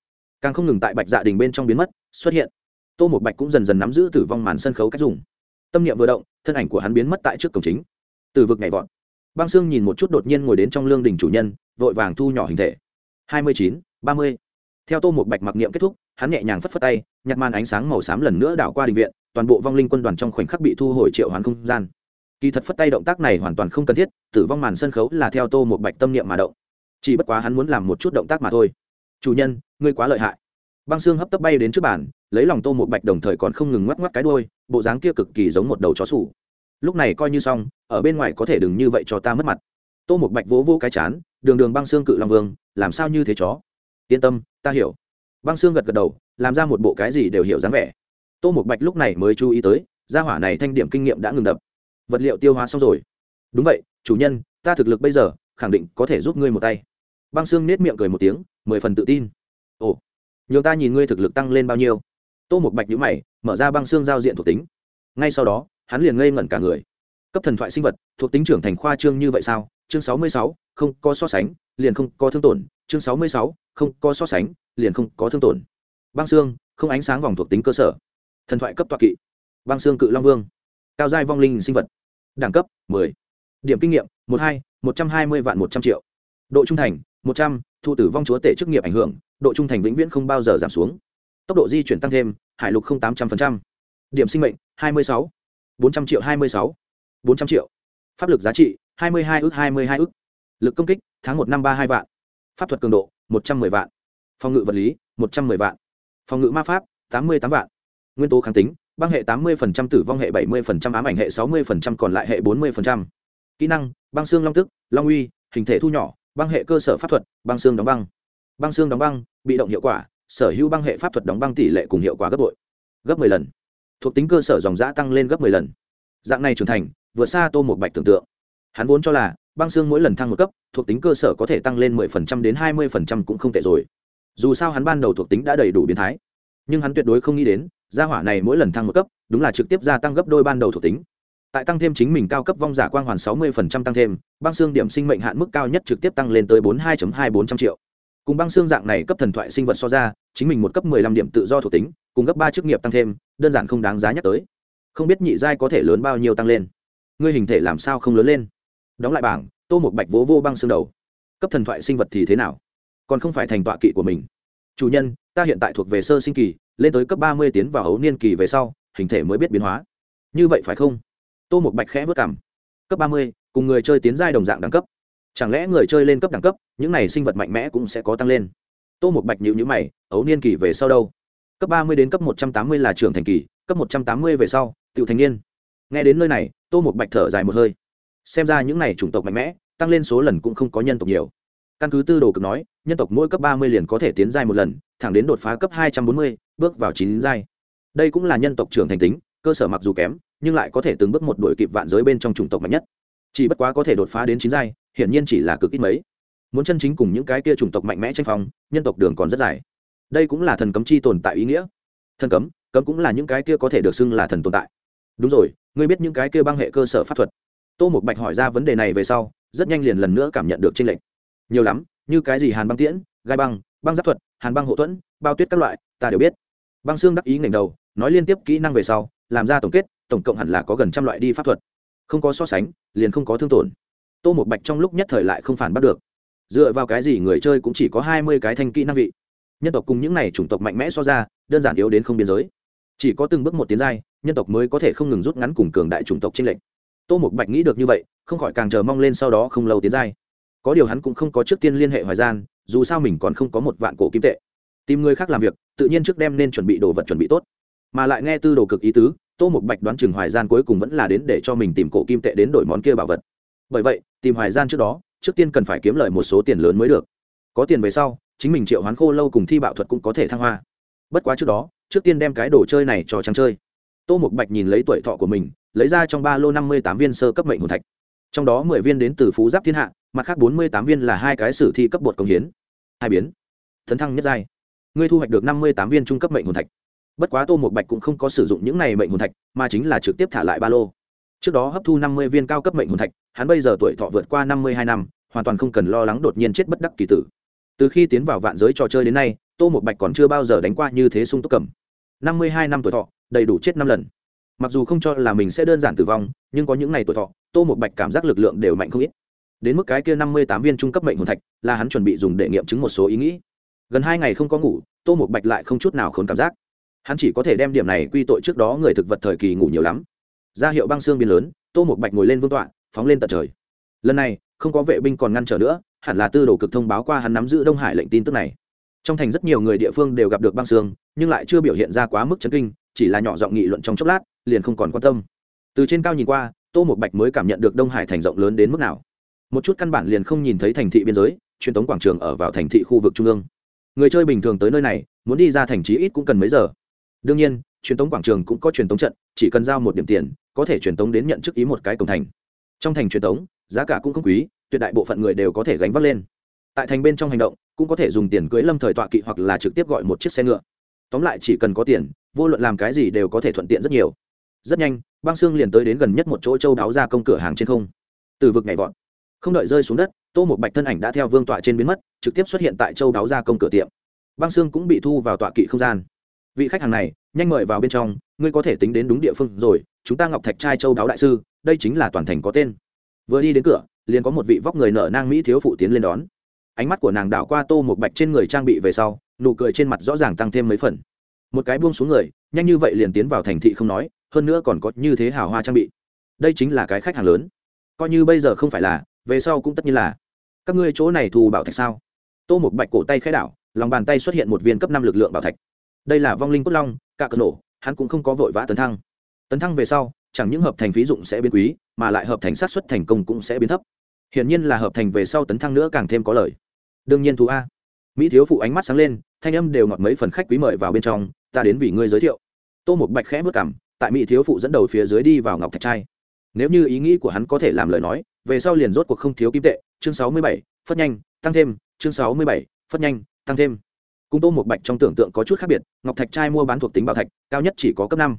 Càng không ngừng tại bạch dạ đình bên trong biến mất, xuất hiện. Tô một bạch cũng dần dần nắm giữ tử vong màn sân khấu cách dùng. Tâm niệm vừa động, thân ảnh của hắn biến mất tại trước cổng chính. Từ vực nhảy vọt. Băng sương nhìn một chút đột nhiên ngồi đến trong lương đình chủ nhân, vội vàng thu nhỏ hình thể. Hai mươi chín, ba mươi. Theo tô một bạch mặc niệm kết thúc, hắn nhẹ nhàng phất phất tay nhặt màn ánh sáng màu xám lần nữa đảo qua đình viện, toàn bộ vong linh quân đoàn trong khoảnh khắc bị thu hồi triệu hoàn không gian. Kỳ thật phất tay động tác này hoàn toàn không cần thiết, tử vong màn sân khấu là theo tô một bạch tâm niệm mà động chỉ bất quá hắn muốn làm một chút động tác mà thôi. Chủ nhân, ngươi quá lợi hại. Băng xương hấp tấp bay đến trước bàn, lấy lòng tô một bạch đồng thời còn không ngừng ngoắc ngoắc cái đôi bộ dáng kia cực kỳ giống một đầu chó sủ. Lúc này coi như xong, ở bên ngoài có thể đừng như vậy cho ta mất mặt. Tô một bạch vỗ vỗ cái chán, đường đường băng xương cự long vương, làm sao như thế chó? Yên tâm, ta hiểu. Băng xương gật gật đầu, làm ra một bộ cái gì đều hiểu dáng vẻ. Tô một bạch lúc này mới chú ý tới, gia hỏa này thanh điểm kinh nghiệm đã ngừng đập. Vật liệu tiêu hóa xong rồi. Đúng vậy, chủ nhân, ta thực lực bây giờ khẳng định có thể giúp ngươi một tay. Băng xương nết miệng cười một tiếng, mười phần tự tin. Ồ, nhường ta nhìn ngươi thực lực tăng lên bao nhiêu. Tô một bạch nhữ mày, mở ra băng xương giao diện thuộc tính. Ngay sau đó, hắn liền ngây ngẩn cả người. Cấp thần thoại sinh vật, thuộc tính trưởng thành khoa trương như vậy sao? Chương sáu mươi sáu, không có so sánh, liền không có thương tổn. Chương sáu mươi sáu, không có so sánh, liền không có thương tổn. Băng xương không ánh sáng vòng thuộc tính cơ sở. Thần thoại cấp toa kỵ. Băng xương cự long vương. Cao giai vong linh sinh vật. Đẳng cấp 10 điểm kinh nghiệm 12, 120 vạn 100 triệu. Độ trung thành 100, thu tử vong chúa tể chức nghiệp ảnh hưởng độ trung thành vĩnh viễn không bao giờ giảm xuống. Tốc độ di chuyển tăng thêm hải lục không tám trăm linh điểm sinh mệnh 26. 400 triệu 26. 400 triệu. Pháp lực giá trị 22 ước 22 ước. Lực công kích tháng một năm ba hai vạn. Pháp thuật cường độ 110 vạn. Phòng ngự vật lý 110 vạn. Phòng ngự ma pháp 88 vạn. Nguyên tố kháng tính băng hệ 80% tử vong hệ 70% ám ảnh hệ 60% còn lại hệ 40% kỹ năng, băng xương long tức, long uy, hình thể thu nhỏ, băng hệ cơ sở pháp thuật, băng xương đóng băng. Băng xương đóng băng, bị động hiệu quả, sở hữu băng hệ pháp thuật đóng băng tỷ lệ cùng hiệu quả gấp bội. Gấp 10 lần. Thuộc tính cơ sở dòng giã tăng lên gấp 10 lần. Dạng này trưởng thành, vượt xa tô một bạch tưởng tượng. Hắn vốn cho là, băng xương mỗi lần thăng một cấp, thuộc tính cơ sở có thể tăng lên 10% đến 20% cũng không tệ rồi. Dù sao hắn ban đầu thuộc tính đã đầy đủ biến thái. Nhưng hắn tuyệt đối không nghĩ đến, gia hỏa này mỗi lần thăng một cấp, đúng là trực tiếp gia tăng gấp đôi ban đầu thuộc tính tại tăng thêm chính mình cao cấp vong giả quang hoàn 60% tăng thêm, băng xương điểm sinh mệnh hạn mức cao nhất trực tiếp tăng lên tới 42.2400 triệu. Cùng băng xương dạng này cấp thần thoại sinh vật so ra, chính mình một cấp 15 điểm tự do thuộc tính, cùng gấp ba chức nghiệp tăng thêm, đơn giản không đáng giá nhắc tới. Không biết nhị giai có thể lớn bao nhiêu tăng lên. Ngươi hình thể làm sao không lớn lên? Đóng lại bảng, tô một bạch vỗ vô băng xương đầu. Cấp thần thoại sinh vật thì thế nào? Còn không phải thành tọa kỵ của mình. Chủ nhân, ta hiện tại thuộc về sơ sinh kỳ, lên tới cấp ba mươi tiến vào hấu niên kỳ về sau, hình thể mới biết biến hóa. Như vậy phải không? Tô một bạch khẽ vớt cảm cấp ba mươi, cùng người chơi tiến giai đồng dạng đẳng cấp. Chẳng lẽ người chơi lên cấp đẳng cấp, những này sinh vật mạnh mẽ cũng sẽ có tăng lên? Tô một bạch nhịu nhữ mày, ấu niên kỳ về sau đâu? Cấp ba mươi đến cấp một trăm tám mươi là trưởng thành kỳ, cấp một trăm tám mươi về sau tự thành niên. Nghe đến nơi này, tô một bạch thở dài một hơi. Xem ra những này chủng tộc mạnh mẽ, tăng lên số lần cũng không có nhân tộc nhiều. Căn cứ tư đồ cực nói, nhân tộc mỗi cấp ba mươi liền có thể tiến giai một lần, thẳng đến đột phá cấp hai trăm bốn mươi, bước vào chín giai. Đây cũng là nhân tộc trưởng thành tính, cơ sở mặc dù kém nhưng lại có thể từng bước một đuổi kịp vạn giới bên trong chủng tộc mạnh nhất. Chỉ bất quá có thể đột phá đến chín giai, hiển nhiên chỉ là cực ít mấy. Muốn chân chính cùng những cái kia chủng tộc mạnh mẽ tranh phong, nhân tộc đường còn rất dài. Đây cũng là thần cấm chi tồn tại ý nghĩa. Thần cấm cấm cũng là những cái kia có thể được xưng là thần tồn tại. Đúng rồi, ngươi biết những cái kia băng hệ cơ sở pháp thuật. Tô một bạch hỏi ra vấn đề này về sau, rất nhanh liền lần nữa cảm nhận được tranh lệch. Nhiều lắm, như cái gì hàn băng tiễn, gai băng băng giáp thuật, hàn băng hộ thuẫn, bao tuyết các loại, ta đều biết. Băng xương đắc ý ngành đầu, nói liên tiếp kỹ năng về sau, làm ra tổng kết tổng cộng hẳn là có gần trăm loại đi pháp thuật. Không có so sánh, liền không có thương tổn. Tô một bạch trong lúc nhất thời lại không phản bắt được. Dựa vào cái gì người chơi cũng chỉ có hai mươi cái thanh kỹ năng vị? Nhân tộc cùng những này chủng tộc mạnh mẽ so ra, đơn giản yếu đến không biên giới. Chỉ có từng bước một tiến giai, nhân tộc mới có thể không ngừng rút ngắn cùng cường đại chủng tộc trên lệnh tô một bạch nghĩ được như vậy, không khỏi càng chờ mong lên sau đó không lâu tiến giai. Có điều hắn cũng không có trước tiên liên hệ hoài gian, dù sao mình còn không có một vạn cổ kim tệ. Tìm người khác làm việc, tự nhiên trước đem nên chuẩn bị đồ vật chuẩn bị tốt. Mà lại nghe tư đồ cực ý tứ tô một bạch đoán chừng hoài gian cuối cùng vẫn là đến để cho mình tìm cổ kim tệ đến đổi món kia bảo vật. Bởi vậy, tìm hoài gian trước đó, trước tiên cần phải kiếm lời một số tiền lớn mới được. Có tiền về sau, chính mình triệu hoán khô lâu cùng thi bạo thuật cũng có thể thăng hoa. Bất quá trước đó, trước tiên đem cái đồ chơi này cho trắng chơi. Tô một bạch nhìn lấy tuổi thọ của mình, lấy ra trong ba lô năm mươi tám viên sơ cấp mệnh hồn thạch. Trong đó mười viên đến từ phú giáp thiên hạ, mặt khác bốn mươi tám viên là hai cái sử thi cấp bột công hiến. Hai biến. Thấn thăng nhất giai. Ngươi thu hoạch được năm mươi tám viên trung cấp mệnh hồn thạch bất quá tô một bạch cũng không có sử dụng những này mệnh hồn thạch, mà chính là trực tiếp thả lại ba lô. Trước đó hấp thu năm mươi viên cao cấp mệnh hồn thạch, hắn bây giờ tuổi thọ vượt qua năm mươi hai năm, hoàn toàn không cần lo lắng đột nhiên chết bất đắc kỳ tử. Từ khi tiến vào vạn giới trò chơi đến nay, tô một bạch còn chưa bao giờ đánh qua như thế sung túc cầm. năm mươi hai năm tuổi thọ, đầy đủ chết năm lần. Mặc dù không cho là mình sẽ đơn giản tử vong, nhưng có những ngày tuổi thọ, tô một bạch cảm giác lực lượng đều mạnh không ít. Đến mức cái kia năm mươi tám viên trung cấp mệnh hồn thạch là hắn chuẩn bị dùng để nghiệm chứng một số ý nghĩ. Gần hai ngày không có ngủ, tô một bạch lại không chút nào khốn cảm giác hắn chỉ có thể đem điểm này quy tội trước đó người thực vật thời kỳ ngủ nhiều lắm. Ra hiệu băng xương biên lớn, tô một bạch ngồi lên vương tọa, phóng lên tận trời. Lần này, không có vệ binh còn ngăn trở nữa, hẳn là tư đồ cực thông báo qua hắn nắm giữ đông hải lệnh tin tức này. Trong thành rất nhiều người địa phương đều gặp được băng xương, nhưng lại chưa biểu hiện ra quá mức chấn kinh, chỉ là nhỏ giọng nghị luận trong chốc lát, liền không còn quan tâm. Từ trên cao nhìn qua, tô một bạch mới cảm nhận được đông hải thành rộng lớn đến mức nào. Một chút căn bản liền không nhìn thấy thành thị biên giới, truyền thống quảng trường ở vào thành thị khu vực trung ương. Người chơi bình thường tới nơi này, muốn đi ra thành trí ít cũng cần mấy giờ đương nhiên, truyền thống quảng trường cũng có truyền thống trận, chỉ cần giao một điểm tiền, có thể truyền thống đến nhận chức ý một cái cổng thành. Trong thành truyền thống giá cả cũng không quý, tuyệt đại bộ phận người đều có thể gánh vác lên. Tại thành bên trong hành động, cũng có thể dùng tiền cưới lâm thời tọa kỵ hoặc là trực tiếp gọi một chiếc xe ngựa. Tóm lại chỉ cần có tiền, vô luận làm cái gì đều có thể thuận tiện rất nhiều. Rất nhanh, băng xương liền tới đến gần nhất một chỗ châu đáo ra công cửa hàng trên không. Từ vực nhảy vọt. Không đợi rơi xuống đất, tô một bạch thân ảnh đã theo vương tọa trên biến mất, trực tiếp xuất hiện tại châu đáo ra công cửa tiệm. Băng xương cũng bị thu vào tọa kỵ không gian vị khách hàng này, nhanh mời vào bên trong, ngươi có thể tính đến đúng địa phương rồi, chúng ta ngọc thạch trai châu đáo đại sư, đây chính là toàn thành có tên. Vừa đi đến cửa, liền có một vị vóc người nở nang mỹ thiếu phụ tiến lên đón. Ánh mắt của nàng đảo qua tô một bạch trên người trang bị về sau, nụ cười trên mặt rõ ràng tăng thêm mấy phần. Một cái buông xuống người, nhanh như vậy liền tiến vào thành thị không nói, hơn nữa còn có như thế hào hoa trang bị. Đây chính là cái khách hàng lớn. Coi như bây giờ không phải là, về sau cũng tất nhiên là. Các ngươi chỗ này thu bảo thạch sao? Tô một bạch cổ tay khai đảo, lòng bàn tay xuất hiện một viên cấp năm lực lượng bảo thạch đây là vong linh cốt long, cả cờ nổ, hắn cũng không có vội vã tấn thăng. Tấn thăng về sau, chẳng những hợp thành phí dụng sẽ biến quý, mà lại hợp thành sát xuất thành công cũng sẽ biến thấp. Hiển nhiên là hợp thành về sau tấn thăng nữa càng thêm có lời đương nhiên thú a. Mỹ thiếu phụ ánh mắt sáng lên, thanh âm đều ngọt mấy phần khách quý mời vào bên trong, ta đến vì ngươi giới thiệu. Tô một bạch khẽ vất cảm, tại mỹ thiếu phụ dẫn đầu phía dưới đi vào ngọc thạch trai. Nếu như ý nghĩ của hắn có thể làm lời nói, về sau liền rốt cuộc không thiếu kim tệ. Chương sáu mươi bảy, phất nhanh, tăng thêm. Chương sáu mươi bảy, phất nhanh, tăng thêm cung tô một bạch trong tưởng tượng có chút khác biệt, ngọc thạch trai mua bán thuộc tính bảo thạch, cao nhất chỉ có cấp năm.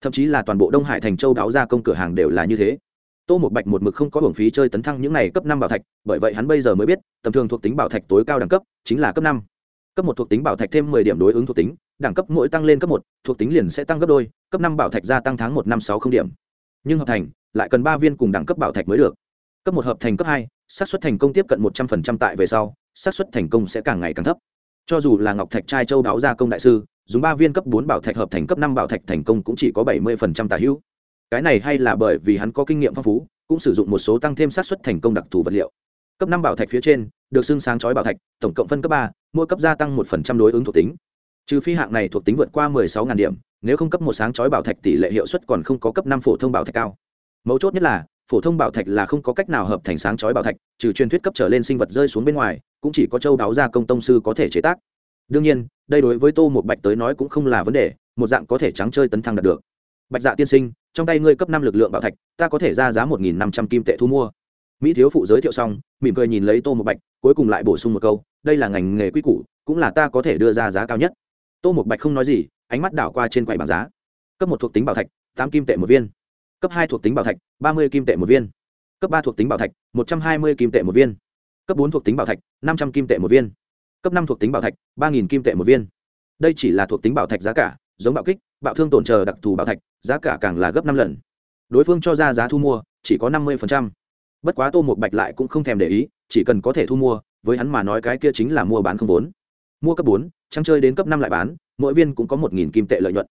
Thậm chí là toàn bộ đông hải thành châu đáo ra công cửa hàng đều là như thế. Tô một bạch một mực không có hưởng phí chơi tấn thăng những này cấp năm bảo thạch, bởi vậy hắn bây giờ mới biết, tầm thường thuộc tính bảo thạch tối cao đẳng cấp chính là cấp năm. Cấp một thuộc tính bảo thạch thêm mười điểm đối ứng thuộc tính, đẳng cấp mỗi tăng lên cấp một, thuộc tính liền sẽ tăng gấp đôi, cấp năm bảo thạch gia tăng tháng một năm sáu không điểm. Nhưng hợp thành, lại cần ba viên cùng đẳng cấp bảo thạch mới được. Cấp một hợp thành cấp hai, xác suất thành công tiếp cận một trăm phần trăm tại về sau, xác suất thành công sẽ càng ngày càng thấp cho dù là ngọc thạch trai châu đáo gia công đại sư, dùng ba viên cấp bốn bảo thạch hợp thành cấp năm bảo thạch thành công cũng chỉ có bảy mươi phần trăm tả hữu. Cái này hay là bởi vì hắn có kinh nghiệm phong phú, cũng sử dụng một số tăng thêm sát suất thành công đặc thù vật liệu. Cấp năm bảo thạch phía trên, được xưng sáng chói bảo thạch, tổng cộng phân cấp ba, mỗi cấp gia tăng một phần trăm đối ứng thuộc tính. Trừ phi hạng này thuộc tính vượt qua mười sáu điểm, nếu không cấp một sáng chói bảo thạch tỷ lệ hiệu suất còn không có cấp năm phổ thông bảo thạch cao. Mấu chốt nhất là, phổ thông bảo thạch là không có cách nào hợp thành sáng chói bảo thạch, trừ truyền thuyết cấp trở lên sinh vật rơi xuống bên ngoài cũng chỉ có châu đáo gia công tông sư có thể chế tác. Đương nhiên, đây đối với tô một bạch tới nói cũng không là vấn đề, một dạng có thể trắng chơi tấn thăng đạt được. Bạch dạ tiên sinh, trong tay ngươi cấp năm lực lượng bảo thạch, ta có thể ra giá một nghìn năm trăm kim tệ thu mua. Mỹ thiếu phụ giới thiệu xong, mỉm cười nhìn lấy tô một bạch, cuối cùng lại bổ sung một câu, đây là ngành nghề quy củ, cũng là ta có thể đưa ra giá cao nhất. Tô một bạch không nói gì, ánh mắt đảo qua trên quầy bảng giá. Cấp một thuộc tính bảo thạch, tám kim tệ một viên. Cấp hai thuộc tính bảo thạch, ba mươi kim tệ một viên. Cấp ba thuộc tính bảo thạch, một trăm hai mươi kim tệ một viên cấp bốn thuộc tính bảo thạch, năm trăm kim tệ một viên. Cấp năm thuộc tính bảo thạch, ba nghìn kim tệ một viên. Đây chỉ là thuộc tính bảo thạch giá cả, giống bạo kích, bạo thương tổn chờ đặc thù bảo thạch, giá cả càng là gấp năm lần. Đối phương cho ra giá thu mua, chỉ có năm mươi bất quá tô một bạch lại cũng không thèm để ý, chỉ cần có thể thu mua, với hắn mà nói cái kia chính là mua bán không vốn. Mua cấp bốn, trăng chơi đến cấp năm lại bán, mỗi viên cũng có một nghìn kim tệ lợi nhuận.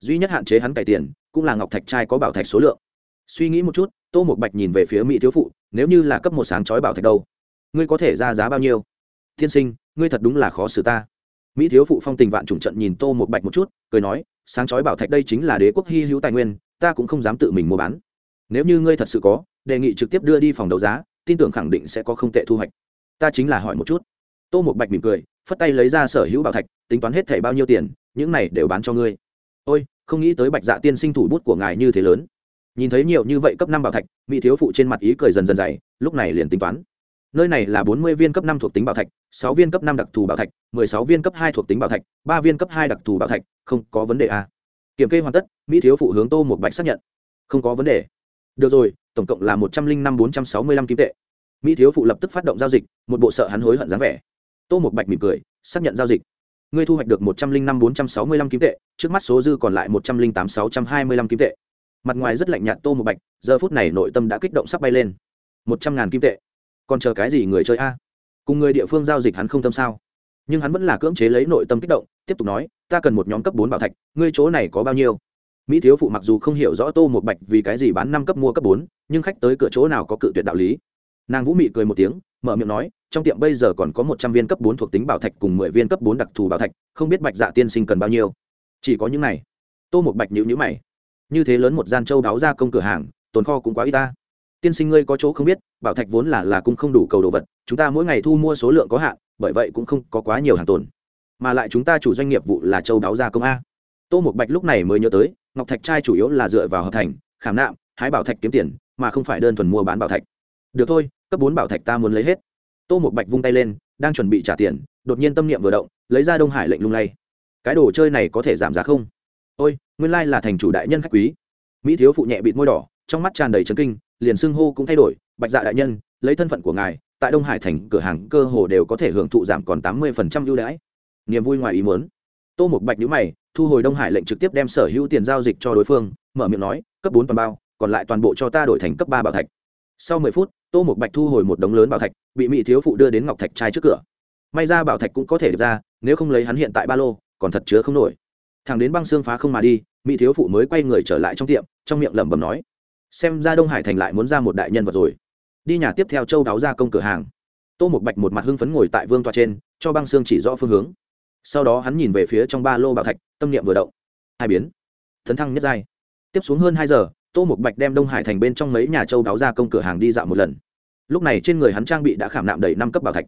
Duy nhất hạn chế hắn cải tiền, cũng là ngọc thạch trai có bảo thạch số lượng. Suy nghĩ một chút, tô một bạch nhìn về phía mỹ thiếu phụ, nếu như là cấp một sáng chói bảo thạch đâu ngươi có thể ra giá bao nhiêu? Tiên sinh, ngươi thật đúng là khó xử ta. Mỹ thiếu phụ phong tình vạn trùng trận nhìn tô một bạch một chút, cười nói, sáng chói bảo thạch đây chính là đế quốc hy hữu tài nguyên, ta cũng không dám tự mình mua bán. Nếu như ngươi thật sự có, đề nghị trực tiếp đưa đi phòng đấu giá, tin tưởng khẳng định sẽ có không tệ thu hoạch. Ta chính là hỏi một chút. Tô một bạch mỉm cười, phất tay lấy ra sở hữu bảo thạch, tính toán hết thẻ bao nhiêu tiền, những này đều bán cho ngươi. Ôi, không nghĩ tới bạch dạ tiên sinh thủ bút của ngài như thế lớn. Nhìn thấy nhiều như vậy cấp năm bảo thạch, mỹ thiếu phụ trên mặt ý cười dần dần dày, lúc này liền tính toán nơi này là bốn mươi viên cấp năm thuộc tính bảo thạch, sáu viên cấp năm đặc thù bảo thạch, mười sáu viên cấp hai thuộc tính bảo thạch, ba viên cấp hai đặc thù bảo thạch, không có vấn đề à. kiểm kê hoàn tất, mỹ thiếu phụ hướng tô một bạch xác nhận. Không có vấn đề. Được rồi, tổng cộng là một trăm linh năm bốn trăm sáu mươi lăm kim tệ. Mỹ thiếu phụ lập tức phát động giao dịch, một bộ sợ hắn hối hận dáng vẻ. Tô một bạch mỉm cười, xác nhận giao dịch. Ngươi thu hoạch được một trăm linh năm bốn trăm sáu mươi lăm kim tệ, trước mắt số dư còn lại một trăm linh tám sáu trăm hai mươi lăm kim tệ. Mặt ngoài rất lạnh nhạt tô một bạch, giờ phút này nội tâm đã kích động sắp bay lên. Một trăm ngàn kim tệ còn chờ cái gì người chơi a? Cùng người địa phương giao dịch hắn không tâm sao? Nhưng hắn vẫn là cưỡng chế lấy nội tâm kích động, tiếp tục nói, ta cần một nhóm cấp bốn bảo thạch, ngươi chỗ này có bao nhiêu? Mỹ thiếu phụ mặc dù không hiểu rõ tô một bạch vì cái gì bán năm cấp mua cấp bốn, nhưng khách tới cửa chỗ nào có cự tuyệt đạo lý. Nàng vũ mị cười một tiếng, mở miệng nói, trong tiệm bây giờ còn có một trăm viên cấp bốn thuộc tính bảo thạch cùng mười viên cấp bốn đặc thù bảo thạch, không biết bạch dạ tiên sinh cần bao nhiêu? Chỉ có những này. Tô một bạch nhữ nhữ mày. Như thế lớn một gian châu đáo ra công cửa hàng, tồn kho cũng quá ít ta tiên sinh ngươi có chỗ không biết, bảo thạch vốn là là cung không đủ cầu đồ vật, chúng ta mỗi ngày thu mua số lượng có hạn, bởi vậy cũng không có quá nhiều hàng tồn. Mà lại chúng ta chủ doanh nghiệp vụ là châu đáo gia công a. Tô một bạch lúc này mới nhớ tới, ngọc thạch trai chủ yếu là dựa vào hợp thành, khảm nạm, hái bảo thạch kiếm tiền, mà không phải đơn thuần mua bán bảo thạch. Được thôi, cấp bốn bảo thạch ta muốn lấy hết. Tô một bạch vung tay lên, đang chuẩn bị trả tiền, đột nhiên tâm niệm vừa động, lấy ra đông hải lệnh lung lay. Cái đồ chơi này có thể giảm giá không? Ôi, nguyên lai là thành chủ đại nhân khách quý. Mỹ thiếu phụ nhẹ bịt môi đỏ, trong mắt tràn đầy trấn kinh liền xưng hô cũng thay đổi, bạch dạ đại nhân, lấy thân phận của ngài, tại đông hải thành cửa hàng cơ hồ đều có thể hưởng thụ giảm còn tám mươi phần trăm ưu đãi. Niềm vui ngoài ý muốn. Tô một bạch nhữ mày, thu hồi đông hải lệnh trực tiếp đem sở hữu tiền giao dịch cho đối phương, mở miệng nói, cấp bốn toàn bao, còn lại toàn bộ cho ta đổi thành cấp ba bảo thạch. Sau mười phút, tô một bạch thu hồi một đống lớn bảo thạch, bị mỹ thiếu phụ đưa đến ngọc thạch trai trước cửa. May ra bảo thạch cũng có thể được ra, nếu không lấy hắn hiện tại ba lô, còn thật chứa không nổi. Thằng đến băng xương phá không mà đi mỹ thiếu phụ mới quay người trở lại trong tiệm, trong miệng lẩm bẩm nói xem ra đông hải thành lại muốn ra một đại nhân vật rồi. Đi nhà tiếp theo châu đáo ra công cửa hàng. Tô một bạch một mặt hưng phấn ngồi tại vương tòa trên, cho băng xương chỉ rõ phương hướng. Sau đó hắn nhìn về phía trong ba lô bảo thạch, tâm niệm vừa động. Hai biến. Thấn thăng nhất giai. Tiếp xuống hơn hai giờ, tô một bạch đem đông hải thành bên trong mấy nhà châu đáo ra công cửa hàng đi dạo một lần. Lúc này trên người hắn trang bị đã khảm nạm đầy năm cấp bảo thạch.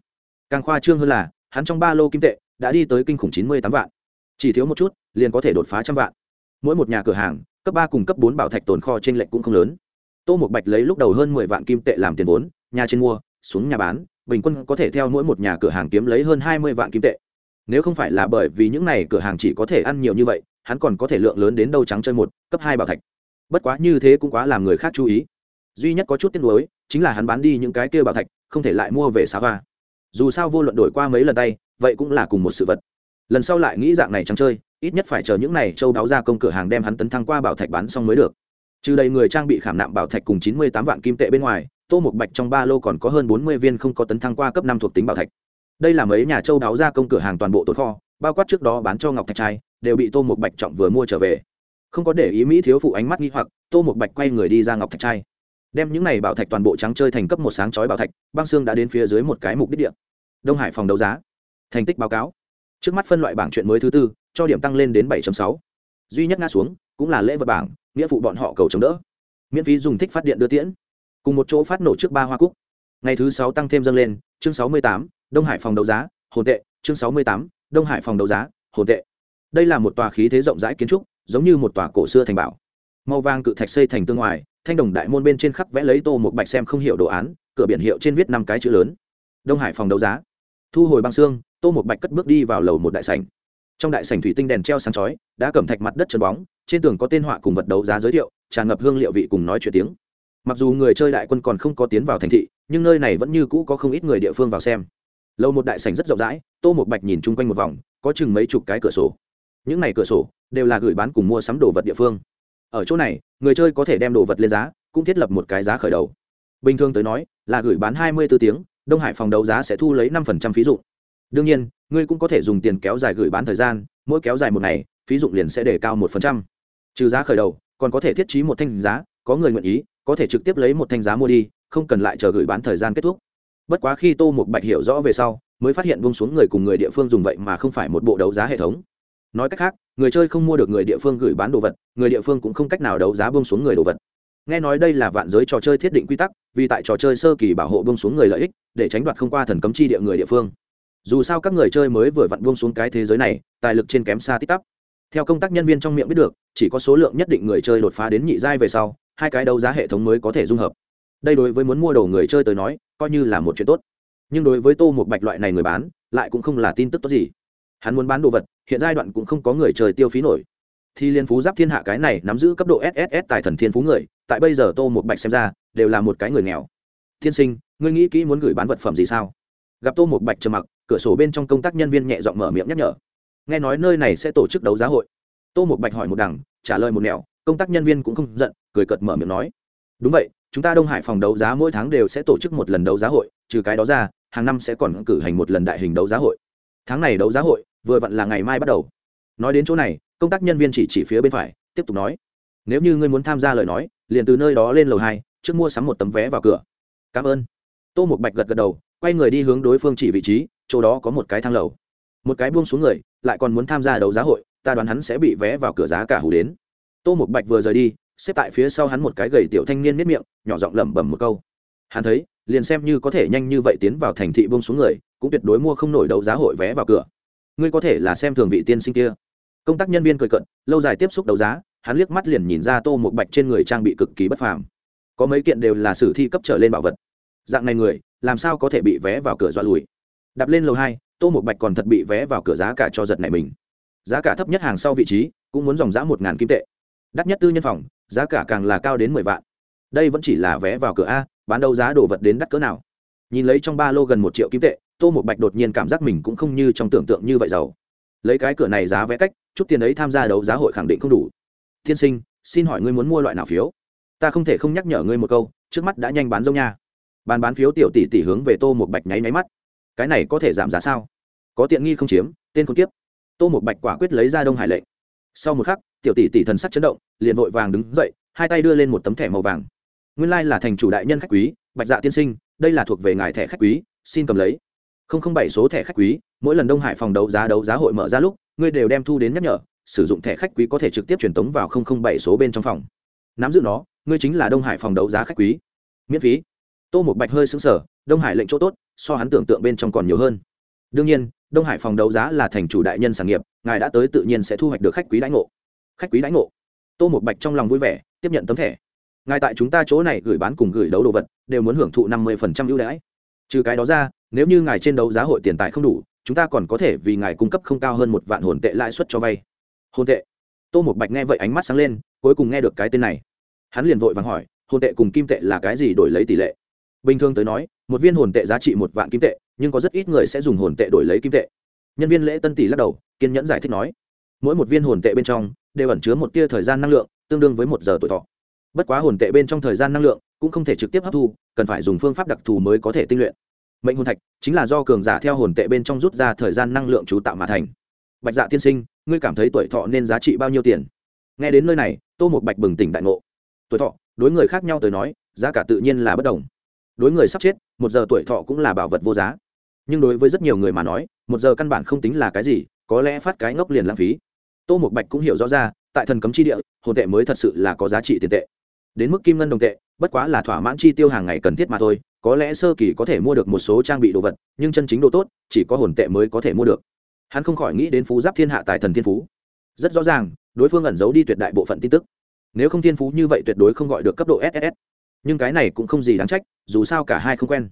Càng khoa trương hơn là, hắn trong ba lô kim tệ đã đi tới kinh khủng chín mươi tám vạn. Chỉ thiếu một chút, liền có thể đột phá trăm vạn. Mỗi một nhà cửa hàng cấp ba cùng cấp bốn bảo thạch tồn kho trên lệnh cũng không lớn. Tô một bạch lấy lúc đầu hơn mười vạn kim tệ làm tiền vốn, nhà trên mua, xuống nhà bán, bình quân có thể theo mỗi một nhà cửa hàng kiếm lấy hơn hai mươi vạn kim tệ. Nếu không phải là bởi vì những này cửa hàng chỉ có thể ăn nhiều như vậy, hắn còn có thể lượng lớn đến đâu trắng chơi một, cấp hai bảo thạch. Bất quá như thế cũng quá làm người khác chú ý. Duy nhất có chút tiếc nuối, chính là hắn bán đi những cái kia bảo thạch, không thể lại mua về xá va dù sao vô luận đổi qua mấy lần tay, vậy cũng là cùng một sự vật. Lần sau lại nghĩ dạng này trắng chơi ít nhất phải chờ những này châu đáo ra công cửa hàng đem hắn tấn thăng qua bảo thạch bán xong mới được. Trừ đầy người trang bị khảm nạm bảo thạch cùng chín mươi tám vạn kim tệ bên ngoài, tô một bạch trong ba lô còn có hơn bốn mươi viên không có tấn thăng qua cấp năm thuộc tính bảo thạch. Đây là mấy nhà châu đáo ra công cửa hàng toàn bộ tồn kho, bao quát trước đó bán cho ngọc thạch trai, đều bị tô một bạch trọng vừa mua trở về. Không có để ý mỹ thiếu phụ ánh mắt nghi hoặc, tô một bạch quay người đi ra ngọc thạch trai. Đem những này bảo thạch toàn bộ trắng chơi thành cấp một sáng chói bảo thạch, băng xương đã đến phía dưới một cái mục đích địa. Đông hải phòng đấu giá. Thành tích báo cáo. Trước mắt phân loại bảng chuyện mới thứ tư cho điểm tăng lên đến 7 sáu. Duy nhất ngã xuống cũng là lễ vật bảng, nghĩa vụ bọn họ cầu chống đỡ. Miễn phí dùng thích phát điện đưa tiễn. Cùng một chỗ phát nổ trước ba hoa cúc. Ngày thứ sáu tăng thêm dâng lên, chương sáu mươi tám, đông hải phòng đấu giá, hồn tệ, chương sáu mươi tám, đông hải phòng đấu giá, hồn tệ. Đây là một tòa khí thế rộng rãi kiến trúc, giống như một tòa cổ xưa thành bảo. Màu vàng cự thạch xây thành tương ngoài, thanh đồng đại môn bên trên khắc vẽ lấy tô một bạch xem không hiểu đồ án, cửa biển hiệu trên viết năm cái chữ lớn. Đông hải phòng đấu giá. Thu hồi băng xương, tô một bạch cất bước đi vào lầu một đại sảnh trong đại sảnh thủy tinh đèn treo sáng chói, đã cầm thạch mặt đất trơn bóng, trên tường có tên họa cùng vật đấu giá giới thiệu, tràn ngập hương liệu vị cùng nói chuyện tiếng. Mặc dù người chơi đại quân còn không có tiến vào thành thị, nhưng nơi này vẫn như cũ có không ít người địa phương vào xem. Lâu một đại sảnh rất rộng rãi, tô một bạch nhìn chung quanh một vòng, có chừng mấy chục cái cửa sổ. Những này cửa sổ đều là gửi bán cùng mua sắm đồ vật địa phương. Ở chỗ này, người chơi có thể đem đồ vật lên giá, cũng thiết lập một cái giá khởi đầu. Bình thường tới nói, là gửi bán hai mươi 24 tiếng, đông hải phòng đấu giá sẽ thu lấy năm phần trăm phí dụng đương nhiên, ngươi cũng có thể dùng tiền kéo dài gửi bán thời gian, mỗi kéo dài một ngày, phí dụng liền sẽ để cao một phần trăm. Trừ giá khởi đầu, còn có thể thiết trí một thanh giá, có người nguyện ý, có thể trực tiếp lấy một thanh giá mua đi, không cần lại chờ gửi bán thời gian kết thúc. Bất quá khi tô một bạch hiểu rõ về sau, mới phát hiện bông xuống người cùng người địa phương dùng vậy mà không phải một bộ đấu giá hệ thống. Nói cách khác, người chơi không mua được người địa phương gửi bán đồ vật, người địa phương cũng không cách nào đấu giá bông xuống người đồ vật. Nghe nói đây là vạn giới trò chơi thiết định quy tắc, vì tại trò chơi sơ kỳ bảo hộ bông xuống người lợi ích, để tránh đoạt không qua thần cấm chi địa người địa phương dù sao các người chơi mới vừa vặn buông xuống cái thế giới này, tài lực trên kém xa tích tắp. Theo công tác nhân viên trong miệng biết được, chỉ có số lượng nhất định người chơi đột phá đến nhị giai về sau, hai cái đấu giá hệ thống mới có thể dung hợp. Đây đối với muốn mua đồ người chơi tới nói, coi như là một chuyện tốt. Nhưng đối với tô một bạch loại này người bán, lại cũng không là tin tức tốt gì. Hắn muốn bán đồ vật, hiện giai đoạn cũng không có người chơi tiêu phí nổi. Thì liên phú giáp thiên hạ cái này nắm giữ cấp độ sss tài thần thiên phú người, tại bây giờ tô một bạch xem ra, đều là một cái người nghèo. Thiên sinh, ngươi nghĩ kỹ muốn gửi bán vật phẩm gì sao? Gặp tô một bạch trầm mặc cửa sổ bên trong công tác nhân viên nhẹ giọng mở miệng nhắc nhở. Nghe nói nơi này sẽ tổ chức đấu giá hội. Tô một bạch hỏi một đằng, trả lời một nẻo, công tác nhân viên cũng không giận, cười cợt mở miệng nói. Đúng vậy, chúng ta đông hải phòng đấu giá mỗi tháng đều sẽ tổ chức một lần đấu giá hội, trừ cái đó ra, hàng năm sẽ còn cử hành một lần đại hình đấu giá hội. Tháng này đấu giá hội, vừa vặn là ngày mai bắt đầu. Nói đến chỗ này, công tác nhân viên chỉ chỉ phía bên phải, tiếp tục nói. Nếu như ngươi muốn tham gia lời nói, liền từ nơi đó lên lầu hai, trước mua sắm một tấm vé vào cửa. Cảm ơn. Tô một bạch gật gật đầu quay người đi hướng đối phương chỉ vị trí, chỗ đó có một cái thang lầu. Một cái buông xuống người, lại còn muốn tham gia đấu giá hội, ta đoán hắn sẽ bị vé vào cửa giá cả hủ đến. Tô một bạch vừa rời đi, xếp tại phía sau hắn một cái gầy tiểu thanh niên miết miệng, nhỏ giọng lẩm bẩm một câu. Hắn thấy, liền xem như có thể nhanh như vậy tiến vào thành thị buông xuống người, cũng tuyệt đối mua không nổi đấu giá hội vé vào cửa. Ngươi có thể là xem thường vị tiên sinh kia. Công tác nhân viên cười cận lâu dài tiếp xúc đấu giá, hắn liếc mắt liền nhìn ra tô một bạch trên người trang bị cực kỳ bất phàm. Có mấy kiện đều là sử thi cấp trở lên bảo vật dạng này người, làm sao có thể bị vé vào cửa dọa lùi? Đạp lên lầu hai, tô một bạch còn thật bị vé vào cửa giá cả cho giật này mình. Giá cả thấp nhất hàng sau vị trí, cũng muốn dòng giá một ngàn kim tệ. Đắt nhất tư nhân phòng, giá cả càng là cao đến mười vạn. Đây vẫn chỉ là vé vào cửa a, bán đấu giá đồ vật đến đắt cỡ nào? Nhìn lấy trong ba lô gần một triệu kim tệ, tô một bạch đột nhiên cảm giác mình cũng không như trong tưởng tượng như vậy giàu. Lấy cái cửa này giá vé cách, chút tiền ấy tham gia đấu giá hội khẳng định không đủ. Tiên sinh, xin hỏi ngươi muốn mua loại nào phiếu? Ta không thể không nhắc nhở ngươi một câu, trước mắt đã nhanh bán dông nha bàn bán phiếu tiểu tỷ tỷ hướng về tô một bạch nháy máy mắt. Cái này có thể giảm giá sao? Có tiện nghi không chiếm, tên con tiếp tô một bạch quả quyết lấy ra đông hải lệnh. Sau một khắc, tiểu tỷ tỷ thần sắc chấn động, liền vội vàng đứng dậy, hai tay đưa lên một tấm thẻ màu vàng. Nguyên lai là thành chủ đại nhân khách quý, bạch dạ tiên sinh, đây là thuộc về ngài thẻ khách quý, xin cầm lấy. Không không bảy số thẻ khách quý, mỗi lần đông hải phòng đấu giá đấu giá hội mở ra lúc, ngươi đều đem thu đến nhắc nhở, sử dụng thẻ khách quý có thể trực tiếp truyền tống vào không không bảy số bên trong phòng. Nắm giữ nó, ngươi chính là đông hải phòng đấu giá khách quý. Miễn phí tô một bạch hơi xứng sở đông hải lệnh chỗ tốt, so hắn tưởng tượng bên trong còn nhiều hơn. Đương nhiên, đông hải phòng đấu giá là thành chủ đại nhân sản nghiệp, ngài đã tới tự nhiên sẽ thu hoạch được khách quý đãi ngộ. Khách quý đãi ngộ? Tô một bạch trong lòng vui vẻ, tiếp nhận tấm thẻ. Ngài tại chúng ta chỗ này gửi bán cùng gửi đấu đồ vật, đều muốn hưởng thụ năm mươi ưu đãi. Trừ cái đó ra, nếu như ngài trên đấu giá hội tiền tài không đủ, chúng ta còn có thể vì ngài cung cấp không cao hơn một vạn hồn tệ lãi suất cho vay. Hồn tệ? Tô một bạch nghe vậy ánh mắt sáng lên, cuối cùng nghe được cái tên này. Hắn liền vội vàng hỏi, hồn tệ cùng kim tệ là cái gì đổi lấy tỷ lệ? Bình thường tới nói, một viên hồn tệ giá trị một vạn kim tệ, nhưng có rất ít người sẽ dùng hồn tệ đổi lấy kim tệ. Nhân viên lễ tân tỷ lắc đầu, kiên nhẫn giải thích nói, mỗi một viên hồn tệ bên trong đều ẩn chứa một tia thời gian năng lượng, tương đương với một giờ tuổi thọ. Bất quá hồn tệ bên trong thời gian năng lượng cũng không thể trực tiếp hấp thu, cần phải dùng phương pháp đặc thù mới có thể tinh luyện. Mệnh hồn thạch chính là do cường giả theo hồn tệ bên trong rút ra thời gian năng lượng chú tạo mà thành. Bạch dạ tiên sinh, ngươi cảm thấy tuổi thọ nên giá trị bao nhiêu tiền? Nghe đến nơi này, tô một bạch bừng tỉnh đại ngộ. Tuổi thọ, đối người khác nhau tới nói, giá cả tự nhiên là bất đồng đối người sắp chết, một giờ tuổi thọ cũng là bảo vật vô giá. Nhưng đối với rất nhiều người mà nói, một giờ căn bản không tính là cái gì, có lẽ phát cái ngốc liền lãng phí. Tô một bạch cũng hiểu rõ ra, tại thần cấm chi địa, hồn tệ mới thật sự là có giá trị tiền tệ. Đến mức kim ngân đồng tệ, bất quá là thỏa mãn chi tiêu hàng ngày cần thiết mà thôi, có lẽ sơ kỳ có thể mua được một số trang bị đồ vật, nhưng chân chính đồ tốt, chỉ có hồn tệ mới có thể mua được. Hắn không khỏi nghĩ đến phú giáp thiên hạ tài thần thiên phú. Rất rõ ràng, đối phương ẩn giấu đi tuyệt đại bộ phận tin tức. Nếu không thiên phú như vậy tuyệt đối không gọi được cấp độ ss nhưng cái này cũng không gì đáng trách, dù sao cả hai không quen.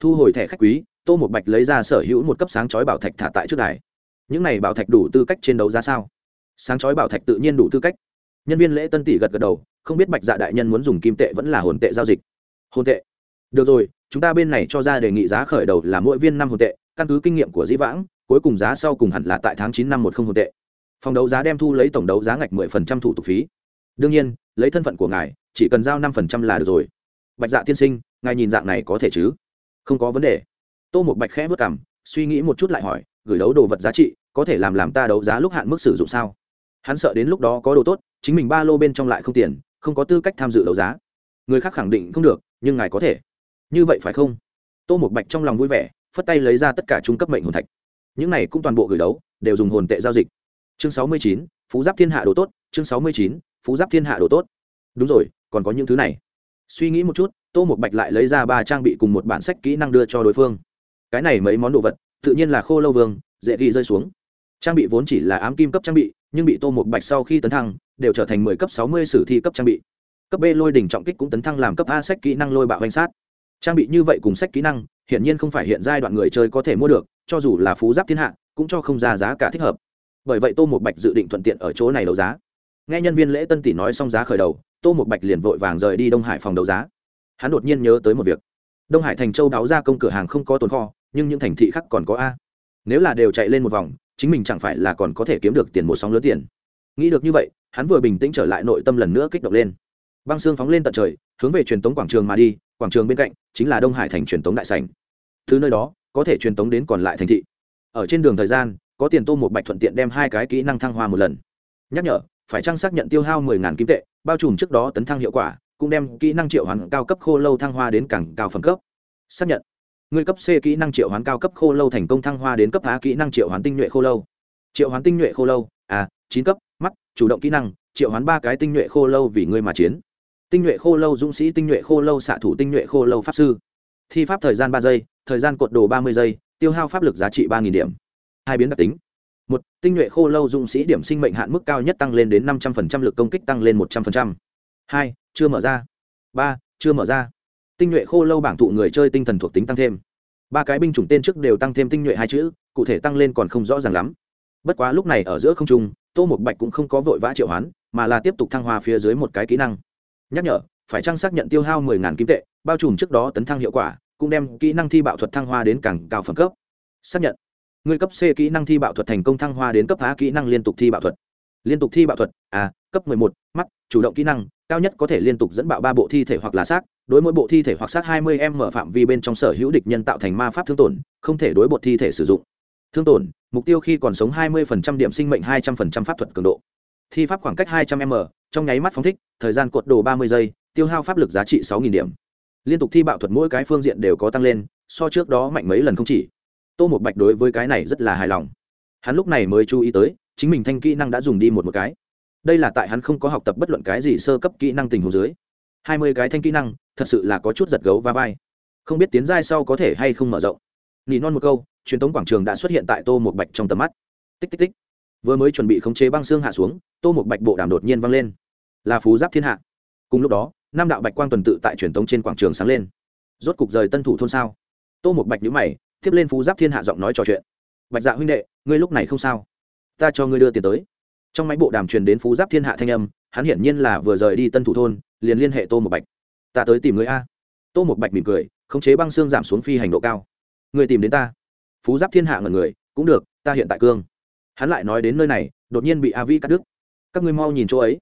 Thu hồi thẻ khách quý, tô một bạch lấy ra sở hữu một cấp sáng chói bảo thạch thả tại trước đài. Những này bảo thạch đủ tư cách trên đấu ra sao? Sáng chói bảo thạch tự nhiên đủ tư cách. Nhân viên lễ tân tỷ gật gật đầu, không biết bạch dạ đại nhân muốn dùng kim tệ vẫn là hồn tệ giao dịch. Hồn tệ. Được rồi, chúng ta bên này cho ra đề nghị giá khởi đầu là mỗi viên năm hồn tệ, căn cứ kinh nghiệm của dĩ vãng, cuối cùng giá sau cùng hẳn là tại tháng chín năm một không hồn tệ. Phòng đấu giá đem thu lấy tổng đấu giá ngạch mười phần trăm thủ tục phí. Đương nhiên, lấy thân phận của ngài, chỉ cần giao năm phần trăm là được rồi bạch dạ tiên sinh, ngài nhìn dạng này có thể chứ? Không có vấn đề. Tô một bạch khẽ vất cảm suy nghĩ một chút lại hỏi, gửi đấu đồ vật giá trị, có thể làm làm ta đấu giá lúc hạn mức sử dụng sao? Hắn sợ đến lúc đó có đồ tốt, chính mình ba lô bên trong lại không tiền, không có tư cách tham dự đấu giá. Người khác khẳng định không được, nhưng ngài có thể. Như vậy phải không? Tô một bạch trong lòng vui vẻ, phất tay lấy ra tất cả trung cấp mệnh hồn thạch. Những này cũng toàn bộ gửi đấu, đều dùng hồn tệ giao dịch. Chương sáu mươi chín, phú giáp thiên hạ đồ tốt, chương sáu mươi chín, phú giáp thiên hạ đồ tốt. Đúng rồi, còn có những thứ này suy nghĩ một chút, tô một bạch lại lấy ra ba trang bị cùng một bản sách kỹ năng đưa cho đối phương. Cái này mấy món đồ vật, tự nhiên là khô lâu vương, dễ ghi rơi xuống. Trang bị vốn chỉ là ám kim cấp trang bị, nhưng bị tô một bạch sau khi tấn thăng, đều trở thành mười cấp sáu mươi sử thi cấp trang bị. Cấp b lôi đỉnh trọng kích cũng tấn thăng làm cấp a sách kỹ năng lôi bạo danh sát. Trang bị như vậy cùng sách kỹ năng, hiển nhiên không phải hiện giai đoạn người chơi có thể mua được, cho dù là phú giáp thiên hạ, cũng cho không ra giá cả thích hợp. Bởi vậy tô một bạch dự định thuận tiện ở chỗ này đấu giá nghe nhân viên lễ tân tỷ nói xong giá khởi đầu, tô một bạch liền vội vàng rời đi đông hải phòng đấu giá. Hắn đột nhiên nhớ tới một việc. Đông hải thành châu đáo ra công cửa hàng không có tồn kho, nhưng những thành thị khác còn có a. Nếu là đều chạy lên một vòng, chính mình chẳng phải là còn có thể kiếm được tiền một sóng lớn tiền. Nghĩ được như vậy, hắn vừa bình tĩnh trở lại nội tâm lần nữa kích động lên. Băng xương phóng lên tận trời, hướng về truyền tống quảng trường mà đi, quảng trường bên cạnh chính là đông hải thành truyền tống đại sành thứ nơi đó, có thể truyền tống đến còn lại thành thị. Ở trên đường thời gian, có tiền tô một bạch thuận tiện đem hai cái kỹ năng thăng hoa một lần. Nhắc nhở phải trang xác nhận tiêu hao mười ngàn kim tệ bao trùm trước đó tấn thăng hiệu quả cũng đem kỹ năng triệu hoán cao cấp khô lâu thăng hoa đến càng cao phẩm cấp. Xác nhận. Người cấp c kỹ năng triệu hoán cao cấp khô lâu thành công thăng hoa đến cấp a kỹ năng triệu hoán tinh nhuệ khô lâu. Triệu hoán tinh nhuệ khô lâu à, chín cấp mắt chủ động kỹ năng triệu hoán ba cái tinh nhuệ khô lâu vì ngươi mà chiến. Tinh nhuệ khô lâu dũng sĩ tinh nhuệ khô lâu xạ thủ tinh nhuệ khô lâu pháp sư. Thi pháp thời gian ba giây thời gian cột đồ ba mươi giây tiêu hao pháp lực giá trị ba điểm. Hai biến đặc tính một, tinh nhuệ khô lâu dũng sĩ điểm sinh mệnh hạn mức cao nhất tăng lên đến năm trăm linh lực công kích tăng lên một trăm linh hai, chưa mở ra. Ba, chưa mở ra. Tinh nhuệ khô lâu bảng thụ người chơi tinh thần thuộc tính tăng thêm. Ba cái binh chủng tên trước đều tăng thêm tinh nhuệ hai chữ, cụ thể tăng lên còn không rõ ràng lắm. Bất quá lúc này ở giữa không trung, tô một bạch cũng không có vội vã triệu hoán, mà là tiếp tục thăng hoa phía dưới một cái kỹ năng. Nhắc nhở, phải trang xác nhận tiêu hao mười ngàn kim tệ, bao trùm trước đó tấn thăng hiệu quả, cũng đem kỹ năng thi bạo thuật thăng hoa đến càng cao phẩm cấp. Xác nhận người cấp c kỹ năng thi bạo thuật thành công thăng hoa đến cấp a kỹ năng liên tục thi bạo thuật. Liên tục thi bạo thuật À, cấp 11, mắt chủ động kỹ năng cao nhất có thể liên tục dẫn bạo ba bộ thi thể hoặc là xác đối mỗi bộ thi thể hoặc xác hai mươi m mở phạm vi bên trong sở hữu địch nhân tạo thành ma pháp thương tổn không thể đối bộ thi thể sử dụng. Thương tổn mục tiêu khi còn sống hai mươi điểm sinh mệnh hai trăm linh pháp thuật cường độ. Thi pháp khoảng cách hai trăm m trong nháy mắt phóng thích thời gian cột đồ ba mươi giây tiêu hao pháp lực giá trị sáu điểm. Liên tục thi bạo thuật mỗi cái phương diện đều có tăng lên so trước đó mạnh mấy lần không chỉ tô một bạch đối với cái này rất là hài lòng. Hắn lúc này mới chú ý tới, chính mình thanh kỹ năng đã dùng đi một một cái. Đây là tại hắn không có học tập bất luận cái gì sơ cấp kỹ năng tình hồ dưới. Hai mươi cái thanh kỹ năng, thật sự là có chút giật gấu va vai. Không biết tiến giai sau có thể hay không mở rộng. Nỉ non một câu, truyền thống quảng trường đã xuất hiện tại tô một bạch trong tầm mắt. Tích tích tích. Vừa mới chuẩn bị khống chế băng xương hạ xuống, tô một bạch bộ đàm đột nhiên vang lên. Là phú giáp thiên hạ. Cùng lúc đó, năm đạo bạch quang tuần tự tại truyền thống trên quảng trường sáng lên. Rốt cục rời tân thủ thôn sao? Tô một bạch nhữ mày tiếp lên phú giáp thiên hạ giọng nói trò chuyện. Bạch dạ huynh đệ, ngươi lúc này không sao? Ta cho ngươi đưa tiền tới. Trong máy bộ đàm truyền đến phú giáp thiên hạ thanh âm, hắn hiển nhiên là vừa rời đi tân thủ thôn, liền liên hệ tô một bạch. Ta tới tìm người a. Tô một bạch mỉm cười, khống chế băng xương giảm xuống phi hành độ cao. Người tìm đến ta. Phú giáp thiên hạ ngần người, cũng được, ta hiện tại cương. Hắn lại nói đến nơi này, đột nhiên bị a vi cắt đứt. Các ngươi mau nhìn chỗ ấy.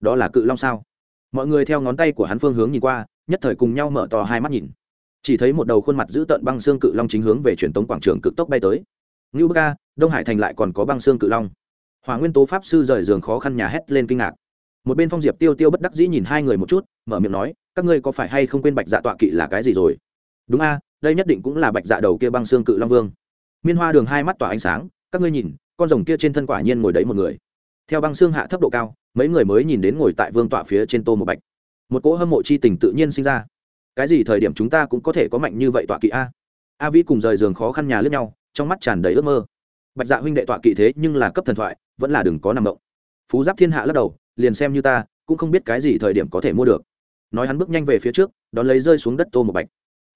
Đó là cự long sao? Mọi người theo ngón tay của hắn phương hướng nhìn qua, nhất thời cùng nhau mở to hai mắt nhìn chỉ thấy một đầu khuôn mặt giữ tợn băng xương cự long chính hướng về truyền tống quảng trường cực tốc bay tới. Ngưu bơ đông hải thành lại còn có băng xương cự long. Hỏa nguyên tố pháp sư rời giường khó khăn nhà hét lên kinh ngạc. Một bên phong diệp tiêu tiêu bất đắc dĩ nhìn hai người một chút, mở miệng nói, các ngươi có phải hay không quên bạch dạ tọa kỵ là cái gì rồi? Đúng a, đây nhất định cũng là bạch dạ đầu kia băng xương cự long vương. Miên hoa đường hai mắt tỏa ánh sáng, các ngươi nhìn, con rồng kia trên thân quả nhiên ngồi đấy một người. Theo băng xương hạ thấp độ cao, mấy người mới nhìn đến ngồi tại vương tọa phía trên tô một bạch. Một cỗ hâm mộ chi tình tự nhiên sinh ra cái gì thời điểm chúng ta cũng có thể có mạnh như vậy tọa kỵ a? A vĩ cùng rời giường khó khăn nhà lướt nhau, trong mắt tràn đầy ước mơ. Bạch dạ huynh đệ tọa kỵ thế nhưng là cấp thần thoại, vẫn là đừng có nằm động. Phú giáp thiên hạ lắc đầu, liền xem như ta, cũng không biết cái gì thời điểm có thể mua được. Nói hắn bước nhanh về phía trước, đón lấy rơi xuống đất tô một bạch.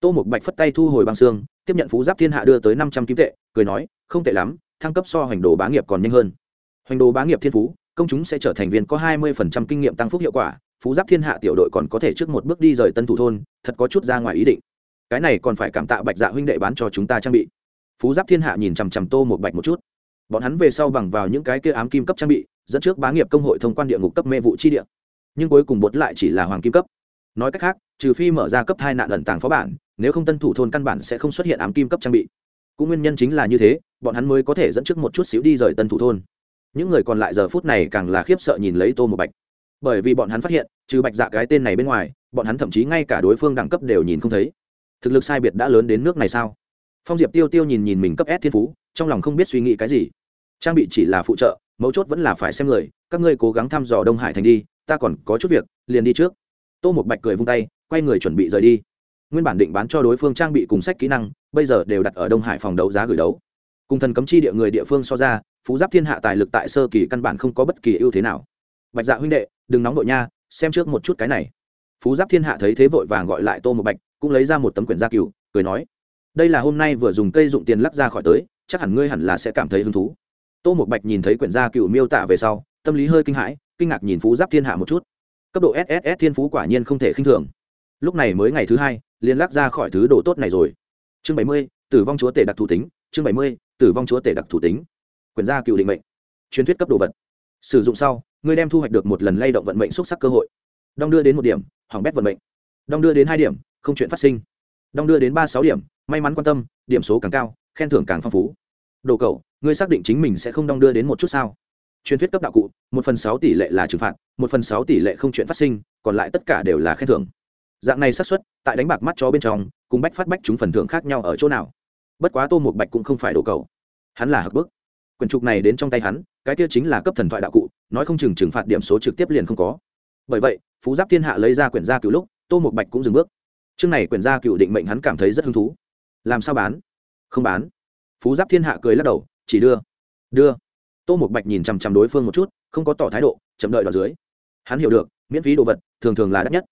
Tô một bạch phất tay thu hồi băng xương, tiếp nhận phú giáp thiên hạ đưa tới năm trăm kim tệ, cười nói, không tệ lắm, thăng cấp so hoành đồ bá nghiệp còn nhanh hơn. Hoành đồ bá nghiệp thiên phú, công chúng sẽ trở thành viên có hai mươi phần trăm kinh nghiệm tăng phúc hiệu quả phú giáp thiên hạ tiểu đội còn có thể trước một bước đi rời tân thủ thôn, thật có chút ra ngoài ý định. Cái này còn phải cảm tạ bạch dạ huynh đệ bán cho chúng ta trang bị. Phú giáp thiên hạ nhìn chằm chằm tô một bạch một chút. Bọn hắn về sau bằng vào những cái kia ám kim cấp trang bị, dẫn trước bá nghiệp công hội thông quan địa ngục cấp mê vụ chi địa. Nhưng cuối cùng bột lại chỉ là hoàng kim cấp. Nói cách khác, trừ phi mở ra cấp hai nạn ẩn tàng phó bản, nếu không tân thủ thôn căn bản sẽ không xuất hiện ám kim cấp trang bị. Cũng nguyên nhân chính là như thế, bọn hắn mới có thể dẫn trước một chút xíu đi rời tân thủ thôn. Những người còn lại giờ phút này càng là khiếp sợ nhìn lấy tô một bạch bởi vì bọn hắn phát hiện, trừ bạch dạ cái tên này bên ngoài, bọn hắn thậm chí ngay cả đối phương đẳng cấp đều nhìn không thấy. Thực lực sai biệt đã lớn đến nước này sao? Phong diệp tiêu tiêu nhìn nhìn mình cấp s thiên phú, trong lòng không biết suy nghĩ cái gì. Trang bị chỉ là phụ trợ, mấu chốt vẫn là phải xem người, các ngươi cố gắng thăm dò đông hải thành đi, ta còn có chút việc, liền đi trước. Tô một bạch cười vung tay, quay người chuẩn bị rời đi. Nguyên bản định bán cho đối phương trang bị cùng sách kỹ năng, bây giờ đều đặt ở đông hải phòng đấu giá gửi đấu. Cùng thần cấm chi địa người địa phương so ra, phú giáp thiên hạ tài lực tại sơ kỳ căn bản không có bất kỳ ưu thế nào. Bạch dạ huynh đệ đừng nóng đội nha xem trước một chút cái này. Phú giáp thiên hạ thấy thế vội vàng gọi lại tô một bạch cũng lấy ra một tấm quyển gia cừu, cười nói đây là hôm nay vừa dùng cây dụng tiền lắp ra khỏi tới chắc hẳn ngươi hẳn là sẽ cảm thấy hứng thú. Tô một bạch nhìn thấy quyển gia cừu miêu tả về sau tâm lý hơi kinh hãi kinh ngạc nhìn phú giáp thiên hạ một chút. Cấp độ sss thiên phú quả nhiên không thể khinh thường. Lúc này mới ngày thứ hai liên lắc ra khỏi thứ đồ tốt này rồi. Chương bảy mươi tử vong chúa tể đặc thủ tính chương bảy mươi tử vong chúa tể đặc thủ tính. Quyển gia cựu định mệnh. Truyền thuyết cấp đồ vật. Sử dụng sau ngươi đem thu hoạch được một lần lay động vận mệnh xúc sắc cơ hội. Đong đưa đến một điểm, hỏng bét vận mệnh. Đong đưa đến hai điểm, không chuyện phát sinh. Đong đưa đến ba sáu điểm, may mắn quan tâm, điểm số càng cao, khen thưởng càng phong phú. Đồ cầu ngươi xác định chính mình sẽ không đong đưa đến một chút sao? Truyền thuyết cấp đạo cụ, một phần sáu tỷ lệ là trừng phạt, một phần sáu tỷ lệ không chuyện phát sinh, còn lại tất cả đều là khen thưởng. Dạng này xác suất, tại đánh bạc mắt chó bên trong, cùng bách phát bách chúng phần thưởng khác nhau ở chỗ nào? Bất quá tô một bạch cũng không phải đồ cầu hắn là hạc bức. Quyển trục này đến trong tay hắn cái kia chính là cấp thần thoại đạo cụ, nói không chừng trừng phạt điểm số trực tiếp liền không có. Bởi vậy, phú giáp thiên hạ lấy ra quyển gia cựu lúc, tô một bạch cũng dừng bước. Chương này quyển gia cựu định mệnh hắn cảm thấy rất hứng thú. Làm sao bán? Không bán. Phú giáp thiên hạ cười lắc đầu, chỉ đưa. Đưa. Tô một bạch nhìn chằm chằm đối phương một chút, không có tỏ thái độ, chậm đợi vào dưới. Hắn hiểu được, miễn phí đồ vật, thường thường là đắt nhất.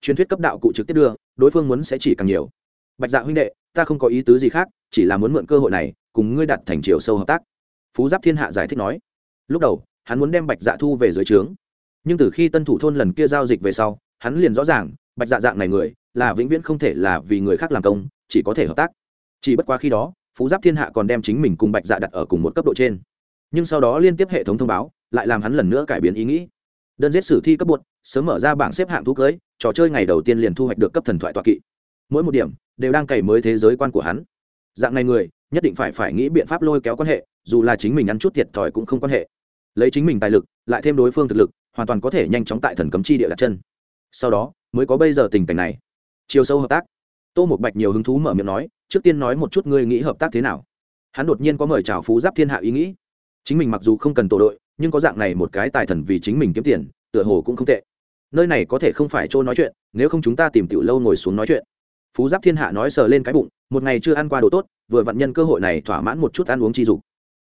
Truyền thuyết cấp đạo cụ trực tiếp đưa, đối phương muốn sẽ chỉ càng nhiều. Bạch dạ huynh đệ, ta không có ý tứ gì khác, chỉ là muốn mượn cơ hội này, cùng ngươi đặt thành chiều sâu hợp tác. Phú giáp thiên hạ giải thích nói lúc đầu, hắn muốn đem bạch dạ thu về dưới trướng. Nhưng từ khi tân thủ thôn lần kia giao dịch về sau, hắn liền rõ ràng, bạch dạ dạng này người, là vĩnh viễn không thể là vì người khác làm công, chỉ có thể hợp tác. Chỉ bất quá khi đó, phú giáp thiên hạ còn đem chính mình cùng bạch dạ đặt ở cùng một cấp độ trên. Nhưng sau đó liên tiếp hệ thống thông báo, lại làm hắn lần nữa cải biến ý nghĩ. Đơn giết sử thi cấp bột sớm mở ra bảng xếp hạng thú cưới, trò chơi ngày đầu tiên liền thu hoạch được cấp thần thoại toạ kỵ. Mỗi một điểm, đều đang cày mới thế giới quan của hắn. Dạng này người, nhất định phải phải nghĩ biện pháp lôi kéo quan hệ, dù là chính mình ăn chút thiệt thòi cũng không quan hệ lấy chính mình tài lực, lại thêm đối phương thực lực, hoàn toàn có thể nhanh chóng tại thần cấm chi địa đặt chân. Sau đó, mới có bây giờ tình cảnh này. Chiều sâu hợp tác. Tô một bạch nhiều hứng thú mở miệng nói, trước tiên nói một chút ngươi nghĩ hợp tác thế nào. Hắn đột nhiên có mời chào phú giáp thiên hạ ý nghĩ. Chính mình mặc dù không cần tổ đội, nhưng có dạng này một cái tài thần vì chính mình kiếm tiền, tựa hồ cũng không tệ. Nơi này có thể không phải chỗ nói chuyện, nếu không chúng ta tìm tiểu lâu ngồi xuống nói chuyện. Phú giáp thiên hạ nói sờ lên cái bụng, một ngày chưa ăn qua đồ tốt, vừa vặn nhân cơ hội này thỏa mãn một chút ăn uống chi dục.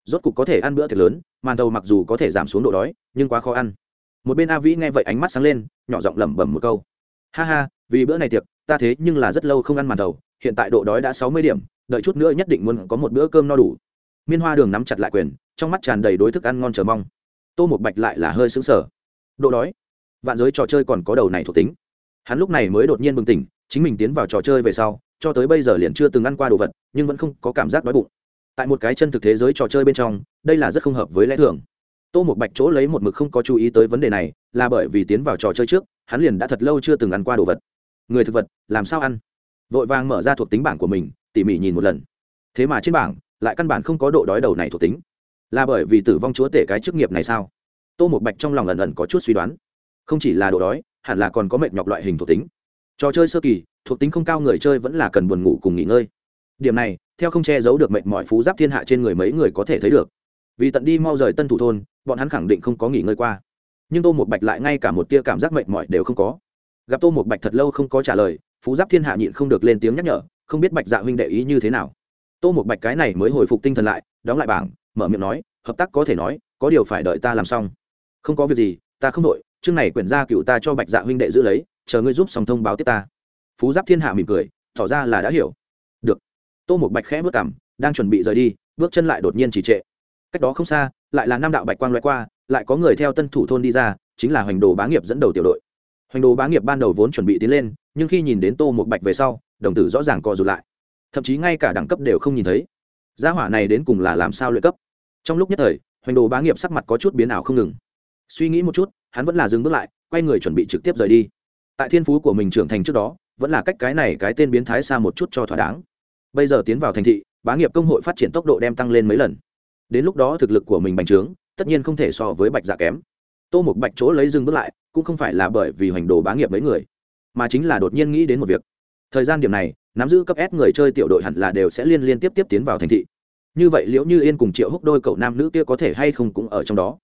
Rốt cục có thể ăn bữa thiệt lớn màn thầu mặc dù có thể giảm xuống độ đói, nhưng quá khó ăn. Một bên a vĩ nghe vậy ánh mắt sáng lên, nhỏ giọng lẩm bẩm một câu. Ha ha, vì bữa này tiệc, ta thế nhưng là rất lâu không ăn màn thầu hiện tại độ đói đã sáu mươi điểm, đợi chút nữa nhất định muốn có một bữa cơm no đủ. Miên hoa đường nắm chặt lại quyền, trong mắt tràn đầy đối thức ăn ngon chờ mong. Tô một bạch lại là hơi xứng sở độ đói? Vạn giới trò chơi còn có đầu này thuộc tính. Hắn lúc này mới đột nhiên bừng tỉnh, chính mình tiến vào trò chơi về sau, cho tới bây giờ liền chưa từng ăn qua đồ vật, nhưng vẫn không có cảm giác đói bụng tại một cái chân thực thế giới trò chơi bên trong, đây là rất không hợp với lẽ thường. Tô một bạch chỗ lấy một mực không có chú ý tới vấn đề này, là bởi vì tiến vào trò chơi trước, hắn liền đã thật lâu chưa từng ăn qua đồ vật. Người thực vật, làm sao ăn? Vội vàng mở ra thuộc tính bảng của mình, tỉ mỉ nhìn một lần. Thế mà trên bảng, lại căn bản không có độ đói đầu này thuộc tính. Là bởi vì tử vong chúa tể cái chức nghiệp này sao? Tô một bạch trong lòng ẩn ẩn có chút suy đoán. Không chỉ là độ đói, hẳn là còn có mệt nhọc loại hình thuộc tính. Trò chơi sơ kỳ, thuộc tính không cao người chơi vẫn là cần buồn ngủ cùng nghỉ ngơi. Điểm này theo không che giấu được mệnh mọi phú giáp thiên hạ trên người mấy người có thể thấy được. Vì tận đi mau rời tân thủ thôn, bọn hắn khẳng định không có nghỉ ngơi qua. Nhưng tô một bạch lại ngay cả một tia cảm giác mệnh mọi đều không có. Gặp tô một bạch thật lâu không có trả lời, phú giáp thiên hạ nhịn không được lên tiếng nhắc nhở, không biết bạch dạ huynh đệ ý như thế nào. Tô một bạch cái này mới hồi phục tinh thần lại, đóng lại bảng, mở miệng nói, hợp tác có thể nói, có điều phải đợi ta làm xong. Không có việc gì, ta không đội chương này quyển gia cựu ta cho bạch dạ huynh đệ giữ lấy, chờ ngươi giúp xong thông báo tiếp ta. Phú giáp thiên hạ mỉm cười, tỏ ra là đã hiểu tô một bạch khẽ bước cảm đang chuẩn bị rời đi, bước chân lại đột nhiên chỉ trệ. Cách đó không xa, lại là nam đạo bạch quang loại qua, lại có người theo tân thủ thôn đi ra, chính là hoành đồ bá nghiệp dẫn đầu tiểu đội. Hoành đồ bá nghiệp ban đầu vốn chuẩn bị tiến lên, nhưng khi nhìn đến tô một bạch về sau, đồng tử rõ ràng co rụt lại. Thậm chí ngay cả đẳng cấp đều không nhìn thấy. Gia hỏa này đến cùng là làm sao luyện cấp? Trong lúc nhất thời, hoành đồ bá nghiệp sắc mặt có chút biến ảo không ngừng. Suy nghĩ một chút, hắn vẫn là dừng bước lại, quay người chuẩn bị trực tiếp rời đi. Tại thiên phú của mình trưởng thành trước đó, vẫn là cách cái này cái tên biến thái xa một chút cho thỏa đáng bây giờ tiến vào thành thị, bá nghiệp công hội phát triển tốc độ đem tăng lên mấy lần. Đến lúc đó thực lực của mình bành trướng, tất nhiên không thể so với bạch dạ kém. Tô một bạch chỗ lấy dừng bước lại, cũng không phải là bởi vì hoành đồ bá nghiệp mấy người, mà chính là đột nhiên nghĩ đến một việc. Thời gian điểm này, nắm giữ cấp s người chơi tiểu đội hẳn là đều sẽ liên liên tiếp tiếp tiến vào thành thị. Như vậy liệu như yên cùng triệu húc đôi cậu nam nữ kia có thể hay không cũng ở trong đó.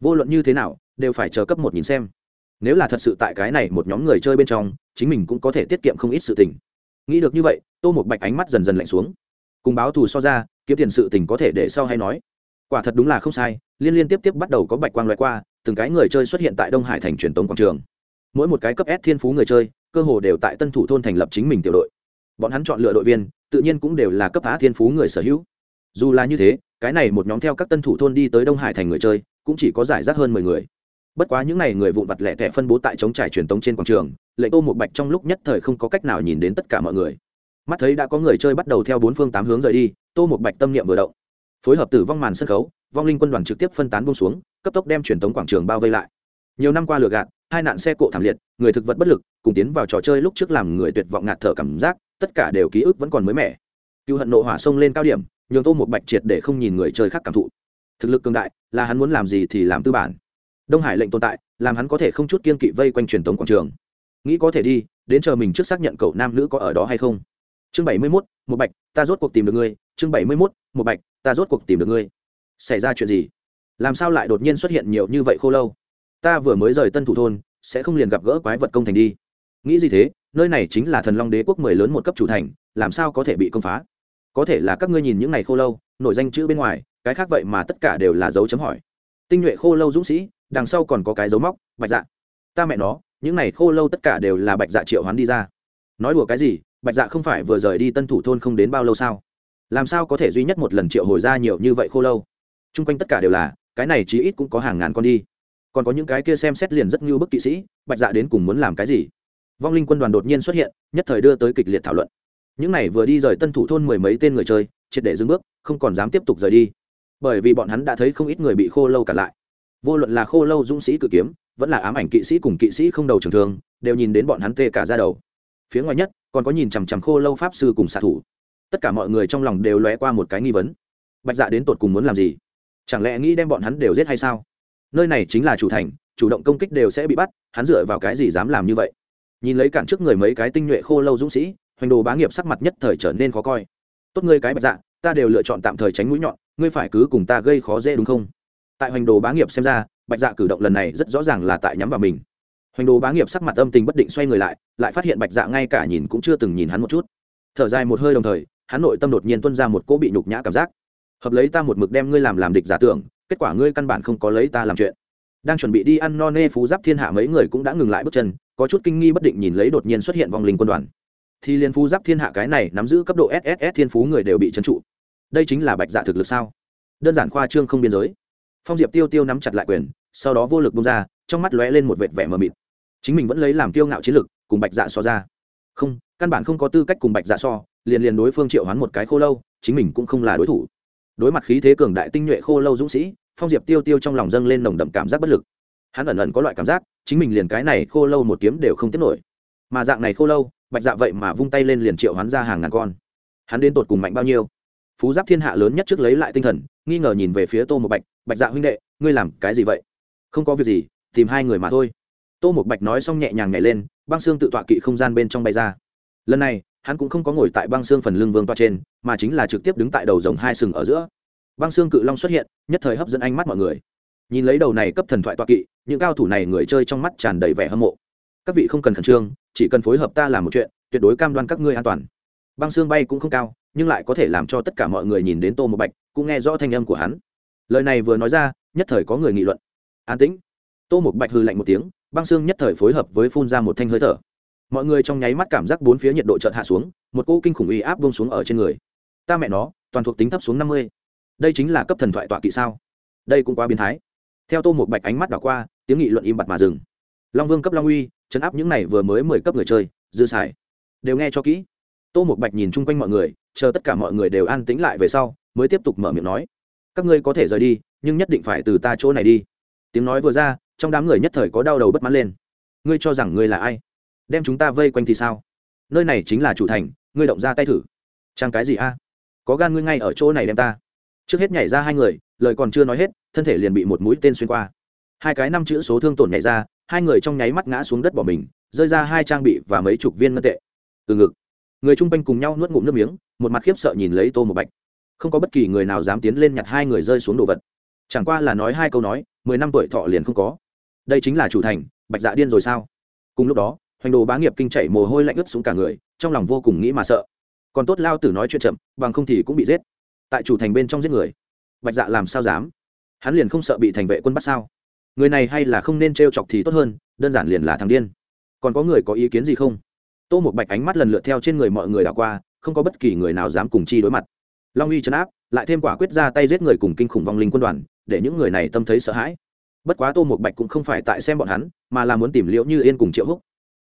Vô luận như thế nào, đều phải chờ cấp một nhìn xem. Nếu là thật sự tại cái này một nhóm người chơi bên trong, chính mình cũng có thể tiết kiệm không ít sự tình nghĩ được như vậy, tô một bạch ánh mắt dần dần lạnh xuống. Cùng báo thù so ra, kiếm tiền sự tình có thể để sau hay nói. Quả thật đúng là không sai, liên liên tiếp tiếp bắt đầu có bạch quang loại qua, từng cái người chơi xuất hiện tại đông hải thành truyền tống quảng trường. Mỗi một cái cấp s thiên phú người chơi, cơ hồ đều tại tân thủ thôn thành lập chính mình tiểu đội. Bọn hắn chọn lựa đội viên, tự nhiên cũng đều là cấp á thiên phú người sở hữu. Dù là như thế, cái này một nhóm theo các tân thủ thôn đi tới đông hải thành người chơi, cũng chỉ có giải rác hơn mười người bất quá những n à y người vụn vặt lẻ tẻ phân bố tại chống trải truyền tống trên quảng trường, lệ ô một bạch trong lúc nhất thời không có cách nào nhìn đến tất cả mọi người. Mắt thấy đã có người chơi bắt đầu theo bốn phương tám hướng rời đi, tô một bạch tâm niệm vừa động. Phối hợp tử vong màn sân khấu, vong linh quân đoàn trực tiếp phân tán bông xuống, cấp tốc đem truyền tống quảng trường bao vây lại. Nhiều năm qua lừa gạt, hai nạn xe cộ thảm liệt, người thực vật bất lực, cùng tiến vào trò chơi lúc trước làm người tuyệt vọng ngạt thở cảm giác, tất cả đều ký ức vẫn còn mới mẻ. Cựu hận nộ hỏa sông lên cao điểm, nhường tô một bạch triệt để không nhìn người chơi khác cảm thụ. Thực lực cường đại, là hắn muốn làm gì thì làm tư bản đông hải lệnh tồn tại, làm hắn có thể không chút kiên kỵ vây quanh truyền thống quảng trường. Nghĩ có thể đi, đến chờ mình trước xác nhận cậu nam nữ có ở đó hay không. Chương bảy mươi mốt một bạch, ta rốt cuộc tìm được ngươi. Chương bảy mươi mốt một bạch, ta rốt cuộc tìm được ngươi. Xảy ra chuyện gì? Làm sao lại đột nhiên xuất hiện nhiều như vậy khô lâu? Ta vừa mới rời tân thủ thôn, sẽ không liền gặp gỡ quái vật công thành đi. Nghĩ gì thế? Nơi này chính là thần long đế quốc mười lớn một cấp chủ thành, làm sao có thể bị công phá? Có thể là các ngươi nhìn những này khô lâu, nổi danh chữ bên ngoài, cái khác vậy mà tất cả đều là dấu chấm hỏi. Tinh nhuệ khô lâu dũng sĩ đằng sau còn có cái dấu móc, bạch dạ. Ta mẹ nó, những này khô lâu tất cả đều là bạch dạ triệu hoán đi ra. Nói đùa cái gì, bạch dạ không phải vừa rời đi tân thủ thôn không đến bao lâu sao? Làm sao có thể duy nhất một lần triệu hồi ra nhiều như vậy khô lâu? T r u n g quanh tất cả đều là, cái này chí ít cũng có hàng ngàn con đi. Còn có những cái kia xem xét liền rất như bức kỵ sĩ, bạch dạ đến cùng muốn làm cái gì? Vong linh quân đoàn đột nhiên xuất hiện, nhất thời đưa tới kịch liệt thảo luận. Những này vừa đi rời tân thủ thôn mười mấy tên người chơi, triệt để dưng bước, không còn dám tiếp tục rời đi. Bởi vì bọn hắn đã thấy không ít người bị khô lâu cả lại vô luận là khô lâu dũng sĩ cự kiếm, vẫn là ám ảnh kỵ sĩ cùng kỵ sĩ không đầu trường thường đều nhìn đến bọn hắn tê cả ra đầu. Phía ngoài nhất, còn có nhìn chằm chằm khô lâu pháp sư cùng xạ thủ. Tất cả mọi người trong lòng đều lóe qua một cái nghi vấn. Bạch dạ đến tột cùng muốn làm gì? Chẳng lẽ nghĩ đem bọn hắn đều giết hay sao? Nơi này chính là chủ thành, chủ động công kích đều sẽ bị bắt, hắn dựa vào cái gì dám làm như vậy? Nhìn lấy cản trước người mấy cái tinh nhuệ khô lâu dũng sĩ, hoành đồ bá nghiệp sắc mặt nhất thời trở nên khó coi. Tốt ngươi cái bạch dạ ta đều lựa chọn tạm thời tránh mũi nhọn, ngươi phải cứ cùng ta gây khó dễ đúng không? Tại hoành đồ bá nghiệp xem ra, bạch dạ cử động lần này rất rõ ràng là tại nhắm vào mình. Hoành đồ bá nghiệp sắc mặt âm tình bất định xoay người lại lại phát hiện bạch dạ ngay cả nhìn cũng chưa từng nhìn hắn một chút. Thở dài một hơi đồng thời, hắn nội tâm đột nhiên tuân ra một cỗ bị nhục nhã cảm giác. Hợp lấy ta một mực đem ngươi làm làm địch giả tưởng, kết quả ngươi căn bản không có lấy ta làm chuyện. Đang chuẩn bị đi ăn no nê phú giáp thiên hạ mấy người cũng đã ngừng lại bước chân, có chút kinh nghi bất định nhìn lấy đột nhiên xuất hiện vòng linh quân đoàn. Thì liên phú giáp thiên hạ cái này nắm giữ cấp độ sss thiên phú người đều bị trấn trụ. Đây chính là bạch dạ thực lực sao? Đơn giản khoa trương không biên giới phong diệp tiêu tiêu nắm chặt lại quyền, sau đó vô lực bung ra, trong mắt lóe lên một vệt vẻ mờ mịt. Chính mình vẫn lấy làm kiêu ngạo chiến lực, cùng bạch dạ so ra. Không, căn bản không có tư cách cùng bạch dạ so, liền liền đối phương triệu hoán một cái khô lâu, chính mình cũng không là đối thủ. Đối mặt khí thế cường đại tinh nhuệ khô lâu dũng sĩ, phong diệp tiêu tiêu trong lòng dâng lên nồng đậm cảm giác bất lực. Hắn ẩn ẩn có loại cảm giác, chính mình liền cái này khô lâu một kiếm đều không tiếp nổi. Mà dạng này khô lâu, bạch dạ vậy mà vung tay lên liền triệu hoán ra hàng ngàn con. Hắn đến tột cùng mạnh bao nhiêu? Phú giáp thiên hạ lớn nhất trước lấy lại tinh thần, nghi ngờ nhìn về phía tô một bạch bạch dạ huynh đệ, ngươi làm cái gì vậy? Không có việc gì, tìm hai người mà thôi. Tô một bạch nói xong nhẹ nhàng nhảy lên, băng xương tự tọa kỵ không gian bên trong bay ra. Lần này, hắn cũng không có ngồi tại băng xương phần lưng vương toa trên, mà chính là trực tiếp đứng tại đầu dòng hai sừng ở giữa. Băng xương cự long xuất hiện, nhất thời hấp dẫn ánh mắt mọi người. Nhìn lấy đầu này cấp thần thoại toa kỵ, những cao thủ này người chơi trong mắt tràn đầy vẻ hâm mộ. Các vị không cần khẩn trương, chỉ cần phối hợp ta làm một chuyện, tuyệt đối cam đoan các ngươi an toàn băng xương bay cũng không cao, nhưng lại có thể làm cho tất cả mọi người nhìn đến tô một bạch, cũng nghe rõ thanh âm của hắn. Lời này vừa nói ra, nhất thời có người nghị luận. An tĩnh. Tô một bạch hư lạnh một tiếng, băng xương nhất thời phối hợp với phun ra một thanh hơi thở. Mọi người trong nháy mắt cảm giác bốn phía nhiệt độ chợt hạ xuống, một cỗ kinh khủng uy áp bông xuống ở trên người. Ta mẹ nó, toàn thuộc tính thấp xuống năm mươi. Đây chính là cấp thần thoại tọa kỵ sao? Đây cũng quá biến thái. Theo tô một bạch ánh mắt đảo qua, tiếng nghị luận im bặt mà dừng. Long vương cấp long uy, chấn áp những này vừa mới mười cấp người chơi, dư xài. Đều nghe cho kỹ tô một bạch nhìn chung quanh mọi người, chờ tất cả mọi người đều an tĩnh lại về sau, mới tiếp tục mở miệng nói, các ngươi có thể rời đi, nhưng nhất định phải từ ta chỗ này đi. Tiếng nói vừa ra, trong đám người nhất thời có đau đầu bất mãn lên. Ngươi cho rằng ngươi là ai? Đem chúng ta vây quanh thì sao? Nơi này chính là chủ thành, ngươi động ra tay thử. Trang cái gì a? Có gan ngươi ngay ở chỗ này đem ta. Trước hết nhảy ra hai người, lời còn chưa nói hết, thân thể liền bị một mũi tên xuyên qua. Hai cái năm chữ số thương tổn nhảy ra, hai người trong nháy mắt ngã xuống đất bỏ mình, rơi ra hai trang bị và mấy chục viên ngân tệ. Từ ngực người chung quanh cùng nhau nuốt ngụm nước miếng, một mặt khiếp sợ nhìn lấy tô một bạch. Không có bất kỳ người nào dám tiến lên nhặt hai người rơi xuống đồ vật. Chẳng qua là nói hai câu nói, mười năm tuổi thọ liền không có. Đây chính là chủ thành, bạch dạ điên rồi sao? Cùng lúc đó, hoành đồ bá nghiệp kinh chạy mồ hôi lạnh ướt xuống cả người, trong lòng vô cùng nghĩ mà sợ. Còn tốt lao tử nói chuyện chậm, bằng không thì cũng bị giết. Tại chủ thành bên trong giết người. Bạch dạ làm sao dám? Hắn liền không sợ bị thành vệ quân bắt sao? Người này hay là không nên t r e o chọc thì tốt hơn, đơn giản liền là thằng điên. Còn có người có ý kiến gì không? Tô một bạch ánh mắt lần lượt theo trên người mọi người đảo qua, không có bất kỳ người nào dám cùng chi đối mặt. Long uy chấn áp, lại thêm quả quyết ra tay giết người cùng kinh khủng vong linh quân đoàn, để những người này tâm thấy sợ hãi. Bất quá tô một bạch cũng không phải tại xem bọn hắn, mà là muốn tìm liễu như yên cùng triệu húc.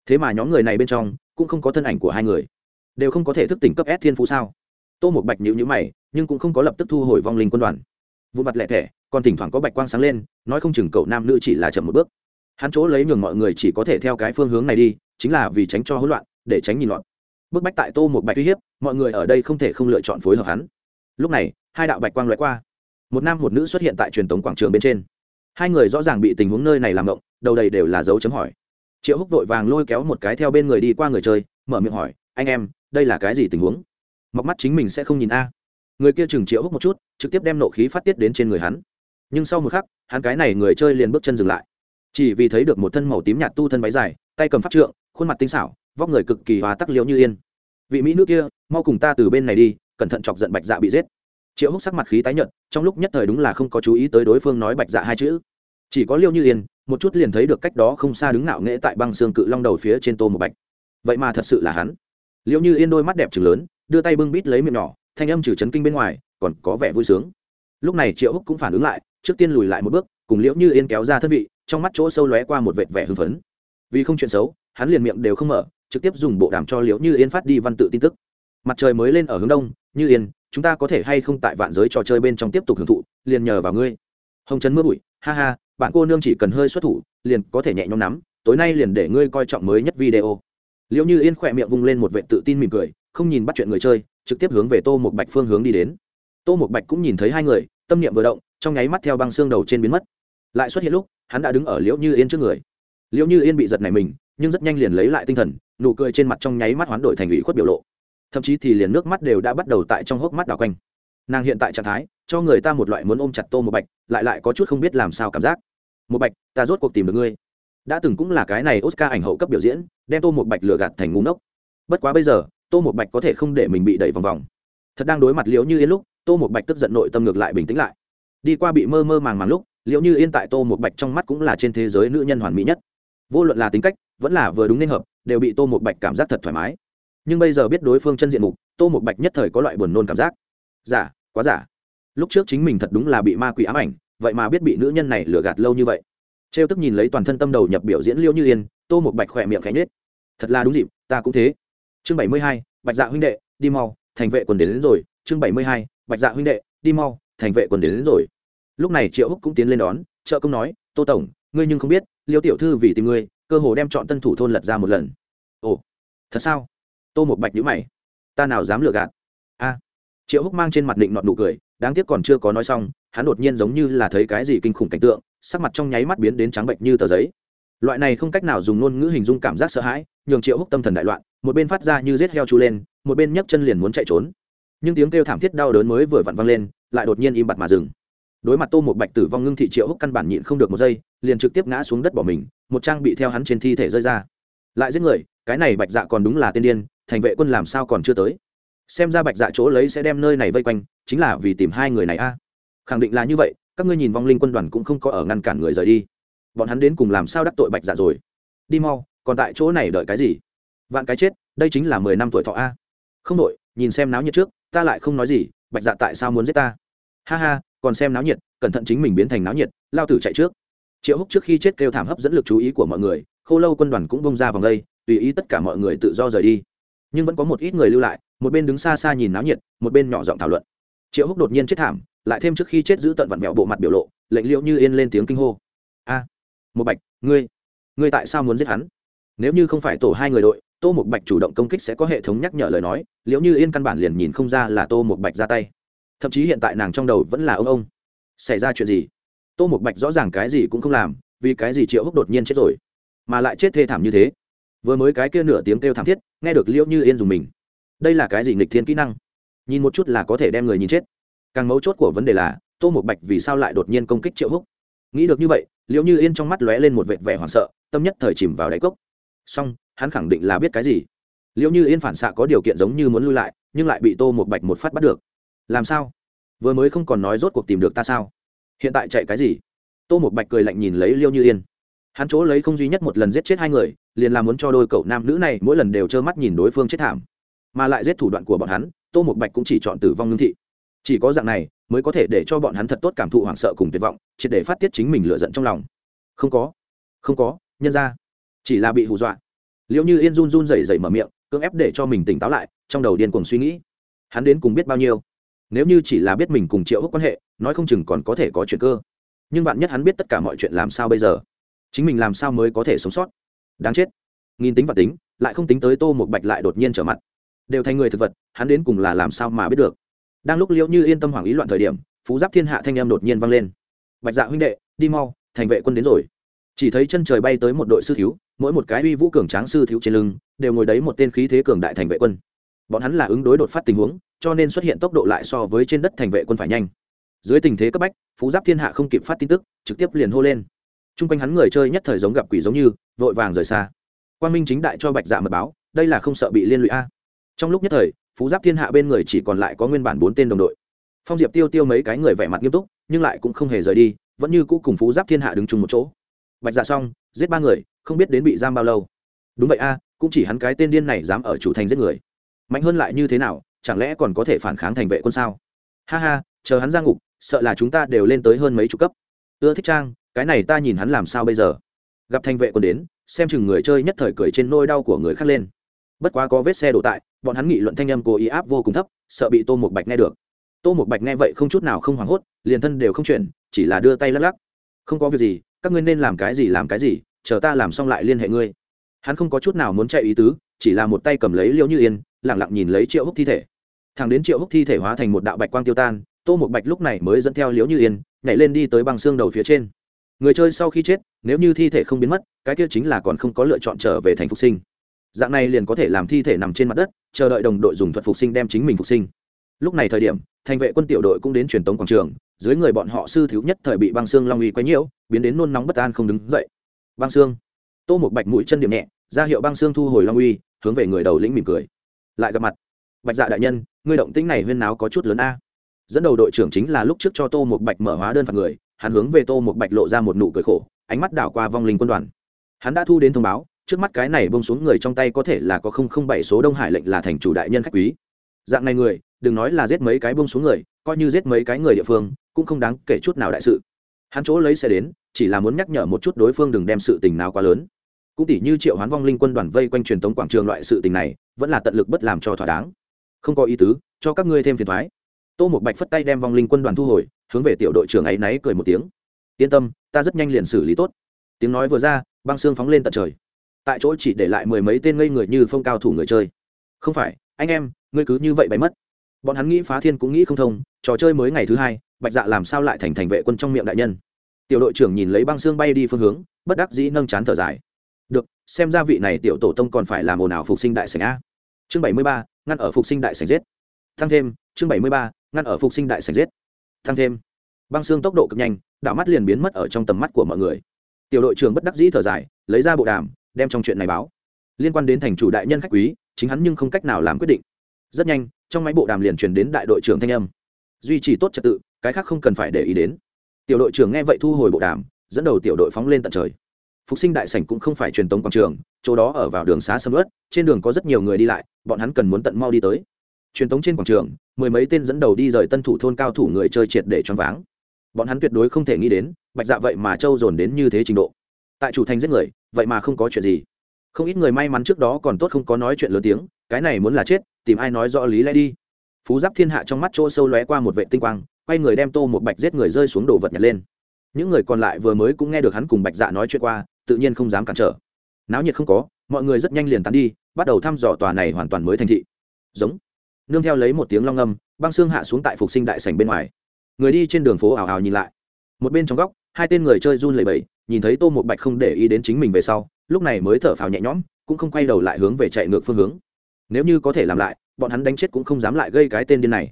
Thế mà nhóm người này bên trong, cũng không có thân ảnh của hai người. Đều không có thể thức tỉnh cấp s thiên phú sao? Tô một bạch nhữ nhữ mày, nhưng cũng không có lập tức thu hồi vong linh quân đoàn. Vụ mặt lẹ thẻ, còn thỉnh thoảng có bạch quang sáng lên, nói không chừng cậu nam nữ chỉ là chậm một bước. Hắn chỗ lấy nhường mọi người chỉ có thể theo cái phương hướng này đi, chính là vì tránh cho hỗn loạn để tránh nhìn loạn. Bức bách tại tô một bạch uy hiếp, mọi người ở đây không thể không lựa chọn phối hợp hắn. Lúc này, hai đạo bạch quang loại qua. Một nam một nữ xuất hiện tại truyền thống quảng trường bên trên. Hai người rõ ràng bị tình huống nơi này làm động đầu đầy đều là dấu chấm hỏi. Triệu húc vội vàng lôi kéo một cái theo bên người đi qua người chơi, mở miệng hỏi, anh em, đây là cái gì tình huống? Mọc mắt chính mình sẽ không nhìn a. Người kia chừng triệu húc một chút, trực tiếp đem nộ khí phát tiết đến trên người hắn. Nhưng sau một khắc, hắn cái này người chơi liền bước chân dừng lại. Chỉ vì thấy được một thân màu tím nhạt tu thân váy dài, tay cầm pháp trượng, khuôn mặt tinh xảo vóc người cực kỳ hòa tắc liễu như yên. Vị mỹ nữ kia, mau cùng ta từ bên này đi, cẩn thận chọc giận bạch dạ bị giết. Triệu húc sắc mặt khí tái nhợt, trong lúc nhất thời đúng là không có chú ý tới đối phương nói bạch dạ hai chữ. Chỉ có liêu như yên, một chút liền thấy được cách đó không xa đứng ngạo nghễ tại băng xương cự long đầu phía trên tô một bạch. Vậy mà thật sự là hắn. Liêu như yên đôi mắt đẹp trừng lớn, đưa tay bưng bít lấy miệng nhỏ, thanh âm trừ chấn kinh bên ngoài, còn có vẻ vui sướng. Lúc này triệu húc cũng phản ứng lại, trước tiên lùi lại một bước, cùng liễu như yên kéo ra thân vị, trong mắt chỗ sâu lóe qua một vệt vẻ hưng phấn. Vì không chuyện xấu, hắn liền miệng đều không mở trực tiếp dùng bộ đàm cho liễu như yên phát đi văn tự tin tức. Mặt trời mới lên ở hướng đông, như yên, chúng ta có thể hay không tại vạn giới trò chơi bên trong tiếp tục hưởng thụ, liền nhờ vào ngươi. Hồng trấn mưa bụi, ha ha, bạn cô nương chỉ cần hơi xuất thủ, liền có thể nhẹ nhõm nắm, tối nay liền để ngươi coi trọng mới nhất video. Liệu như yên khỏe miệng vung lên một vệ tự tin mỉm cười, không nhìn bắt chuyện người chơi, trực tiếp hướng về tô một bạch phương hướng đi đến. Tô một bạch cũng nhìn thấy hai người, tâm niệm vừa động, trong nháy mắt theo băng xương đầu trên biến mất. Lại xuất hiện lúc, hắn đã đứng ở liễu như yên trước người. Liễu như yên bị giật này mình nhưng rất nhanh liền lấy lại tinh thần, nụ cười trên mặt trong nháy mắt hoán đổi thành ủy khuất biểu lộ. Thậm chí thì liền nước mắt đều đã bắt đầu tại trong hốc mắt đảo quanh. Nàng hiện tại trạng thái, cho người ta một loại muốn ôm chặt tô một bạch, lại lại có chút không biết làm sao cảm giác. Một bạch, ta rốt cuộc tìm được ngươi. Đã từng cũng là cái này oscar ảnh hậu cấp biểu diễn, đem tô một bạch lừa gạt thành ngu ngốc. Bất quá bây giờ, tô một bạch có thể không để mình bị đẩy vòng vòng. Thật đang đối mặt liễu như yên lúc, tô một bạch tức giận nội tâm ngược lại bình tĩnh lại. Đi qua bị mơ mơ màng màng lúc, liễu như yên tại tô một bạch trong mắt cũng là trên thế giới nữ nhân hoàn mỹ nhất. Vô luận là tính cách vẫn là vừa đúng nên hợp đều bị tô một bạch cảm giác thật thoải mái. Nhưng bây giờ biết đối phương chân diện mục tô một bạch nhất thời có loại buồn nôn cảm giác. Giả quá giả. Lúc trước chính mình thật đúng là bị ma quỷ ám ảnh vậy mà biết bị nữ nhân này lừa gạt lâu như vậy. Trêu tức nhìn lấy toàn thân tâm đầu nhập biểu diễn liêu như yên tô một bạch khỏe miệng khẽ nhết thật là đúng dịp ta cũng thế. Chương bảy mươi hai bạch dạ huynh đệ đi mau thành vệ quần đến, đến rồi. Chương bảy mươi hai bạch dạ huynh đệ đi mau thành vệ quần đến, đến rồi. Lúc này triệu húc cũng tiến lên đón trợ công nói tô tổng ngươi nhưng không biết liêu tiểu thư vì tìm ngươi cơ hồ đem chọn tân thủ thôn lật ra một lần. Ồ, thật sao? Tô một bạch nhữ mày. Ta nào dám lừa gạt? A. Triệu húc mang trên mặt định nọt nụ cười, đáng tiếc còn chưa có nói xong, hắn đột nhiên giống như là thấy cái gì kinh khủng cảnh tượng, sắc mặt trong nháy mắt biến đến trắng bệnh như tờ giấy. Loại này không cách nào dùng ngôn ngữ hình dung cảm giác sợ hãi, nhường triệu húc tâm thần đại loạn, một bên phát ra như rết heo chu lên, một bên nhấc chân liền muốn chạy trốn. Nhưng tiếng kêu thảm thiết đau đớn mới vừa vặn vang lên, lại đột nhiên im bặt mà dừng đối mặt tô một bạch tử vong ngưng thị triệu húc căn bản nhịn không được một giây, liền trực tiếp ngã xuống đất bỏ mình, một trang bị theo hắn trên thi thể rơi ra. Lại giết người, cái này bạch dạ còn đúng là tiên điên, thành vệ quân làm sao còn chưa tới? Xem ra bạch dạ chỗ lấy sẽ đem nơi này vây quanh, chính là vì tìm hai người này a. Khẳng định là như vậy, các ngươi nhìn vong linh quân đoàn cũng không có ở ngăn cản người rời đi. Bọn hắn đến cùng làm sao đắc tội bạch dạ rồi? Đi mau, còn tại chỗ này đợi cái gì? Vạn cái chết, đây chính là mười năm tuổi thọ a. Không đội nhìn xem náo nhiệt trước, ta lại không nói gì, bạch dạ tại sao muốn giết ta? Ha ha còn xem náo nhiệt, cẩn thận chính mình biến thành náo nhiệt, lao tử chạy trước. Triệu húc trước khi chết kêu thảm hấp dẫn lực chú ý của mọi người khâu lâu quân đoàn cũng bông ra vòng đây, tùy ý tất cả mọi người tự do rời đi. Nhưng vẫn có một ít người lưu lại, một bên đứng xa xa nhìn náo nhiệt, một bên nhỏ giọng thảo luận. Triệu húc đột nhiên chết thảm, lại thêm trước khi chết giữ tận vặn vẹo bộ mặt biểu lộ, lệnh liệu như yên lên tiếng kinh hô. A một bạch, ngươi ngươi tại sao muốn giết hắn? Nếu như không phải tổ hai người đội, tô một bạch chủ động công kích sẽ có hệ thống nhắc nhở lời nói. Liệu như yên căn bản liền nhìn không ra là tô một bạch ra tay thậm chí hiện tại nàng trong đầu vẫn là ông ông. Xảy ra chuyện gì? Tô một bạch rõ ràng cái gì cũng không làm, vì cái gì triệu húc đột nhiên chết rồi, mà lại chết thê thảm như thế? Vừa mới cái kia nửa tiếng kêu thảm thiết, nghe được liễu như yên dùng mình. Đây là cái gì nghịch thiên kỹ năng? Nhìn một chút là có thể đem người nhìn chết. Càng mấu chốt của vấn đề là, tô một bạch vì sao lại đột nhiên công kích triệu húc? Nghĩ được như vậy, liễu như yên trong mắt lóe lên một vệt vẻ hoảng sợ, tâm nhất thời chìm vào đáy cốc. Song hắn khẳng định là biết cái gì. Liễu như yên phản xạ có điều kiện giống như muốn lui lại, nhưng lại bị tô một bạch một phát bắt được làm sao? Vừa mới không còn nói rốt cuộc tìm được ta sao? Hiện tại chạy cái gì? Tô một bạch cười lạnh nhìn lấy liêu như yên. Hắn chỗ lấy không duy nhất một lần giết chết hai người, liền là muốn cho đôi cậu nam nữ này mỗi lần đều trơ mắt nhìn đối phương chết thảm. Mà lại giết thủ đoạn của bọn hắn, tô một bạch cũng chỉ chọn tử vong ngưng thị. Chỉ có dạng này mới có thể để cho bọn hắn thật tốt cảm thụ hoảng sợ cùng tuyệt vọng, triệt để phát tiết chính mình lựa giận trong lòng. Không có. Không có, nhân ra. Chỉ là bị hù dọa. Liệu như yên run run rẩy rẩy mở miệng, cưỡng ép để cho mình tỉnh táo lại, trong đầu điên cuồng suy nghĩ. Hắn đến cùng biết bao nhiêu? Nếu như chỉ là biết mình cùng triệu húc quan hệ, nói không chừng còn có thể có chuyện cơ. Nhưng bạn nhất hắn biết tất cả mọi chuyện làm sao bây giờ? Chính mình làm sao mới có thể sống sót? Đáng chết. Nghìn tính và tính, lại không tính tới tô một bạch lại đột nhiên trở mặt. Đều thành người thực vật, hắn đến cùng là làm sao mà biết được? Đang lúc liễu như yên tâm hoảng ý loạn thời điểm, phú giáp thiên hạ thanh em đột nhiên vang lên. Bạch dạ huynh đệ, đi mau, thành vệ quân đến rồi. Chỉ thấy chân trời bay tới một đội sư thiếu, mỗi một cái uy vũ cường tráng sư thiếu trên lưng, đều ngồi đấy một tên khí thế cường đại thành vệ quân. Bọn hắn là ứng đối đột phát tình huống cho nên xuất hiện tốc độ lại so với trên đất thành vệ quân phải nhanh. Dưới tình thế cấp bách, phú giáp thiên hạ không kịp phát tin tức, trực tiếp liền hô lên. T r u n g quanh hắn người chơi nhất thời giống gặp quỷ giống như, vội vàng rời xa. Quan minh chính đại cho bạch dạ mật báo, đây là không sợ bị liên lụy a. Trong lúc nhất thời, phú giáp thiên hạ bên người chỉ còn lại có nguyên bản bốn tên đồng đội. Phong diệp tiêu tiêu mấy cái người vẻ mặt nghiêm túc, nhưng lại cũng không hề rời đi, vẫn như cũ cùng phú giáp thiên hạ đứng chung một chỗ. Bạch dạ xong, giết ba người, không biết đến bị giam bao lâu. Đúng vậy a, cũng chỉ hắn cái tên điên này dám ở chủ thành giết người. Mạnh hơn lại như thế nào chẳng lẽ còn có thể phản kháng thành vệ quân sao? Ha ha, chờ hắn ra ngục, sợ là chúng ta đều lên tới hơn mấy chục cấp. Ưa thích trang, cái này ta nhìn hắn làm sao bây giờ? Gặp thanh vệ quân đến, xem chừng người chơi nhất thời cười trên nôi đau của người khác lên. Bất quá có vết xe đổ tại, bọn hắn nghị luận thanh âm cố ý áp vô cùng thấp, sợ bị tô một bạch nghe được. Tô một bạch nghe vậy không chút nào không hoảng hốt, liền thân đều không chuyển, chỉ là đưa tay lắc lắc. Không có việc gì, các ngươi nên làm cái gì làm cái gì, chờ ta làm xong lại liên hệ ngươi. Hắn không có chút nào muốn chạy ý tứ, chỉ là một tay cầm lấy liễu như yên lẳng lặng nhìn lấy triệu húc thi thể thằng đến triệu húc thi thể hóa thành một đạo bạch quang tiêu tan, tô một bạch lúc này mới dẫn theo liễu như yên, nhảy lên đi tới băng xương đầu phía trên. Người chơi sau khi chết, nếu như thi thể không biến mất, cái kia chính là còn không có lựa chọn trở về thành phục sinh. Dạng này liền có thể làm thi thể nằm trên mặt đất, chờ đợi đồng đội dùng thuật phục sinh đem chính mình phục sinh. Lúc này thời điểm, thành vệ quân tiểu đội cũng đến truyền tống quảng trường, dưới người bọn họ sư thiếu nhất thời bị băng xương long uy quấy nhiễu, biến đến nôn nóng bất an không đứng dậy. Băng xương. Tô một bạch mũi chân điểm nhẹ, ra hiệu băng xương thu hồi long uy, hướng về người đầu lĩnh mỉm cười. Lại gặp mặt. Bạch dạ đại nhân ngươi động tĩnh này huyên náo có chút lớn a. Dẫn đầu đội trưởng chính là lúc trước cho tô một bạch mở hóa đơn phạt người, hắn hướng về tô một bạch lộ ra một nụ cười khổ, ánh mắt đảo qua vong linh quân đoàn. Hắn đã thu đến thông báo, trước mắt cái này bông xuống người trong tay có thể là có không không bảy số đông hải lệnh là thành chủ đại nhân khách quý. Dạng này người, đừng nói là giết mấy cái bông xuống người, coi như giết mấy cái người địa phương, cũng không đáng kể chút nào đại sự. Hắn chỗ lấy xe đến, chỉ là muốn nhắc nhở một chút đối phương đừng đem sự tình nào quá lớn. Cũng tỉ như triệu hoán vong linh quân đoàn vây quanh truyền thống quảng trường loại sự tình này, vẫn là tận lực bất làm cho thỏa đáng không có ý tứ, cho các ngươi thêm phiền thoái. Tô một bạch phất tay đem vong linh quân đoàn thu hồi, hướng về tiểu đội trưởng ấy náy cười một tiếng. Yên tâm, ta rất nhanh liền xử lý tốt. Tiếng nói vừa ra, băng xương phóng lên tận trời. Tại chỗ chỉ để lại mười mấy tên ngây người như phong cao thủ người chơi. Không phải, anh em, ngươi cứ như vậy bay mất. Bọn hắn nghĩ phá thiên cũng nghĩ không thông, trò chơi mới ngày thứ hai, bạch dạ làm sao lại thành thành vệ quân trong miệng đại nhân? Tiểu đội trưởng nhìn lấy băng xương bay đi phương hướng, bất đắc dĩ nâng chán thở dài. Được, xem ra vị này tiểu tổ tông còn phải làm ồn ào phục sinh đại sảnh a. Chương bảy mươi ba ngăn ở phục sinh đại sảnh giết. Thăng thêm, chương bảy mươi ba, ngăn ở phục sinh đại sảnh giết. Thăng thêm. Băng xương tốc độ cực nhanh, đạo mắt liền biến mất ở trong tầm mắt của mọi người. Tiểu đội trưởng bất đắc dĩ thở dài, lấy ra bộ đàm, đem trong chuyện này báo. Liên quan đến thành chủ đại nhân khách quý, chính hắn nhưng không cách nào làm quyết định. Rất nhanh, trong máy bộ đàm liền truyền đến đại đội trưởng thanh âm. Duy trì tốt trật tự, cái khác không cần phải để ý đến. Tiểu đội trưởng nghe vậy thu hồi bộ đàm, dẫn đầu tiểu đội phóng lên tận trời. Phục sinh đại sảnh cũng không phải truyền tống quảng trường chỗ đó ở vào đường xá sầm ớt trên đường có rất nhiều người đi lại, bọn hắn cần muốn tận mau đi tới. Truyền tống trên quảng trường, mười mấy tên dẫn đầu đi rời tân thủ thôn cao thủ người chơi triệt để choáng váng. Bọn hắn tuyệt đối không thể nghĩ đến, bạch dạ vậy mà trâu dồn đến như thế trình độ. Tại chủ thành giết người, vậy mà không có chuyện gì. Không ít người may mắn trước đó còn tốt không có nói chuyện lớn tiếng, cái này muốn là chết, tìm ai nói rõ lý lẽ đi. Phú giáp thiên hạ trong mắt chỗ sâu lóe qua một vệ tinh quang, quay người đem tô một bạch giết người rơi xuống đồ vật nhặt lên. Những người còn lại vừa mới cũng nghe được hắn cùng bạch dạ nói chuyện qua, tự nhiên không dám cản trở náo nhiệt không có, mọi người rất nhanh liền tán đi, bắt đầu thăm dò tòa này hoàn toàn mới thành thị. Giống. Nương theo lấy một tiếng long âm băng xương hạ xuống tại phục sinh đại sảnh bên ngoài. Người đi trên đường phố ảo ảo nhìn lại. Một bên trong góc, hai tên người chơi run lẩy bẩy, nhìn thấy tô một bạch không để ý đến chính mình về sau, lúc này mới thở phào nhẹ nhõm, cũng không quay đầu lại hướng về chạy ngược phương hướng. Nếu như có thể làm lại, bọn hắn đánh chết cũng không dám lại gây cái tên điên này.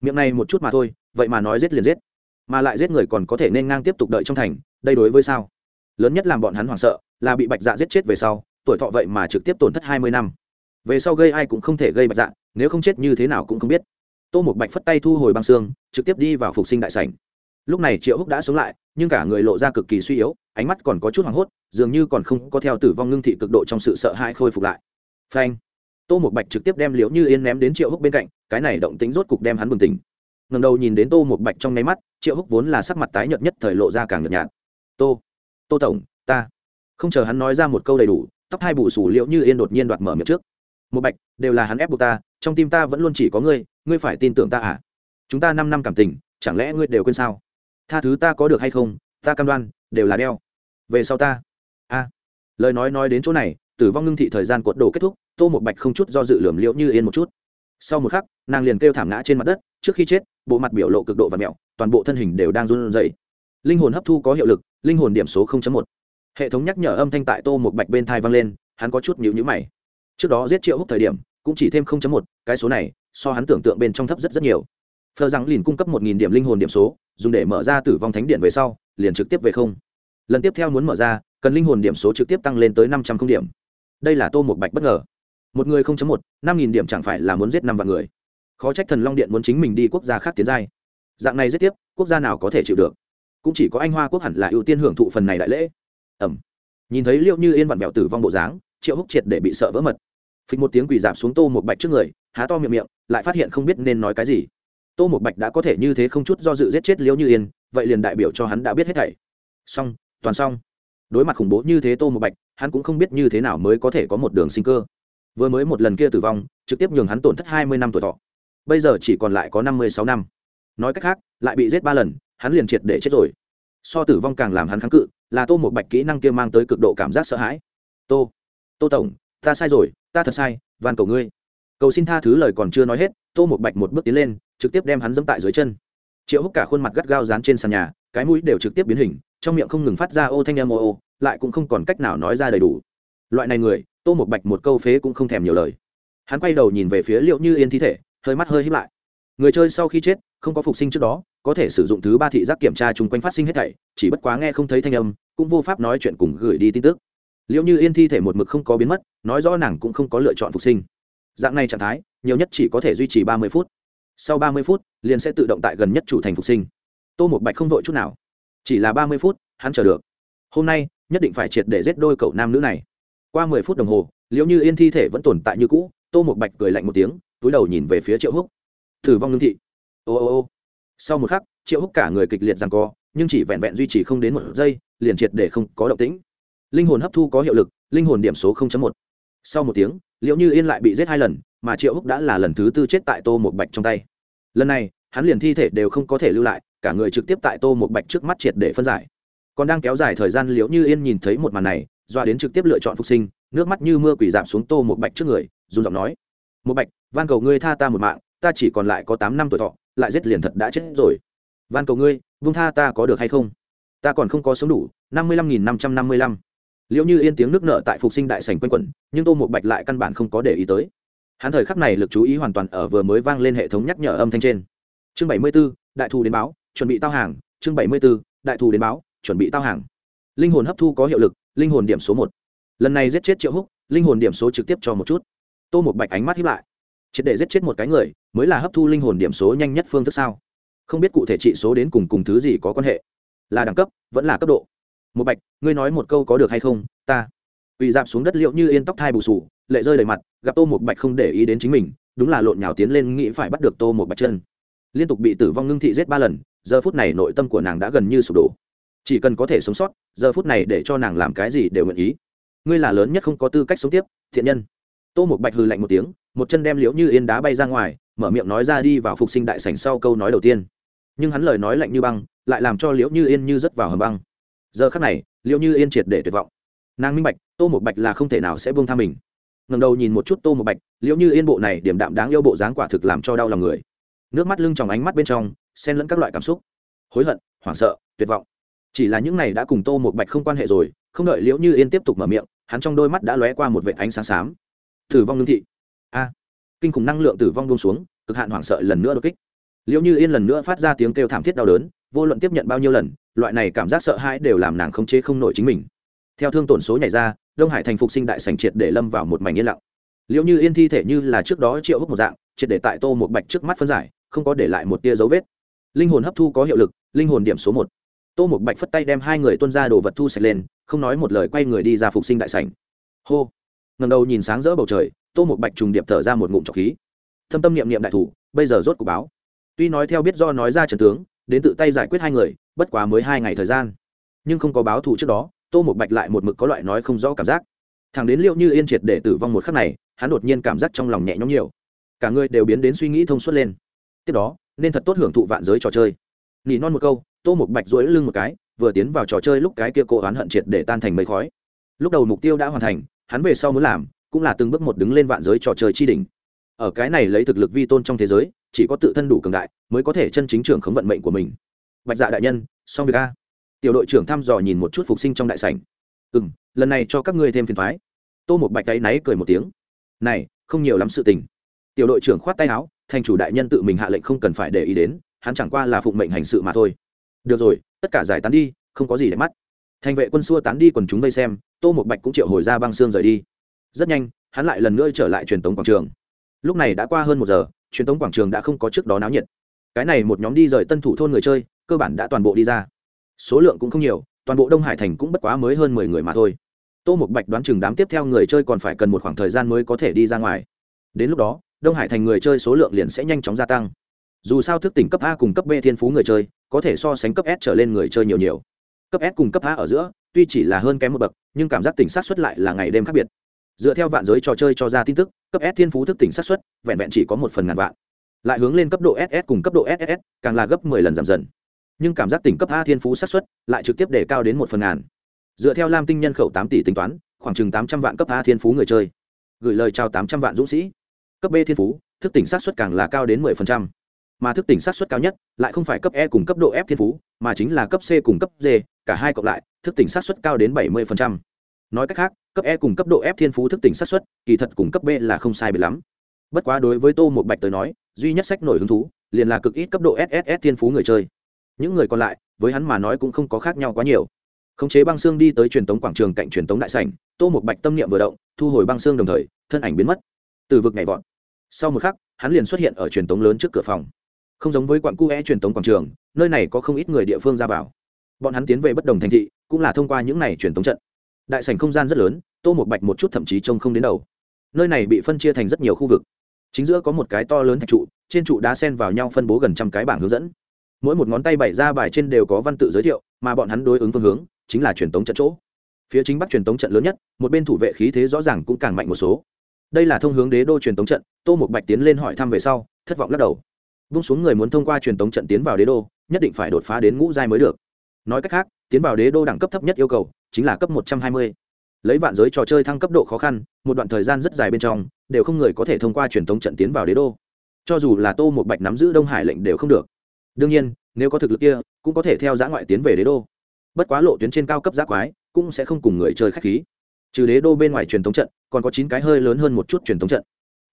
Miệng này một chút mà thôi, vậy mà nói giết liền giết. Mà lại giết người còn có thể nên ngang tiếp tục đợi trong thành, đây đối với sao? Lớn nhất làm bọn hắn hoảng sợ là bị bạch dạ giết chết về sau, tuổi thọ vậy mà trực tiếp tổn thất hai mươi năm. Về sau gây ai cũng không thể gây bạch dạ nếu không chết như thế nào cũng không biết. Tô một bạch phất tay thu hồi băng xương, trực tiếp đi vào phục sinh đại sảnh. Lúc này triệu húc đã sống lại, nhưng cả người lộ ra cực kỳ suy yếu, ánh mắt còn có chút hoảng hốt, dường như còn không có theo tử vong ngưng thị cực độ trong sự sợ hãi khôi phục lại. Phanh! Tô một bạch trực tiếp đem liễu như yên ném đến triệu húc bên cạnh, cái này động tính rốt cục đem hắn bừng tỉnh. Ngầm đầu nhìn đến tô một bạch trong nháy mắt, triệu húc vốn là sắc mặt tái nhợt nhất thời lộ ra càng nhợt nhạt. Tô tô tổng, ta không chờ hắn nói ra một câu đầy đủ, tóc hai bù sủ liệu như yên đột nhiên đoạt mở miệng trước. Một bạch, đều là hắn ép buộc ta, trong tim ta vẫn luôn chỉ có ngươi ngươi phải tin tưởng ta à? Chúng ta năm năm cảm tình, chẳng lẽ ngươi đều quên sao? Tha thứ ta có được hay không, ta cam đoan, đều là đeo. Về sau ta. A. Lời nói nói đến chỗ này, tử vong ngưng thị thời gian cuộn đồ kết thúc, tô một bạch không chút do dự lườm liễu như yên một chút. Sau một khắc, nàng liền kêu thảm ngã trên mặt đất, trước khi chết, bộ mặt biểu lộ cực độ và mẹo, toàn bộ thân hình đều đang run rẩy. Linh hồn hấp thu có hiệu lực, linh hồn điểm số một hệ thống nhắc nhở âm thanh tại tô một bạch bên thai vang lên hắn có chút nhịu nhữ mày. Trước đó giết triệu húc thời điểm cũng chỉ thêm 0.1, cái số này so hắn tưởng tượng bên trong thấp rất rất nhiều. Phờ rằng liền cung cấp một nghìn điểm linh hồn điểm số dùng để mở ra tử vong thánh điện về sau liền trực tiếp về không. Lần tiếp theo muốn mở ra cần linh hồn điểm số trực tiếp tăng lên tới năm trăm không điểm. Đây là tô một bạch bất ngờ. Một người không chấm một năm nghìn điểm chẳng phải là muốn giết năm vạn người. Khó trách thần long điện muốn chính mình đi quốc gia khác tiến giai. Dạng này giết tiếp quốc gia nào có thể chịu được? Cũng chỉ có anh hoa quốc hẳn là ưu tiên hưởng thụ phần này đại lễ ẩm. Nhìn thấy liệu như yên vặn vẹo tử vong bộ dáng, triệu húc triệt để bị sợ vỡ mật. Phịch một tiếng quỳ dạp xuống tô một bạch trước người, há to miệng miệng, lại phát hiện không biết nên nói cái gì. Tô một bạch đã có thể như thế không chút do dự giết chết liễu như yên, vậy liền đại biểu cho hắn đã biết hết thảy. Xong, toàn xong. Đối mặt khủng bố như thế tô một bạch, hắn cũng không biết như thế nào mới có thể có một đường sinh cơ. Vừa mới một lần kia tử vong, trực tiếp nhường hắn tổn thất hai mươi năm tuổi thọ. Bây giờ chỉ còn lại có năm mươi sáu năm. Nói cách khác, lại bị giết ba lần, hắn liền triệt để chết rồi. So tử vong càng làm hắn kháng cự là tô một bạch kỹ năng kia mang tới cực độ cảm giác sợ hãi. Tô tô tổng, ta sai rồi, ta thật sai, van cầu ngươi. Cầu xin tha thứ lời còn chưa nói hết, tô một bạch một bước tiến lên, trực tiếp đem hắn dẫm tại dưới chân. Triệu húc cả khuôn mặt gắt gao dán trên sàn nhà, cái mũi đều trực tiếp biến hình, trong miệng không ngừng phát ra ô thanh em ô ô, lại cũng không còn cách nào nói ra đầy đủ. Loại này người, tô một bạch một câu phế cũng không thèm nhiều lời. Hắn quay đầu nhìn về phía liệu như yên thi thể, hơi mắt hơi hít lại. Người chơi sau khi chết, không có phục sinh trước đó, có thể sử dụng thứ ba thị giác kiểm tra chung quanh phát sinh hết thảy, chỉ bất quá nghe không thấy thanh âm cũng vô pháp nói chuyện cùng gửi đi tin tức. Liệu như yên thi thể một mực không có biến mất, nói rõ nàng cũng không có lựa chọn phục sinh. Dạng này trạng thái, nhiều nhất chỉ có thể duy trì ba mươi phút. Sau ba mươi phút, liền sẽ tự động tại gần nhất chủ thành phục sinh. Tô một bạch không vội chút nào. Chỉ là ba mươi phút, hắn chờ được. Hôm nay, nhất định phải triệt để giết đôi cậu nam nữ này. Qua mười phút đồng hồ liệu như yên thi thể vẫn tồn tại như cũ, tô một bạch cười lạnh một tiếng, túi đầu nhìn về phía triệu húc. Thử vong lương thị. Ô ô ô. Sau một khắc, triệu húc cả người kịch liệt rằng co, nhưng chỉ vẹn vẹn duy trì không đến một giây liền triệt để không có động tĩnh. Linh hồn hấp thu có hiệu lực, linh hồn điểm số 0.1. sau một tiếng liệu như yên lại bị giết hai lần, mà triệu húc đã là lần thứ tư chết tại tô một bạch trong tay. Lần này, hắn liền thi thể đều không có thể lưu lại, cả người trực tiếp tại tô một bạch trước mắt triệt để phân giải. Còn đang kéo dài thời gian, liễu như yên nhìn thấy một màn này, doa đến trực tiếp lựa chọn phục sinh, nước mắt như mưa quỷ giảm xuống tô một bạch trước người, run giọng nói một bạch, van cầu ngươi tha ta một mạng, ta chỉ còn lại có tám năm tuổi thọ, lại giết liền thật đã chết rồi. Van cầu ngươi vung tha ta có được hay không? Ta còn không có sống đủ, năm mươi lăm nghìn năm trăm năm mươi lăm. Liệu như yên tiếng nước nợ tại phục sinh đại sành quanh quẩn, nhưng tô một bạch lại căn bản không có để ý tới. Hắn thời khắc này lực chú ý hoàn toàn ở vừa mới vang lên hệ thống nhắc nhở âm thanh trên. Chương bảy mươi b ố đại thù đến báo, chuẩn bị tao hàng. Chương bảy mươi b ố đại thù đến báo, chuẩn bị tao hàng. Linh hồn hấp thu có hiệu lực, linh hồn điểm số một. Lần này giết chết triệu húc, linh hồn điểm số trực tiếp cho một chút. Tô một bạch ánh mắt hiếp lại. Triệt để giết chết một cái người, mới là hấp thu linh hồn điểm số nhanh nhất phương thức sao? Không biết cụ thể trị số đến cùng cùng thứ gì có quan hệ là đẳng cấp, vẫn là cấp độ. Một bạch, ngươi nói một câu có được hay không? Ta. Ủy dạp xuống đất liệu như yên tóc thai bù sù, lệ rơi đầy mặt, gặp tô một bạch không để ý đến chính mình, đúng là lộn nhào tiến lên nghĩ phải bắt được tô một bạch chân. Liên tục bị tử vong ngưng thị giết ba lần, giờ phút này nội tâm của nàng đã gần như sụp đổ. Chỉ cần có thể sống sót, giờ phút này để cho nàng làm cái gì đều nguyện ý. Ngươi là lớn nhất không có tư cách sống tiếp, thiện nhân. Tô một bạch hừ lạnh một tiếng, một chân đem liễu như yên đá bay ra ngoài, mở miệng nói ra đi vào phục sinh đại sảnh sau câu nói đầu tiên nhưng hắn lời nói lạnh như băng, lại làm cho liễu như yên như rớt vào hầm băng. Giờ khắc này, liễu như yên triệt để tuyệt vọng. Nàng minh bạch, tô một bạch là không thể nào sẽ buông tha mình. Ngầm đầu nhìn một chút tô một bạch, liễu như yên bộ này điểm đạm đáng yêu bộ dáng quả thực làm cho đau lòng người. Nước mắt lưng trong ánh mắt bên trong, xen lẫn các loại cảm xúc. Hối hận, hoảng sợ, tuyệt vọng. Chỉ là những này đã cùng tô một bạch không quan hệ rồi, không đợi liễu như yên tiếp tục mở miệng, hắn trong đôi mắt đã lóe qua một vệ ánh sáng xám. Tử vong lương thị. A. Kinh khủng năng lượng tử vong buông xuống, cực hạn hoảng sợ lần nữa đột kích liễu như yên lần nữa phát ra tiếng kêu thảm thiết đau đớn, vô luận tiếp nhận bao nhiêu lần, loại này cảm giác sợ hãi đều làm nàng không chế không nổi chính mình. Theo thương tổn số nhảy ra, đông hải thành phục sinh đại sành triệt để lâm vào một mảnh yên lặng. Liễu như yên thi thể như là trước đó triệu hút một dạng, triệt để tại tô một bạch trước mắt phân giải, không có để lại một tia dấu vết. Linh hồn hấp thu có hiệu lực, linh hồn điểm số một. Tô một bạch phất tay đem hai người tuân ra đồ vật thu sạch lên, không nói một lời quay người đi ra phục sinh đại sảnh. Hô! Ngầm đầu nhìn sáng rỡ bầu trời, tô một bạch trùng điệp thở ra một ngụm trọc khí. Thâm tâm niệm niệm đại thủ, bây giờ rốt cuộc báo tuy nói theo biết do nói ra trần tướng, đến tự tay giải quyết hai người, bất quá mới hai ngày thời gian. Nhưng không có báo thù trước đó, tô một bạch lại một mực có loại nói không rõ cảm giác. Thằng đến liệu như yên triệt để tử vong một khắc này, hắn đột nhiên cảm giác trong lòng nhẹ nhõm nhiều. Cả người đều biến đến suy nghĩ thông suốt lên. Tiếp đó, nên thật tốt hưởng thụ vạn giới trò chơi. Nỉ non một câu, tô một bạch dỗi lưng một cái, vừa tiến vào trò chơi lúc cái kia cô oán hận triệt để tan thành mây khói. Lúc đầu mục tiêu đã hoàn thành, hắn về sau muốn làm, cũng là từng bước một đứng lên vạn giới trò chơi chi đỉnh. Ở cái này lấy thực lực vi tôn trong thế giới chỉ có tự thân đủ cường đại mới có thể chân chính trưởng khống vận mệnh của mình. Bạch dạ đại nhân, xong việc a. Tiểu đội trưởng thăm dò nhìn một chút phục sinh trong đại sảnh. Ừ m lần này cho các ngươi thêm phiền thoái tô một bạch tay náy cười một tiếng. Này, không nhiều lắm sự tình. Tiểu đội trưởng khoát tay áo, thành chủ đại nhân tự mình hạ lệnh không cần phải để ý đến, hắn chẳng qua là phụng mệnh hành sự mà thôi. Được rồi, tất cả giải tán đi, không có gì để mắt. Thành vệ quân xua tán đi quần chúng vây xem, tô một bạch cũng triệu hồi ra băng xương rời đi. Rất nhanh, hắn lại lần nữa trở lại truyền tống quảng trường. Lúc này đã qua hơn một giờ truyền tống quảng trường đã không có trước đó náo nhiệt. Cái này một nhóm đi rời tân thủ thôn người chơi, cơ bản đã toàn bộ đi ra. Số lượng cũng không nhiều, toàn bộ đông hải thành cũng bất quá mới hơn mười người mà thôi. Tô một bạch đoán chừng đám tiếp theo người chơi còn phải cần một khoảng thời gian mới có thể đi ra ngoài. Đến lúc đó, đông hải thành người chơi số lượng liền sẽ nhanh chóng gia tăng. Dù sao thức tỉnh cấp a cùng cấp b thiên phú người chơi, có thể so sánh cấp s trở lên người chơi nhiều nhiều. Cấp s cùng cấp a ở giữa, tuy chỉ là hơn kém một bậc, nhưng cảm giác tỉnh sát xuất lại là ngày đêm khác biệt. Dựa theo vạn giới trò chơi cho ra tin tức, cấp s thiên phú thức tỉnh sát xuất vẹn vẹn chỉ có một phần ngàn vạn. Lại hướng lên cấp độ ss cùng cấp độ ss càng là gấp mười lần giảm dần. Nhưng cảm giác tỉnh cấp a thiên phú sát xuất lại trực tiếp để cao đến một phần ngàn. Dựa theo lam tinh nhân khẩu tám tỷ tính toán, khoảng chừng tám trăm vạn cấp a thiên phú người chơi. Gửi lời chào tám trăm vạn dũng sĩ. Cấp b thiên phú, thức tỉnh sát xuất càng là cao đến mười phần trăm. Mà thức tỉnh sát xuất cao nhất lại không phải cấp e cùng cấp độ f thiên phú, mà chính là cấp c cùng cấp d, cả hai cộng lại, thức tỉnh sát xuất cao đến bảy mươi nói cách khác, cấp e cùng cấp độ f thiên phú thức tỉnh sát xuất kỳ thật cùng cấp b là không sai biệt lắm bất quá đối với tô một bạch tới nói, duy nhất sách nổi hứng thú, liền là cực ít cấp độ sss thiên phú người chơi. Những người còn lại, với hắn mà nói cũng không có khác nhau quá nhiều. Khống chế băng xương đi tới truyền tống quảng trường cạnh truyền tống đại sảnh, tô một bạch tâm niệm vừa động, thu hồi băng xương đồng thời, thân ảnh biến mất. Từ vực nhảy vọt. Sau một khắc, hắn liền xuất hiện ở truyền tống lớn trước cửa phòng. Không giống với quặng cu é truyền tống quảng trường, nơi này có không ít người địa phương ra vào. Bọn hắn tiến về bất đồng thành thị, cũng là thông qua những này truyền tống trận. Đại sảnh không gian rất lớn, tô một bạch một chút thậm chí trông không đến đầu. Nơi này bị phân chia thành rất nhiều khu vực chính giữa có một cái to lớn thạch trụ, trên trụ đá sen vào nhau phân bố gần trăm cái bảng hướng dẫn. Mỗi một ngón tay bày ra bài trên đều có văn tự giới thiệu, mà bọn hắn đối ứng phương hướng chính là truyền tống trận chỗ. Phía chính bắc truyền tống trận lớn nhất, một bên thủ vệ khí thế rõ ràng cũng càng mạnh một số. Đây là thông hướng đế đô truyền tống trận, tô một bạch tiến lên hỏi thăm về sau, thất vọng lắc đầu. Vung xuống người muốn thông qua truyền tống trận tiến vào đế đô, nhất định phải đột phá đến ngũ giai mới được. Nói cách khác, tiến vào đế đô đẳng cấp thấp nhất yêu cầu chính là cấp một trăm hai mươi lấy vạn giới trò chơi thăng cấp độ khó khăn, một đoạn thời gian rất dài bên trong, đều không người có thể thông qua truyền thống trận tiến vào đế đô. Cho dù là tô một bạch nắm giữ đông hải lệnh đều không được. Đương nhiên, nếu có thực lực kia, cũng có thể theo giã ngoại tiến về đế đô. Bất quá lộ tuyến trên cao cấp giã quái, cũng sẽ không cùng người chơi khách khí. Trừ đế đô bên ngoài truyền thống trận, còn có chín cái hơi lớn hơn một chút truyền thống trận.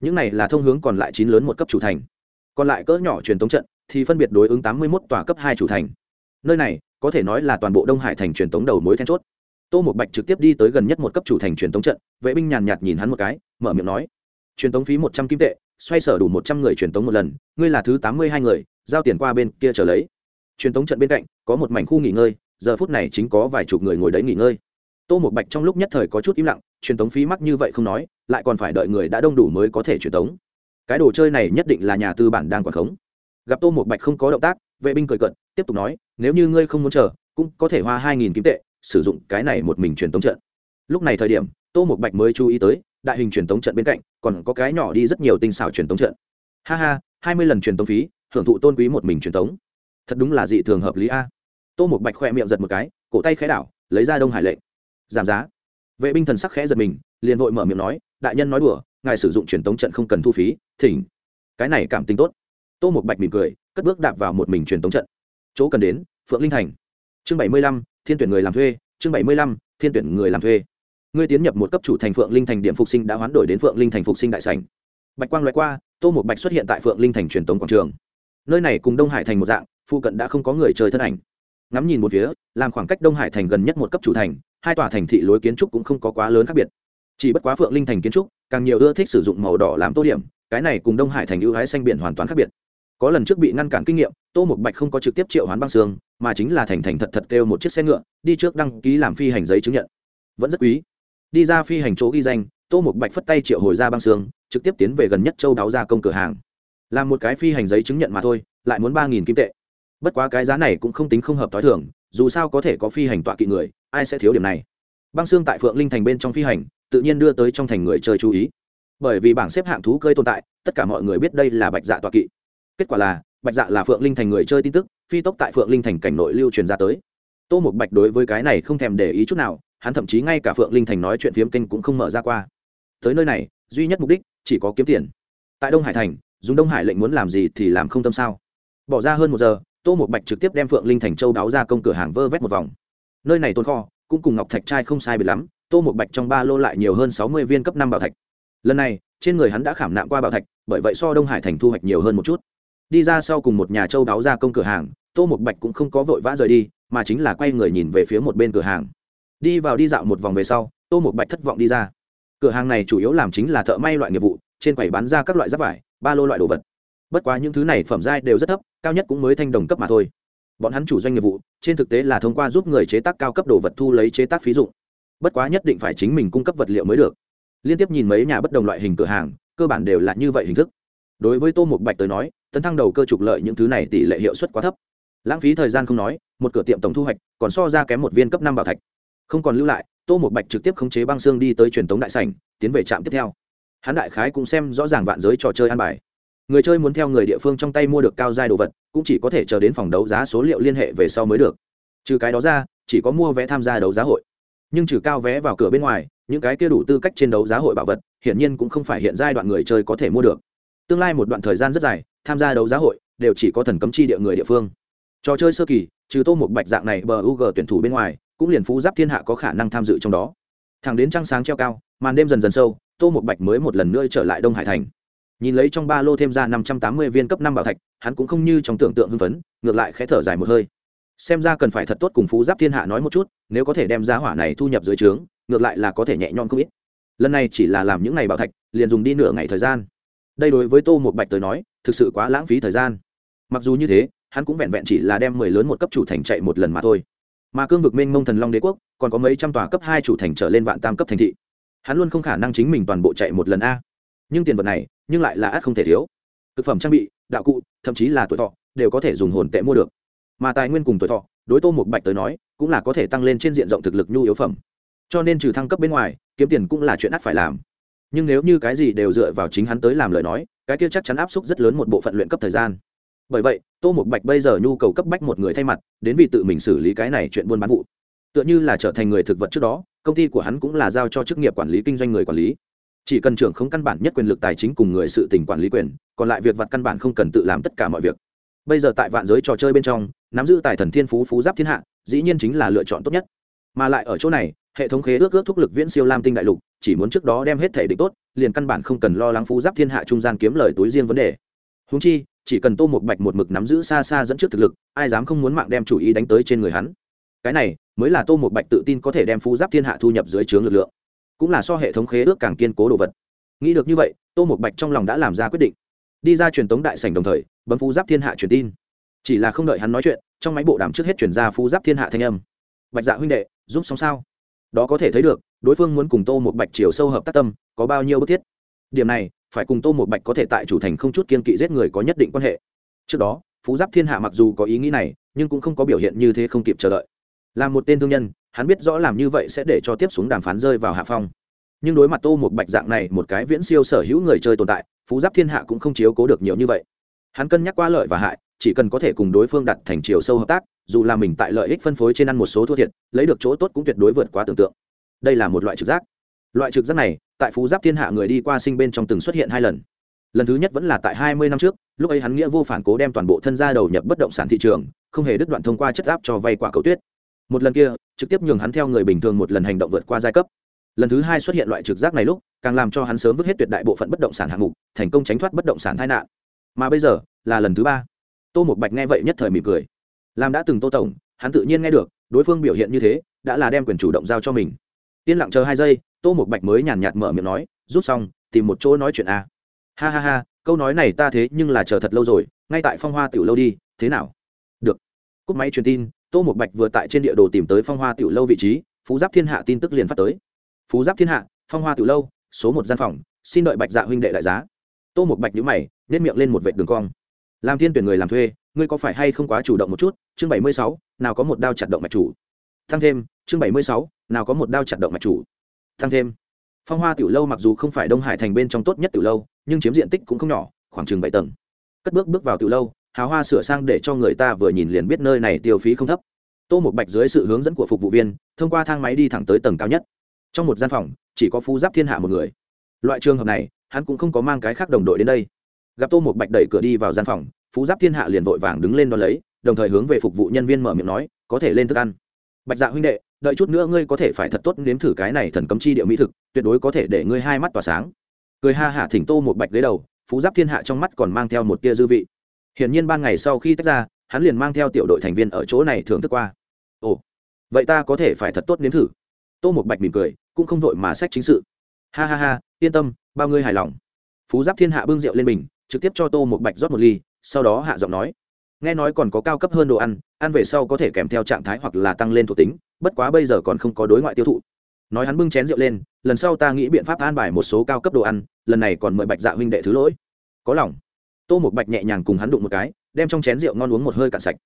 Những này là thông hướng còn lại chín lớn một cấp chủ thành. Còn lại cỡ nhỏ truyền thống trận, thì phân biệt đối ứng tám mươi một tòa cấp hai chủ thành. Nơi này, có thể nói là toàn bộ đông hải thành truyền thống đầu mối then chốt tô một bạch trực tiếp đi tới gần nhất một cấp chủ thành truyền tống trận, vệ binh nhàn nhạt nhìn hắn một cái, mở miệng nói, truyền tống phí một trăm kim tệ, xoay sở đủ một trăm người truyền tống một lần, ngươi là thứ tám mươi hai người, giao tiền qua bên kia trở lấy. Truyền tống trận bên cạnh, có một mảnh khu nghỉ ngơi, giờ phút này chính có vài chục người ngồi đấy nghỉ ngơi. Tô một bạch trong lúc nhất thời có chút im lặng, truyền tống phí mắc như vậy không nói, lại còn phải đợi người đã đông đủ mới có thể truyền tống. cái đồ chơi này nhất định là nhà tư bản đang quản khống. Gặp tô một bạch không có động tác, vệ binh cười cận tiếp tục nói, nếu như ngươi không muốn chờ, cũng có thể hoa hai nghìn kim tệ sử dụng cái này một mình truyền tống trận. Lúc này thời điểm, tô một bạch mới chú ý tới, đại hình truyền tống trận bên cạnh, còn có cái nhỏ đi rất nhiều tinh xảo truyền tống trận. Ha ha, hai mươi lần truyền tống phí, hưởng thụ tôn quý một mình truyền tống. thật đúng là dị thường hợp lý a. Tô một bạch khoe miệng giật một cái, cổ tay khẽ đảo, lấy ra đông hải lệnh. Giảm giá. Vệ binh thần sắc khẽ giật mình, liền vội mở miệng nói, đại nhân nói đùa, ngài sử dụng truyền tống trận không cần thu phí, thỉnh. Cái này cảm tính tốt. Tô một bạch mỉm cười, cất bước đạp vào một mình truyền tống trận. Chỗ cần đến, phượng linh thành. Chương bảy mươi lăm thiên tuyển người làm thuê, chương bảy mươi lăm, thiên tuyển người làm thuê. Ngươi tiến nhập một cấp chủ thành phượng linh thành điểm phục sinh đã hoán đổi đến phượng linh thành phục sinh đại sảnh. Bạch quang loại qua, tô một bạch xuất hiện tại phượng linh thành truyền tống quảng trường. Nơi này cùng đông hải thành một dạng, phụ cận đã không có người chơi thân ảnh. Ngắm nhìn một phía, làm khoảng cách đông hải thành gần nhất một cấp chủ thành, hai tòa thành thị lối kiến trúc cũng không có quá lớn khác biệt. Chỉ bất quá phượng linh thành kiến trúc, càng nhiều ưa thích sử dụng màu đỏ làm tô điểm, cái này cùng đông hải thành ưu hái xanh biển hoàn toàn khác biệt. Có lần trước bị ngăn cản kinh nghiệm, tô một bạch không có trực tiếp triệu hoán băng xương mà chính là thành thành thật thật kêu một chiếc xe ngựa, đi trước đăng ký làm phi hành giấy chứng nhận. Vẫn rất quý. Đi ra phi hành chỗ ghi danh, tô một bạch phất tay triệu hồi ra băng xương, trực tiếp tiến về gần nhất châu đáo ra công cửa hàng. Làm một cái phi hành giấy chứng nhận mà thôi, lại muốn ba nghìn kim tệ. Bất quá cái giá này cũng không tính không hợp t h o i thường, dù sao có thể có phi hành tọa kỵ người, ai sẽ thiếu điểm này? Băng xương tại phượng linh thành bên trong phi hành, tự nhiên đưa tới trong thành người chơi chú ý. Bởi vì bảng xếp hạng thú cơi tồn tại, tất cả mọi người biết đây là bạch dạ tọa kỵ. Kết quả là bạch dạ là phượng linh thành người chơi tin tức, phi tốc tại phượng linh thành cảnh nội lưu truyền ra tới. Tô một bạch đối với cái này không thèm để ý chút nào, hắn thậm chí ngay cả phượng linh thành nói chuyện phiếm kênh cũng không mở ra qua. Tới nơi này, duy nhất mục đích chỉ có kiếm tiền. Tại đông hải thành, dùng đông hải lệnh muốn làm gì thì làm không tâm sao. Bỏ ra hơn một giờ, tô một bạch trực tiếp đem phượng linh thành châu đáo ra công cửa hàng vơ vét một vòng. Nơi này tồn kho, cũng cùng ngọc thạch trai không sai biệt lắm, tô một bạch trong ba lô lại nhiều hơn sáu mươi viên cấp năm bảo thạch. Lần này, trên người hắn đã khảm nạm qua bảo thạch, bởi vậy so đông hải thành thu hoạch nhiều hơn một chút đi ra sau cùng một nhà châu đáo ra công cửa hàng, tô một bạch cũng không có vội vã rời đi, mà chính là quay người nhìn về phía một bên cửa hàng. Đi vào đi dạo một vòng về sau, tô một bạch thất vọng đi ra. Cửa hàng này chủ yếu làm chính là thợ may loại nghiệp vụ, trên quầy bán ra các loại giáp vải, ba lô loại đồ vật. Bất quá những thứ này phẩm giai đều rất thấp, cao nhất cũng mới thanh đồng cấp mà thôi. Bọn hắn chủ doanh nghiệp vụ, trên thực tế là thông qua giúp người chế tác cao cấp đồ vật thu lấy chế tác phí dụng. Bất quá nhất định phải chính mình cung cấp vật liệu mới được. Liên tiếp nhìn mấy nhà bất đồng loại hình cửa hàng, cơ bản đều là như vậy hình thức đối với tô một bạch tới nói, tấn thăng đầu cơ trục lợi những thứ này tỷ lệ hiệu suất quá thấp. Lãng phí thời gian không nói, một cửa tiệm tổng thu hoạch, còn so ra kém một viên cấp năm bảo thạch. Không còn lưu lại, tô một bạch trực tiếp khống chế băng xương đi tới truyền thống đại sảnh, tiến về trạm tiếp theo. Hắn đại khái cũng xem rõ ràng vạn giới trò chơi an bài. Người chơi muốn theo người địa phương trong tay mua được cao giai đồ vật, cũng chỉ có thể chờ đến phòng đấu giá số liệu liên hệ về sau mới được. Trừ cái đó ra, chỉ có mua vé tham gia đấu giá hội. Nhưng trừ cao vé vào cửa bên ngoài, những cái kia đủ tư cách trên đấu giá hội bảo vật, hiển nhiên cũng không phải hiện giai đoạn người chơi có thể mua được tương lai một đoạn thời gian rất dài, tham gia đấu giá hội đều chỉ có thần cấm chi địa người địa phương. Trò chơi sơ kỳ, trừ tô một bạch dạng này bờ u g tuyển thủ bên ngoài, cũng liền phú giáp thiên hạ có khả năng tham dự trong đó. Thẳng đến trăng sáng treo cao, màn đêm dần dần sâu, tô một bạch mới một lần nữa trở lại đông hải thành. Nhìn lấy trong ba lô thêm ra năm trăm tám mươi viên cấp năm bảo thạch, hắn cũng không như trong tưởng tượng hưng phấn, ngược lại khẽ thở dài một hơi. Xem ra cần phải thật tốt cùng phú giáp thiên hạ nói một chút, nếu có thể đem giá hỏa này thu nhập dưới trướng, ngược lại là có thể nhẹ nhõm không ít. Lần này chỉ là làm những ngày bảo thạch, liền dùng đi nửa ngày thời gian đây đối với tô một bạch tới nói, thực sự quá lãng phí thời gian. Mặc dù như thế, hắn cũng vẹn vẹn chỉ là đem mười lớn một cấp chủ thành chạy một lần mà thôi. Mà cương vực minh mông thần long đế quốc, còn có mấy trăm tòa cấp hai chủ thành trở lên vạn tam cấp thành thị. Hắn luôn không khả năng chính mình toàn bộ chạy một lần a. Nhưng tiền vật này, nhưng lại là ắt không thể thiếu. Thực phẩm trang bị, đạo cụ, thậm chí là tuổi thọ, đều có thể dùng hồn tệ mua được. Mà tài nguyên cùng tuổi thọ, đối tô một bạch tới nói, cũng là có thể tăng lên trên diện rộng thực lực nhu yếu phẩm. Cho nên trừ thăng cấp bên ngoài, kiếm tiền cũng là chuyện ắt phải làm nhưng nếu như cái gì đều dựa vào chính hắn tới làm lời nói, cái kia chắc chắn áp suất rất lớn một bộ phận luyện cấp thời gian. Bởi vậy, tô một bạch bây giờ nhu cầu cấp bách một người thay mặt, đến vì tự mình xử lý cái này chuyện buôn bán vụ. Tựa như là trở thành người thực vật trước đó, công ty của hắn cũng là giao cho chức nghiệp quản lý kinh doanh người quản lý. Chỉ cần trưởng không căn bản nhất quyền lực tài chính cùng người sự tình quản lý quyền, còn lại việc vặt căn bản không cần tự làm tất cả mọi việc. Bây giờ tại vạn giới trò chơi bên trong, nắm giữ tài thần thiên phú phú giáp thiên hạ, dĩ nhiên chính là lựa chọn tốt nhất. Mà lại ở chỗ này, hệ thống khế ước ước thúc lực viễn siêu lam tinh đại lục chỉ muốn trước đó đem hết thể định tốt, liền căn bản không cần lo lắng phú giáp thiên hạ trung gian kiếm lời túi riêng vấn đề. Húng chi, chỉ cần tô một bạch một mực nắm giữ xa xa dẫn trước thực lực, ai dám không muốn mạng đem chủ ý đánh tới trên người hắn. Cái này, mới là tô một bạch tự tin có thể đem phú giáp thiên hạ thu nhập dưới trướng lực lượng. Cũng là so hệ thống khế ước càng kiên cố đồ vật. Nghĩ được như vậy, tô một bạch trong lòng đã làm ra quyết định. Đi ra truyền tống đại sảnh đồng thời, bấm phú giáp thiên hạ truyền tin. Chỉ là không đợi hắn nói chuyện, trong máy bộ đàm trước hết chuyển ra phú giáp thiên hạ thanh âm. Bạch dạ huynh đệ, giúp xong sao? Đó có thể thấy được đối phương muốn cùng tô một bạch chiều sâu hợp tác tâm, có bao nhiêu bức thiết? Điểm này, phải cùng tô một bạch có thể tại chủ thành không chút kiên kỵ giết người có nhất định quan hệ. Trước đó, phú giáp thiên hạ mặc dù có ý nghĩ này, nhưng cũng không có biểu hiện như thế không kịp chờ đợi. Là một tên thương nhân, hắn biết rõ làm như vậy sẽ để cho tiếp xuống đàm phán rơi vào hạ phong. Nhưng đối mặt tô một bạch dạng này một cái viễn siêu sở hữu người chơi tồn tại, phú giáp thiên hạ cũng không chiếu cố được nhiều như vậy. Hắn cân nhắc qua lợi và hại, chỉ cần có thể cùng đối phương đặt thành chiều sâu hợp tác, dù là mình tại lợi ích phân phối trên ăn một số thua thiệt, lấy được chỗ tốt cũng tuyệt đối vượt quá tưởng tượng đây là một loại trực giác. Loại trực giác này, tại phú giáp thiên hạ người đi qua sinh bên trong từng xuất hiện hai lần. Lần thứ nhất vẫn là tại hai mươi năm trước, lúc ấy hắn nghĩa vô phản cố đem toàn bộ thân gia đầu nhập bất động sản thị trường, không hề đứt đoạn thông qua chất áp cho vay quả cầu tuyết. Một lần kia, trực tiếp nhường hắn theo người bình thường một lần hành động vượt qua giai cấp. Lần thứ hai xuất hiện loại trực giác này lúc, càng làm cho hắn sớm vứt hết tuyệt đại bộ phận bất động sản hạng mục, thành công tránh thoát bất động sản tai nạn. Mà bây giờ, là lần thứ ba. Tô một bạch nghe vậy nhất thời mỉm cười. Làm đã từng tô tổng, hắn tự nhiên nghe được, đối phương biểu hiện như thế, đã là đem quyền chủ động giao cho mình yên lặng chờ hai giây, tô một bạch mới nhàn nhạt mở miệng nói, rút xong, tìm một chỗ nói chuyện a ha ha ha, câu nói này ta thế nhưng là chờ thật lâu rồi, ngay tại phong hoa tiểu lâu đi, thế nào? Được. Cúp máy truyền tin, tô một bạch vừa tại trên địa đồ tìm tới phong hoa tiểu lâu vị trí, phú giáp thiên hạ tin tức liền phát tới. Phú giáp thiên hạ, phong hoa tiểu lâu, số một gian phòng, xin đợi bạch dạ huynh đệ đại giá. Tô một bạch nhữ mày nếp miệng lên một vệt đường cong. Làm thiên tuyển người làm thuê, ngươi có phải hay không quá chủ động một chút? Chương bảy mươi sáu, nào có một đao chặt động mạch chủ? Tăng thêm, chương bảy mươi sáu, nào có một đao chặt động mạch chủ. Tăng thêm. Phong hoa tiểu lâu mặc dù không phải đông hải thành bên trong tốt nhất tiểu lâu, nhưng chiếm diện tích cũng không nhỏ, khoảng chừng bảy tầng. Cất bước bước vào tiểu lâu, hào hoa sửa sang để cho người ta vừa nhìn liền biết nơi này tiêu phí không thấp. Tô một bạch dưới sự hướng dẫn của phục vụ viên, thông qua thang máy đi thẳng tới tầng cao nhất. Trong một gian phòng, chỉ có phú giáp thiên hạ một người. Loại trường hợp này, hắn cũng không có mang cái khác đồng đội đến đây. Gặp tô một bạch đẩy cửa đi vào gian phòng, phú giáp thiên hạ liền vội vàng đứng lên đo lấy, đồng thời hướng về phục vụ nhân viên mở miệng nói, có thể lên thức ăn bạch dạ huynh đệ, đợi chút nữa ngươi có thể phải thật tốt nếm thử cái này thần cấm chi địa mỹ thực, tuyệt đối có thể để ngươi hai mắt tỏa sáng. Cười ha hả thỉnh tô một bạch ghế đầu, phú giáp thiên hạ trong mắt còn mang theo một tia dư vị. Hiển nhiên ban ngày sau khi tách ra, hắn liền mang theo tiểu đội thành viên ở chỗ này thưởng thức qua. Ồ, vậy ta có thể phải thật tốt nếm thử. Tô một bạch mỉm cười, cũng không vội mà sách chính sự. Ha ha ha, yên tâm, bao ngươi hài lòng. Phú giáp thiên hạ bưng rượu lên bình, trực tiếp cho tô một bạch rót một ly, sau đó hạ giọng nói nghe nói còn có cao cấp hơn đồ ăn ăn về sau có thể kèm theo trạng thái hoặc là tăng lên thuộc tính, bất quá bây giờ còn không có đối ngoại tiêu thụ. Nói hắn bưng chén rượu lên, lần sau ta nghĩ biện pháp an bài một số cao cấp đồ ăn, lần này còn mời bạch dạ huynh đệ thứ lỗi. Có lòng. Tô một bạch nhẹ nhàng cùng hắn đụng một cái, đem trong chén rượu ngon uống một hơi cạn sạch.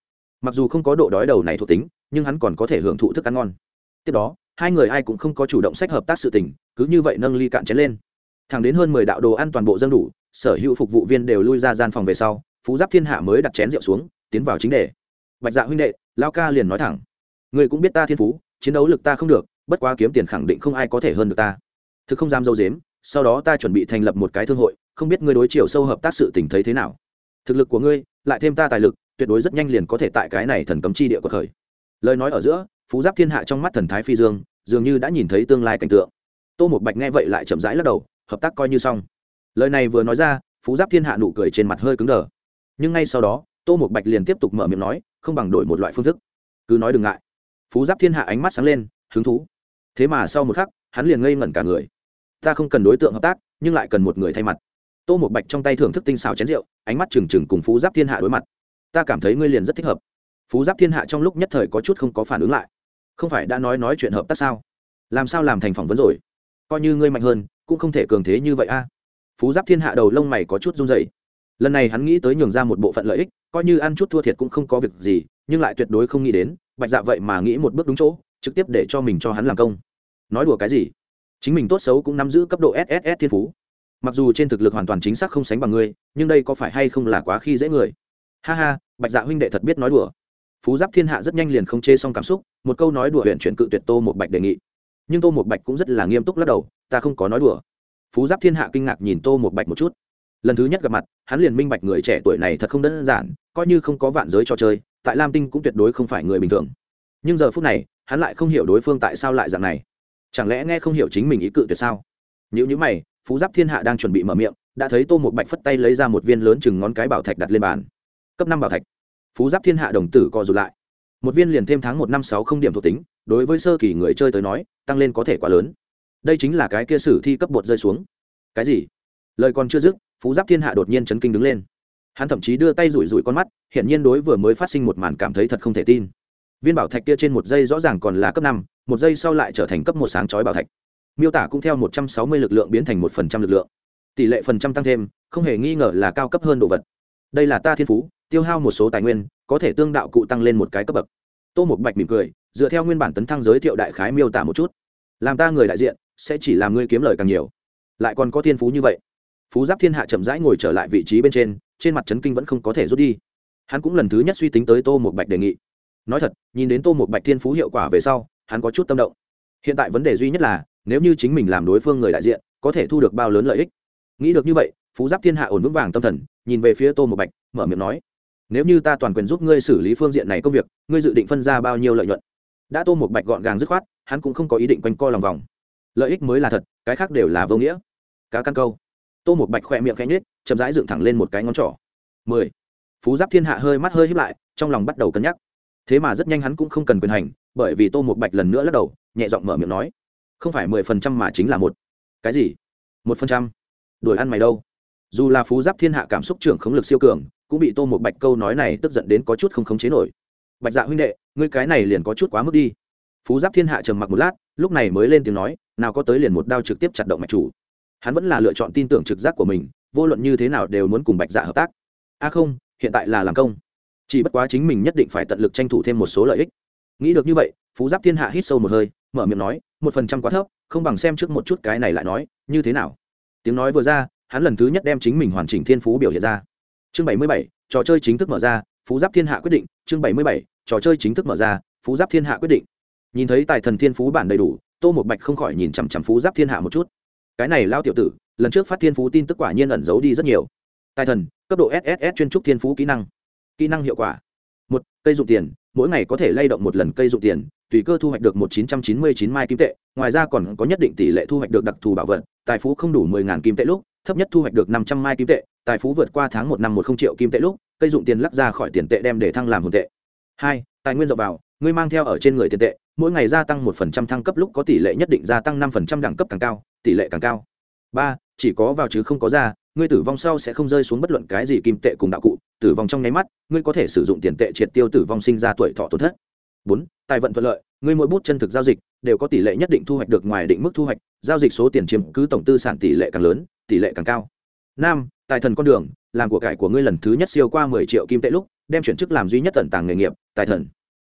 Mặc dù không có độ đói đầu này thuộc tính, nhưng hắn còn có thể hưởng thụ thức ăn ngon. Tiếp đó, hai người ai cũng không có chủ động sách hợp tác sự tình, cứ như vậy nâng ly cạn chén lên. Thẳng đến hơn mười đạo đồ ăn toàn bộ dân đủ, sở hữu phục vụ viên đều lui ra gian phòng về sau phú giáp thiên hạ mới đặt chén rượu xuống, tiến vào chính đề. Bạch dạ huynh đệ lao ca liền nói thẳng. Người cũng biết ta thiên phú, chiến đấu lực ta không được, bất quá kiếm tiền khẳng định không ai có thể hơn được ta. Thực không dám dâu dếm, sau đó ta chuẩn bị thành lập một cái thương hội, không biết ngươi đối chiều sâu hợp tác sự tình thấy thế nào. Thực lực của ngươi, lại thêm ta tài lực, tuyệt đối rất nhanh liền có thể tại cái này thần cấm chi địa của khởi lời nói ở giữa, phú giáp thiên hạ trong mắt thần thái phi dương, dường như đã nhìn thấy tương lai cảnh tượng. Tô một bạch nghe vậy lại chậm rãi lắc đầu, hợp tác coi như xong. Lời này vừa nói ra, phú giáp thiên hạ nụ cười trên mặt hơi cứng đờ nhưng ngay sau đó, tô một bạch liền tiếp tục mở miệng nói, không bằng đổi một loại phương thức. Cứ nói đừng ngại. Phú giáp thiên hạ ánh mắt sáng lên, hứng thú. Thế mà sau một khắc, hắn liền ngây ngẩn cả người. Ta không cần đối tượng hợp tác, nhưng lại cần một người thay mặt. Tô một bạch trong tay thưởng thức tinh xào chén rượu, ánh mắt trừng trừng cùng phú giáp thiên hạ đối mặt. Ta cảm thấy ngươi liền rất thích hợp. Phú giáp thiên hạ trong lúc nhất thời có chút không có phản ứng lại. Không phải đã nói nói chuyện hợp tác sao? Làm sao làm thành phỏng vấn rồi? Coi như ngươi mạnh hơn, cũng không thể cường thế như vậy a. Phú giáp thiên hạ đầu lông mày có chút run dày lần này hắn nghĩ tới nhường ra một bộ phận lợi ích, coi như ăn chút thua thiệt cũng không có việc gì, nhưng lại tuyệt đối không nghĩ đến, bạch dạ vậy mà nghĩ một bước đúng chỗ, trực tiếp để cho mình cho hắn làm công. Nói đùa cái gì? Chính mình tốt xấu cũng nắm giữ cấp độ sss thiên phú. Mặc dù trên thực lực hoàn toàn chính xác không sánh bằng ngươi, nhưng đây có phải hay không là quá khi dễ người? Ha ha, bạch dạ huynh đệ thật biết nói đùa. Phú giáp thiên hạ rất nhanh liền không chê xong cảm xúc, một câu nói đùa huyện chuyển cự tuyệt tô một bạch đề nghị. Nhưng tô một bạch cũng rất là nghiêm túc lắc đầu, ta không có nói đùa. Phú giáp thiên hạ kinh ngạc nhìn tô một bạch một chút lần thứ nhất gặp mặt, hắn liền minh bạch người trẻ tuổi này thật không đơn giản, coi như không có vạn giới trò chơi, tại lam tinh cũng tuyệt đối không phải người bình thường. Nhưng giờ phút này, hắn lại không hiểu đối phương tại sao lại dạng này. Chẳng lẽ nghe không hiểu chính mình ý cự tuyệt sao? Nếu như mày, phú giáp thiên hạ đang chuẩn bị mở miệng, đã thấy tô một bạch phất tay lấy ra một viên lớn chừng ngón cái bảo thạch đặt lên bàn. Cấp năm bảo thạch. Phú giáp thiên hạ đồng tử co rụt lại. Một viên liền thêm tháng một năm sáu không điểm thuộc tính, đối với sơ kỳ người chơi tới nói, tăng lên có thể quá lớn. Đây chính là cái kia sử thi cấp bột rơi xuống. Cái gì? Lời còn chưa dứt phú giáp thiên hạ đột nhiên chấn kinh đứng lên. Hắn thậm chí đưa tay rủi rủi con mắt hiện nhiên đối vừa mới phát sinh một màn cảm thấy thật không thể tin. Viên bảo thạch kia trên một giây rõ ràng còn là cấp năm, một giây sau lại trở thành cấp một sáng chói bảo thạch. Miêu tả cũng theo một trăm sáu mươi lực lượng biến thành một phần trăm lực lượng. Tỷ lệ phần trăm tăng thêm, không hề nghi ngờ là cao cấp hơn đồ vật. Đây là ta thiên phú, tiêu hao một số tài nguyên, có thể tương đạo cụ tăng lên một cái cấp bậc. Tô một bạch mỉm cười, dựa theo nguyên bản tấn thăng giới thiệu đại khái miêu tả một chút. Làm ta người đại diện, sẽ chỉ làm ngươi kiếm lời càng nhiều. Lại còn có thiên phú như vậy phú giáp thiên hạ chậm rãi ngồi trở lại vị trí bên trên trên mặt trấn kinh vẫn không có thể rút đi. Hắn cũng lần thứ nhất suy tính tới tô một bạch đề nghị. Nói thật, nhìn đến tô một bạch thiên phú hiệu quả về sau, hắn có chút tâm động. Hiện tại vấn đề duy nhất là, nếu như chính mình làm đối phương người đại diện, có thể thu được bao lớn lợi ích? Nghĩ được như vậy, phú giáp thiên hạ ổn vững vàng tâm thần, nhìn về phía tô một bạch, mở miệng nói, nếu như ta toàn quyền giúp ngươi xử lý phương diện này công việc, ngươi dự định phân ra bao nhiêu lợi nhuận? Đã tô một bạch gọn gàng dứt khoát, hắn cũng không có ý định quanh co lòng vòng. Lợi ích mới là thật, cái khác đều là vô nghĩa. Cá căn câu tô một bạch khoe miệng khẽ nhếch, chậm rãi dựng thẳng lên một cái ngón trỏ. Mười. Phú giáp thiên hạ hơi mắt hơi hít lại, trong lòng bắt đầu cân nhắc. Thế mà rất nhanh hắn cũng không cần quyền hành, bởi vì tô một bạch lần nữa lắc đầu, nhẹ giọng mở miệng nói, không phải mười phần trăm mà chính là một. Cái gì? Một phần trăm. Đuổi ăn mày đâu? Dù là phú giáp thiên hạ cảm xúc trưởng khống lực siêu cường, cũng bị tô một bạch câu nói này tức giận đến có chút không khống chế nổi. Bạch dạ huynh đệ, ngươi cái này liền có chút quá mức đi. Phú giáp thiên hạ trầm mặc một lát, lúc này mới lên tiếng nói, nào có tới liền một đao trực tiếp chặt động mạch chủ hắn vẫn là lựa chọn tin tưởng trực giác của mình, vô luận như thế nào đều muốn cùng bạch dạ hợp tác. A không, hiện tại là làm công. Chỉ bất quá chính mình nhất định phải tận lực tranh thủ thêm một số lợi ích. Nghĩ được như vậy, phú giáp thiên hạ hít sâu một hơi, mở miệng nói, một phần trăm quá thấp, không bằng xem trước một chút cái này lại nói, như thế nào? Tiếng nói vừa ra, hắn lần thứ nhất đem chính mình hoàn chỉnh thiên phú biểu hiện ra. Chương bảy mươi bảy, trò chơi chính thức mở ra, phú giáp thiên hạ quyết định. Chương bảy mươi bảy, trò chơi chính thức mở ra, phú giáp thiên hạ quyết định. Nhìn thấy tài thần thiên phú bản đầy đủ, tô một bạch không khỏi nhìn chằm chằm phú giáp thiên hạ một chút cái này lao tiểu tử, lần trước phát thiên phú tin tức quả nhiên ẩn giấu đi rất nhiều. Tài thần, cấp độ sss chuyên trúc thiên phú kỹ năng. Kỹ năng hiệu quả. Một, cây dụng tiền, mỗi ngày có thể lay động một lần cây dụng tiền, tùy cơ thu hoạch được một chín trăm chín mươi chín mai kim tệ, ngoài ra còn có nhất định tỷ lệ thu hoạch được đặc thù bảo vật, tài phú không đủ mười ngàn kim tệ lúc, thấp nhất thu hoạch được năm trăm mai kim tệ, tài phú vượt qua tháng một năm một không triệu kim tệ lúc, cây dụng tiền lắc ra khỏi tiền tệ đem để thăng làm hồn tệ. Hai, tài nguyên dọc vào, ngươi mang theo ở trên người tiền tệ, mỗi ngày gia tăng một phần trăm thăng cấp lúc có tỷ lệ nhất định gia tăng năm phần trăm đẳng cấp càng cao tỷ lệ càng cao. Ba, chỉ có vào chứ không có ra, ngươi tử vong sau sẽ không rơi xuống bất luận cái gì kim tệ cùng đạo cụ, tử vong trong nháy mắt, ngươi có thể sử dụng tiền tệ triệt tiêu tử vong sinh ra tuổi thọ tổn thất. Bốn, tài vận thuận lợi, ngươi mỗi bút chân thực giao dịch đều có tỷ lệ nhất định thu hoạch được ngoài định mức thu hoạch, giao dịch số tiền chiếm cứ tổng tư sản tỷ lệ càng lớn, tỷ lệ càng cao. Năm, tài thần con đường, làm của cải của ngươi lần thứ nhất siêu qua mười triệu kim tệ lúc, đem chuyển chức làm duy nhất tận tàng nghề nghiệp, tài thần.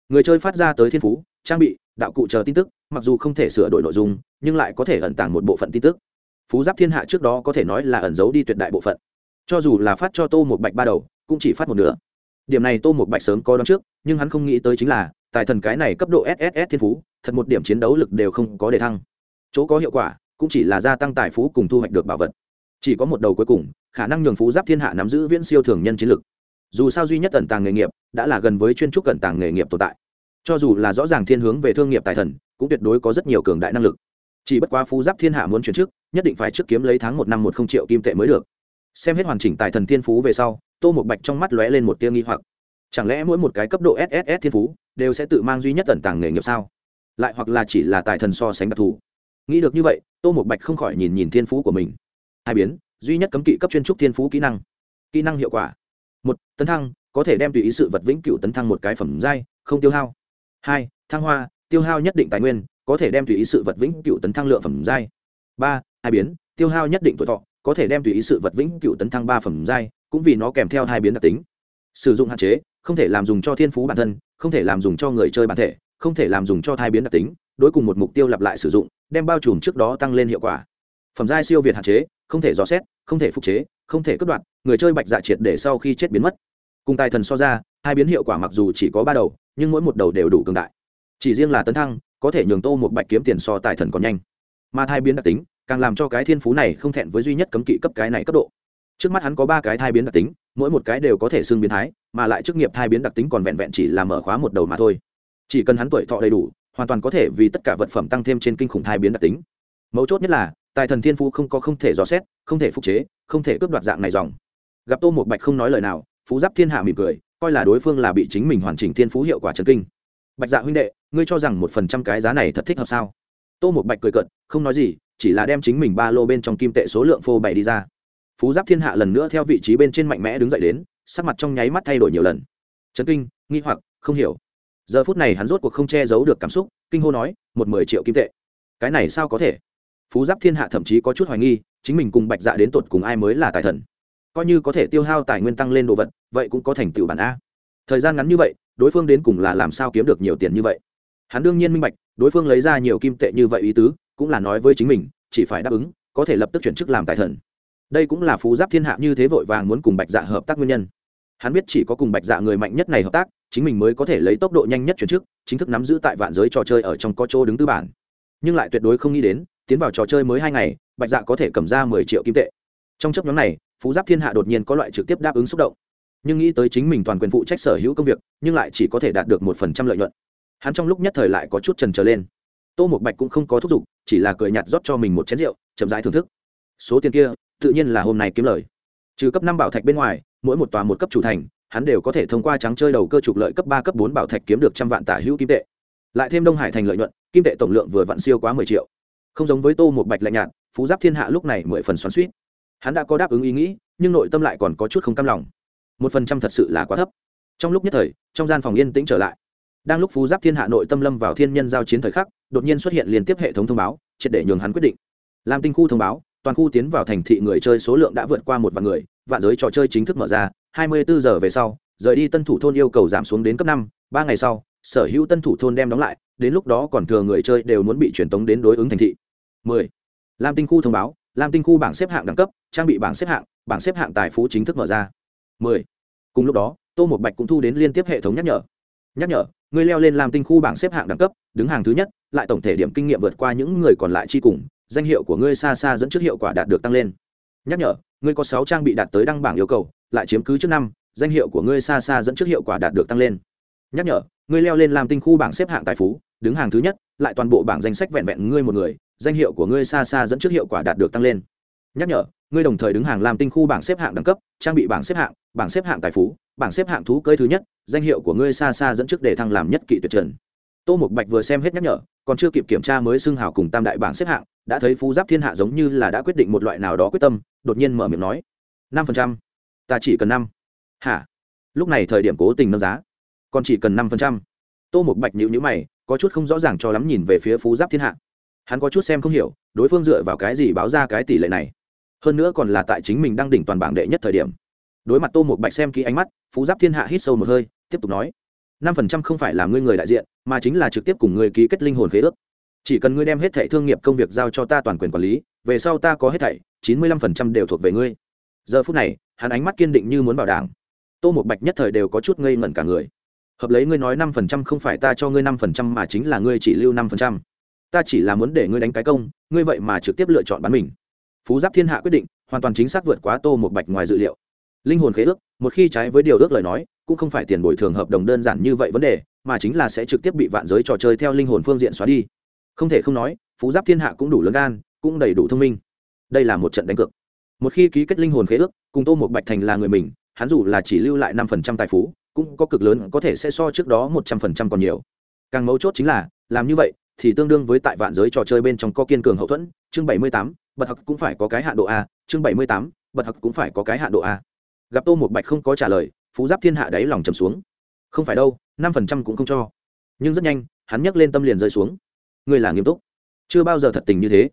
Người chơi phát ra tới thiên phú, trang bị, đạo cụ chờ tin tức, mặc dù không thể sửa đổi nội dung nhưng lại có thể ẩn tàng một bộ phận tin tức. Phú giáp thiên hạ trước đó có thể nói là ẩn giấu đi tuyệt đại bộ phận. Cho dù là phát cho tô một bạch ba đầu, cũng chỉ phát một nửa. Điểm này tô một bạch sớm có đón trước, nhưng hắn không nghĩ tới chính là, tài thần cái này cấp độ sss thiên phú, thật một điểm chiến đấu lực đều không có để thăng. Chỗ có hiệu quả, cũng chỉ là gia tăng tài phú cùng thu hoạch được bảo vật. Chỉ có một đầu cuối cùng, khả năng nhường phú giáp thiên hạ nắm giữ viễn siêu thường nhân chiến lực. Dù sao duy nhất ẩn tàng nghề nghiệp, đã là gần với chuyên trúc ẩn tàng nghề nghiệp tồn tại. Cho dù là rõ ràng thiên hướng về thương nghiệp tài thần, cũng tuyệt đối có rất nhiều cường đại năng lực chỉ bất quá phú giáp thiên hạ muốn chuyển trước nhất định phải trước kiếm lấy tháng một năm một không triệu kim tệ mới được. Xem hết hoàn chỉnh tài thần thiên phú về sau, tô một bạch trong mắt lóe lên một tia nghi hoặc. Chẳng lẽ mỗi một cái cấp độ sss thiên phú đều sẽ tự mang duy nhất tần tàng nghề nghiệp sao? Lại hoặc là chỉ là tài thần so sánh đặc thù? Nghĩ được như vậy, tô một bạch không khỏi nhìn nhìn thiên phú của mình. Hai biến, duy nhất cấm kỵ cấp chuyên trúc thiên phú kỹ năng. Kỹ năng hiệu quả. Một, tấn thăng, có thể đem tùy ý sự vật vĩnh cửu tấn thăng một cái phẩm giai, không tiêu hao. Hai, thăng hoa, tiêu hao nhất định tài nguyên có thể đem tùy ý sự vật vĩnh cửu tấn thăng lượng phẩm giai. Ba, hai biến, tiêu hao nhất định tuổi thọ, có thể đem tùy ý sự vật vĩnh cửu tấn thăng ba phẩm giai, cũng vì nó kèm theo hai biến đặc tính. Sử dụng hạn chế, không thể làm dùng cho thiên phú bản thân, không thể làm dùng cho người chơi bản thể, không thể làm dùng cho thai biến đặc tính, đối cùng một mục tiêu lặp lại sử dụng, đem bao trùm trước đó tăng lên hiệu quả. Phẩm giai siêu việt hạn chế, không thể dò xét, không thể phục chế, không thể cướp đoạt, người chơi bạch dạ triệt để sau khi chết biến mất. Cùng tài thần so ra, hai biến hiệu quả mặc dù chỉ có ba đầu, nhưng mỗi một đầu đều đủ cường đại. Chỉ riêng là tấn thăng có thể nhường tô một bạch kiếm tiền so tài thần còn nhanh. Mà thai biến đặc tính, càng làm cho cái thiên phú này không thẹn với duy nhất cấm kỵ cấp cái này cấp độ. Trước mắt hắn có ba cái thai biến đặc tính, mỗi một cái đều có thể xưng biến thái, mà lại chức nghiệp thai biến đặc tính còn vẹn vẹn chỉ là mở khóa một đầu mà thôi. Chỉ cần hắn tuổi thọ đầy đủ, hoàn toàn có thể vì tất cả vật phẩm tăng thêm trên kinh khủng thai biến đặc tính. Mấu chốt nhất là, tài thần thiên phú không có không thể dò xét, không thể phục chế, không thể cướp đoạt dạng này dòng. Gặp tô một bạch không nói lời nào, phú giáp thiên hạ mỉm cười, coi là đối phương là bị chính mình hoàn chỉnh thiên phú hiệu quả trần kinh. Bạch dạ huynh đệ ngươi cho rằng một phần trăm cái giá này thật thích hợp sao? Tô một bạch cười cận không nói gì, chỉ là đem chính mình ba lô bên trong kim tệ số lượng phô bày đi ra. Phú giáp thiên hạ lần nữa theo vị trí bên trên mạnh mẽ đứng dậy đến, sắc mặt trong nháy mắt thay đổi nhiều lần. Chấn kinh, nghi hoặc, không hiểu. Giờ phút này hắn rốt cuộc không che giấu được cảm xúc, kinh hô nói, một mười triệu kim tệ. Cái này sao có thể? Phú giáp thiên hạ thậm chí có chút hoài nghi, chính mình cùng bạch dạ đến tột cùng ai mới là tài thần? Coi như có thể tiêu hao tài nguyên tăng lên đồ vật, vậy cũng có thành tựu bản a. Thời gian ngắn như vậy, đối phương đến cùng là làm sao kiếm được nhiều tiền như vậy? Hắn đương nhiên minh bạch, đối phương lấy ra nhiều kim tệ như vậy ý tứ, cũng là nói với chính mình, chỉ phải đáp ứng, có thể lập tức chuyển chức làm tài thần. Đây cũng là phú giáp thiên hạ như thế vội vàng muốn cùng bạch dạ hợp tác nguyên nhân. Hắn biết chỉ có cùng bạch dạ người mạnh nhất này hợp tác, chính mình mới có thể lấy tốc độ nhanh nhất chuyển chức, chính thức nắm giữ tại vạn giới trò chơi ở trong có chỗ đứng tư bản. Nhưng lại tuyệt đối không nghĩ đến, tiến vào trò chơi mới hai ngày, bạch dạ có thể cầm ra mười triệu kim tệ. Trong chấp nhóm này phú giáp thiên hạ đột nhiên có loại trực tiếp đáp ứng xúc động. Nhưng nghĩ tới chính mình toàn quyền phụ trách sở hữu công việc, nhưng lại chỉ có thể đạt được một phần trăm lợi nhuận hắn trong lúc nhất thời lại có chút trần trở lên. Tô một bạch cũng không có thúc giục, chỉ là cười nhạt rót cho mình một chén rượu, chậm rãi thưởng thức. Số tiền kia, tự nhiên là hôm nay kiếm lời. Trừ cấp năm bảo thạch bên ngoài, mỗi một tòa một cấp chủ thành, hắn đều có thể thông qua trắng chơi đầu cơ trục lợi cấp ba, cấp bốn bảo thạch kiếm được trăm vạn tả hữu kim tệ. Lại thêm đông hải thành lợi nhuận, kim tệ tổng lượng vừa vặn siêu quá mười triệu. Không giống với tô một bạch lạnh nhạt, phú giáp thiên hạ lúc này mười phần xoắn suýt hắn đã có đáp ứng ý nghĩ, nhưng nội tâm lại còn có chút không cam lòng. Một phần trăm thật sự là quá thấp. Trong lúc nhất thời, trong gian phòng yên tĩnh trở lại đang lúc phú giáp thiên hạ nội tâm lâm vào thiên nhân giao chiến thời khắc, đột nhiên xuất hiện liên tiếp hệ thống thông báo, triệt để nhường hắn quyết định làm tinh khu thông báo, toàn khu tiến vào thành thị người chơi số lượng đã vượt qua một vạn người, vạn giới trò chơi chính thức mở ra 24 giờ về sau, rời đi tân thủ thôn yêu cầu giảm xuống đến cấp năm, ba ngày sau, sở hữu tân thủ thôn đem đóng lại, đến lúc đó còn thừa người chơi đều muốn bị truyền tống đến đối ứng thành thị 10. lam tinh khu thông báo, lam tinh khu bảng xếp hạng đẳng cấp, trang bị bảng xếp hạng, bảng xếp hạng tài phú chính thức mở ra 10. cùng lúc đó, tô một bạch cũng thu đến liên tiếp hệ thống nhắc nhở nhắc nhở Ngươi leo lên làm tinh khu bảng xếp hạng đẳng cấp, đứng hàng thứ nhất, lại tổng thể điểm kinh nghiệm vượt qua những người còn lại chi cùng, danh hiệu của ngươi xa xa dẫn trước hiệu quả đạt được tăng lên. Nhắc nhở, ngươi có sáu trang bị đạt tới đăng bảng yêu cầu, lại chiếm cứ trước năm, danh hiệu của ngươi xa xa dẫn trước hiệu quả đạt được tăng lên. Nhắc nhở, ngươi leo lên làm tinh khu bảng xếp hạng tài phú, đứng hàng thứ nhất, lại toàn bộ bảng danh sách vẹn vẹn ngươi một người, danh hiệu của ngươi xa xa dẫn trước hiệu quả đạt được tăng lên. Nhắc nhở, ngươi đồng thời đứng hàng làm tinh khu bảng xếp hạng đẳng cấp, trang bị bảng xếp hạng, bảng xếp hạng tài phú, bảng xếp hạng thú cơi thứ nhất danh hiệu của ngươi xa xa dẫn trước để thăng làm nhất kỵ tuyệt trần. Tô mục bạch vừa xem hết nhắc nhở, còn chưa kịp kiểm tra mới xưng hào cùng tam đại bảng xếp hạng, đã thấy phú giáp thiên hạ giống như là đã quyết định một loại nào đó quyết tâm, đột nhiên mở miệng nói, năm phần trăm, ta chỉ cần năm. Hả? Lúc này thời điểm cố tình nâng giá, còn chỉ cần năm phần trăm. Tô mục bạch nhịu nhữ mày, có chút không rõ ràng cho lắm nhìn về phía phú giáp thiên hạ. Hắn có chút xem không hiểu, đối phương dựa vào cái gì báo ra cái tỷ lệ này? Hơn nữa còn là tại chính mình đang đỉnh toàn bảng đệ nhất thời điểm. Đối mặt tô một bạch xem kỹ ánh mắt, phú giáp thiên hạ hít sâu một hơi tiếp tục nói, năm phần trăm không phải là ngươi người đại diện, mà chính là trực tiếp cùng ngươi ký kết linh hồn khế ước. Chỉ cần ngươi đem hết thẻ thương nghiệp công việc giao cho ta toàn quyền quản lý, về sau ta có hết thảy, chín mươi lăm phần trăm đều thuộc về ngươi. Giờ phút này, hắn ánh mắt kiên định như muốn bảo đảm. Tô một bạch nhất thời đều có chút ngây ngẩn cả người. Hợp lấy ngươi nói năm phần trăm không phải ta cho ngươi năm phần trăm mà chính là ngươi chỉ lưu năm phần trăm. Ta chỉ là muốn để ngươi đánh cái công, ngươi vậy mà trực tiếp lựa chọn bán mình. Phú giáp thiên hạ quyết định, hoàn toàn chính xác vượt quá tô một bạch ngoài dự liệu. Linh hồn khế ước một khi trái với điều ước lời nói, cũng không phải tiền bồi thường hợp đồng đơn giản như vậy vấn đề, mà chính là sẽ trực tiếp bị vạn giới trò chơi theo linh hồn phương diện xóa đi. Không thể không nói, phú giáp thiên hạ cũng đủ lớn gan, cũng đầy đủ thông minh. Đây là một trận đánh cược. Một khi ký kết linh hồn khế ước, cùng tô một bạch thành là người mình, hắn dù là chỉ lưu lại năm phần trăm tài phú, cũng có cực lớn có thể sẽ so trước đó một trăm phần trăm còn nhiều. Càng mấu chốt chính là, làm như vậy, thì tương đương với tại vạn giới trò chơi bên trong có kiên cường hậu thuẫn, chương bảy mươi tám, bật học cũng phải có cái hạn độ a, chương bảy mươi tám, bật học cũng phải có cái hạn độ a gặp tô một bạch không có trả lời, phú giáp thiên hạ đáy lòng trầm xuống. Không phải đâu, năm phần trăm cũng không cho. Nhưng rất nhanh, hắn nhấc lên tâm liền rơi xuống. Ngươi là nghiêm túc. Chưa bao giờ thật tình như thế.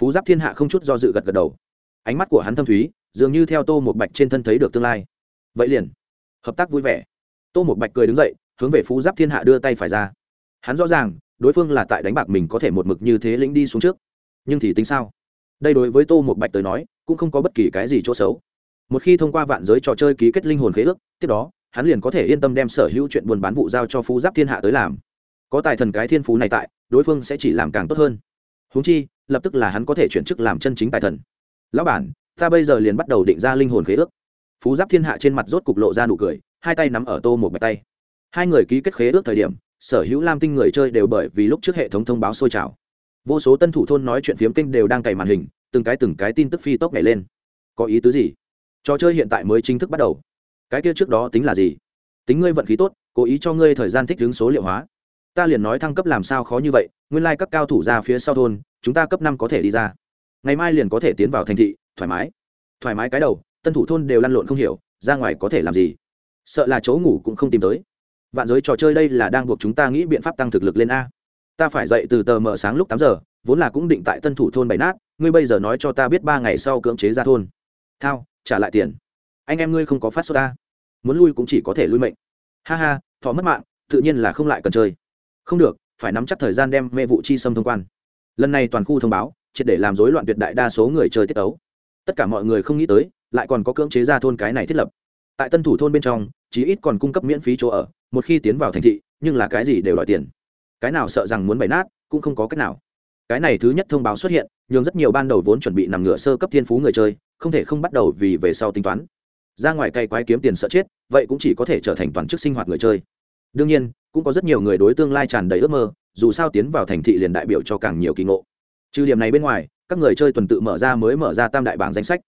Phú giáp thiên hạ không chút do dự gật gật đầu. Ánh mắt của hắn thâm thúy, dường như theo tô một bạch trên thân thấy được tương lai. Vậy liền. Hợp tác vui vẻ. Tô một bạch cười đứng dậy, hướng về phú giáp thiên hạ đưa tay phải ra. Hắn rõ ràng, đối phương là tại đánh bạc mình có thể một mực như thế lĩnh đi xuống trước. Nhưng thì tính sao? Đây đối với tô một bạch tới nói, cũng không có bất kỳ cái gì chỗ xấu một khi thông qua vạn giới trò chơi ký kết linh hồn khế ước, tiếp đó, hắn liền có thể yên tâm đem sở hữu chuyện buôn bán vụ giao cho phú giáp thiên hạ tới làm. Có tài thần cái thiên phú này tại, đối phương sẽ chỉ làm càng tốt hơn. Húng chi, lập tức là hắn có thể chuyển chức làm chân chính tài thần. Lão bản, ta bây giờ liền bắt đầu định ra linh hồn khế ước. Phú giáp thiên hạ trên mặt rốt cục lộ ra nụ cười, hai tay nắm ở tô một bạch tay. Hai người ký kết khế ước thời điểm, sở hữu lam tinh người chơi đều bởi vì lúc trước hệ thống thông báo sôi trào. Vô số tân thủ thôn nói chuyện phiếm kênh đều đang cày màn hình, từng cái từng cái tin tức phi tốc nhảy lên. Có ý tứ gì? Trò chơi hiện tại mới chính thức bắt đầu. Cái kia trước đó tính là gì? Tính ngươi vận khí tốt, cố ý cho ngươi thời gian thích ứng số liệu hóa. Ta liền nói thăng cấp làm sao khó như vậy, nguyên lai、like、các cao thủ ra phía sau thôn, chúng ta cấp năm có thể đi ra. Ngày mai liền có thể tiến vào thành thị, thoải mái. Thoải mái cái đầu, tân thủ thôn đều lăn lộn không hiểu, ra ngoài có thể làm gì? Sợ là chỗ ngủ cũng không tìm tới. Vạn giới trò chơi đây là đang buộc chúng ta nghĩ biện pháp tăng thực lực lên a. Ta phải dậy từ tờ mở sáng lúc tám giờ, vốn là cũng định tại tân thủ thôn bảy nát, ngươi bây giờ nói cho ta biết ba ngày sau cưỡng chế ra thôn. Thao trả lại tiền. Anh em ngươi không có phát sốt ta. Muốn lui cũng chỉ có thể lui mệnh. Ha ha, thọ mất mạng, tự nhiên là không lại cần chơi. Không được, phải nắm chắc thời gian đem mê vụ chi xâm thông quan. Lần này toàn khu thông báo, triệt để làm rối loạn tuyệt đại đa số người chơi tiết ấu tất cả mọi người không nghĩ tới, lại còn có cưỡng chế ra thôn cái này thiết lập. Tại tân thủ thôn bên trong, chí ít còn cung cấp miễn phí chỗ ở, một khi tiến vào thành thị, nhưng là cái gì đều đòi tiền. Cái nào sợ rằng muốn bày nát, cũng không có cách nào. Cái này thứ nhất thông báo xuất hiện, nhường rất nhiều ban đầu vốn chuẩn bị nằm ngửa sơ cấp thiên phú người chơi không thể không bắt đầu vì về sau tính toán. Ra ngoài cây quái kiếm tiền sợ chết, vậy cũng chỉ có thể trở thành toàn chức sinh hoạt người chơi. Đương nhiên, cũng có rất nhiều người đối tương lai tràn đầy ước mơ, dù sao tiến vào thành thị liền đại biểu cho càng nhiều kỳ ngộ. Trừ điểm này bên ngoài, các người chơi tuần tự mở ra mới mở ra tam đại bảng danh sách.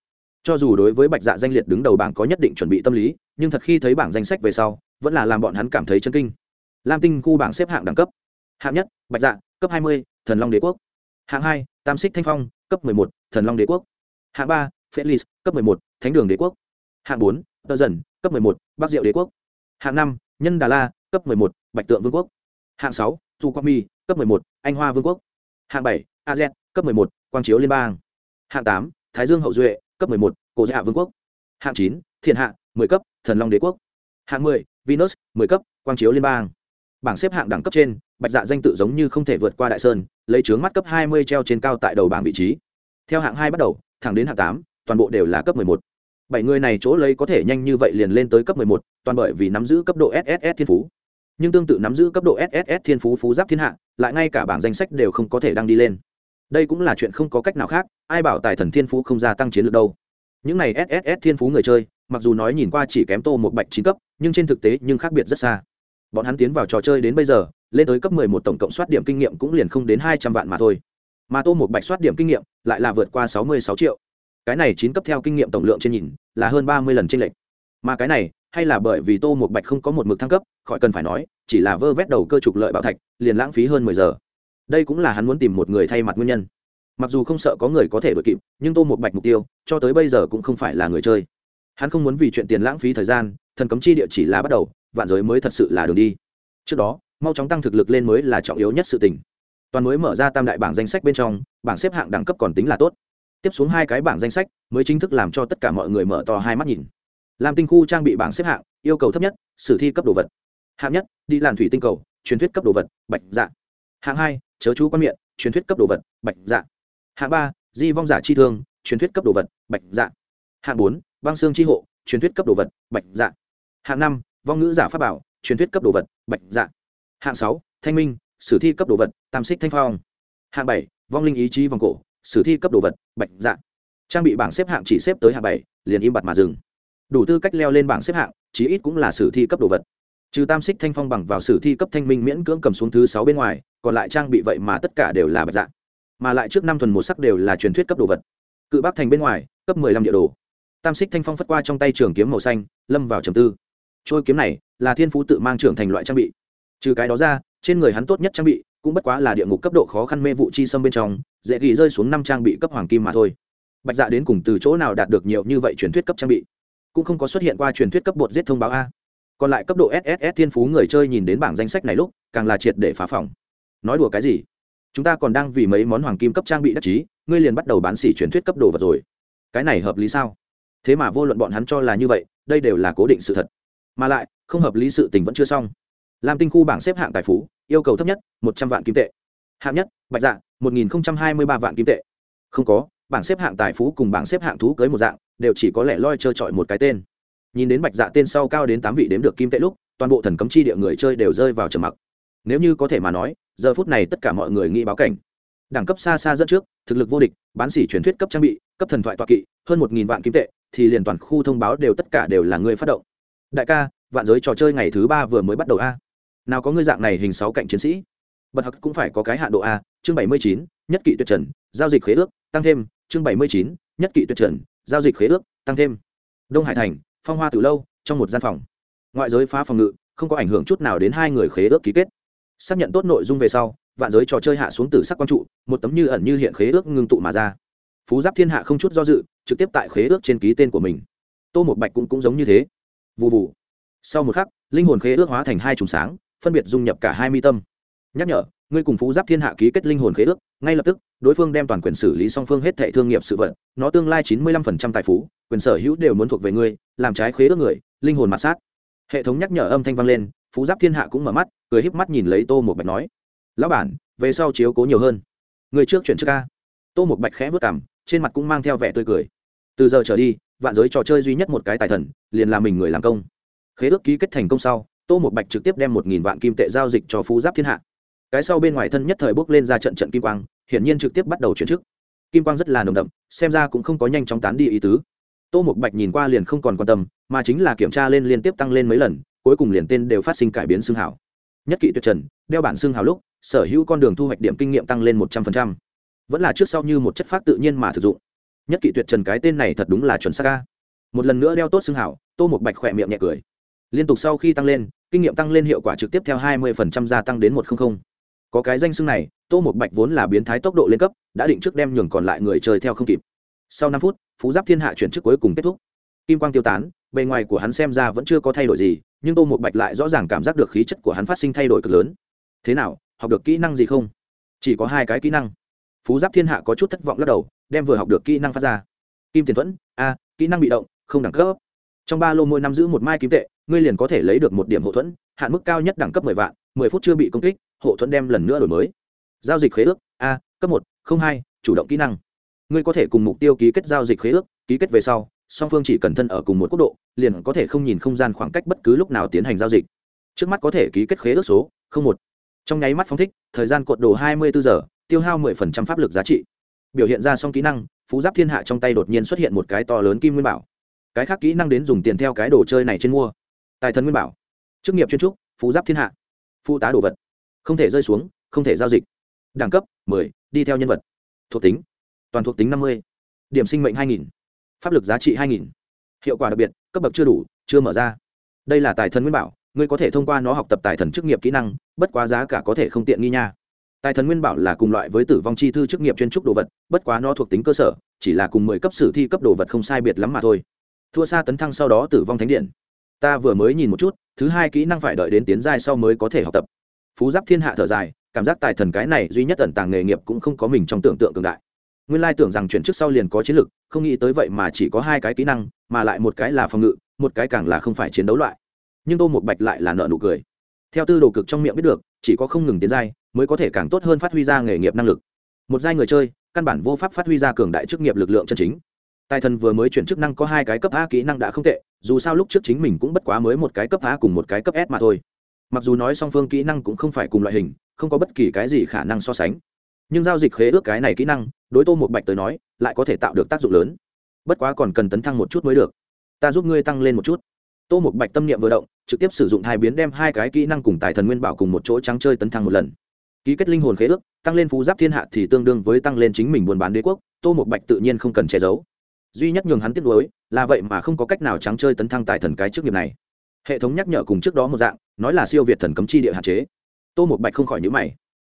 Cho dù đối với bạch dạ danh liệt đứng đầu bảng có nhất định chuẩn bị tâm lý, nhưng thật khi thấy bảng danh sách về sau, vẫn là làm bọn hắn cảm thấy chân kinh. Lam tinh khu bảng xếp hạng đẳng cấp. Hạng nhất, bạch dạ cấp hai mươi, thần long đế quốc. Hạng hai, tam xích thanh phong, cấp một, thần long đế quốc. Hạng ba Felix, cấp 11, Thánh đường Đế quốc. Hạng 4, Tơ Dần, cấp 11, Bắc Diệu Đế quốc. Hạng 5, Nhân Đà La, cấp 11, Bạch Tượng Vương quốc. Hạng 6, Chu Quang Mi, cấp 11, Anh Hoa Vương quốc. Hạng 7, AZ, cấp 11, Quang Chiếu Liên bang. Hạng 8, Thái Dương Hậu Duệ, cấp 11, Cổ Dạ Vương quốc. Hạng 9, Thiên Hạ, 10 cấp, Thần Long Đế quốc. Hạng 10, Venus, 10 cấp, Quang Chiếu Liên bang. Bảng xếp hạng đẳng cấp trên, Bạch Dạ danh tự giống như không thể vượt qua Đại Sơn, lấy chướng mắt cấp 20 treo trên cao tại đầu bảng vị trí. Theo hạng 2 bắt đầu, thẳng đến hạng 8, toàn bộ đều là cấp một. Bảy người này chỗ lấy có thể nhanh như vậy liền lên tới cấp một, toàn bởi vì nắm giữ cấp độ sss thiên phú. Nhưng tương tự nắm giữ cấp độ sss thiên phú phú giáp thiên hạ, lại ngay cả bảng danh sách đều không có thể đăng đi lên. Đây cũng là chuyện không có cách nào khác, ai bảo tài thần thiên phú không gia tăng chiến lược đâu. Những này sss thiên phú người chơi, mặc dù nói nhìn qua chỉ kém tô một bạch chín cấp, nhưng trên thực tế nhưng khác biệt rất xa. Bọn hắn tiến vào trò chơi đến bây giờ, lên tới cấp mười một tổng cộng soát điểm kinh nghiệm cũng liền không đến hai trăm vạn mà thôi. Mà tô một bạch soát điểm kinh nghiệm lại là vượt qua sáu mươi sáu triệu cái này chín cấp theo kinh nghiệm tổng lượng trên nhìn, là hơn ba mươi lần trên lệch. Mà cái này, hay là bởi vì tô một bạch không có một mực thăng cấp, khỏi cần phải nói, chỉ là vơ vét đầu cơ trục lợi bảo thạch, liền lãng phí hơn mười giờ. Đây cũng là hắn muốn tìm một người thay mặt nguyên nhân. Mặc dù không sợ có người có thể đội kịp, nhưng tô một bạch mục tiêu, cho tới bây giờ cũng không phải là người chơi. Hắn không muốn vì chuyện tiền lãng phí thời gian, thần cấm chi địa chỉ là bắt đầu, vạn giới mới thật sự là đường đi. Trước đó, mau chóng tăng thực lực lên mới là trọng yếu nhất sự tình. Toàn mới mở ra tam đại bảng danh sách bên trong, bảng xếp hạng đẳng cấp còn tính là tốt tiếp xuống hai cái bảng danh sách mới chính thức làm cho tất cả mọi người mở to hai mắt nhìn. Làm tinh khu trang bị bảng xếp hạng, yêu cầu thấp nhất, sử thi cấp đồ vật. Hạng nhất, đi làn thủy tinh cầu, truyền thuyết cấp đồ vật, bạch dạ. Hạng hai, chớ chú quan miệng, truyền thuyết cấp đồ vật, bạch dạ. Hạng ba, di vong giả chi thương, truyền thuyết cấp đồ vật, bạch dạ. Hạng bốn, băng xương chi hộ, truyền thuyết cấp đồ vật, bạch dạ. Hạng năm, vong ngữ giả pháp bảo, truyền thuyết cấp đồ vật, bạch dạ. Hạng sáu, thanh minh, sử thi cấp đồ vật, tam xích thanh phong. Hạng bảy, vong linh ý chí vòng cổ sử thi cấp đồ vật, bạch dạ. Trang bị bảng xếp hạng chỉ xếp tới hạng bảy, liền im bặt mà dừng. Đủ tư cách leo lên bảng xếp hạng, chí ít cũng là sử thi cấp đồ vật. Trừ tam xích thanh phong bằng vào sử thi cấp thanh minh miễn cưỡng cầm xuống thứ sáu bên ngoài, còn lại trang bị vậy mà tất cả đều là bạch dạ. Mà lại trước năm tuần một sắc đều là truyền thuyết cấp đồ vật. Cự bắc thành bên ngoài, cấp mười lăm địa đồ. Tam xích thanh phong phất qua trong tay trường kiếm màu xanh, lâm vào trầm tư. Trôi kiếm này, là thiên phú tự mang trưởng thành loại trang bị. Trừ cái đó ra, trên người hắn tốt nhất trang bị, cũng bất quá là địa ngục cấp độ khó khăn mê vụ chi xâm bên trong dễ ghi rơi xuống năm trang bị cấp hoàng kim mà thôi. Bạch dạ đến cùng từ chỗ nào đạt được nhiều như vậy truyền thuyết cấp trang bị? Cũng không có xuất hiện qua truyền thuyết cấp bột giết thông báo a. Còn lại cấp độ sss thiên phú người chơi nhìn đến bảng danh sách này lúc, càng là triệt để phá phòng. Nói đùa cái gì? Chúng ta còn đang vì mấy món hoàng kim cấp trang bị đắc chí, ngươi liền bắt đầu bán xỉ truyền thuyết cấp đồ vật rồi. Cái này hợp lý sao? Thế mà vô luận bọn hắn cho là như vậy, đây đều là cố định sự thật. Mà lại, không hợp lý sự tình vẫn chưa xong. Làm tinh khu bảng xếp hạng tài phú, yêu cầu thấp nhất, một trăm vạn kim tệ hạng nhất, bạch dạ một nghìn hai mươi ba vạn kim tệ. Không có, bảng xếp hạng tài phú cùng bảng xếp hạng thú cưới một dạng, đều chỉ có lẽ loi trơ trọi một cái tên. Nhìn đến bạch dạ tên sau cao đến tám vị đếm được kim tệ lúc, toàn bộ thần cấm chi địa người chơi đều rơi vào trầm mặc. Nếu như có thể mà nói, giờ phút này tất cả mọi người nghĩ báo cảnh. Đẳng cấp xa xa dẫn trước, thực lực vô địch, bán xỉ truyền thuyết cấp trang bị, cấp thần thoại toạ kỵ, hơn một nghìn vạn kim tệ, thì liền toàn khu thông báo đều tất cả đều là người phát động. Đại ca, vạn giới trò chơi ngày thứ ba vừa mới bắt đầu a. Nào có ngươi dạng này hình sáu cạnh chiến sĩ? Bật hặc cũng phải có cái hạn độ a, chương bảy mươi chín, nhất kỵ tuyệt trần, giao dịch khế ước, tăng thêm, chương bảy mươi chín, nhất kỵ tuyệt trần, giao dịch khế ước, tăng thêm. Đông hải thành, phong hoa từ lâu, trong một gian phòng. Ngoại giới phá phòng ngự, không có ảnh hưởng chút nào đến hai người khế ước ký kết. Xác nhận tốt nội dung về sau, vạn giới trò chơi hạ xuống từ sắc quang trụ, một tấm như ẩn như hiện khế ước ngưng tụ mà ra. Phú giáp thiên hạ không chút do dự, trực tiếp tại khế ước trên ký tên của mình. Tô một bạch cũng cũng giống như thế. Vụ vụ sau một khắc, linh hồn khế ước hóa thành hai trùng sáng, phân biệt dung nhập cả hai mi tâm nhắc nhở, ngươi cùng phú giáp thiên hạ ký kết linh hồn khế ước, ngay lập tức, đối phương đem toàn quyền xử lý song phương hết thệ thương nghiệp sự vật, nó tương lai chín mươi lăm phần trăm tài phú, quyền sở hữu đều muốn thuộc về ngươi, làm trái khế ước người, linh hồn mặt sát. Hệ thống nhắc nhở âm thanh vang lên, phú giáp thiên hạ cũng mở mắt, cười híp mắt nhìn lấy tô một bạch nói, lão bản, về sau chiếu cố nhiều hơn. Người trước chuyển trước ca. Tô một bạch khẽ vất cảm trên mặt cũng mang theo vẻ tươi cười. Từ giờ trở đi, vạn giới trò chơi duy nhất một cái tài thần, liền là mình người làm công. Khế ước ký kết thành công sau, tô một bạch trực tiếp đem một nghìn vạn kim tệ giao dịch cho phú giáp thiên hạ cái sau bên ngoài thân nhất thời bước lên ra trận trận kim quang, hiển nhiên trực tiếp bắt đầu chuyển chức. Kim quang rất là nồng đậm, xem ra cũng không có nhanh chóng tán đi ý tứ. Tô một bạch nhìn qua liền không còn quan tâm, mà chính là kiểm tra lên liên tiếp tăng lên mấy lần, cuối cùng liền tên đều phát sinh cải biến xương hảo. Nhất kỵ tuyệt trần, đeo bản xương hảo lúc, sở hữu con đường thu hoạch điểm kinh nghiệm tăng lên một trăm phần trăm. Vẫn là trước sau như một chất phát tự nhiên mà thực dụng. Nhất kỵ tuyệt trần cái tên này thật đúng là chuẩn xác ca một lần nữa đeo tốt xương hảo, tô một bạch khỏe miệng nhẹ cười. Liên tục sau khi tăng lên, kinh nghiệm tăng lên hiệu quả trực tiếp theo hai mươi phần trăm gia tăng đến một trăm linh có cái danh xưng này, tô một bạch vốn là biến thái tốc độ lên cấp, đã định trước đem nhường còn lại người chơi theo không kịp. Sau năm phút, phú giáp thiên hạ chuyển chức cuối cùng kết thúc. Kim quang tiêu tán, bề ngoài của hắn xem ra vẫn chưa có thay đổi gì, nhưng tô một bạch lại rõ ràng cảm giác được khí chất của hắn phát sinh thay đổi cực lớn. Thế nào, học được kỹ năng gì không? Chỉ có hai cái kỹ năng. Phú giáp thiên hạ có chút thất vọng lắc đầu, đem vừa học được kỹ năng phát ra. Kim tiền thuẫn, a, kỹ năng bị động, không đẳng cấp. Trong ba lô mỗi năm giữ một mai kim tệ, ngươi liền có thể lấy được một điểm hậu thuẫn, hạn mức cao nhất đẳng cấp mười vạn, mười phút chưa bị công kích hộ thuẫn đem lần nữa đổi mới. Giao dịch khế ước, a, cấp một, không hai, chủ động kỹ năng. Ngươi có thể cùng mục tiêu ký kết giao dịch khế ước, ký kết về sau, song phương chỉ cần thân ở cùng một quốc độ, liền có thể không nhìn không gian khoảng cách bất cứ lúc nào tiến hành giao dịch. Trước mắt có thể ký kết khế ước số, không một. Trong nháy mắt phóng thích, thời gian cột đồ hai mươi bốn giờ, tiêu hao mười phần trăm pháp lực giá trị. Biểu hiện ra xong kỹ năng, phú giáp thiên hạ trong tay đột nhiên xuất hiện một cái to lớn kim nguyên bảo. Cái khác kỹ năng đến dùng tiền theo cái đồ chơi này trên mua. Tài thần nguyên bảo. Chức nghiệp chuyên trúc, phú giáp thiên hạ. Phụ tá đồ vật không thể rơi xuống, không thể giao dịch. Đẳng cấp, mười, đi theo nhân vật. Thuộc tính, toàn thuộc tính năm mươi. Điểm sinh mệnh hai nghìn. Pháp lực giá trị hai nghìn. Hiệu quả đặc biệt, cấp bậc chưa đủ, chưa mở ra. Đây là tài thần nguyên bảo, ngươi có thể thông qua nó học tập tài thần chức nghiệp kỹ năng, bất quá giá cả có thể không tiện nghi nha. Tài thần nguyên bảo là cùng loại với tử vong chi thư chức nghiệp chuyên trúc đồ vật, bất quá nó thuộc tính cơ sở, chỉ là cùng mười cấp sử thi cấp đồ vật không sai biệt lắm mà thôi. Thua xa tấn thăng sau đó tử vong thánh điện. Ta vừa mới nhìn một chút, thứ hai kỹ năng phải đợi đến tiến giai sau mới có thể học tập phú giáp thiên hạ thở dài, cảm giác tài thần cái này duy nhất tận tàng nghề nghiệp cũng không có mình trong tưởng tượng cường đại. Nguyên lai tưởng rằng chuyển trước sau liền có chiến lược không nghĩ tới vậy mà chỉ có hai cái kỹ năng, mà lại một cái là phòng ngự, một cái càng là không phải chiến đấu loại. Nhưng tô một bạch lại là nợ nụ cười. Theo tư đồ cực trong miệng biết được, chỉ có không ngừng tiến giai, mới có thể càng tốt hơn phát huy ra nghề nghiệp năng lực. Một giai người chơi, căn bản vô pháp phát huy ra cường đại chức nghiệp lực lượng chân chính. Tài thần vừa mới chuyển chức năng có hai cái cấp a kỹ năng đã không tệ, dù sao lúc trước chính mình cũng bất quá mới một cái cấp a cùng một cái cấp s mà thôi mặc dù nói song phương kỹ năng cũng không phải cùng loại hình, không có bất kỳ cái gì khả năng so sánh. Nhưng giao dịch khế ước cái này kỹ năng, đối tô một bạch tới nói, lại có thể tạo được tác dụng lớn. Bất quá còn cần tấn thăng một chút mới được. Ta giúp ngươi tăng lên một chút. Tô một bạch tâm niệm vừa động, trực tiếp sử dụng hai biến đem hai cái kỹ năng cùng tài thần nguyên bảo cùng một chỗ trắng chơi tấn thăng một lần. Ký kết linh hồn khế ước, tăng lên phú giáp thiên hạ thì tương đương với tăng lên chính mình buôn bán đế quốc, tô một bạch tự nhiên không cần che giấu. Duy nhất nhường hắn tiếp nối là vậy mà không có cách nào trắng chơi tấn thăng tài thần cái trước nghiệp này hệ thống nhắc nhở cùng trước đó một dạng, nói là siêu việt thần cấm chi địa hạn chế. Tô một bạch không khỏi nhữ mày.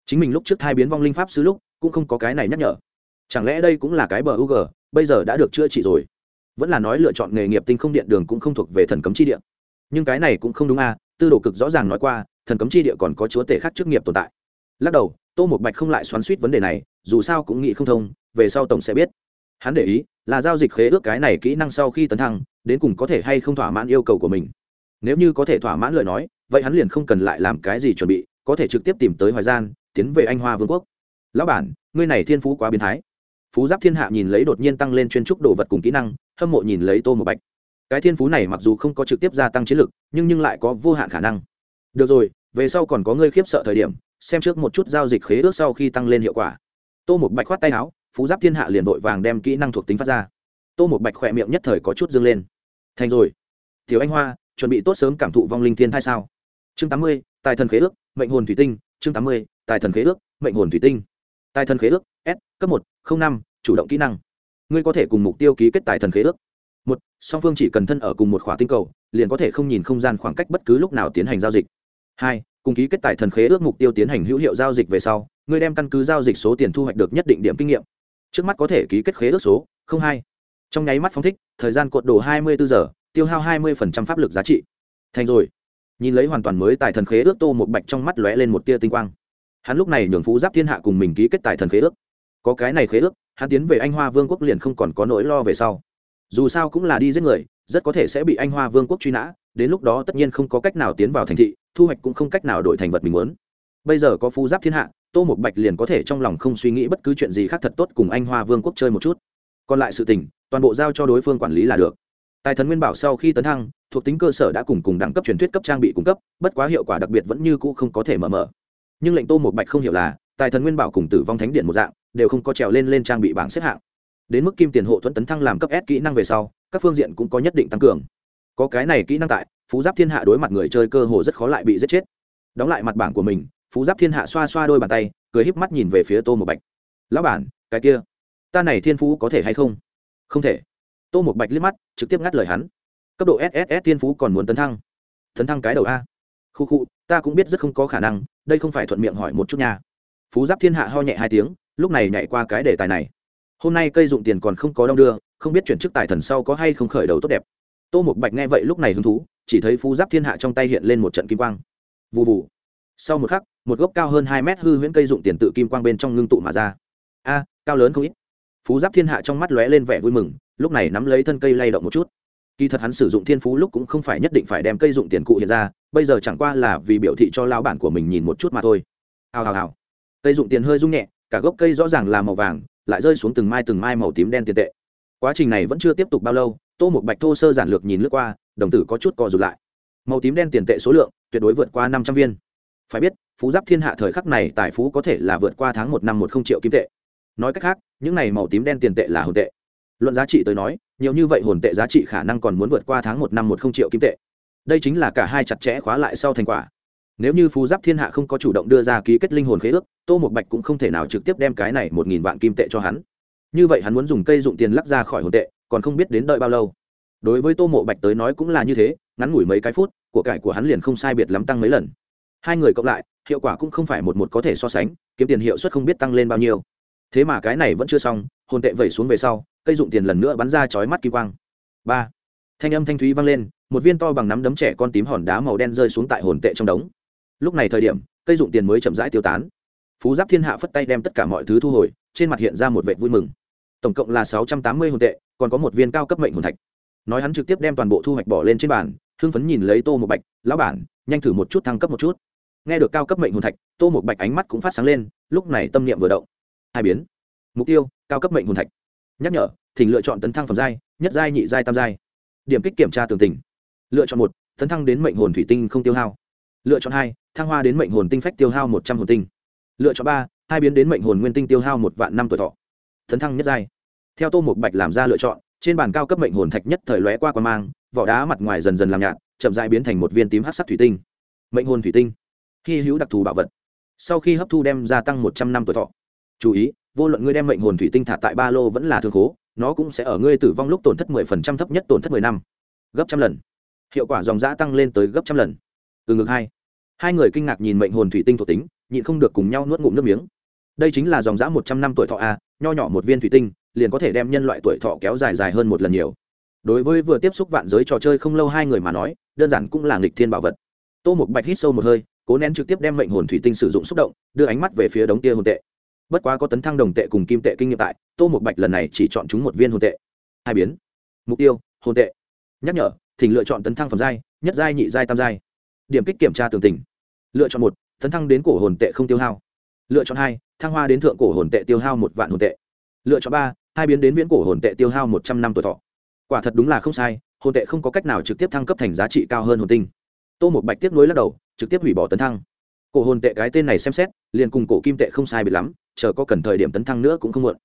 Chính mình lúc trước hai biến vong linh pháp sứ lúc, cũng không có cái này nhắc nhở. Chẳng lẽ đây cũng là cái bờ u g bây giờ đã được chữa trị rồi? Vẫn là nói lựa chọn nghề nghiệp tinh không điện đường cũng không thuộc về thần cấm chi địa. Nhưng cái này cũng không đúng a tư đồ cực rõ ràng nói qua, thần cấm chi địa còn có chúa tể khác chức nghiệp tồn tại. Lắc đầu, tô một bạch không lại xoắn suýt vấn đề này, dù sao cũng nghĩ không thông, về sau tổng sẽ biết. Hắn để ý, là giao dịch khế ước cái này kỹ năng sau khi tấn thăng, đến cùng có thể hay không thỏa mãn yêu cầu của mình nếu như có thể thỏa mãn lời nói, vậy hắn liền không cần lại làm cái gì chuẩn bị, có thể trực tiếp tìm tới hoài gian, tiến về anh hoa vương quốc. Lão bản, ngươi này thiên phú quá biến thái. Phú giáp thiên hạ nhìn lấy đột nhiên tăng lên chuyên trúc đồ vật cùng kỹ năng, hâm mộ nhìn lấy tô một bạch. Cái thiên phú này mặc dù không có trực tiếp gia tăng chiến lực, nhưng nhưng lại có vô hạn khả năng. Được rồi, về sau còn có ngươi khiếp sợ thời điểm, xem trước một chút giao dịch khế ước sau khi tăng lên hiệu quả. Tô một bạch khoát tay áo, phú giáp thiên hạ liền vội vàng đem kỹ năng thuộc tính phát ra. Tô một bạch khỏe miệng nhất thời có chút dâng lên. Thành rồi. Thiếu anh hoa chuẩn bị tốt sớm cảm thụ vong linh thiên thai sao? Chương tám mươi, tài thần khế ước, mệnh hồn thủy tinh. Chương tám mươi, tài thần khế ước, mệnh hồn thủy tinh. Tài thần khế ước, s, cấp một, không năm, chủ động kỹ năng. Ngươi có thể cùng mục tiêu ký kết tài thần khế ước. Một, song phương chỉ cần thân ở cùng một khỏa tinh cầu, liền có thể không nhìn không gian khoảng cách bất cứ lúc nào tiến hành giao dịch. Hai, cùng ký kết tài thần khế ước mục tiêu tiến hành hữu hiệu giao dịch về sau, ngươi đem căn cứ giao dịch số tiền thu hoạch được nhất định điểm kinh nghiệm. Trước mắt có thể ký kết khế ước số hai. Trong nháy mắt phóng thích, thời gian cột đồ hai mươi bốn giờ tiêu hao hai mươi pháp lực giá trị. Thành rồi. Nhìn lấy hoàn toàn mới tài thần khế ước, tô một bạch trong mắt lóe lên một tia tinh quang. Hắn lúc này nhường phú giáp thiên hạ cùng mình ký kết tài thần khế ước. Có cái này khế ước, hắn tiến về anh hoa vương quốc liền không còn có nỗi lo về sau. Dù sao cũng là đi giết người, rất có thể sẽ bị anh hoa vương quốc truy nã, đến lúc đó tất nhiên không có cách nào tiến vào thành thị, thu hoạch cũng không cách nào đổi thành vật mình muốn. Bây giờ có phú giáp thiên hạ, tô một bạch liền có thể trong lòng không suy nghĩ bất cứ chuyện gì khác thật tốt cùng anh hoa vương quốc chơi một chút. Còn lại sự tình, toàn bộ giao cho đối phương quản lý là được tài thần nguyên bảo sau khi tấn thăng, thuộc tính cơ sở đã cùng cùng đẳng cấp truyền thuyết cấp trang bị cung cấp, bất quá hiệu quả đặc biệt vẫn như cũ không có thể mở mở. Nhưng lệnh tô một bạch không hiểu là, tài thần nguyên bảo cùng tử vong thánh điện một dạng, đều không có trèo lên lên trang bị bảng xếp hạng. Đến mức kim tiền hộ thuẫn tấn thăng làm cấp s kỹ năng về sau, các phương diện cũng có nhất định tăng cường. Có cái này kỹ năng tại, phú giáp thiên hạ đối mặt người chơi cơ hồ rất khó lại bị giết chết. Đóng lại mặt bảng của mình, phú giáp thiên hạ xoa xoa đôi bàn tay, cười híp mắt nhìn về phía tô một bạch. Lão bản, cái kia, ta này thiên phú có thể hay không? Không thể tô một bạch liếc mắt, trực tiếp ngắt lời hắn. Cấp độ sss thiên phú còn muốn tấn thăng. Tấn thăng cái đầu a. Khu khu, ta cũng biết rất không có khả năng, đây không phải thuận miệng hỏi một chút nha. Phú giáp thiên hạ ho nhẹ hai tiếng, lúc này nhảy qua cái đề tài này. Hôm nay cây dụng tiền còn không có đong đưa, không biết chuyển chức tài thần sau có hay không khởi đầu tốt đẹp. Tô một bạch nghe vậy lúc này hứng thú, chỉ thấy phú giáp thiên hạ trong tay hiện lên một trận kim quang. Vụ vụ sau một khắc, một gốc cao hơn hai mét hư huyễn cây dụng tiền tự kim quang bên trong ngưng tụ mà ra. A, cao lớn không ít phú giáp thiên hạ trong mắt lóe lên vẻ vui mừng, lúc này nắm lấy thân cây lay động một chút. Kỳ thật hắn sử dụng thiên phú lúc cũng không phải nhất định phải đem cây dụng tiền cụ hiện ra, bây giờ chẳng qua là vì biểu thị cho lao bản của mình nhìn một chút mà thôi. Hào hào hào. Cây dụng tiền hơi rung nhẹ, cả gốc cây rõ ràng là màu vàng, lại rơi xuống từng mai từng mai màu tím đen tiền tệ. Quá trình này vẫn chưa tiếp tục bao lâu, tô một bạch thô sơ giản lược nhìn lướt qua, đồng tử có chút co rụt lại. Màu tím đen tiền tệ số lượng tuyệt đối vượt qua năm trăm viên. Phải biết, phú giáp thiên hạ thời khắc này tài phú có thể là vượt qua tháng một năm một không triệu kim tệ nói cách khác, những này màu tím đen tiền tệ là hồn tệ. Luận giá trị tới nói, nhiều như vậy hồn tệ giá trị khả năng còn muốn vượt qua tháng một năm một không triệu kim tệ. Đây chính là cả hai chặt chẽ khóa lại sau thành quả. Nếu như phú giáp thiên hạ không có chủ động đưa ra ký kết linh hồn khế ước, tô một bạch cũng không thể nào trực tiếp đem cái này một nghìn vạn kim tệ cho hắn. Như vậy hắn muốn dùng cây dụng tiền lắc ra khỏi hồn tệ, còn không biết đến đợi bao lâu. Đối với tô mộ bạch tới nói cũng là như thế, ngắn ngủi mấy cái phút, của cải của hắn liền không sai biệt lắm tăng mấy lần. Hai người cộng lại, hiệu quả cũng không phải một một có thể so sánh, kiếm tiền hiệu suất không biết tăng lên bao nhiêu thế mà cái này vẫn chưa xong, hồn tệ vẩy xuống về sau, cây dụng tiền lần nữa bắn ra chói mắt kỳ quang. Ba. Thanh âm thanh thúy vang lên, một viên to bằng nắm đấm trẻ con tím hòn đá màu đen rơi xuống tại hồn tệ trong đống. Lúc này thời điểm, cây dụng tiền mới chậm rãi tiêu tán. Phú giáp thiên hạ phất tay đem tất cả mọi thứ thu hồi, trên mặt hiện ra một vệ vui mừng. Tổng cộng là sáu trăm tám mươi hồn tệ, còn có một viên cao cấp mệnh hồn thạch. Nói hắn trực tiếp đem toàn bộ thu hoạch bỏ lên trên bàn, hưng phấn nhìn lấy tô một bạch, lão bản, nhanh thử một chút thăng cấp một chút. Nghe được cao cấp mệnh hồn thạch, tô một bạch ánh mắt cũng phát sáng lên, lúc này tâm niệm vừa động hai biến. Mục tiêu, cao cấp mệnh hồn thạch. Nhắc nhở, thỉnh lựa chọn tấn thăng phẩm giai, nhất giai, nhị giai, tam giai. Điểm kích kiểm tra tường tình. Lựa chọn một, tấn thăng đến mệnh hồn thủy tinh không tiêu hao. Lựa chọn hai, thăng hoa đến mệnh hồn tinh phách tiêu hao một trăm hồn tinh. Lựa chọn ba, hai biến đến mệnh hồn nguyên tinh tiêu hao một vạn năm tuổi thọ. Tấn thăng nhất giai. Theo tô một bạch làm ra lựa chọn, trên bàn cao cấp mệnh hồn thạch nhất thời lóe qua quan mang, vỏ đá mặt ngoài dần dần làm nhạt, chậm dại biến thành một viên tím hát sắc thủy tinh. Mệnh hồn thủy tinh. Hy hữu đặc thù bảo vật. Sau khi hấp thu đem gia tăng một trăm năm tuổi thọ chú ý, vô luận ngươi đem mệnh hồn thủy tinh thả tại ba lô vẫn là thương khố, nó cũng sẽ ở ngươi tử vong lúc tổn thất mười phần trăm thấp nhất tổn thất mười năm. Gấp trăm lần. Hiệu quả dòng giã tăng lên tới gấp trăm lần. Từ ngược hai. Hai người kinh ngạc nhìn mệnh hồn thủy tinh thuộc tính, nhịn không được cùng nhau nuốt ngụm nước miếng. Đây chính là dòng giã một trăm năm tuổi thọ a, nho nhỏ một viên thủy tinh, liền có thể đem nhân loại tuổi thọ kéo dài dài hơn một lần nhiều. Đối với vừa tiếp xúc vạn giới trò chơi không lâu hai người mà nói, đơn giản cũng là nghịch thiên bảo vật. Tô một bạch hít sâu một hơi, cố nén trực tiếp đem mệnh hồn thủy tinh sử dụng xúc động, đưa ánh mắt về phía đống tia hồn tệ bất quá có tấn thăng đồng tệ cùng kim tệ kinh nghiệm tại, tô một bạch lần này chỉ chọn chúng một viên hồn tệ. Hai biến. Mục tiêu, hồn tệ. Nhắc nhở, thỉnh lựa chọn tấn thăng phẩm giai, nhất giai, nhị giai, tam giai. Điểm kích kiểm tra tường tình lựa chọn một, tấn thăng đến cổ hồn tệ không tiêu hao. Lựa chọn hai, thăng hoa đến thượng cổ hồn tệ tiêu hao một vạn hồn tệ. Lựa chọn ba, hai biến đến viễn cổ hồn tệ tiêu hao một trăm năm tuổi thọ. Quả thật đúng là không sai, hồn tệ không có cách nào trực tiếp thăng cấp thành giá trị cao hơn hồn tinh. Tô một bạch tiếp nối lắc đầu, trực tiếp hủy bỏ tấn thăng. Cổ hồn tệ cái tên này xem xét, liền cùng cổ kim tệ không sai biệt lắm chờ có cần thời điểm tấn thăng nữa cũng không muộn.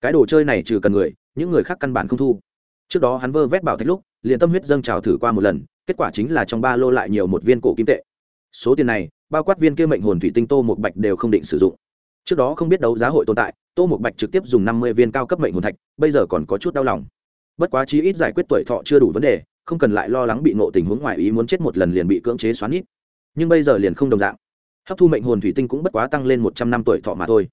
Cái đồ chơi này trừ cần người, những người khác căn bản không thu. Trước đó hắn vơ vét bảo thạch lúc, liền tâm huyết dâng trào thử qua một lần, kết quả chính là trong ba lô lại nhiều một viên cổ kim tệ. Số tiền này, bao quát viên kia mệnh hồn thủy tinh tô một bạch đều không định sử dụng. Trước đó không biết đấu giá hội tồn tại, tô một bạch trực tiếp dùng năm mươi viên cao cấp mệnh hồn thạch, bây giờ còn có chút đau lòng. Bất quá chí ít giải quyết tuổi thọ chưa đủ vấn đề, không cần lại lo lắng bị ngộ tình huống ngoài ý muốn chết một lần liền bị cưỡng chế xoắn ít nhưng bây giờ liền không đồng dạng. Hấp thu mệnh hồn thủy tinh cũng bất quá tăng lên một trăm năm tuổi thọ mà thôi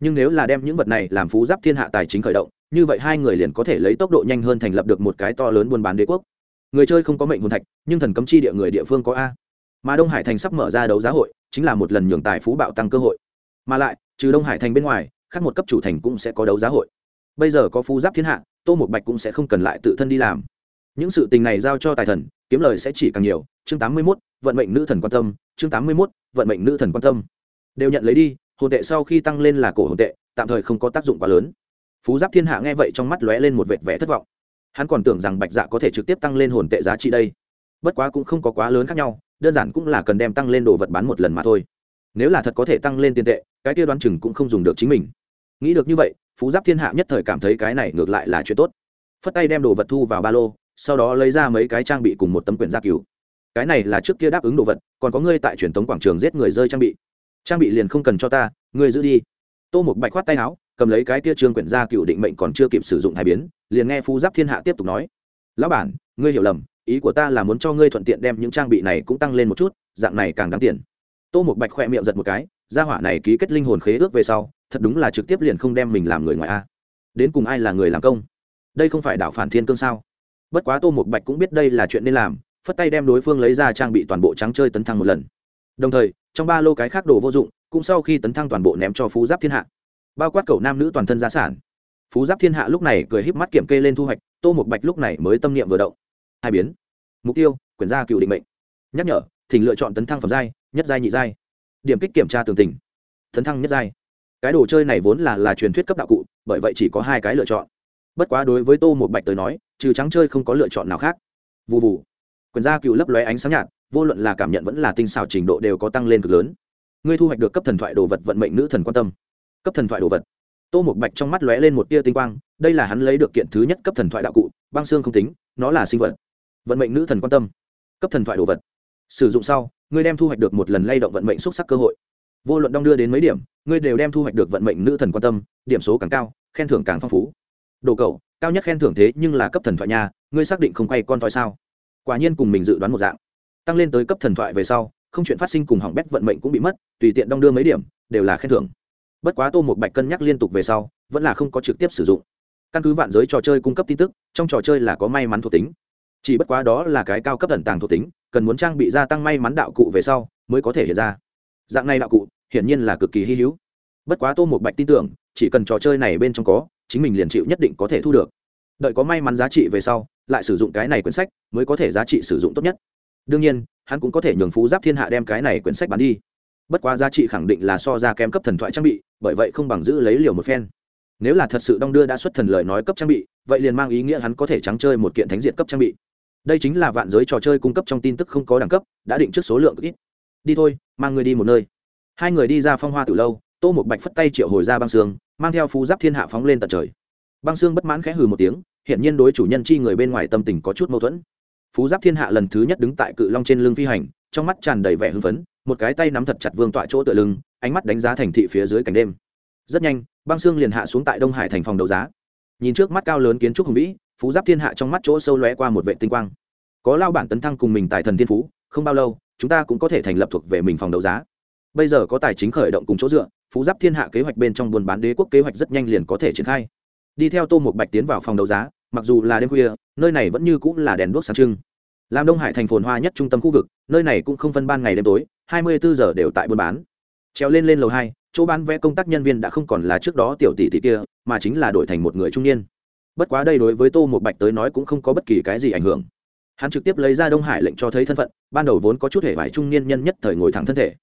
nhưng nếu là đem những vật này làm phú giáp thiên hạ tài chính khởi động, như vậy hai người liền có thể lấy tốc độ nhanh hơn thành lập được một cái to lớn buôn bán đế quốc. Người chơi không có mệnh hồn thạch, nhưng thần cấm chi địa người địa phương có a. Mà đông hải thành sắp mở ra đấu giá hội, chính là một lần nhường tài phú bạo tăng cơ hội. Mà lại, trừ đông hải thành bên ngoài, khác một cấp chủ thành cũng sẽ có đấu giá hội. Bây giờ có phú giáp thiên hạ, tô một bạch cũng sẽ không cần lại tự thân đi làm. Những sự tình này giao cho tài thần, kiếm lời sẽ chỉ càng nhiều. Chương tám mươi mốt, vận mệnh nữ thần quan tâm. Chương tám mươi mốt, vận mệnh nữ thần quan tâm. Đều nhận lấy đi hồn tệ sau khi tăng lên là cổ hồn tệ, tạm thời không có tác dụng quá lớn. Phú giáp thiên hạ nghe vậy trong mắt lóe lên một vệt vẻ thất vọng. Hắn còn tưởng rằng bạch dạ có thể trực tiếp tăng lên hồn tệ giá trị đây. Bất quá cũng không có quá lớn khác nhau, đơn giản cũng là cần đem tăng lên đồ vật bán một lần mà thôi. Nếu là thật có thể tăng lên tiền tệ, cái kia đoán chừng cũng không dùng được chính mình. Nghĩ được như vậy, phú giáp thiên hạ nhất thời cảm thấy cái này ngược lại là chuyện tốt. Phất tay đem đồ vật thu vào ba lô, sau đó lấy ra mấy cái trang bị cùng một tấm quyển gia cứu cái này là trước kia đáp ứng đồ vật, còn có ngươi tại truyền thống quảng trường giết người rơi trang bị trang bị liền không cần cho ta, ngươi giữ đi. Tô một bạch khoát tay áo, cầm lấy cái tia trương quyển gia cựu định mệnh còn chưa kịp sử dụng hai biến, liền nghe Phu giáp thiên hạ tiếp tục nói, lão bản, ngươi hiểu lầm, ý của ta là muốn cho ngươi thuận tiện đem những trang bị này cũng tăng lên một chút, dạng này càng đáng tiền. Tô một bạch khoe miệng giật một cái, gia hỏa này ký kết linh hồn khế ước về sau, thật đúng là trực tiếp liền không đem mình làm người ngoài a. Đến cùng ai là người làm công? Đây không phải đạo phản thiên cương sao? Bất quá tô một bạch cũng biết đây là chuyện nên làm, phất tay đem đối phương lấy ra trang bị toàn bộ trắng chơi tấn thăng một lần đồng thời, trong ba lô cái khác đồ vô dụng, cũng sau khi tấn thăng toàn bộ ném cho phú giáp thiên hạ. Bao quát cầu nam nữ toàn thân gia sản. Phú giáp thiên hạ lúc này cười híp mắt kiểm kê lên thu hoạch, tô một bạch lúc này mới tâm niệm vừa động. Hai biến. Mục tiêu quyền gia cựu định mệnh. Nhắc nhở, thỉnh lựa chọn tấn thăng phẩm giai, nhất giai nhị giai. Điểm kích kiểm tra tường tình. Tấn thăng nhất giai. Cái đồ chơi này vốn là là truyền thuyết cấp đạo cụ, bởi vậy chỉ có hai cái lựa chọn. Bất quá đối với tô một bạch tới nói, trừ trắng chơi không có lựa chọn nào khác. Vụ vụ quyền gia cựu lấp lóe ánh sáng nhạt vô luận là cảm nhận vẫn là tinh xảo trình độ đều có tăng lên cực lớn. Ngươi thu hoạch được cấp thần thoại đồ vật vận mệnh nữ thần quan tâm. Cấp thần thoại đồ vật. Tô một bạch trong mắt lóe lên một tia tinh quang, đây là hắn lấy được kiện thứ nhất cấp thần thoại đạo cụ, băng xương không tính, nó là sinh vật. Vận mệnh nữ thần quan tâm. Cấp thần thoại đồ vật. Sử dụng sau, ngươi đem thu hoạch được một lần lay động vận mệnh xúc sắc cơ hội. Vô luận đong đưa đến mấy điểm, ngươi đều đem thu hoạch được vận mệnh nữ thần quan tâm, điểm số càng cao, khen thưởng càng phong phú. Đồ cầu cao nhất khen thưởng thế nhưng là cấp thần thoại nha, ngươi xác định không quay con thoi sao? Quả nhiên cùng mình dự đoán một dạng tăng lên tới cấp thần thoại về sau, không chuyện phát sinh cùng hỏng bét vận mệnh cũng bị mất, tùy tiện đong đưa mấy điểm, đều là khen thưởng. Bất quá tô một bạch cân nhắc liên tục về sau, vẫn là không có trực tiếp sử dụng. Căn cứ vạn giới trò chơi cung cấp tin tức, trong trò chơi là có may mắn thuộc tính. Chỉ bất quá đó là cái cao cấp thần tàng thuộc tính, cần muốn trang bị gia tăng may mắn đạo cụ về sau, mới có thể hiện ra. Dạng này đạo cụ, hiển nhiên là cực kỳ hy hữu. Bất quá tô một bạch tin tưởng, chỉ cần trò chơi này bên trong có, chính mình liền chịu nhất định có thể thu được. Đợi có may mắn giá trị về sau, lại sử dụng cái này quyển sách, mới có thể giá trị sử dụng tốt nhất đương nhiên, hắn cũng có thể nhường phú giáp thiên hạ đem cái này quyển sách bán đi. Bất quá giá trị khẳng định là so ra kém cấp thần thoại trang bị, bởi vậy không bằng giữ lấy liều một phen. Nếu là thật sự đong đưa đã xuất thần lời nói cấp trang bị, vậy liền mang ý nghĩa hắn có thể trắng chơi một kiện thánh diện cấp trang bị. Đây chính là vạn giới trò chơi cung cấp trong tin tức không có đẳng cấp, đã định trước số lượng ít. Đi thôi, mang người đi một nơi. Hai người đi ra phong hoa từ lâu, tô một bạch phất tay triệu hồi ra băng xương, mang theo phú giáp thiên hạ phóng lên tận trời. Băng xương bất mãn khẽ hừ một tiếng hiện nhiên đối chủ nhân chi người bên ngoài tâm tình có chút mâu thuẫn phú giáp thiên hạ lần thứ nhất đứng tại cự long trên lưng phi hành, trong mắt tràn đầy vẻ hưng phấn, một cái tay nắm thật chặt vương tọa chỗ tựa lưng, ánh mắt đánh giá thành thị phía dưới cảnh đêm. Rất nhanh, băng xương liền hạ xuống tại đông hải thành phòng đấu giá. Nhìn trước mắt cao lớn kiến trúc hùng vĩ, phú giáp thiên hạ trong mắt chỗ sâu lóe qua một vệ tinh quang. Có lao bản tấn thăng cùng mình tại thần thiên phú, không bao lâu, chúng ta cũng có thể thành lập thuộc về mình phòng đấu giá. Bây giờ có tài chính khởi động cùng chỗ dựa, phú giáp thiên hạ kế hoạch bên trong buôn bán đế quốc kế hoạch rất nhanh liền có thể triển khai. Đi theo tô một bạch tiến vào phòng đấu giá mặc dù là đêm khuya, nơi này vẫn như cũng là đèn đuốc sáng trưng. Làm đông hải thành phồn hoa nhất trung tâm khu vực, nơi này cũng không phân ban ngày đêm tối, hai mươi bốn giờ đều tại buôn bán. Treo lên lên lầu hai, chỗ bán vé công tác nhân viên đã không còn là trước đó tiểu tỷ tỷ kia, mà chính là đổi thành một người trung niên. Bất quá đây đối với tô một bạch tới nói cũng không có bất kỳ cái gì ảnh hưởng. Hắn trực tiếp lấy ra đông hải lệnh cho thấy thân phận, ban đầu vốn có chút hệ vải trung niên nhân nhất thời ngồi thẳng thân thể.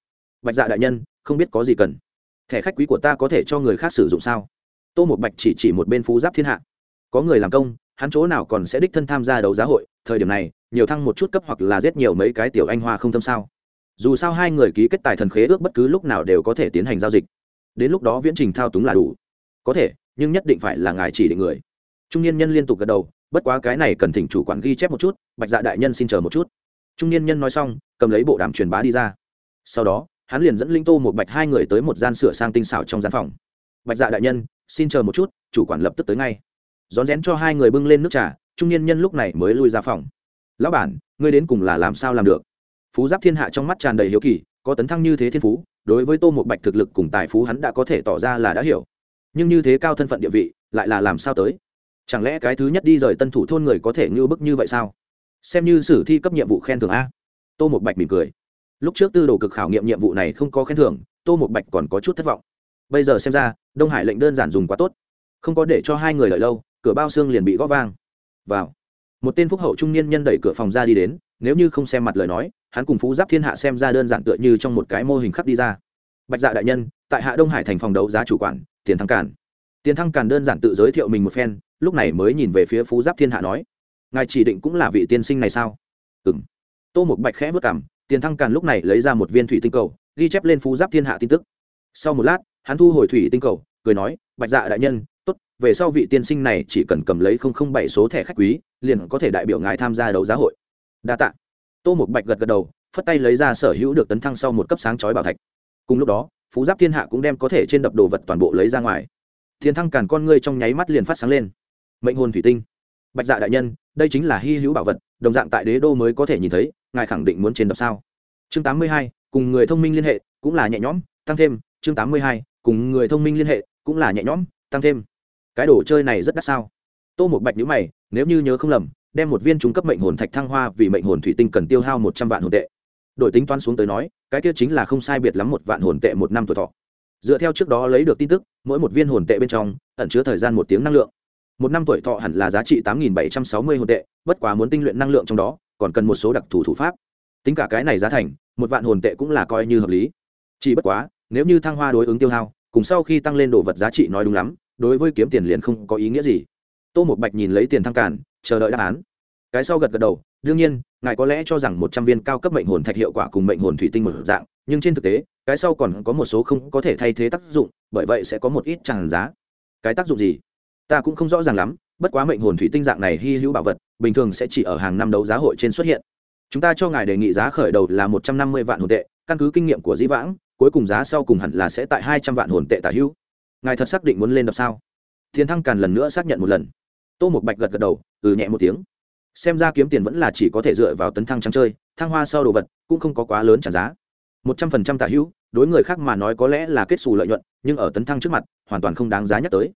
Bạch dạ đại nhân, không biết có gì cần. Thẻ khách quý của ta có thể cho người khác sử dụng sao? Tô một bạch chỉ chỉ một bên phú giáp thiên hạ có người làm công, hắn chỗ nào còn sẽ đích thân tham gia đấu giá hội, thời điểm này, nhiều thăng một chút cấp hoặc là giết nhiều mấy cái tiểu anh hoa không tâm sao. Dù sao hai người ký kết tài thần khế ước bất cứ lúc nào đều có thể tiến hành giao dịch. Đến lúc đó viễn trình thao túng là đủ. Có thể, nhưng nhất định phải là ngài chỉ định người. Trung niên nhân liên tục gật đầu, bất quá cái này cần thỉnh chủ quản ghi chép một chút, bạch dạ đại nhân xin chờ một chút. Trung niên nhân nói xong, cầm lấy bộ đàm truyền bá đi ra. Sau đó, hắn liền dẫn linh tô một bạch hai người tới một gian sửa sang tinh xảo trong gian phòng. Bạch dạ đại nhân, xin chờ một chút, chủ quản lập tức tới ngay rón rén cho hai người bưng lên nước trà, trung niên nhân lúc này mới lui ra phòng. Lão bản, ngươi đến cùng là làm sao làm được? Phú giáp thiên hạ trong mắt tràn đầy hiếu kỳ, có tấn thăng như thế thiên phú, đối với tô một bạch thực lực cùng tài phú hắn đã có thể tỏ ra là đã hiểu. Nhưng như thế cao thân phận địa vị, lại là làm sao tới? Chẳng lẽ cái thứ nhất đi rời tân thủ thôn người có thể ngưu bức như vậy sao? Xem như sử thi cấp nhiệm vụ khen thưởng a. Tô một bạch mỉm cười. Lúc trước tư đồ cực khảo nghiệm nhiệm vụ này không có khen thưởng, tô một bạch còn có chút thất vọng. Bây giờ xem ra, đông hải lệnh đơn giản dùng quá tốt. Không có để cho hai người lợi lâu cửa bao xương liền bị gõ vang. Vào. Một tên phúc hậu trung niên nhân đẩy cửa phòng ra đi đến, nếu như không xem mặt lời nói, hắn cùng phú giáp thiên hạ xem ra đơn giản tựa như trong một cái mô hình khắp đi ra. Bạch dạ đại nhân, tại hạ đông hải thành phòng đấu giá chủ quản, tiền thăng càn. Tiền thăng càn đơn giản tự giới thiệu mình một phen, lúc này mới nhìn về phía phú giáp thiên hạ nói, ngài chỉ định cũng là vị tiên sinh này sao? Ừ m tô một bạch khẽ vất cảm tiền thăng càn lúc này lấy ra một viên thủy tinh cầu, ghi chép lên phú giáp thiên hạ tin tức. Sau một lát, hắn thu hồi thủy tinh cầu, cười nói, bạch dạ đại nhân về sau vị tiên sinh này chỉ cần cầm lấy không không bảy số thẻ khách quý, liền có thể đại biểu ngài tham gia đấu giá hội. Đa tạ. Tô một bạch gật gật đầu, phất tay lấy ra sở hữu được tấn thăng sau một cấp sáng chói bảo thạch. Cùng lúc đó, phú giáp thiên hạ cũng đem có thể trên đập đồ vật toàn bộ lấy ra ngoài. Thiên thăng càn con ngươi trong nháy mắt liền phát sáng lên. Mệnh hồn thủy tinh. Bạch dạ đại nhân, đây chính là hy hữu bảo vật, đồng dạng tại đế đô mới có thể nhìn thấy, ngài khẳng định muốn trên đập sao? Chương tám mươi hai, cùng người thông minh liên hệ, cũng là nhẹ nhõm, tăng thêm. Chương tám mươi hai, cùng người thông minh liên hệ, cũng là nhẹ nhõm, tăng thêm cái đồ chơi này rất đắt sao? Tô một bạch nhữ mày, nếu như nhớ không lầm, đem một viên trung cấp mệnh hồn thạch thăng hoa vì mệnh hồn thủy tinh cần tiêu hao một trăm vạn hồn tệ. Đổi tính toán xuống tới nói, cái kia chính là không sai biệt lắm một vạn hồn tệ một năm tuổi thọ. Dựa theo trước đó lấy được tin tức, mỗi một viên hồn tệ bên trong, ẩn chứa thời gian một tiếng năng lượng. Một năm tuổi thọ hẳn là giá trị tám nghìn bảy trăm sáu mươi hồn tệ, bất quá muốn tinh luyện năng lượng trong đó, còn cần một số đặc thù thủ pháp. Tính cả cái này giá thành, một vạn hồn tệ cũng là coi như hợp lý. Chỉ bất quá, nếu như thăng hoa đối ứng tiêu hao, cùng sau khi tăng lên đồ vật giá trị nói đúng lắm đối với kiếm tiền liền không có ý nghĩa gì. Tô một bạch nhìn lấy tiền thăng cản chờ đợi đáp án. Cái sau gật gật đầu, đương nhiên, ngài có lẽ cho rằng một trăm viên cao cấp mệnh hồn thạch hiệu quả cùng mệnh hồn thủy tinh một dạng, nhưng trên thực tế, cái sau còn có một số không có thể thay thế tác dụng, bởi vậy sẽ có một ít tràn giá. Cái tác dụng gì? Ta cũng không rõ ràng lắm, bất quá mệnh hồn thủy tinh dạng này hy hữu bảo vật, bình thường sẽ chỉ ở hàng năm đấu giá hội trên xuất hiện. Chúng ta cho ngài đề nghị giá khởi đầu là một trăm năm mươi vạn hồn tệ, căn cứ kinh nghiệm của dĩ vãng, cuối cùng giá sau cùng hẳn là sẽ tại hai trăm vạn hồn tệ tả hữu ngài thật xác định muốn lên đập sao? Thiên thăng càn lần nữa xác nhận một lần. Tô một bạch gật gật đầu ừ nhẹ một tiếng. Xem ra kiếm tiền vẫn là chỉ có thể dựa vào tấn thăng trắng chơi, thăng hoa sau đồ vật cũng không có quá lớn trả giá. Một trăm phần trăm tả hữu, đối người khác mà nói có lẽ là kết xù lợi nhuận, nhưng ở tấn thăng trước mặt, hoàn toàn không đáng giá nhắc tới.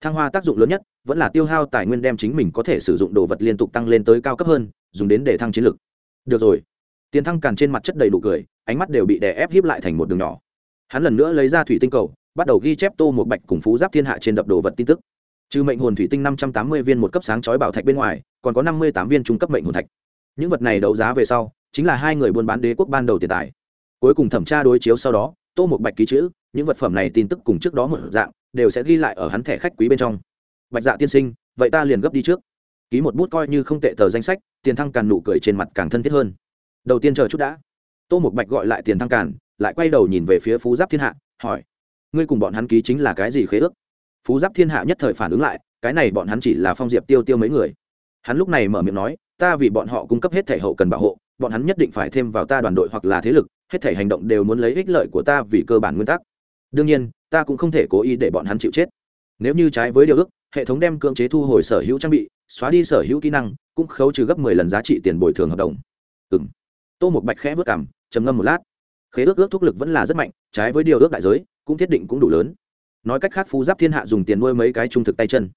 Thăng hoa tác dụng lớn nhất vẫn là tiêu hao tài nguyên đem chính mình có thể sử dụng đồ vật liên tục tăng lên tới cao cấp hơn, dùng đến để thăng chiến lực. Được rồi. Tiền thăng càn trên mặt chất đầy đủ cười, ánh mắt đều bị đè ép hiếp lại thành một đường nhỏ. Hắn lần nữa lấy ra thủy tinh cầu bắt đầu ghi chép tô một bạch cùng phú giáp thiên hạ trên đập đồ vật tin tức. Trừ mệnh hồn thủy tinh năm trăm tám mươi viên một cấp sáng chói bảo thạch bên ngoài, còn có năm mươi tám viên trung cấp mệnh hồn thạch. Những vật này đấu giá về sau, chính là hai người buôn bán đế quốc ban đầu tiền tài. Cuối cùng thẩm tra đối chiếu sau đó, tô một bạch ký chữ, những vật phẩm này tin tức cùng trước đó một dạng, đều sẽ ghi lại ở hắn thẻ khách quý bên trong. Bạch dạ tiên sinh, vậy ta liền gấp đi trước. Ký một bút coi như không tệ tờ danh sách, tiền thăng càn nụ cười trên mặt càng thân thiết hơn. Đầu tiên chờ chút đã. Tô một bạch gọi lại tiền thăng càn, lại quay đầu nhìn về phía phú giáp thiên hạ, hỏi ngươi cùng bọn hắn ký chính là cái gì khế ước? Phú giáp thiên hạ nhất thời phản ứng lại, cái này bọn hắn chỉ là phong diệp tiêu tiêu mấy người. Hắn lúc này mở miệng nói, ta vì bọn họ cung cấp hết thể hậu cần bảo hộ, bọn hắn nhất định phải thêm vào ta đoàn đội hoặc là thế lực, hết thể hành động đều muốn lấy ích lợi của ta vì cơ bản nguyên tắc. Đương nhiên, ta cũng không thể cố ý để bọn hắn chịu chết. Nếu như trái với điều ước, hệ thống đem cưỡng chế thu hồi sở hữu trang bị, xóa đi sở hữu kỹ năng, cũng khấu trừ gấp mười lần giá trị tiền bồi thường hợp đồng. Ừ m tô một bạch khẽ vớt cảm trầm ngâm một lát. Khế ước ước thúc lực vẫn là rất mạnh, trái với điều ước đại giới cũng thiết định cũng đủ lớn. Nói cách khác, phú giáp thiên hạ dùng tiền nuôi mấy cái trung thực tay chân.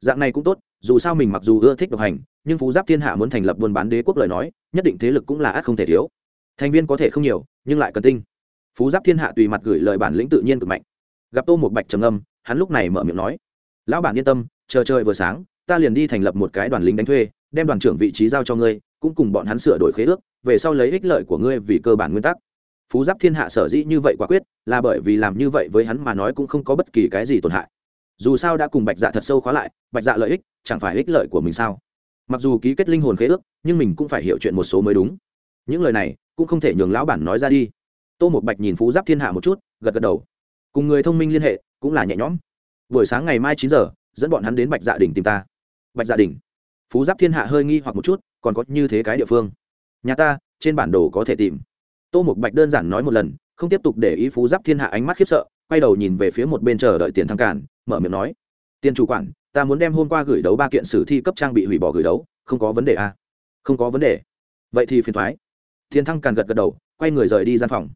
Dạng này cũng tốt, dù sao mình mặc dù ưa thích độc hành, nhưng phú giáp thiên hạ muốn thành lập buôn bán đế quốc lời nói, nhất định thế lực cũng là ác không thể thiếu. Thành viên có thể không nhiều, nhưng lại cần tinh. Phú giáp thiên hạ tùy mặt gửi lời bản lĩnh tự nhiên cực mạnh. Gặp tô một bạch trầm âm hắn lúc này mở miệng nói, lão bản yên tâm, chờ chơi vừa sáng, ta liền đi thành lập một cái đoàn lính đánh thuê, đem đoàn trưởng vị trí giao cho ngươi, cũng cùng bọn hắn sửa đổi khế ước, về sau lấy ích lợi của ngươi vì cơ bản nguyên tắc phú giáp thiên hạ sở dĩ như vậy quả quyết, là bởi vì làm như vậy với hắn mà nói cũng không có bất kỳ cái gì tổn hại. Dù sao đã cùng bạch dạ thật sâu khóa lại, bạch dạ lợi ích, chẳng phải ích lợi của mình sao? Mặc dù ký kết linh hồn khế ước, nhưng mình cũng phải hiểu chuyện một số mới đúng. Những lời này cũng không thể nhường lão bản nói ra đi. Tô một bạch nhìn phú giáp thiên hạ một chút, gật gật đầu. Cùng người thông minh liên hệ, cũng là nhẹ nhõm. Buổi sáng ngày mai chín giờ, dẫn bọn hắn đến bạch dạ đỉnh tìm ta. Bạch dạ đỉnh. Phú giáp thiên hạ hơi nghi hoặc một chút, còn có như thế cái địa phương. Nhà ta, trên bản đồ có thể tìm tô một bạch đơn giản nói một lần, không tiếp tục để ý phú giáp thiên hạ ánh mắt khiếp sợ, quay đầu nhìn về phía một bên chờ đợi tiền thăng cản, mở miệng nói, tiền chủ quản, ta muốn đem hôm qua gửi đấu ba kiện sử thi cấp trang bị hủy bỏ gửi đấu, không có vấn đề à? không có vấn đề. Vậy thì phiền thoái. Thiên thăng càn gật gật đầu, quay người rời đi gian phòng.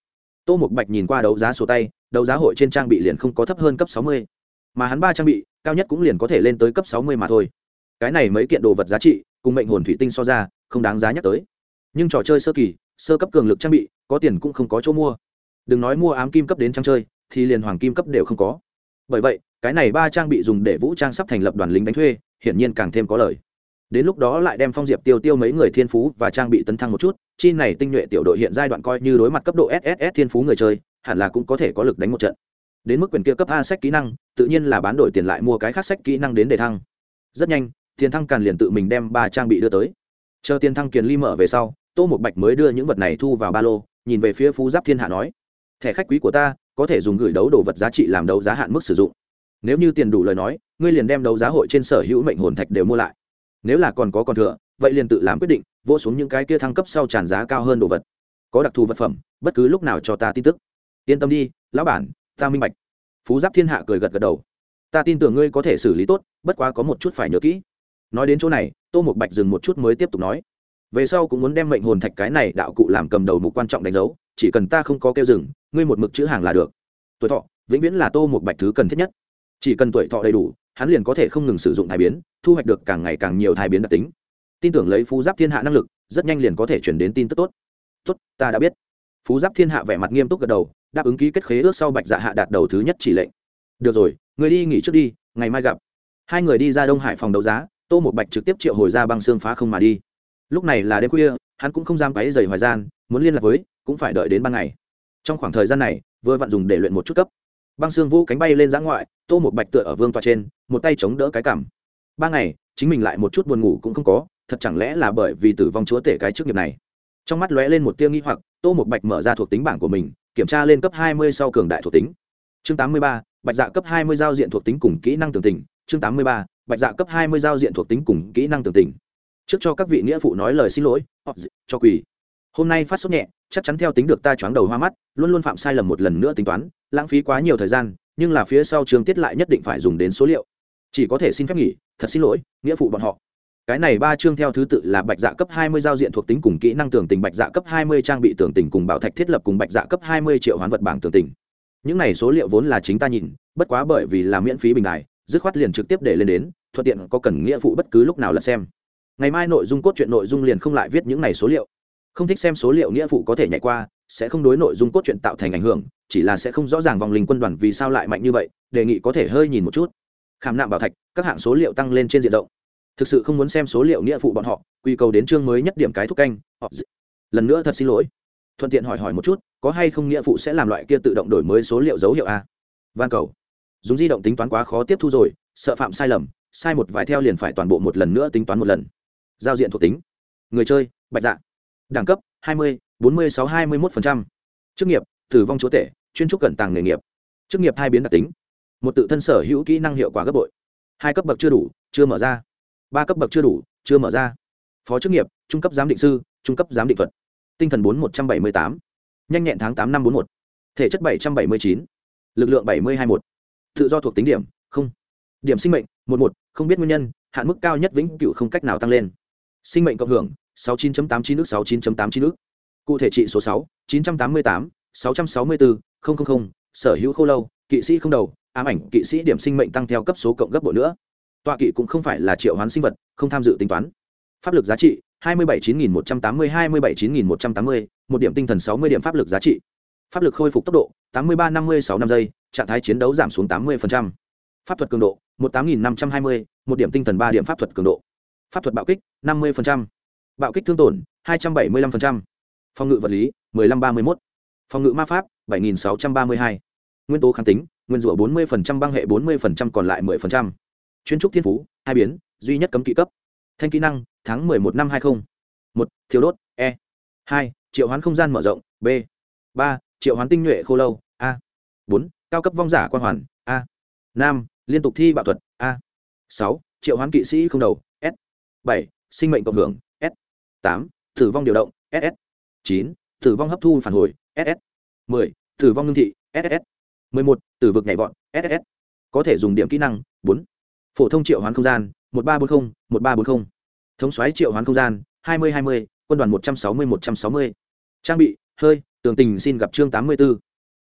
Tô một bạch nhìn qua đấu giá sổ tay, đấu giá hội trên trang bị liền không có thấp hơn cấp sáu mươi, mà hắn ba trang bị, cao nhất cũng liền có thể lên tới cấp sáu mươi mà thôi. Cái này mấy kiện đồ vật giá trị, cùng mệnh hồn thủy tinh so ra, không đáng giá nhắc tới. Nhưng trò chơi sơ kỳ, sơ cấp cường lực trang bị có tiền cũng không có chỗ mua. Đừng nói mua ám kim cấp đến trang chơi, thì liền hoàng kim cấp đều không có. Bởi vậy, cái này ba trang bị dùng để vũ trang sắp thành lập đoàn lính đánh thuê, hiển nhiên càng thêm có lời đến lúc đó lại đem phong diệp tiêu tiêu mấy người thiên phú và trang bị tấn thăng một chút, chi này tinh nhuệ tiểu đội hiện giai đoạn coi như đối mặt cấp độ sss thiên phú người chơi, hẳn là cũng có thể có lực đánh một trận. Đến mức quyền kia cấp a sách kỹ năng, tự nhiên là bán đổi tiền lại mua cái khác sách kỹ năng đến để thăng. Rất nhanh, tiền thăng càn liền tự mình đem ba trang bị đưa tới. Chờ tiền thăng kiền ly mở về sau, tô một bạch mới đưa những vật này thu vào ba lô nhìn về phía phú giáp thiên hạ nói, thẻ khách quý của ta có thể dùng gửi đấu đồ vật giá trị làm đấu giá hạn mức sử dụng. Nếu như tiền đủ lời nói, ngươi liền đem đấu giá hội trên sở hữu mệnh hồn thạch đều mua lại. Nếu là còn có còn thừa, vậy liền tự làm quyết định, vỗ xuống những cái kia thăng cấp sau tràn giá cao hơn đồ vật. Có đặc thù vật phẩm, bất cứ lúc nào cho ta tin tức. Yên tâm đi, lão bản, ta minh bạch. Phú giáp thiên hạ cười gật gật đầu. Ta tin tưởng ngươi có thể xử lý tốt, bất quá có một chút phải nhớ kỹ. Nói đến chỗ này, tô một bạch dừng một chút mới tiếp tục nói về sau cũng muốn đem mệnh hồn thạch cái này đạo cụ làm cầm đầu mục quan trọng đánh dấu, chỉ cần ta không có kêu dừng, ngươi một mực chữ hàng là được. Tuổi thọ, vĩnh viễn là tô một bạch thứ cần thiết nhất. Chỉ cần tuổi thọ đầy đủ, hắn liền có thể không ngừng sử dụng thai biến, thu hoạch được càng ngày càng nhiều thai biến đặc tính. Tin tưởng lấy phú giáp thiên hạ năng lực, rất nhanh liền có thể chuyển đến tin tức tốt. Tốt, ta đã biết. Phú giáp thiên hạ vẻ mặt nghiêm túc gật đầu, đáp ứng ký kết khế ước sau bạch dạ hạ đạt đầu thứ nhất chỉ lệnh. Được rồi người đi nghỉ trước đi, ngày mai gặp. Hai người đi ra đông hải phòng đấu giá, tô một bạch trực tiếp triệu hồi ra băng xương phá không mà đi lúc này là đêm khuya, hắn cũng không dám quáy dày hoài gian, muốn liên lạc với, cũng phải đợi đến ban ngày. Trong khoảng thời gian này, vừa vặn dùng để luyện một chút cấp. Băng xương vũ cánh bay lên giã ngoại, tô một bạch tựa ở vương tòa trên, một tay chống đỡ cái cảm ba ngày, chính mình lại một chút buồn ngủ cũng không có, thật chẳng lẽ là bởi vì tử vong chúa tể cái chức nghiệp này? Trong mắt lóe lên một tiêu nghi hoặc, tô một bạch mở ra thuộc tính bảng của mình, kiểm tra lên cấp hai mươi sau cường đại thuộc tính. Chương tám mươi ba, bạch dạ cấp hai mươi giao diện thuộc tính cùng kỹ năng tường tình. Chương tám mươi ba, bạch dạ cấp hai mươi giao diện thuộc tính cùng kỹ năng tường tình trước cho các vị nghĩa phụ nói lời xin lỗi cho quỳ. Hôm nay phát sốt nhẹ, chắc chắn theo tính được ta choáng đầu hoa mắt, luôn luôn phạm sai lầm một lần nữa tính toán, lãng phí quá nhiều thời gian, nhưng là phía sau trường tiết lại nhất định phải dùng đến số liệu. Chỉ có thể xin phép nghỉ, thật xin lỗi, nghĩa phụ bọn họ. Cái này ba chương theo thứ tự là bạch dạ cấp 20 giao diện thuộc tính cùng kỹ năng tưởng tình, bạch dạ cấp 20 trang bị tưởng tình cùng bảo thạch thiết lập cùng bạch dạ cấp 20 triệu hoán vật bảng tưởng tình. Những này số liệu vốn là chính ta nhìn, bất quá bởi vì là miễn phí bình đài, dứt khoát liền trực tiếp để lên đến, thuận tiện có cần nghĩa phụ bất cứ lúc nào là xem ngày mai nội dung cốt truyện nội dung liền không lại viết những này số liệu. Không thích xem số liệu nghĩa phụ có thể nhảy qua, sẽ không đối nội dung cốt truyện tạo thành ảnh hưởng, chỉ là sẽ không rõ ràng vòng linh quân đoàn vì sao lại mạnh như vậy, đề nghị có thể hơi nhìn một chút. Khảm nạm bảo thạch, các hạng số liệu tăng lên trên diện rộng. Thực sự không muốn xem số liệu nghĩa phụ bọn họ, quy cầu đến chương mới nhất điểm cái thúc canh lần nữa thật xin lỗi. Thuận tiện hỏi hỏi một chút, có hay không nghĩa phụ sẽ làm loại kia tự động đổi mới số liệu dấu hiệu a? Van cầu. Dùng di động tính toán quá khó tiếp thu rồi, sợ phạm sai lầm, sai một vài theo liền phải toàn bộ một lần nữa tính toán một lần giao diện thuộc tính. Người chơi bạch dạ. Đẳng cấp 20, 46 21 chức nghiệp tử vong chúa tể chuyên trúc cẩn tàng nghề nghiệp. Chức nghiệp hai biến đặc tính. Một tự thân sở hữu kỹ năng hiệu quả gấp bội. Hai cấp bậc chưa đủ chưa mở ra. Ba cấp bậc chưa đủ chưa mở ra. Phó chức nghiệp trung cấp giám định sư trung cấp giám định thuật. Tinh thần bốn một trăm bảy mươi tám. Nhanh nhẹn tháng tám năm bốn một. Thể chất bảy trăm bảy mươi chín. Lực lượng bảy mươi hai một tự do thuộc tính điểm không. Điểm sinh mệnh một một. Không biết nguyên nhân hạn mức cao nhất vĩnh cửu không cách nào tăng lên sinh mệnh cộng hưởng 69.89 nước 69.89 nước cụ thể trị số 6, 988, 664, 000, sở hữu khô lâu kỵ sĩ không đầu ám ảnh kỵ sĩ điểm sinh mệnh tăng theo cấp số cộng gấp bội nữa. Tọa kỵ cũng không phải là triệu hoán sinh vật không tham dự tính toán. Pháp lực giá trị 279.180 279.180 một điểm tinh thần 60 điểm pháp lực giá trị. Pháp lực khôi phục tốc độ 83 56 năm giây trạng thái chiến đấu giảm xuống 80%. pháp thuật cường độ 18.520, một điểm tinh thần 3 điểm pháp thuật cường độ pháp thuật bạo kích 50%, bạo kích thương tổn 275%, phòng ngự vật lý 1531, phòng ngự ma pháp 7632, nguyên tố kháng tính nguyên rủa 40% băng hệ 40% còn lại 10%. chuyên trúc thiên phú hai biến duy nhất cấm kỵ cấp thanh kỹ năng tháng 11 năm 20. một thiếu đốt e 2. triệu hoán không gian mở rộng b 3. triệu hoán tinh nhuệ khô lâu a 4. cao cấp vong giả quan hoàn a 5. liên tục thi bạo thuật a 6. triệu hoán kỵ sĩ không đầu s bảy, sinh mệnh cộng hưởng, s. tám, tử vong điều động ss chín, tử vong hấp thu phản hồi ss mười, tử vong ngưng thị ss mười một, tử vực nhảy vọt ss có thể dùng điểm kỹ năng, bốn. phổ thông triệu hoán không gian, một ba bốn mươi một ba bốn mươi thống xoáy triệu hoán không gian, hai mươi hai mươi, quân đoàn một trăm sáu mươi, một trăm sáu mươi. trang bị, hơi, tường tình xin gặp chương tám mươi b ố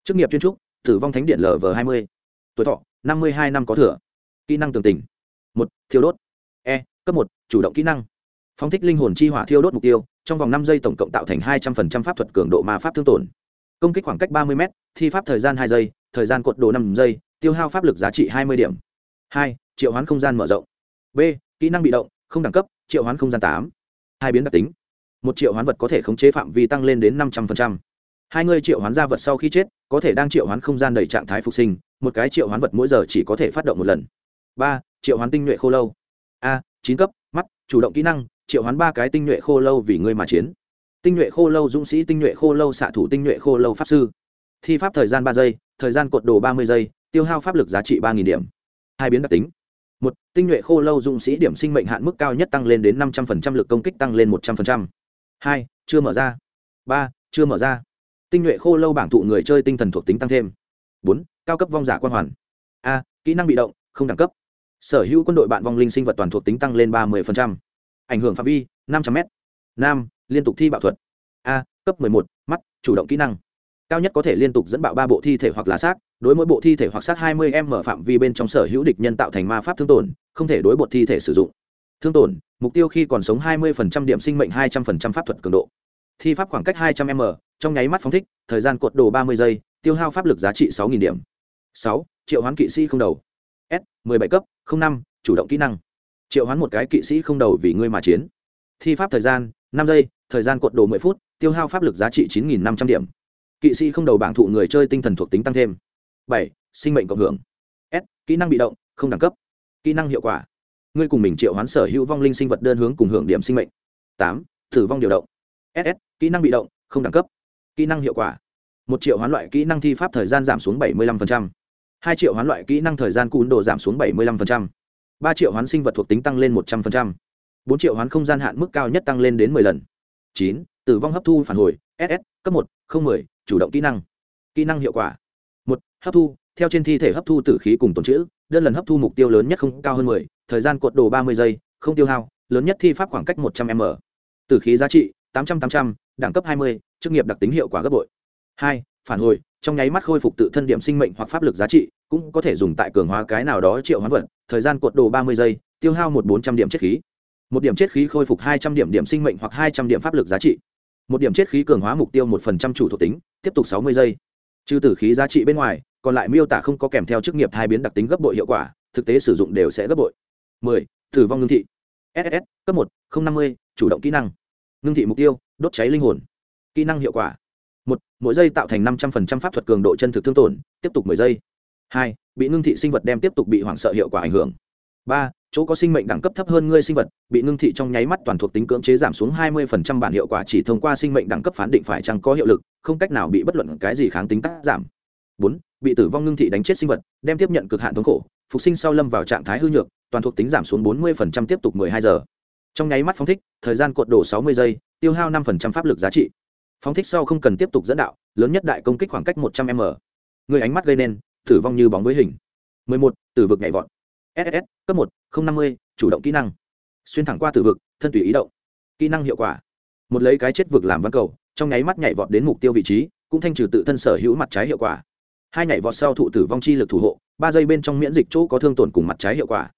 chức nghiệp chuyên trúc, tử vong thánh điện lv hai mươi. tuổi thọ, năm mươi hai năm có thừa. kỹ năng tường tình. một, thiêu đốt cấp một, chủ động kỹ năng. Phóng thích linh hồn chi hỏa thiêu đốt mục tiêu, trong vòng năm giây tổng cộng tạo thành hai trăm linh pháp thuật cường độ ma pháp thương tổn. Công kích khoảng cách ba mươi m thi pháp thời gian hai giây, thời gian cột đồ năm giây, tiêu hao pháp lực giá trị hai mươi điểm. Hai, triệu hoán không gian mở rộng. B, kỹ năng bị động, không đẳng cấp, triệu hoán không gian tám. Hai biến đặc tính. Một triệu hoán vật có thể khống chế phạm vi tăng lên đến năm trăm linh hai người triệu hoán gia vật sau khi chết, có thể đang triệu hoán không gian đầy trạng thái phục sinh, một cái triệu hoán vật mỗi giờ chỉ có thể phát động một lần. Ba, triệu hoán tinh nhuệ khô lâu. A chín cấp, mắt, chủ động kỹ năng, triệu hoán ba cái tinh nhuệ khô lâu vì ngươi mà chiến. Tinh nhuệ khô lâu dũng sĩ, tinh nhuệ khô lâu xạ thủ, tinh nhuệ khô lâu pháp sư. Thi pháp thời gian ba giây, thời gian cột đồ ba mươi giây, tiêu hao pháp lực giá trị ba nghìn điểm. Hai biến đặc tính. Một, tinh nhuệ khô lâu dũng sĩ điểm sinh mệnh hạn mức cao nhất tăng lên đến năm trăm linh lực công kích tăng lên một trăm linh hai, chưa mở ra. Ba, chưa mở ra. Tinh nhuệ khô lâu bảng thụ người chơi tinh thần thuộc tính tăng thêm. Bốn, cao cấp vong giả quan hoàn. A, kỹ năng bị động, không đẳng cấp sở hữu quân đội bạn vong linh sinh vật toàn thuộc tính tăng lên ba mươi ảnh hưởng phạm vi, năm trăm m. Nam, liên tục thi bạo thuật. A, cấp m ộ ư ơ i một, mắt, chủ động kỹ năng. Cao nhất có thể liên tục dẫn bạo ba bộ thi thể hoặc lá xác, đối mỗi bộ thi thể hoặc xác hai mươi m mở phạm vi bên trong sở hữu địch nhân tạo thành ma pháp thương tổn, không thể đối bộ thi thể sử dụng. Thương tổn, mục tiêu khi còn sống hai mươi điểm sinh mệnh hai trăm linh pháp thuật cường độ. Thi pháp khoảng cách hai trăm m trong nháy mắt phóng thích, thời gian cột đồ ba mươi giây, tiêu hao pháp lực giá trị sáu điểm. Sáu, triệu hoán kỵ sĩ không đầu mười bảy cấp, không năm, chủ động kỹ năng. Triệu hoán một cái kỵ sĩ không đầu vì ngươi mà chiến. Thi pháp thời gian, năm giây, thời gian cuộn đồ mười phút, tiêu hao pháp lực giá trị chín nghìn năm trăm điểm. Kỵ sĩ không đầu bảng thụ người chơi tinh thần thuộc tính tăng thêm. Bảy, sinh mệnh cộng hưởng. S, kỹ năng bị động, không đẳng cấp. Kỹ năng hiệu quả. Ngươi cùng mình triệu hoán sở hữu vong linh sinh vật đơn hướng cùng hưởng điểm sinh mệnh. Tám thử vong điều động. Ss kỹ năng bị động, không đẳng cấp. Kỹ năng hiệu quả. Một triệu hoán loại kỹ năng thi pháp thời gian giảm xuống bảy mươi năm hai triệu hoán loại kỹ năng thời gian cún đồ giảm xuống bảy mươi năm ba triệu hoán sinh vật thuộc tính tăng lên một trăm linh bốn triệu hoán không gian hạn mức cao nhất tăng lên đến mười lần. Chín, tử vong hấp thu phản hồi ss cấp một, không mười, chủ động kỹ năng. Kỹ năng hiệu quả. Một, hấp thu, theo trên thi thể hấp thu tử khí cùng tồn chữ, đơn lần hấp thu mục tiêu lớn nhất không cao hơn mười, thời gian cuộn đồ ba mươi giây, không tiêu hao, lớn nhất thi pháp khoảng cách một trăm m. Tử khí giá trị, tám trăm tám trăm, đẳng cấp hai mươi, chức nghiệp đặc tính hiệu quả gấp bội. Hai phản hồi, trong nháy mắt khôi phục tự thân điểm sinh mệnh hoặc pháp lực giá trị, cũng có thể dùng tại cường hóa cái nào đó triệu hoán vật, thời gian cuộn đồ ba mươi giây, tiêu hao một bốn trăm điểm chết khí. Một điểm chết khí khôi phục hai trăm điểm điểm sinh mệnh hoặc hai trăm điểm pháp lực giá trị. Một điểm chết khí cường hóa mục tiêu một phần trăm chủ thuộc tính, tiếp tục sáu mươi giây. Trừ tử khí giá trị bên ngoài, còn lại miêu tả không có kèm theo chức nghiệp hai biến đặc tính gấp bội hiệu quả, thực tế sử dụng đều sẽ gấp bội. mười thử vong ngưng thị. Ss cấp một, không năm mươi, chủ động kỹ năng. Ngưng thị mục tiêu, đốt cháy linh hồn. Kỹ năng hiệu quả một, mỗi giây tạo thành năm trăm linh pháp thuật cường độ chân thực thương tổn, tiếp tục mười giây. Hai, bị ngưng thị sinh vật đem tiếp tục bị hoảng sợ hiệu quả ảnh hưởng. Ba, chỗ có sinh mệnh đẳng cấp thấp hơn ngươi sinh vật, bị ngưng thị trong nháy mắt toàn thuộc tính cưỡng chế giảm xuống hai mươi phần trăm bản hiệu quả chỉ thông qua sinh mệnh đẳng cấp phán định phải chăng có hiệu lực, không cách nào bị bất luận cái gì kháng tính tác giảm. Bốn, bị tử vong ngưng thị đánh chết sinh vật, đem tiếp nhận cực hạn thống khổ, phục sinh sau lâm vào trạng thái hư nhược, toàn thuộc tính giảm xuống bốn mươi phần trăm tiếp tục mười hai giờ. Trong nháy mắt phóng thích, thời gian cuộn đổ sáu mươi giây, tiêu hao năm phần trăm pháp lực giá trị phóng thích sau không cần tiếp tục dẫn đạo, lớn nhất đại công kích khoảng cách một trăm m. Người ánh mắt gây nên, tử vong như bóng với hình. mười một, tử vực nhảy vọt. Ss cấp một, không năm mươi, chủ động kỹ năng. Xuyên thẳng qua tử vực, thân tùy ý động. Kỹ năng hiệu quả. Một lấy cái chết vực làm văn cầu, trong nháy mắt nhảy vọt đến mục tiêu vị trí, cũng thanh trừ tự thân sở hữu mặt trái hiệu quả. Hai nhảy vọt sau thụ tử vong chi lực thủ hộ, ba giây bên trong miễn dịch chỗ có thương tổn cùng mặt trái hiệu quả.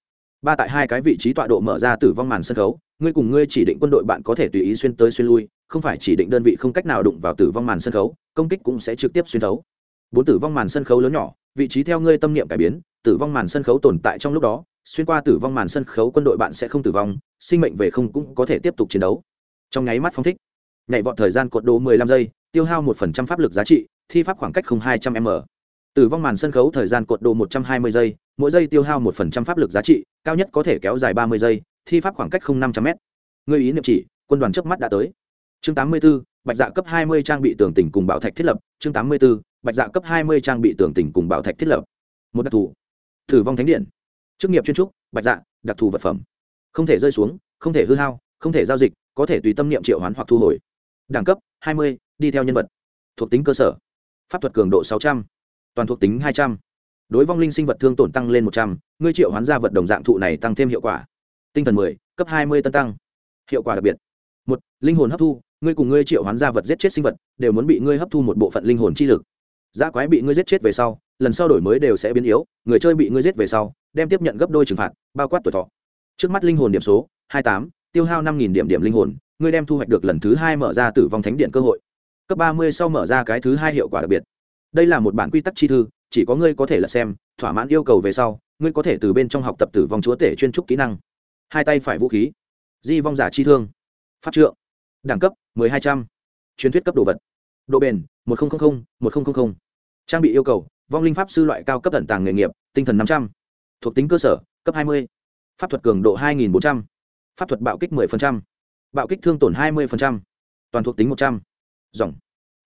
Ba tại hai cái vị trí tọa độ mở ra tử vong màn sân khấu, ngươi cùng ngươi chỉ định quân đội bạn có thể tùy ý xuyên tới xuyên lui không phải chỉ định đơn vị không cách nào đụng vào tử vong màn sân khấu, công kích cũng sẽ trực tiếp xuyên thấu. Bốn tử vong màn sân khấu lớn nhỏ, vị trí theo ngươi tâm niệm cải biến, tử vong màn sân khấu tồn tại trong lúc đó, xuyên qua tử vong màn sân khấu quân đội bạn sẽ không tử vong, sinh mệnh về không cũng có thể tiếp tục chiến đấu. Trong nháy mắt phong thích, nhảy vọt thời gian cột đồ 15 giây, tiêu hao 1 phần trăm pháp lực giá trị, thi pháp khoảng cách không hai trăm m. Tử vong màn sân khấu thời gian cột đồ 120 giây, mỗi giây tiêu hao 1 phần trăm pháp lực giá trị, cao nhất có thể kéo dài 30 giây, thi pháp khoảng cách không năm trăm m. Người ý niệm chỉ, quân đoàn trước mắt đã tới chương 84, bạch dạ cấp 20 trang bị tường tỉnh cùng bảo thạch thiết lập chương 84, bạch dạ cấp 20 trang bị tường tỉnh cùng bảo thạch thiết lập. Một đặc thù. Thử vong thánh điện. Chức nghiệp chuyên trúc bạch dạ đặc thù vật phẩm. Không thể rơi xuống không thể hư hao không thể giao dịch có thể tùy tâm niệm triệu hoán hoặc thu hồi. Đẳng cấp 20, đi theo nhân vật. Thuộc tính cơ sở. Pháp thuật cường độ 600, toàn thuộc tính 200. đối vong linh sinh vật thương tổn tăng lên 100, ngươi triệu hoán ra vật đồng dạng thụ này tăng thêm hiệu quả. Tinh thần 10, cấp 20 tân tăng. Hiệu quả đặc biệt. Một linh hồn hấp thu ngươi cùng ngươi triệu hoán ra vật giết chết sinh vật, đều muốn bị ngươi hấp thu một bộ phận linh hồn chi lực. Giá quái bị ngươi giết chết về sau, lần sau đổi mới đều sẽ biến yếu, người chơi bị ngươi giết về sau, đem tiếp nhận gấp đôi trừng phạt, bao quát tuổi thọ. Trước mắt linh hồn điểm số, hai tám, tiêu hao năm điểm điểm linh hồn, ngươi đem thu hoạch được lần thứ hai mở ra tử vong thánh điện cơ hội. Cấp ba mươi sau mở ra cái thứ hai hiệu quả đặc biệt. Đây là một bản quy tắc chi thư, chỉ có ngươi có thể là xem, thỏa mãn yêu cầu về sau, ngươi có thể từ bên trong học tập tử vong chúa tể chuyên trúc kỹ năng. Hai tay phải vũ khí. Di vong giả chi thương. Pháp trượng đẳng cấp mười hai trăm truyền thuyết cấp đồ vật. Độ bền một nghìn một nghìn trang bị yêu cầu vong linh pháp sư loại cao cấp tận tàng nghề nghiệp tinh thần năm trăm thuộc tính cơ sở cấp hai mươi. Pháp thuật cường độ hai nghìn bốn trăm pháp thuật bạo kích 10%, bạo kích thương tổn 20%, toàn thuộc tính 100, dòng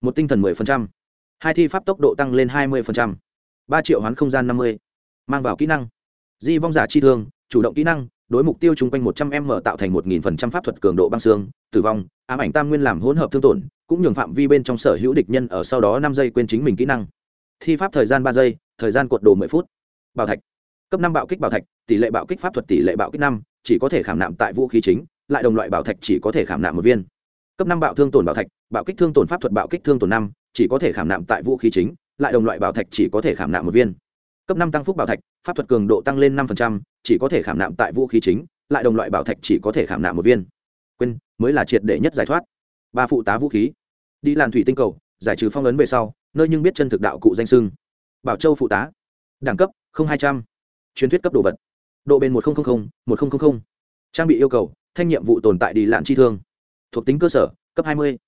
một tinh thần 10%, hai thi pháp tốc độ tăng lên 20%, ba triệu hoán không gian 50, mang vào kỹ năng. Di vong giả chi thương chủ động kỹ năng đối mục tiêu chung quanh 100 m tạo thành 1000% pháp thuật cường độ băng xương tử vong ám ảnh tam nguyên làm hỗn hợp thương tổn, cũng nhường phạm vi bên trong sở hữu địch nhân ở sau đó năm giây quên chính mình kỹ năng. Thi pháp thời gian ba giây, thời gian cuộn đồ 10 phút. Bảo thạch. Cấp năm bạo kích bảo thạch, tỷ lệ bạo kích pháp thuật tỷ lệ bạo kích năm, chỉ có thể khảm nạm tại vũ khí chính, lại đồng loại bảo thạch chỉ có thể khảm nạm một viên. Cấp năm bạo thương tổn bảo thạch, bạo kích thương tổn pháp thuật bạo kích thương tổn năm, chỉ có thể khảm nạm tại vũ khí chính, lại đồng loại bảo thạch chỉ có thể khảm nạm một viên. Cấp năm tăng phúc bảo thạch, pháp thuật cường độ tăng lên năm chỉ có thể khảm nạm tại vũ khí chính, lại đồng loại bảo thạch chỉ có thể khảm nạm một viên quên, mới là triệt để nhất giải thoát. Ba phụ tá vũ khí. Đi làn thủy tinh cầu, giải trừ phong ấn về sau, nơi nhưng biết chân thực đạo cụ danh sưng bảo châu phụ tá. Đẳng cấp, không hai trăm. Truyền thuyết cấp đồ vật. Độ bền một nghìn một nghìn trang bị yêu cầu, thanh nhiệm vụ tồn tại đi lạn chi thương. Thuộc tính cơ sở, cấp hai mươi.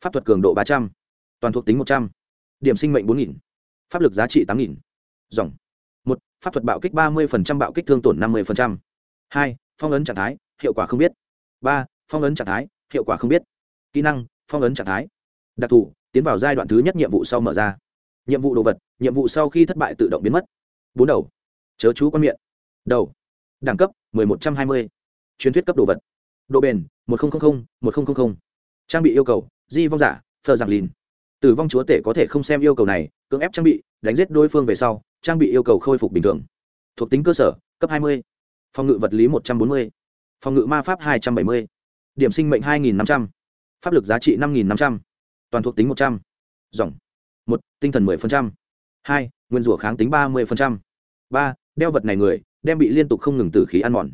Pháp thuật cường độ ba trăm. Toàn thuộc tính một trăm. Điểm sinh mệnh bốn nghìn. Pháp lực giá trị tám nghìn. Dòng. Một, pháp thuật bạo kích ba mươi bạo kích thương tổn năm mươi hai, phong ấn trạng thái, hiệu quả không biết. Ba phong ấn trạng thái, hiệu quả không biết. Kỹ năng, phong ấn trạng thái. Đặc thù, tiến vào giai đoạn thứ nhất nhiệm vụ sau mở ra. Nhiệm vụ đồ vật, nhiệm vụ sau khi thất bại tự động biến mất. Bốn đầu, chớ chú quan miệng. Đầu, đẳng cấp 1120. truyền thuyết cấp đồ vật. Độ bền 1000 1000 trang bị yêu cầu di vong giả phờ giảng lìn. Tử vong chúa tể có thể không xem yêu cầu này, cưỡng ép trang bị, đánh giết đối phương về sau, trang bị yêu cầu khôi phục bình thường. Thuộc tính cơ sở, cấp 20. phòng ngự vật lý 140. phòng ngự ma pháp 270 điểm sinh mệnh 2.500. pháp lực giá trị 5.500. toàn thuộc tính 100. dòng một, tinh thần 10%. hai, nguyên rủa kháng tính 30%. ba, đeo vật này người, đem bị liên tục không ngừng từ khí ăn mòn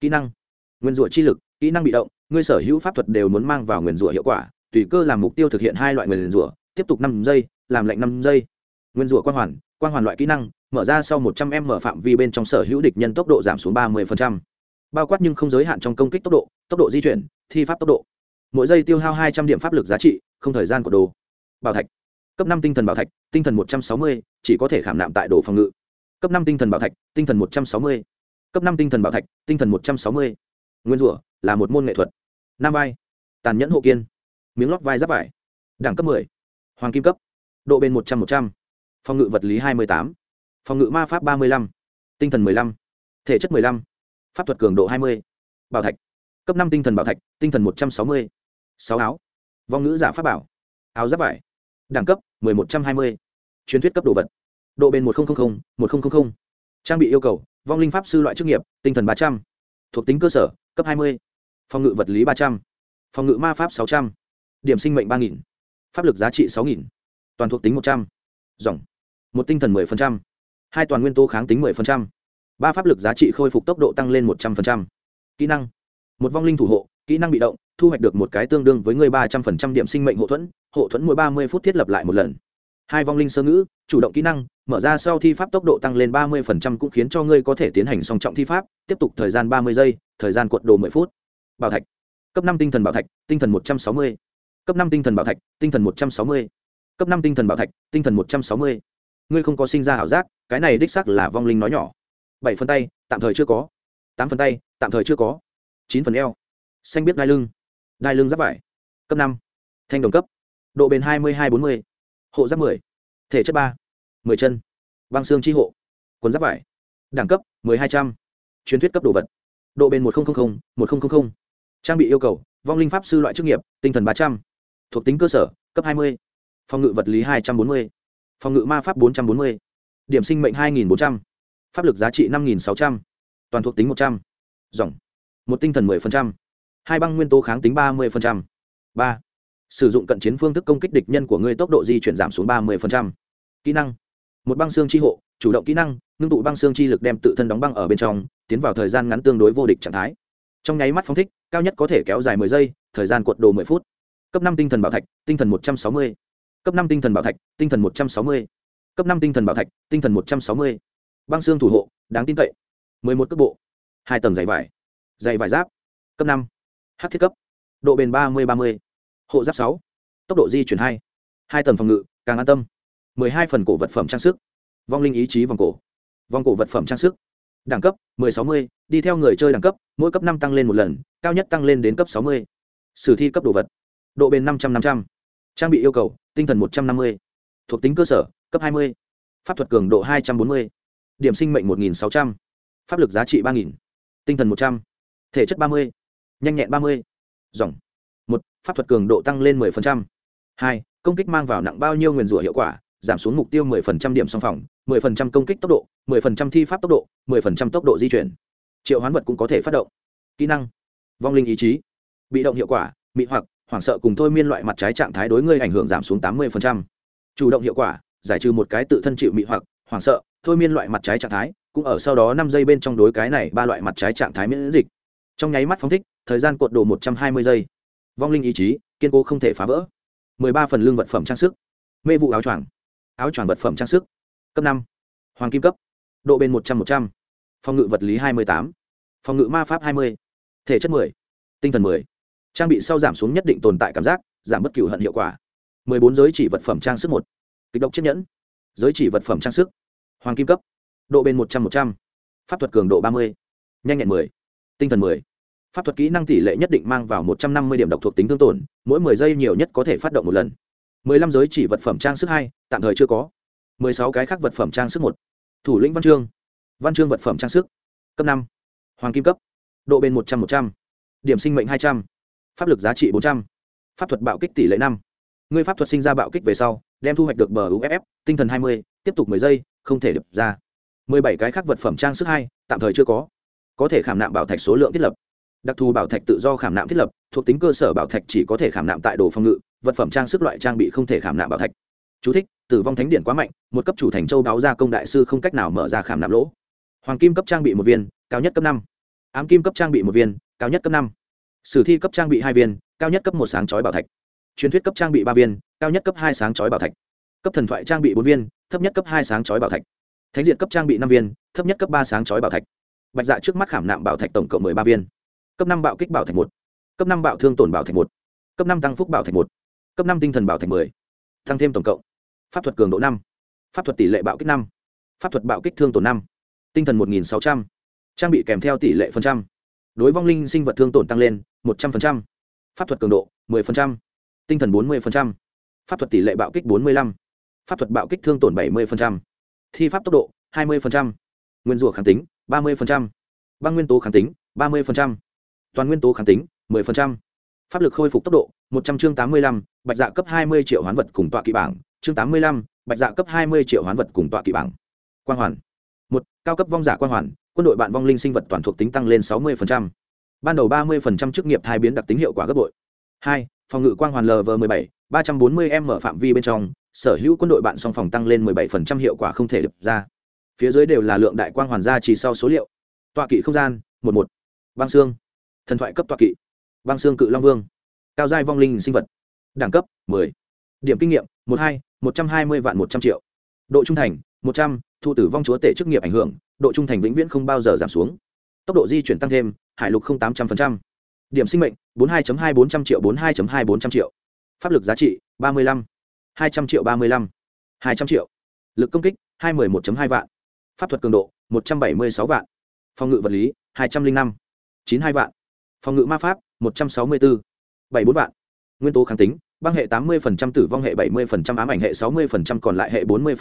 kỹ năng nguyên rủa chi lực, kỹ năng bị động, ngươi sở hữu pháp thuật đều muốn mang vào nguyên rủa hiệu quả, tùy cơ làm mục tiêu thực hiện hai loại nguyên rủa, tiếp tục năm giây, làm lệnh năm giây nguyên rủa quang hoàn quang hoàn loại kỹ năng, mở ra sau một trăm m phạm vi bên trong sở hữu địch nhân tốc độ giảm xuống ba mươi bao quát nhưng không giới hạn trong công kích tốc độ tốc độ di chuyển thi pháp tốc độ. Mỗi giây tiêu hao hai trăm điểm pháp lực giá trị, không thời gian của đồ. Bảo thạch. Cấp năm tinh thần bảo thạch, tinh thần một trăm sáu mươi, chỉ có thể khảm nạm tại đồ phòng ngự. Cấp năm tinh thần bảo thạch, tinh thần một trăm sáu mươi. Cấp năm tinh thần bảo thạch, tinh thần một trăm sáu mươi. Nguyên rủa là một môn nghệ thuật. Nam vai. Tàn nhẫn hộ kiên. Miếng lót vai giáp vải. Đẳng cấp 10. hoàng kim cấp. Độ bền một trăm một trăm. Phòng ngự vật lý hai mươi tám. Phòng ngự ma pháp ba mươi lăm. Tinh thần mười lăm. Thể chất mười lăm. Pháp thuật cường độ hai mươi. Bảo thạch cấp năm tinh thần bảo thạch, tinh thần một trăm sáu mươi. Sáu áo. Vong ngữ giả pháp bảo. Áo giáp vải. Đẳng cấp, mười một trăm hai mươi. Truyền thuyết cấp đồ vật. Độ bền một nghìn một nghìn trang bị yêu cầu, vong linh pháp sư loại chức nghiệp, tinh thần ba trăm. Thuộc tính cơ sở, cấp hai mươi. Phòng ngự vật lý ba trăm. Phòng ngự ma pháp sáu trăm. Điểm sinh mệnh ba nghìn. Pháp lực giá trị sáu nghìn. Toàn thuộc tính một trăm. Dòng. Một tinh thần mười phần trăm. Hai toàn nguyên tố kháng tính mười phần trăm. Ba pháp lực giá trị khôi phục tốc độ tăng lên một trăm phần trăm. Kỹ năng một vong linh thủ hộ, kỹ năng bị động, thu hoạch được một cái tương đương với người ba trăm phần trăm điểm sinh mệnh hộ thuẫn hộ thuẫn mỗi ba mươi phút thiết lập lại một lần. Hai vong linh sơ ngữ, chủ động kỹ năng, mở ra sau thi pháp tốc độ tăng lên ba mươi phần trăm cũng khiến cho ngươi có thể tiến hành song trọng thi pháp, tiếp tục thời gian ba mươi giây, thời gian cuộn đồ mười phút. Bảo thạch. Cấp năm tinh thần bảo thạch, tinh thần một trăm sáu mươi. Cấp năm tinh thần bảo thạch, tinh thần một trăm sáu mươi. Cấp năm tinh thần bảo thạch, tinh thần một trăm sáu mươi. Ngươi không có sinh ra ảo giác, cái này đích xác là vong linh nói nhỏ. Bảy phần tay, tạm thời chưa có. Tám phần tay, tạm thời chưa có chín phần eo. Xanh biết đai lưng. Đai lưng giáp vải. Cấp năm. Thanh đồng cấp. Độ bền hai mươi hai bốn mươi. Hộ giáp mười. Thể chất ba. Mười chân. Băng xương chi hộ. Quần giáp vải. Đẳng cấp mười hai trăm. Truyền thuyết cấp đồ vật. Độ bền một nghìn một nghìn trang bị yêu cầu, vong linh pháp sư loại chức nghiệp, tinh thần ba trăm. Thuộc tính cơ sở, cấp hai mươi. Phòng ngự vật lý hai trăm bốn mươi. Phòng ngự ma pháp bốn trăm bốn mươi. Điểm sinh mệnh hai nghìn bốn trăm. Pháp lực giá trị năm nghìn sáu trăm. Toàn thuộc tính một trăm. Dòng một tinh thần mười phần trăm, hai băng nguyên tố kháng tính ba mươi phần trăm, ba, sử dụng cận chiến phương thức công kích địch nhân của ngươi tốc độ di chuyển giảm xuống ba mươi kỹ năng, một băng xương chi hộ, chủ động kỹ năng, ngưng tụ băng xương chi lực đem tự thân đóng băng ở bên trong, tiến vào thời gian ngắn tương đối vô địch trạng thái. Trong nháy mắt phóng thích, cao nhất có thể kéo dài mười giây, thời gian cuộn đồ mười phút. Cấp năm tinh thần bảo thạch, tinh thần một trăm sáu mươi. Cấp năm tinh thần bảo thạch, tinh thần một trăm sáu mươi. Cấp năm tinh thần bảo thạch, tinh thần một trăm sáu mươi. Băng xương thủ hộ, đáng tin cậy. Mười một cấp bộ, hai tầng dày vải dày vải giáp, cấp năm h thiết cấp, độ bền ba mươi ba mươi, hộ giáp sáu, tốc độ di chuyển hai hai tầng phòng ngự, càng an tâm. mười hai phần cổ vật phẩm trang sức, vong linh ý chí vòng cổ vòng cổ vật phẩm trang sức, đẳng cấp mười sáu mươi, đi theo người chơi đẳng cấp, mỗi cấp năm tăng lên một lần, cao nhất tăng lên đến cấp sáu mươi. Sử thi cấp đồ vật, độ bền năm trăm năm trăm, trang bị yêu cầu, tinh thần một trăm năm mươi, thuộc tính cơ sở, cấp hai mươi, pháp thuật cường độ hai trăm bốn mươi, điểm sinh mệnh một nghìn sáu trăm, pháp lực giá trị ba nghìn, tinh thần một trăm thể chất ba mươi, nhanh nhẹn ba mươi. Dòng. Một, pháp thuật cường độ tăng lên mười phần trăm. Hai, công kích mang vào nặng bao nhiêu nguyền rủa hiệu quả, giảm xuống mục tiêu mười phần trăm điểm song phòng, mười phần trăm công kích tốc độ, mười phần trăm thi pháp tốc độ, mười phần trăm tốc độ di chuyển. Triệu hoán vật cũng có thể phát động. Kỹ năng. Vong linh ý chí. Bị động hiệu quả bị hoặc, hoảng sợ cùng thôi miên loại mặt trái trạng thái đối ngươi ảnh hưởng giảm xuống tám mươi chủ động hiệu quả, giải trừ một cái tự thân chịu mị hoặc, hoảng sợ, thôi miên loại mặt trái trạng thái, cũng ở sau đó năm giây bên trong đối cái này ba loại mặt trái trạng thái miễn dịch trong nháy mắt phóng thích, thời gian cuộn đồ một trăm hai mươi giây. Vong linh ý chí, kiên cố không thể phá vỡ. mười ba phần lương vật phẩm trang sức. Mê vụ áo choàng. Áo choàng vật phẩm trang sức. Cấp năm. Hoàng kim cấp. Độ bền một trăm một trăm. Phòng ngự vật lý hai mươi tám. Phòng ngự ma pháp hai mươi. Thể chất mười. Tinh thần mười. Trang bị sau giảm xuống nhất định tồn tại cảm giác, giảm bất cửu hận hiệu quả. mười bốn giới chỉ vật phẩm trang sức một. Kịch độc chiếc nhẫn. Giới chỉ vật phẩm trang sức. Hoàng kim cấp. Độ bền một trăm một trăm. Pháp thuật cường độ ba mươi. Nhanh nhẹn mười tinh thần mười. Pháp thuật kỹ năng tỷ lệ nhất định mang vào một trăm năm mươi điểm độc thuộc tính thương tổn, mỗi mười giây nhiều nhất có thể phát động một lần. Mười lăm giới chỉ vật phẩm trang sức hai, tạm thời chưa có. Mười sáu cái khác vật phẩm trang sức một. Thủ lĩnh văn chương. Văn chương vật phẩm trang sức. Cấp năm. Hoàng kim cấp. Độ bền một trăm một trăm. Điểm sinh mệnh hai trăm. Pháp lực giá trị bốn trăm. Pháp thuật bạo kích tỷ lệ năm. Ngươi pháp thuật sinh ra bạo kích về sau, đem thu hoạch được bờ uff tinh thần hai mươi, tiếp tục mười giây, không thể đập ra. Mười bảy cái khác vật phẩm trang sức hai, tạm thời chưa có có thể khảm nạm bảo thạch số lượng thiết lập. Đặc thù bảo thạch tự do khảm nạm thiết lập thuộc tính cơ sở bảo thạch chỉ có thể khảm nạm tại đồ phòng ngự vật phẩm trang sức loại trang bị không thể khảm nạm bảo thạch. Chú thích, tử vong thánh điện quá mạnh một cấp chủ thành châu đáo ra công đại sư không cách nào mở ra khảm nạm lỗ. Hoàng kim cấp trang bị một viên cao nhất cấp năm. Ám kim cấp trang bị một viên cao nhất cấp năm. Sử thi cấp trang bị hai viên cao nhất cấp một sáng chói bảo thạch. Truyền thuyết cấp trang bị ba viên cao nhất cấp hai sáng chói bảo thạch. Cấp thần thoại trang bị bốn viên thấp nhất cấp hai sáng chói bảo thạch. Thánh diện cấp trang bị năm viên thấp nhất cấp ba sáng chói bảo thạch bạch dạ trước mắt khảm nạm bảo thạch tổng cộng mười ba viên. Cấp năm bạo kích bảo thạch một. Cấp năm bạo thương tổn bảo thạch một. Cấp năm tăng phúc bảo thạch một. Cấp năm tinh thần bảo thạch mười. Tăng thêm tổng cộng. Pháp thuật cường độ năm. Pháp thuật tỷ lệ bạo kích năm. Pháp thuật bạo kích thương tổn năm. Tinh thần một nghìn sáu trăm. Trang bị kèm theo tỷ lệ phần trăm. Đối vong linh sinh vật thương tổn tăng lên một trăm linh pháp thuật cường độ mười phần trăm. Tinh thần bốn mươi pháp thuật tỷ lệ bạo kích bốn mươi lăm. Pháp thuật bạo kích thương tổn bảy mươi thi pháp tốc độ hai mươi nguyên rùa kháng tính ba mươi băng nguyên tố kháng tính ba mươi toàn nguyên tố kháng tính 10%. pháp lực khôi phục tốc độ 100 chương 85, bạch dạ cấp 20 triệu hoán vật cùng tọa kỵ bảng. Chương 85, bạch dạ cấp 20 triệu hoán vật cùng tọa kỵ bảng. Quang hoàn. Một cao cấp vong giả quang hoàn quân đội bạn vong linh sinh vật toàn thuộc tính tăng lên 60%. ban đầu 30% chức nghiệp thai biến đặc tính hiệu quả gấp bội. Hai phòng ngự quang hoàn lv 17 340 m phạm vi bên trong sở hữu quân đội bạn song phòng tăng lên 17% hiệu quả không thể đập ra phía dưới đều là lượng đại quang hoàn gia chỉ sau số liệu. Tọa kỵ không gian một một. Băng xương. Thần thoại cấp tọa kỵ. Băng xương cự long vương. Cao giai vong linh sinh vật. Đẳng cấp 10. điểm kinh nghiệm 12, 120 vạn 100 triệu. Độ trung thành 100, thu tử vong chúa tể chức nghiệp ảnh hưởng độ trung thành vĩnh viễn không bao giờ giảm xuống. Tốc độ di chuyển tăng thêm hải lục không tám trăm linh điểm sinh mệnh 42.2 400 triệu 42.2 400 triệu. Pháp lực giá trị 35. 200 triệu 35. 200 triệu. Lực công kích 211.2 vạn pháp thuật cường độ 176 vạn. Phòng ngự vật lý 205. 92 vạn. Phòng ngự ma pháp, một trăm sáu mươi bốn bảy bốn vạn. Nguyên tố kháng tính, băng hệ tám mươi tử vong hệ bảy mươi ám ảnh hệ sáu mươi còn lại hệ bốn mươi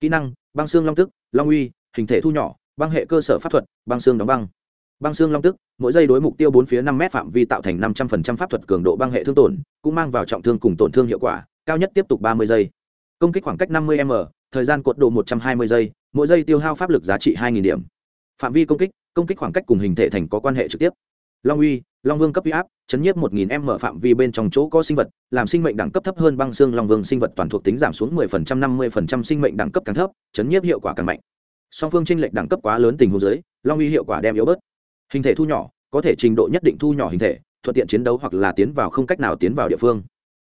kỹ năng, băng xương long tức, long uy, hình thể thu nhỏ, băng hệ cơ sở pháp thuật, băng xương đóng băng. Băng xương long tức, mỗi giây đối mục tiêu bốn phía năm m phạm vi tạo thành năm trăm linh pháp thuật cường độ băng hệ thương tổn, cũng mang vào trọng thương cùng tổn thương hiệu quả, cao nhất tiếp tục ba mươi giây. Công kích khoảng cách năm mươi m, thời gian cuộn độ một trăm hai mươi giây mỗi giây tiêu hao pháp lực giá trị hai điểm. Phạm vi công kích công kích khoảng cách cùng hình thể thành có quan hệ trực tiếp. Long uy, long vương cấp uy áp, chấn nhiếp một nghìn m phạm vi bên trong chỗ có sinh vật, làm sinh mệnh đẳng cấp thấp hơn băng xương long vương sinh vật toàn thuộc tính giảm xuống 10% 50% sinh mệnh đẳng cấp càng thấp, chấn nhiếp hiệu quả càng mạnh. Song phương tranh lệch đẳng cấp quá lớn tình huống dưới, long uy hiệu quả đem yếu bớt. Hình thể thu nhỏ, có thể trình độ nhất định thu nhỏ hình thể, thuận tiện chiến đấu hoặc là tiến vào không cách nào tiến vào địa phương.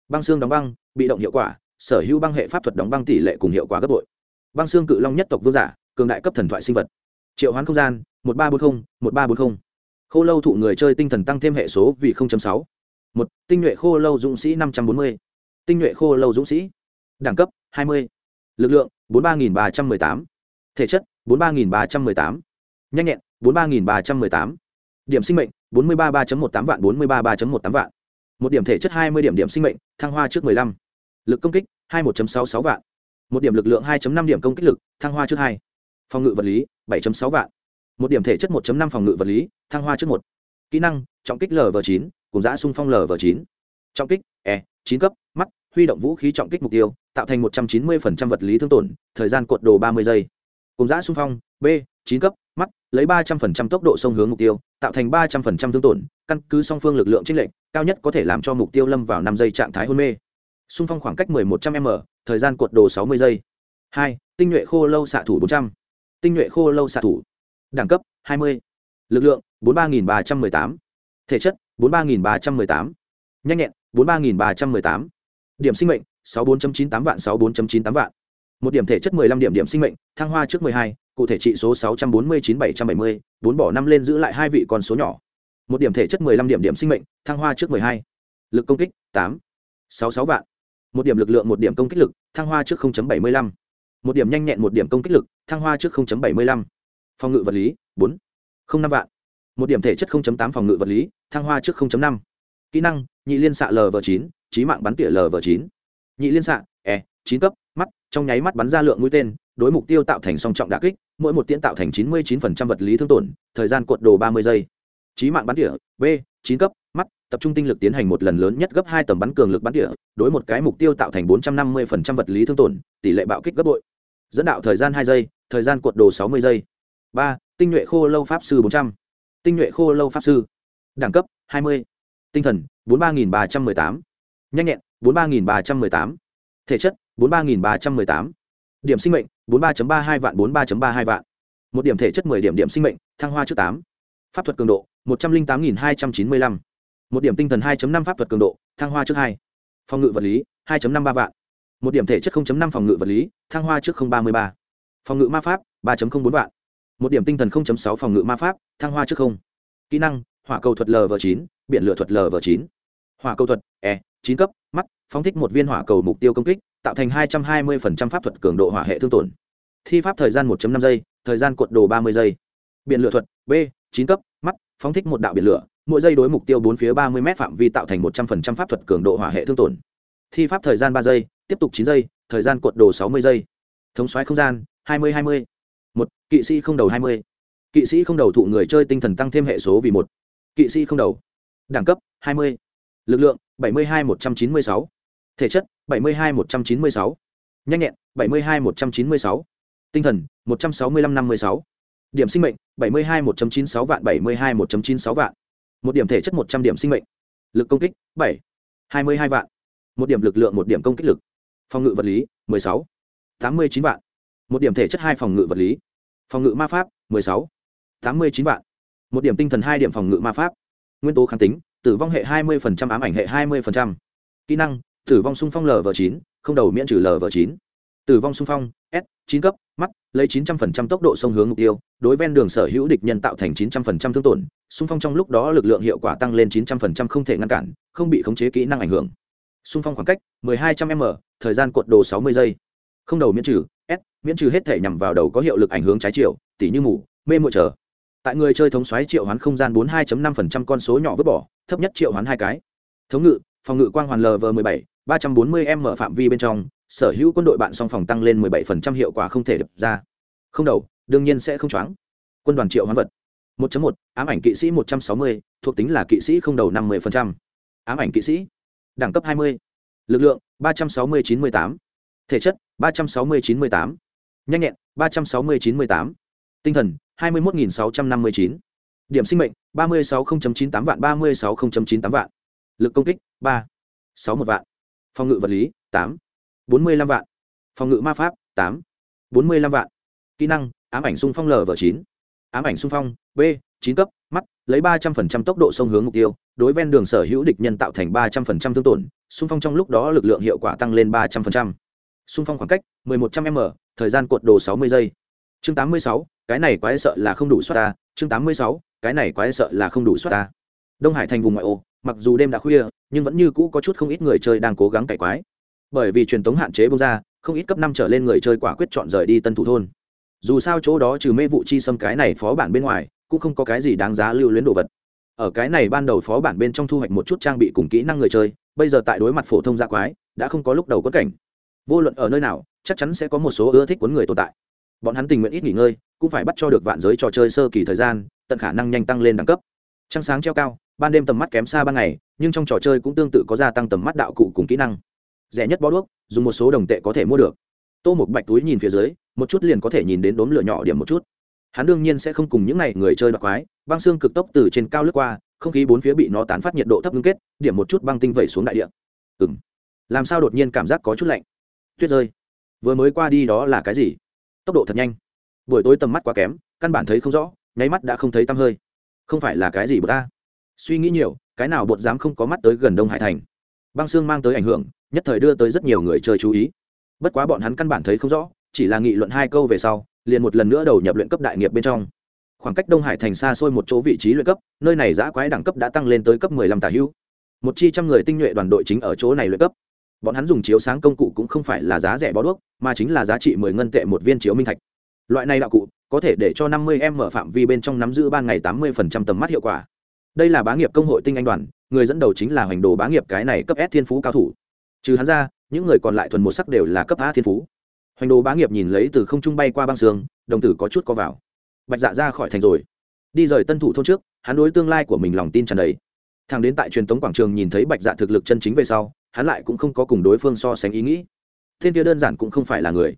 Băng xương đóng băng, bị động hiệu quả, sở hữu băng hệ pháp thuật đóng băng tỷ lệ cùng hiệu quả gấp bội băng xương cự long nhất tộc vương giả, cường đại cấp thần thoại sinh vật. Triệu hoán không gian, một ba bốn mươi một ba bốn mươi khô lâu thụ người chơi tinh thần tăng thêm hệ số vì sáu. Một, tinh nhuệ khô lâu dũng sĩ năm trăm bốn mươi. Tinh nhuệ khô lâu dũng sĩ, đẳng cấp hai mươi. Lực lượng, bốn ba nghìn ba trăm m ư ơ i tám. Thể chất, bốn ba nghìn ba trăm m ư ơ i tám. Nhanh nhẹn, bốn ba nghìn ba trăm m ư ơ i tám. Điểm sinh mệnh, bốn mươi ba ba một tám vạn, bốn mươi ba ba một tám vạn. Một điểm thể chất hai mươi điểm điểm sinh mệnh, thăng hoa trước m ộ ư ơ i năm lực công kích, hai mươi một sáu sáu vạn một điểm lực lượng 2.5 điểm công kích lực, thăng hoa trước 2. phòng ngự vật lý 7.6 vạn. Một điểm thể chất 1.5 phòng ngự vật lý, thăng hoa trước một. Kỹ năng, trọng kích lv chín, cùng giã xung phong lv chín. Trọng kích e chín cấp, mắt, huy động vũ khí trọng kích mục tiêu, tạo thành một trăm chín mươi vật lý thương tổn, thời gian cuộn đồ ba mươi giây. Cùng giã xung phong, b, chín cấp, mắt, lấy ba trăm linh tốc độ sông hướng mục tiêu, tạo thành ba trăm linh thương tổn, căn cứ song phương lực lượng trích lệnh cao nhất có thể làm cho mục tiêu lâm vào năm giây trạng thái hôn mê. Xung phong khoảng cách mười một trăm m thời gian cột đồ sáu mươi giây 2. tinh nhuệ khô lâu xạ thủ bốn trăm tinh nhuệ khô lâu xạ thủ đẳng cấp 20. lực lượng 43.318. thể chất 43.318. nhanh nhẹn 43.318. điểm sinh mệnh 64.98 vạn 64.98 vạn một điểm thể chất 15 điểm điểm sinh mệnh thăng hoa trước 12, cụ thể trị số 649-770, bốn bỏ năm lên giữ lại hai vị con số nhỏ một điểm thể chất 15 điểm điểm sinh mệnh thăng hoa trước 12. lực công kích 8. 66 vạn một điểm lực lượng, một điểm công kích lực, thăng hoa trước 0.75. một điểm nhanh nhẹn, một điểm công kích lực, thăng hoa trước 0.75 phòng ngự vật lý, bốn. Không năm vạn. Một điểm thể chất 0.8 phòng ngự vật lý, thăng hoa trước 0.5 kỹ năng, nhị liên xạ lv chín, trí mạng bắn tỉa lv chín. Nhị liên xạ e chín cấp, mắt, trong nháy mắt bắn ra lượng mũi tên, đối mục tiêu tạo thành song trọng đà kích, mỗi một tiễn tạo thành chín mươi chín vật lý thương tổn, thời gian cuộn đồ ba mươi giây. Trí mạng bắn tỉa, b 9 cấp tập trung tinh lực tiến hành một lần lớn nhất gấp hai tầm bắn cường lực bắn tỉa, đối một cái mục tiêu tạo thành bốn trăm năm mươi phần trăm vật lý thương tổn, tỷ lệ bạo kích gấp bội. Dẫn đạo thời gian hai giây, thời gian cuộn đồ sáu mươi giây. Ba, tinh nhuệ khô lâu pháp sư bốn trăm. Tinh nhuệ khô lâu pháp sư. Đẳng cấp, hai mươi. Tinh thần, bốn ba nghìn ba trăm m ư ơ i tám. Nhanh nhẹn, bốn ba nghìn ba trăm m ư ơ i tám. Thể chất, bốn ba nghìn ba trăm m ư ơ i tám. Điểm sinh mệnh, bốn ba ba hai vạn, bốn ba ba hai vạn. Một điểm thể chất mười điểm điểm sinh mệnh, thăng hoa trước tám. Pháp thuật cường độ, một trăm linh tám nghìn hai trăm chín mươi lăm một điểm tinh thần 2.5 pháp thuật cường độ, thăng hoa trước hai. Phòng ngự vật lý 2.53 vạn. Một điểm thể chất 0.5 phòng ngự vật lý, thăng hoa trước 033 phòng ngự ma pháp 3.04 vạn. Một điểm tinh thần 0.6 phòng ngự ma pháp, thăng hoa trước không. Kỹ năng, hỏa cầu thuật lv 9 biển lửa thuật lv 9 hỏa cầu thuật e 9 cấp, mắt, phóng thích một viên hỏa cầu mục tiêu công kích, tạo thành 220% pháp thuật cường độ hỏa hệ thương tổn. Thi pháp thời gian 1.5 giây, thời gian cuộn đồ 30 giây. Biển lửa thuật, b 9 cấp, mắt, phóng thích một đạo biển lửa mỗi giây đối mục tiêu bốn phía ba mươi m phạm vi tạo thành một trăm linh pháp thuật cường độ hỏa hệ thương tổn. Thi pháp thời gian ba giây, tiếp tục chín giây, thời gian cuộn đồ sáu mươi giây. Thống xoáy không gian, hai mươi hai mươi. Một, kỵ sĩ không đầu hai mươi. Kỵ sĩ không đầu thụ người chơi tinh thần tăng thêm hệ số vì một. Kỵ sĩ không đầu. Đẳng cấp, hai mươi. Lực lượng, bảy mươi hai, một trăm chín mươi sáu. Thể chất, bảy mươi hai, một trăm chín mươi sáu. Nhanh nhẹn, bảy mươi hai, một trăm chín mươi sáu. Tinh thần, một trăm sáu mươi năm năm mươi sáu. Điểm sinh mệnh, bảy mươi hai, một chín sáu vạn, bảy mươi hai, một chín sáu vạn một điểm thể chất một trăm điểm sinh mệnh. Lực công kích, bảy. Hai mươi hai vạn. Một điểm lực lượng, một điểm công kích lực. Phòng ngự vật lý, mười sáu. Tám mươi chín vạn. Một điểm thể chất hai phòng ngự vật lý. Phòng ngự ma pháp, mười sáu. Tám mươi chín vạn. Một điểm tinh thần hai điểm phòng ngự ma pháp. Nguyên tố kháng tính, tử vong hệ hai mươi ám ảnh hệ hai mươi kỹ năng, tử vong sung phong lv chín, không đầu miễn trừ lv chín. Tử vong sung phong, s, chín cấp lấy chín trăm linh tốc độ sông hướng mục tiêu, đối ven đường sở hữu địch nhân tạo thành chín trăm linh thương tổn, xung phong trong lúc đó lực lượng hiệu quả tăng lên chín trăm linh không thể ngăn cản, không bị khống chế kỹ năng ảnh hưởng. Xung phong khoảng cách 1200 m, thời gian cuộn đồ 60 giây. Không đầu miễn trừ, s, miễn trừ hết thể nhằm vào đầu có hiệu lực ảnh hưởng trái chiều, tỉ như mù, mê muội trở tại người chơi thống xoáy triệu hoán không gian 42.5% con số nhỏ vứt bỏ, thấp nhất triệu hoán hai cái. Thống ngự, phòng ngự quang hoàn lv 17 340 m phạm vi bên trong sở hữu quân đội bạn song phòng tăng lên 17% hiệu quả không thể đập ra không đầu đương nhiên sẽ không choáng quân đoàn triệu hoán vật 1.1, ám ảnh kỵ sĩ 160, thuộc tính là kỵ sĩ không đầu 50%. ám ảnh kỵ sĩ đẳng cấp 20. lực lượng 360-98. thể chất 360-98. nhanh nhẹn 360-98. tinh thần 21.659. điểm sinh mệnh 360.98 vạn 360.98 vạn lực công kích 3. 61 vạn phòng ngự vật lý 8. 45 vạn. Phòng ngự ma pháp 8. 45 vạn. Kỹ năng ám ảnh xung phong lv 9 ám ảnh xung phong b 9 cấp mắt lấy 300% tốc độ sông hướng mục tiêu đối ven đường sở hữu địch nhân tạo thành 300% thương tổn xung phong trong lúc đó lực lượng hiệu quả tăng lên 300%. xung phong khoảng cách 1100 m thời gian cuộn đồ 60 giây. Chương 86, cái này quái sợ là không đủ suất ta. Chương 86, cái này quái sợ là không đủ suất ta. Đông hải thành vùng ngoại ô mặc dù đêm đã khuya nhưng vẫn như cũ có chút không ít người chơi đang cố gắng cải quái bởi vì truyền thống hạn chế bông ra, không ít cấp năm trở lên người chơi quả quyết chọn rời đi tân thủ thôn. Dù sao chỗ đó trừ mê vụ chi xâm cái này phó bản bên ngoài, cũng không có cái gì đáng giá lưu luyến đồ vật. Ở cái này ban đầu phó bản bên trong thu hoạch một chút trang bị cùng kỹ năng người chơi, bây giờ tại đối mặt phổ thông gia quái, đã không có lúc đầu có cảnh. Vô luận ở nơi nào, chắc chắn sẽ có một số ưa thích cuốn người tồn tại. Bọn hắn tình nguyện ít nghỉ ngơi, cũng phải bắt cho được vạn giới trò chơi sơ kỳ thời gian, tận khả năng nhanh tăng lên đẳng cấp. Trăng sáng treo cao, ban đêm tầm mắt kém xa ban ngày, nhưng trong trò chơi cũng tương tự có gia tăng tầm mắt đạo cụ cùng kỹ năng rẻ nhất bó đuốc, dùng một số đồng tệ có thể mua được. Tô một bạch túi nhìn phía dưới, một chút liền có thể nhìn đến đốm lửa nhỏ điểm một chút. Hắn đương nhiên sẽ không cùng những n à y người chơi đặc quái, băng xương cực tốc từ trên cao lướt qua, không khí bốn phía bị nó tán phát nhiệt độ thấp ngưng kết, điểm một chút băng tinh vẩy xuống đại địa. Ừng làm sao đột nhiên cảm giác có chút lạnh? Tuyết rơi. Vừa mới qua đi đó là cái gì? Tốc độ thật nhanh. Buổi tối tầm mắt quá kém, căn bản thấy không rõ, nháy mắt đã không thấy tăm hơi. Không phải là cái gì bột ta? Suy nghĩ nhiều, cái nào bột dám không có mắt tới gần đông hải thành? Băng xương mang tới ảnh hưởng nhất thời đưa tới rất nhiều người chơi chú ý. Bất quá bọn hắn căn bản thấy không rõ, chỉ là nghị luận hai câu về sau, liền một lần nữa đầu nhập luyện cấp đại nghiệp bên trong. Khoảng cách đông hải thành xa xôi một chỗ vị trí luyện cấp, nơi này giã quái đẳng cấp đã tăng lên tới cấp mười lăm tả hữu. Một chi trăm người tinh nhuệ đoàn đội chính ở chỗ này luyện cấp. Bọn hắn dùng chiếu sáng công cụ cũng không phải là giá rẻ bó đuốc, mà chính là giá trị mười ngân tệ một viên chiếu minh thạch. Loại này đạo cụ, có thể để cho năm mươi em mở phạm vi bên trong nắm giữ ban ngày tám mươi phần trăm tầm mắt hiệu quả. Đây là bá nghiệp công hội tinh anh đoàn, người dẫn đầu chính là hoành đồ bá nghiệp cái này cấp s thiên phú cao thủ trừ hắn ra, những người còn lại thuần một sắc đều là cấp a thiên phú. Hoành đồ bá nghiệp nhìn lấy từ không trung bay qua băng sương, đồng tử có chút có vào. Bạch dạ ra khỏi thành rồi. Đi rời tân thủ thôn trước, hắn đối tương lai của mình lòng tin tràn đầy. Thằng đến tại truyền thống quảng trường nhìn thấy bạch dạ thực lực chân chính về sau, hắn lại cũng không có cùng đối phương so sánh ý nghĩ. Thiên kia đơn giản cũng không phải là người.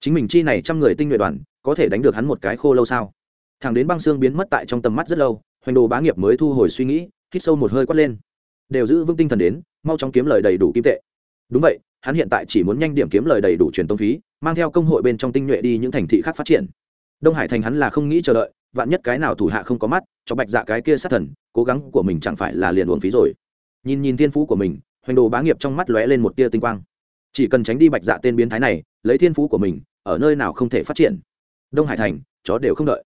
Chính mình chi này trăm người tinh nhuệ đoàn, có thể đánh được hắn một cái khô lâu sao? Thằng đến băng xương biến mất tại trong tầm mắt rất lâu, hoành đồ bá nghiệp mới thu hồi suy nghĩ, hít sâu một hơi quát lên. Đều giữ vững tinh thần đến, mau chóng kiếm lời đầy đủ kim tệ đúng vậy, hắn hiện tại chỉ muốn nhanh điểm kiếm lời đầy đủ truyền tông phí, mang theo công hội bên trong tinh nhuệ đi những thành thị khác phát triển. Đông hải thành hắn là không nghĩ chờ đợi, vạn nhất cái nào thủ hạ không có mắt, cho bạch dạ cái kia sát thần, cố gắng của mình chẳng phải là liền uống phí rồi. Nhìn nhìn thiên phú của mình, hoành đồ bá nghiệp trong mắt lóe lên một tia tinh quang. Chỉ cần tránh đi bạch dạ tên biến thái này, lấy thiên phú của mình, ở nơi nào không thể phát triển. Đông hải thành, chó đều không đợi.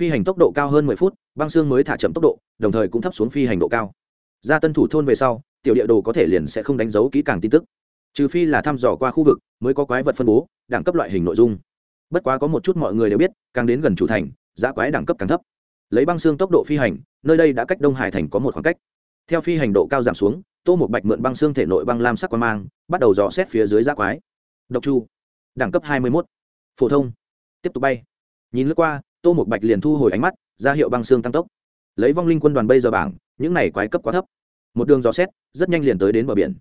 Phi hành tốc độ cao hơn mười phút, băng xương mới thả chậm tốc độ, đồng thời cũng thấp xuống phi hành độ cao. Ra tân thủ thôn về sau, tiểu địa đồ có thể liền sẽ không đánh dấu kỹ càng tin tức trừ phi là thăm dò qua khu vực mới có quái vật phân bố, đẳng cấp loại hình nội dung. Bất quá có một chút mọi người đều biết, càng đến gần chủ thành, giá quái đẳng cấp càng thấp. Lấy băng xương tốc độ phi hành, nơi đây đã cách đông hải thành có một khoảng cách. Theo phi hành độ cao giảm xuống, tô một bạch mượn băng xương thể nội băng lam sắc quan mang, bắt đầu dò xét phía dưới giá quái. Độc chu, đẳng cấp hai mươi một phổ thông, tiếp tục bay. Nhìn lướt qua, tô một bạch liền thu hồi ánh mắt, ra hiệu băng xương tăng tốc. Lấy vong linh quân đoàn bây giờ bảng, những này quái cấp quá thấp. Một đường dò xét, rất nhanh liền tới đến bờ biển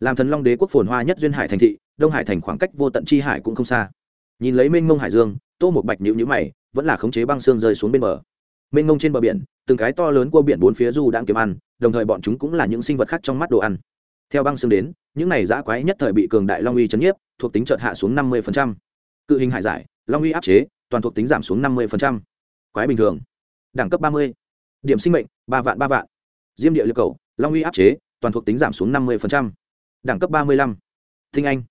làm thần long đế quốc phồn hoa nhất duyên hải thành thị, đông hải thành khoảng cách vô tận chi hải cũng không xa. Nhìn lấy mênh mông hải dương, tô một bạch nhữ nhữ mày, vẫn là khống chế băng xương rơi xuống bên bờ. Mênh mông trên bờ biển, từng cái to lớn cua biển bốn phía du đang kiếm ăn, đồng thời bọn chúng cũng là những sinh vật khác trong mắt đồ ăn. Theo băng xương đến, những này giã quái nhất thời bị cường đại long uy chấn nhiếp, thuộc tính chợt hạ xuống năm mươi cự hình hải giải, long uy áp chế, toàn thuộc tính giảm xuống năm mươi quái bình thường. Đẳng cấp ba mươi. Điểm sinh mệnh, ba vạn ba vạn. Diêm địa liệt cầu, long uy áp chế, toàn thuộc tính giảm xuống năm mươi đẳng cấp ba mươi lăm. Anh.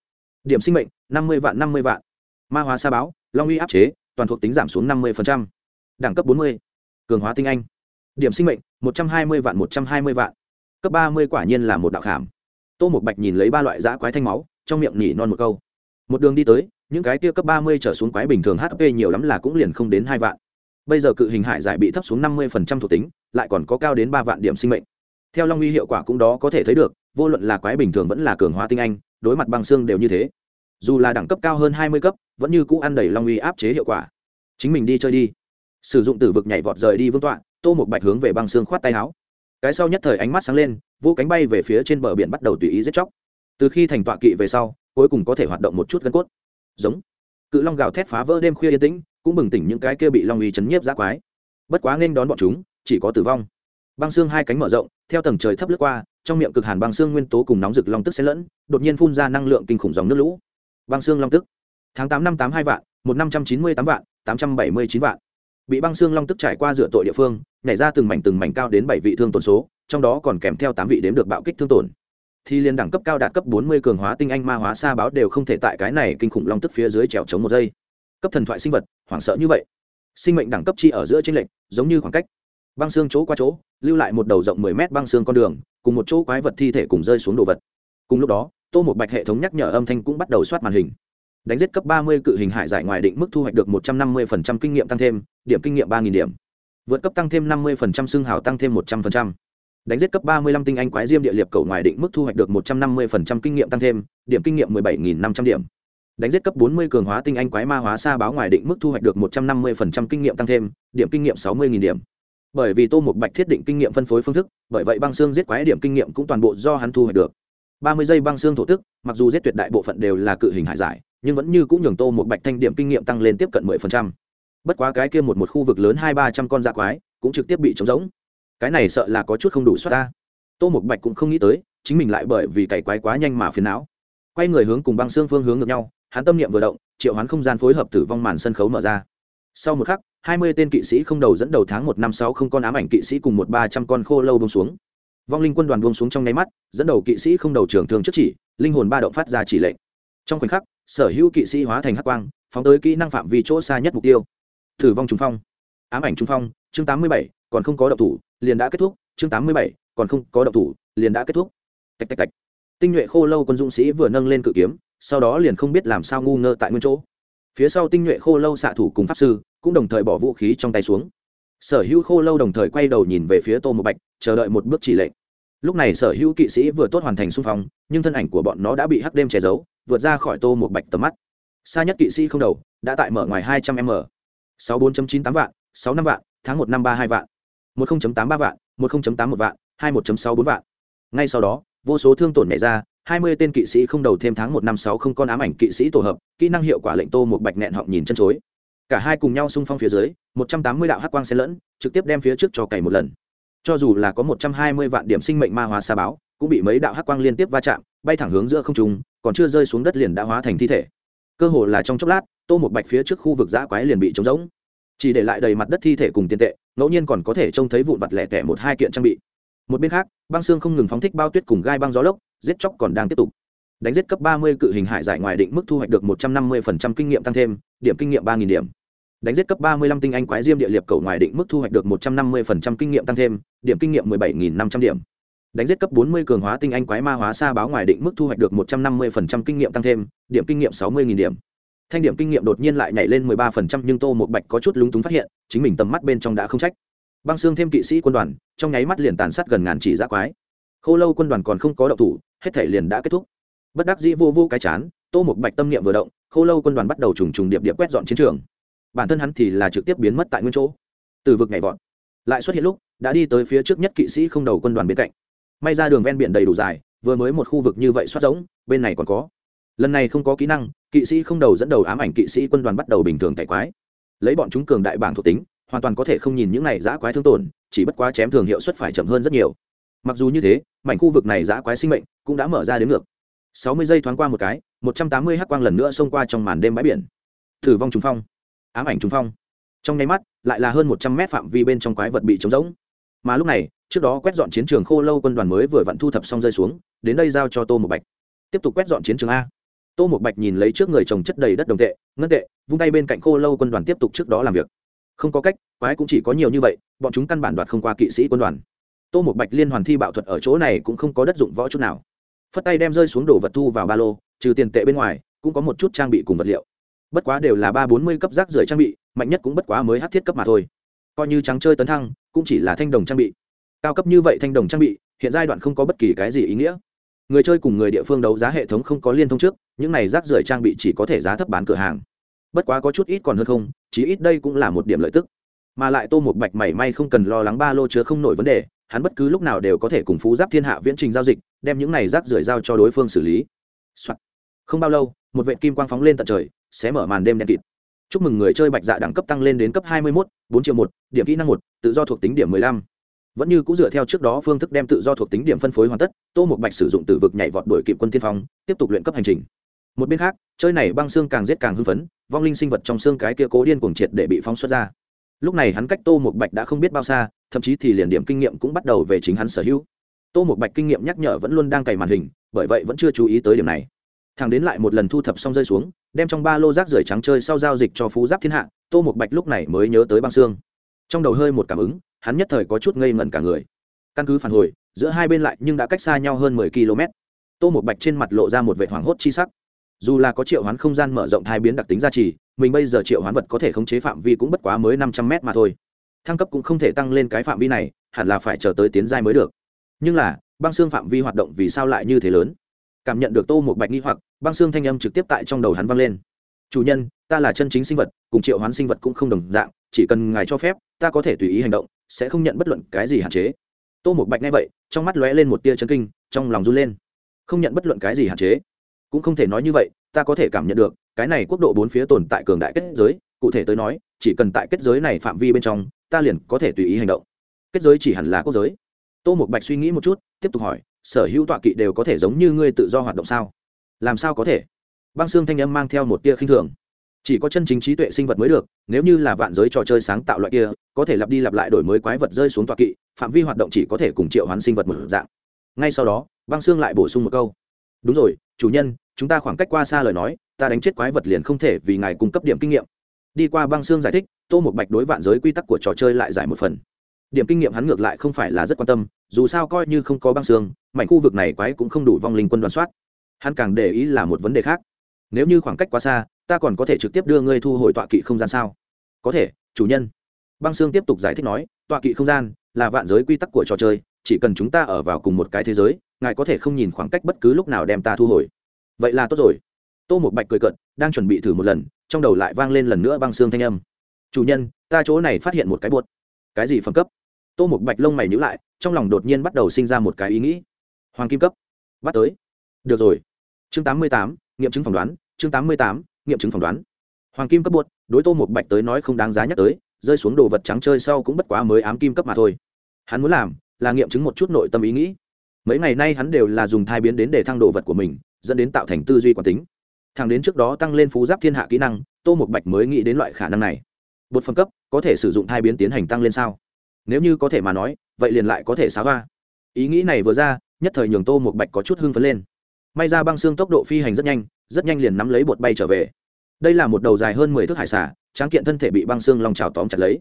Điểm sinh mệnh, năm mươi vạn năm mươi vạn. Ma hóa sa báo, long uy áp chế, toàn thuộc tính giảm xuống năm mươi đẳng cấp bốn mươi. Cường hóa tinh anh. Điểm sinh mệnh, một trăm hai mươi vạn một trăm hai mươi vạn. Cấp ba mươi quả nhiên là một đạo khảm. Tô một bạch nhìn lấy ba loại giã quái thanh máu, trong miệng nhỉ non một câu. Một đường đi tới, những cái kia cấp ba mươi trở xuống quái bình thường hp nhiều lắm là cũng liền không đến hai vạn. Bây giờ cự hình hải giải bị thấp xuống năm mươi thuộc tính, lại còn có cao đến ba vạn điểm sinh mệnh. Theo long uy hiệu quả cũng đó có thể thấy được vô luận là quái bình thường vẫn là cường hóa tinh anh, đối mặt băng xương đều như thế. Dù là đẳng cấp cao hơn hai mươi cấp, vẫn như cũ ăn đầy long uy áp chế hiệu quả. Chính mình đi chơi đi. Sử dụng tử vực nhảy vọt rời đi vương tọa, tô một bạch hướng về băng xương khoát tay áo. Cái sau nhất thời ánh mắt sáng lên, vô cánh bay về phía trên bờ biển bắt đầu tùy ý giết chóc. Từ khi thành tọa kỵ về sau, cuối cùng có thể hoạt động một chút gân cốt. Giống. Cự long gào thét phá vỡ đêm khuya yên tĩnh, cũng bừng tỉnh những cái kia bị long uy chấn nhiếp giác quái. Bất quá nên đón bọn chúng, chỉ có tử vong. Băng xương hai cánh mở rộng, theo tầng trời thấp lướt qua trong miệng cực hàn băng xương nguyên tố cùng nóng rực long tức xen lẫn, đột nhiên phun ra năng lượng kinh khủng dòng nước lũ. Băng xương long tức. Tháng tám năm tám hai vạn, một năm trăm chín mươi tám vạn, tám trăm bảy mươi chín vạn. Bị băng xương long tức trải qua dựa tội địa phương, nhảy ra từng mảnh từng mảnh cao đến bảy vị thương tổn số, trong đó còn kèm theo tám vị đếm được bạo kích thương tổn. Thì liên đẳng cấp cao đạt cấp bốn mươi cường hóa tinh anh ma hóa sa báo đều không thể tại cái này kinh khủng long tức phía dưới trèo chống một giây. Cấp thần thoại sinh vật, hoảng sợ như vậy. Sinh mệnh đẳng cấp chi ở giữa trên lệnh giống như khoảng cách băng xương chỗ qua chỗ, lưu lại một đầu rộng mười mét băng xương con đường, cùng một chỗ quái vật thi thể cùng rơi xuống đồ vật. Cùng lúc đó, tô một bạch hệ thống nhắc nhở âm thanh cũng bắt đầu soát màn hình. Đánh giết cấp ba mươi cự hình hải giải ngoài định mức thu hoạch được một trăm năm mươi phần trăm kinh nghiệm tăng thêm, điểm kinh nghiệm ba nghìn điểm. Vượt cấp tăng thêm năm mươi phần trăm xương hào tăng thêm một trăm phần trăm. đánh giết cấp ba mươi lăm tinh anh quái diêm địa liệt cầu ngoài định mức thu hoạch được một trăm năm mươi phần trăm kinh nghiệm tăng thêm, điểm kinh nghiệm mười bảy nghìn năm trăm điểm. Đánh giết cấp bốn mươi cường hóa tinh anh quái ma hóa sa báo ngoài định mức thu hoạch được một trăm năm mươi kinh nghiệm tăng thêm, điểm kinh nghiệm sáu mươi điểm bởi vì tô một bạch thiết định kinh nghiệm phân phối phương thức, bởi vậy băng xương giết quái điểm kinh nghiệm cũng toàn bộ do hắn thu hoạch được. Ba mươi giây băng xương thổ tức, mặc dù giết tuyệt đại bộ phận đều là cự hình hải giải, nhưng vẫn như cũng nhường tô một bạch thanh điểm kinh nghiệm tăng lên tiếp cận mười phần trăm. Bất quá cái kia một một khu vực lớn hai ba trăm con da quái, cũng trực tiếp bị trống rỗng. Cái này sợ là có chút không đủ xoát ta. Tô một bạch cũng không nghĩ tới, chính mình lại bởi vì cày quái quá nhanh mà phiền não. Quay người hướng cùng băng xương phương hướng ngược nhau, hắn tâm niệm vừa động, triệu hoán không gian phối hợp tử vong màn sân khấu mở ra sau một khắc, hai mươi tên kỵ sĩ không đầu dẫn đầu tháng một năm sáu không con ám ảnh kỵ sĩ cùng một ba trăm con khô lâu bông xuống. Vong linh quân đoàn buông xuống trong nháy mắt, dẫn đầu kỵ sĩ không đầu trưởng thương trước chỉ, linh hồn ba động phát ra chỉ lệnh. Trong khoảnh khắc, sở hữu kỵ sĩ hóa thành hắc quang, phóng tới kỹ năng phạm vi chỗ xa nhất mục tiêu. Thử vong trung phong. Ám ảnh trung phong, chương tám mươi bảy, còn không có động thủ, liền đã kết thúc, chương tám mươi bảy, còn không có động thủ, liền đã kết thúc. Tạch tạch tạch. Tinh nhuệ khô lâu quân dũng sĩ vừa nâng lên cự kiếm, sau đó liền không biết làm sao ngu ngơ tại nguyên chỗ phía sau tinh nhuệ khô lâu xạ thủ cùng pháp sư cũng đồng thời bỏ vũ khí trong tay xuống. Sở hữu khô lâu đồng thời quay đầu nhìn về phía tô một bạch, chờ đợi một bước chỉ lệnh. Lúc này sở hữu kỵ sĩ vừa tốt hoàn thành xung phong, nhưng thân ảnh của bọn nó đã bị hắc đêm che giấu, vượt ra khỏi tô một bạch tầm mắt. Xa nhất kỵ sĩ không đầu, đã tại mở ngoài hai trăm m. sáu bốn chín tám vạn, sáu năm vạn, tháng một năm ba hai vạn. một tám ba vạn, một tám một vạn, hai một sáu bốn vạn. Ngay sau đó, vô số thương tổn nhảy ra hai mươi tên kỵ sĩ không đầu thêm tháng một năm sáu không con ám ảnh kỵ sĩ tổ hợp, kỹ năng hiệu quả lệnh tô một bạch nẹn họng nhìn chân chối. Cả hai cùng nhau xung phong phía dưới, một trăm tám mươi đạo hắc quang xen lẫn, trực tiếp đem phía trước cho cày một lần. Cho dù là có một trăm hai mươi vạn điểm sinh mệnh ma hóa sa báo, cũng bị mấy đạo hắc quang liên tiếp va chạm, bay thẳng hướng giữa không trung, còn chưa rơi xuống đất liền đã hóa thành thi thể. Cơ hồ là trong chốc lát, tô một bạch phía trước khu vực giã quái liền bị trống rỗng. Chỉ để lại đầy mặt đất thi thể cùng tiền tệ, ngẫu nhiên còn có thể trông thấy vụn vặt lẻ tẻ một hai kiện trang bị. Một bên khác, băng xương không ngừng phóng thích bao tuyết cùng gai băng gió lốc giết chóc còn đang tiếp tục. Đánh giết cấp ba mươi cự hình hải giải ngoài định mức thu hoạch được một trăm năm mươi kinh nghiệm tăng thêm, điểm kinh nghiệm ba điểm. Đánh giết cấp ba mươi lăm tinh anh quái diêm địa liệp cầu ngoài định mức thu hoạch được một trăm năm mươi kinh nghiệm tăng thêm, điểm kinh nghiệm mười bảy năm trăm điểm. Đánh giết cấp bốn mươi cường hóa tinh anh quái ma hóa sa báo ngoài định mức thu hoạch được một trăm năm mươi kinh nghiệm tăng thêm, điểm kinh nghiệm sáu mươi điểm. Thanh điểm kinh nghiệm đột nhiên lại nhảy lên mười ba nhưng tô một bạch có chút lúng túng phát hiện, chính mình tầm mắt bên trong đã không trách. Băng xương thêm kỵ sĩ quân đoàn, trong nháy mắt liền tàn sát gần ngàn chỉ giã quái. Khô lâu quân đoàn còn không có động thủ hết thể liền đã kết thúc. Bất đắc dĩ vô vô cái chán, tô một bạch tâm niệm vừa động, khô lâu quân đoàn bắt đầu trùng trùng điệp điệp quét dọn chiến trường. Bản thân hắn thì là trực tiếp biến mất tại nguyên chỗ. Từ vực nhảy vọt. Lại xuất hiện lúc, đã đi tới phía trước nhất kỵ sĩ không đầu quân đoàn bên cạnh. May ra đường ven biển đầy đủ dài, vừa mới một khu vực như vậy xoát giống bên này còn có. Lần này không có kỹ năng, kỵ sĩ không đầu dẫn đầu ám ảnh kỵ sĩ quân đoàn bắt đầu bình thường cải quái. Lấy bọn chúng cường đại bảng thuộc tính, hoàn toàn có thể không nhìn những này giã quái thương tổn, chỉ bất quá chém thường hiệu suất phải chậm hơn rất nhiều mặc dù như thế, mảnh khu vực này giã quái sinh mệnh cũng đã mở ra đến ngược. Sáu mươi giây thoáng qua một cái, một trăm tám mươi hắc quang lần nữa xông qua trong màn đêm bãi biển. Thử vong trùng phong. Ám ảnh trùng phong. Trong nháy mắt, lại là hơn một trăm mét phạm vi bên trong quái vật bị trống rỗng. Mà lúc này, trước đó quét dọn chiến trường khô lâu quân đoàn mới vừa vặn thu thập xong rơi xuống, đến đây giao cho tô một bạch. Tiếp tục quét dọn chiến trường a. Tô một bạch nhìn lấy trước người trồng chất đầy đất đồng tệ, ngân tệ, vung tay bên cạnh khô lâu quân đoàn tiếp tục trước đó làm việc. Không có cách, quái cũng chỉ có nhiều như vậy, bọn chúng căn bản đoạt không qua kỵ sĩ quân đoàn tô một bạch liên hoàn thi bạo thuật ở chỗ này cũng không có đất dụng võ chút nào. Phất tay đem rơi xuống đồ vật thu vào ba lô, trừ tiền tệ bên ngoài, cũng có một chút trang bị cùng vật liệu. Bất quá đều là ba bốn mươi cấp rác rưởi trang bị, mạnh nhất cũng bất quá mới hát thiết cấp mà thôi. Coi như trắng chơi tấn thăng, cũng chỉ là thanh đồng trang bị. Cao cấp như vậy thanh đồng trang bị, hiện giai đoạn không có bất kỳ cái gì ý nghĩa. Người chơi cùng người địa phương đấu giá hệ thống không có liên thông trước, những này rác rưởi trang bị chỉ có thể giá thấp bán cửa hàng. Bất quá có chút ít còn hơn không, chí ít đây cũng là một điểm lợi tức. Mà lại tô một bạch mảy may không cần lo lắng ba lô chứa không nổi vấn đề hắn bất cứ lúc nào đều có thể cùng phú giáp thiên hạ viễn trình giao dịch, đem những này rác rưởi giao cho đối phương xử lý、Soạn. không bao lâu, một vệ kim quang phóng lên tận trời sẽ mở màn đêm đen kịt. Chúc mừng người chơi bạch dạ đẳng cấp tăng lên đến cấp hai mươi mốt, bốn triệu một, điểm kỹ năng một, tự do thuộc tính điểm mười lăm. Vẫn như cũng dựa theo trước đó phương thức đem tự do thuộc tính điểm phân phối hoàn tất, tô một bạch sử dụng từ vực nhảy vọt đổi kịp quân tiên phong, tiếp tục luyện cấp hành trình. Một bên khác, chơi này băng xương càng giết càng hưng phấn, vong linh sinh vật trong xương cái kia cố điên cuồng triệt để bị phóng xuất ra lúc này hắn cách tô một bạch đã không biết bao xa, thậm chí thì liền điểm kinh nghiệm cũng bắt đầu về chính hắn sở hữu. Tô một bạch kinh nghiệm nhắc nhở vẫn luôn đang cày màn hình, bởi vậy vẫn chưa chú ý tới điểm này. Thằng đến lại một lần thu thập xong rơi xuống, đem trong ba lô rác rưởi trắng chơi sau giao dịch cho phú giáp thiên hạ, tô một bạch lúc này mới nhớ tới băng xương. Trong đầu hơi một cảm ứng, hắn nhất thời có chút ngây ngẩn cả người. Căn cứ phản hồi, giữa hai bên lại nhưng đã cách xa nhau hơn mười km tô một bạch trên mặt lộ ra một vệ hoảng hốt chi sắc dù là có triệu hoán không gian mở rộng thai biến đặc tính gia trì, mình bây giờ triệu hoán vật có thể khống chế phạm vi cũng bất quá mới năm trăm mét mà thôi. Thăng cấp cũng không thể tăng lên cái phạm vi này, hẳn là phải chờ tới tiến giai mới được. Nhưng là, băng xương phạm vi hoạt động vì sao lại như thế lớn? Cảm nhận được tô một bạch nghi hoặc, băng xương thanh âm trực tiếp tại trong đầu hắn vang lên. Chủ nhân, ta là chân chính sinh vật, cùng triệu hoán sinh vật cũng không đồng dạng, chỉ cần ngài cho phép, ta có thể tùy ý hành động, sẽ không nhận bất luận cái gì hạn chế. Tô một bạch nghe vậy, trong mắt lóe lên một tia chân kinh, trong lòng run lên. Không nhận bất luận cái gì hạn chế cũng không thể nói như vậy, ta có thể cảm nhận được, cái này quốc độ bốn phía tồn tại cường đại kết giới, cụ thể tới nói, chỉ cần tại kết giới này phạm vi bên trong, ta liền có thể tùy ý hành động. Kết giới chỉ hẳn là quốc giới. Tô một bạch suy nghĩ một chút, tiếp tục hỏi, sở hữu tọa kỵ đều có thể giống như ngươi tự do hoạt động sao? Làm sao có thể? Băng xương thanh âm mang theo một tia khinh thường. Chỉ có chân chính trí tuệ sinh vật mới được, nếu như là vạn giới trò chơi sáng tạo loại kia, có thể lặp đi lặp lại đổi mới quái vật rơi xuống tọa kỵ, phạm vi hoạt động chỉ có thể cùng triệu hoán sinh vật một dạng. Ngay sau đó, băng xương lại bổ sung một câu. Đúng rồi chủ nhân, chúng ta khoảng cách qua xa lời nói, ta đánh chết quái vật liền không thể vì ngài cung cấp điểm kinh nghiệm. Đi qua băng xương giải thích, tô một bạch đối vạn giới quy tắc của trò chơi lại giải một phần. Điểm kinh nghiệm hắn ngược lại không phải là rất quan tâm, dù sao coi như không có băng xương, mảnh khu vực này quái cũng không đủ vong linh quân đoàn soát. Hắn càng để ý là một vấn đề khác. Nếu như khoảng cách quá xa, ta còn có thể trực tiếp đưa ngươi thu hồi tọa kỵ không gian sao? Có thể, chủ nhân. Băng sương tiếp tục giải thích nói, tọa kỵ không gian là vạn giới quy tắc của trò chơi, chỉ cần chúng ta ở vào cùng một cái thế giới ngài có thể không nhìn khoảng cách bất cứ lúc nào đem ta thu hồi. Vậy là tốt rồi. Tô một bạch cười cận đang chuẩn bị thử một lần, trong đầu lại vang lên lần nữa băng xương thanh âm. Chủ nhân, ta chỗ này phát hiện một cái bột. Cái gì phẩm cấp? Tô một bạch lông mày nhữ lại, trong lòng đột nhiên bắt đầu sinh ra một cái ý nghĩ. Hoàng kim cấp. Bắt tới. Được rồi. Chương tám mươi tám, nghiệm chứng phỏng đoán. Chương tám mươi tám, nghiệm chứng phỏng đoán. Hoàng kim cấp bột, đối tô một bạch tới nói không đáng giá nhắc tới, rơi xuống đồ vật trắng chơi sau cũng bất quá mới ám kim cấp mà thôi. Hắn muốn làm là nghiệm chứng một chút nội tâm ý nghĩ mấy ngày nay hắn đều là dùng thai biến đến để thăng đồ vật của mình, dẫn đến tạo thành tư duy quản tính. Thằng đến trước đó tăng lên phú giáp thiên hạ kỹ năng, tô một bạch mới nghĩ đến loại khả năng này. Bột phân cấp, có thể sử dụng thai biến tiến hành tăng lên sao? Nếu như có thể mà nói, vậy liền lại có thể xáo hoa. Ý nghĩ này vừa ra, nhất thời nhường tô một bạch có chút hưng phấn lên. May ra băng xương tốc độ phi hành rất nhanh rất nhanh liền nắm lấy bột bay trở về. Đây là một đầu dài hơn mười thước hải xả tráng kiện thân thể bị băng xương lòng trào tóm chặt lấy.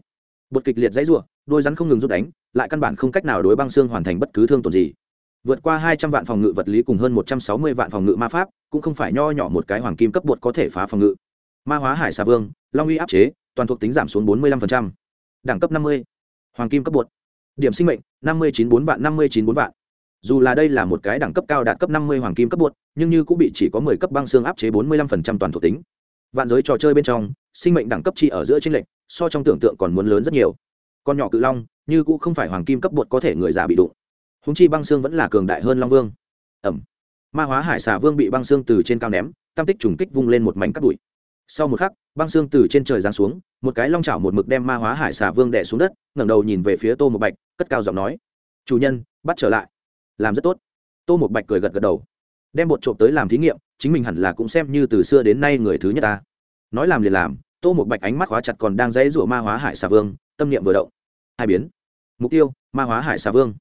Bột kịch liệt dãy r u ộ đôi rắn không ngừng rút đánh, lại căn bản không cách nào đối băng xương hoàn thành bất cứ thương tổn gì vượt qua hai trăm vạn phòng ngự vật lý cùng hơn một trăm sáu mươi vạn phòng ngự ma pháp, cũng không phải nho nhỏ một cái hoàng kim cấp bột có thể phá phòng ngự. Ma hóa hải xà vương, long uy áp chế, toàn thuộc tính giảm xuống bốn mươi lăm đẳng cấp năm mươi. Hoàng kim cấp bột. Điểm sinh mệnh, năm mươi chín bốn vạn, năm mươi chín bốn vạn. Dù là đây là một cái đẳng cấp cao đạt cấp năm mươi hoàng kim cấp bột, nhưng như cũng bị chỉ có mười cấp băng xương áp chế bốn mươi lăm phần trăm toàn thuộc tính. Vạn giới trò chơi bên trong, sinh mệnh đẳng cấp chi ở giữa t r ê n lệch, so trong tưởng tượng còn muốn lớn rất nhiều. Con nhỏ cự long, như cũng không phải hoàng kim cấp bột có thể người già bị đụng húng chi băng xương vẫn là cường đại hơn long vương. Ẩm. Ma hóa hải xà vương bị băng xương từ trên cao ném, tam tích trùng kích vung lên một mảnh cắt bụi. Sau một khắc, băng xương từ trên trời giáng xuống, một cái long chảo một mực đem ma hóa hải xà vương đẻ xuống đất, ngẩng đầu nhìn về phía tô một bạch, cất cao giọng nói, chủ nhân, bắt trở lại. Làm rất tốt. Tô một bạch cười gật gật đầu. Đem bột trộm tới làm thí nghiệm, chính mình hẳn là cũng xem như từ xưa đến nay người thứ nhất ta. Nói làm liền làm, tô một bạch ánh mắt khóa chặt còn đang dãy rủa ma hóa hải xà vương, tâm niệm vừa động. Hai biến. Mục tiêu, ma hóa hải xà vương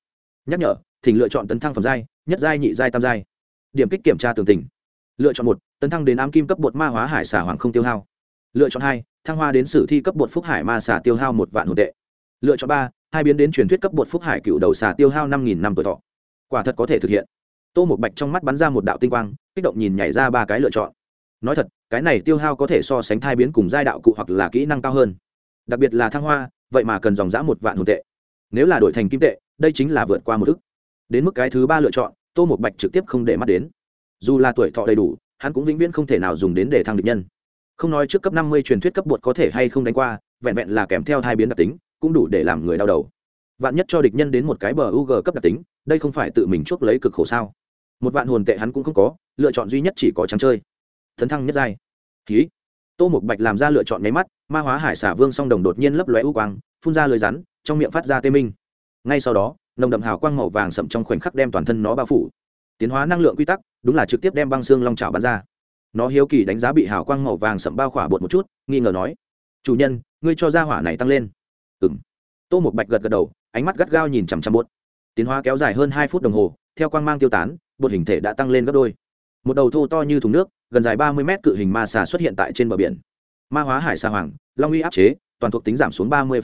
nhắc nhở, thỉnh lựa chọn tấn thăng phẩm giai, nhất giai, nhị giai, tam giai. Điểm kích kiểm tra tường tình lựa chọn một, tấn thăng đến ám kim cấp bột ma hóa hải xà hoàng không tiêu hao. Lựa chọn hai, thăng hoa đến sử thi cấp bột phúc hải ma xà tiêu hao một vạn hồn tệ. Lựa chọn ba, hai biến đến truyền thuyết cấp bột phúc hải cựu đầu xà tiêu hao năm nghìn năm tuổi thọ. Quả thật có thể thực hiện. Tô một bạch trong mắt bắn ra một đạo tinh quang, kích động nhìn nhảy ra ba cái lựa chọn. Nói thật, cái này tiêu hao có thể so sánh thai biến cùng giai đạo cụ hoặc là kỹ năng cao hơn. Đặc biệt là thăng hoa, vậy mà cần dòng giã một vạn hồn tệ. Nếu là đổi thành kim tệ đây chính là vượt qua một thức. Đến mức cái thứ ba lựa chọn, tô một bạch trực tiếp không để mắt đến. Dù là tuổi thọ đầy đủ, hắn cũng vĩnh viễn không thể nào dùng đến để thăng địch nhân. Không nói trước cấp năm mươi truyền thuyết cấp bột có thể hay không đánh qua, vẹn vẹn là kèm theo hai biến đặc tính, cũng đủ để làm người đau đầu. Vạn nhất cho địch nhân đến một cái bờ UG cấp đặc tính, đây không phải tự mình chuốc lấy cực khổ sao? Một vạn hồn tệ hắn cũng không có, lựa chọn duy nhất chỉ có trắng chơi. Thấn thăng nhất giai. Ký tô một bạch làm ra lựa chọn nháy mắt, ma hóa hải xả vương song đồng đột nhiên lấp lóe u quang, phun ra lưới rắn, trong miệng phát ra tê minh ngay sau đó, nồng đậm hào quang màu vàng sậm trong khoảnh khắc đem toàn thân nó bao phủ. Tiến hóa năng lượng quy tắc, đúng là trực tiếp đem băng xương long trào bắn ra. Nó hiếu kỳ đánh giá bị hào quang màu vàng sậm bao khỏa bột một chút, nghi ngờ nói, chủ nhân, ngươi cho ra hỏa này tăng lên. Ừ m tô một bạch gật gật đầu, ánh mắt gắt gao nhìn chằm chằm bột. Tiến hóa kéo dài hơn hai phút đồng hồ, theo quang mang tiêu tán, bột hình thể đã tăng lên gấp đôi. Một đầu thô to như thùng nước, gần dài ba mươi mét cự hình ma xà xuất hiện tại trên bờ biển. Ma hóa hải xà hoàng, long uy áp chế, toàn thuộc tính giảm xuống ba mươi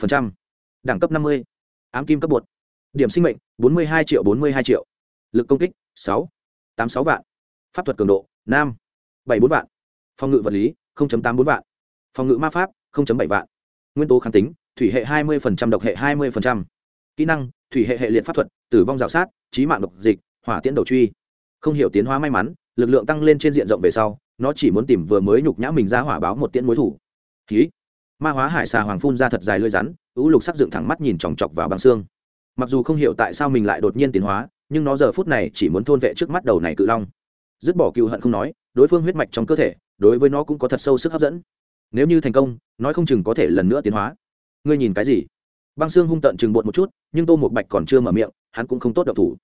đẳng cấp năm mươi. Ám kim cấp bột điểm sinh mệnh, bốn mươi hai triệu bốn mươi hai triệu. Lực công kích, sáu. tám sáu vạn. Pháp thuật cường độ, nam. bảy bốn vạn. Phòng ngự vật lý tám bốn vạn. Phòng ngự ma pháp bảy vạn. Nguyên tố kháng tính, thủy hệ hai mươi độc hệ hai mươi kỹ năng, thủy hệ hệ liệt pháp thuật, tử vong rào sát, trí mạng độc dịch, hỏa tiễn đầu truy. Không hiểu tiến hóa may mắn, lực lượng tăng lên trên diện rộng về sau, nó chỉ muốn tìm vừa mới nhục nhã mình ra hỏa báo một tiễn mối thủ. Ký ma hóa hải xà hoàng phun ra thật dài lưỡi rắn, ưu lục sắc dựng thẳng mắt nhìn chòng chọc vào băng xương mặc dù không hiểu tại sao mình lại đột nhiên tiến hóa, nhưng nó giờ phút này chỉ muốn thôn vệ trước mắt đầu này cự long. Dứt bỏ cựu hận không nói, đối phương huyết mạch trong cơ thể, đối với nó cũng có thật sâu sức hấp dẫn. Nếu như thành công, nói không chừng có thể lần nữa tiến hóa. Ngươi nhìn cái gì? Băng xương hung tận chừng bột một chút, nhưng tô một bạch còn chưa mở miệng, hắn cũng không tốt độc thủ.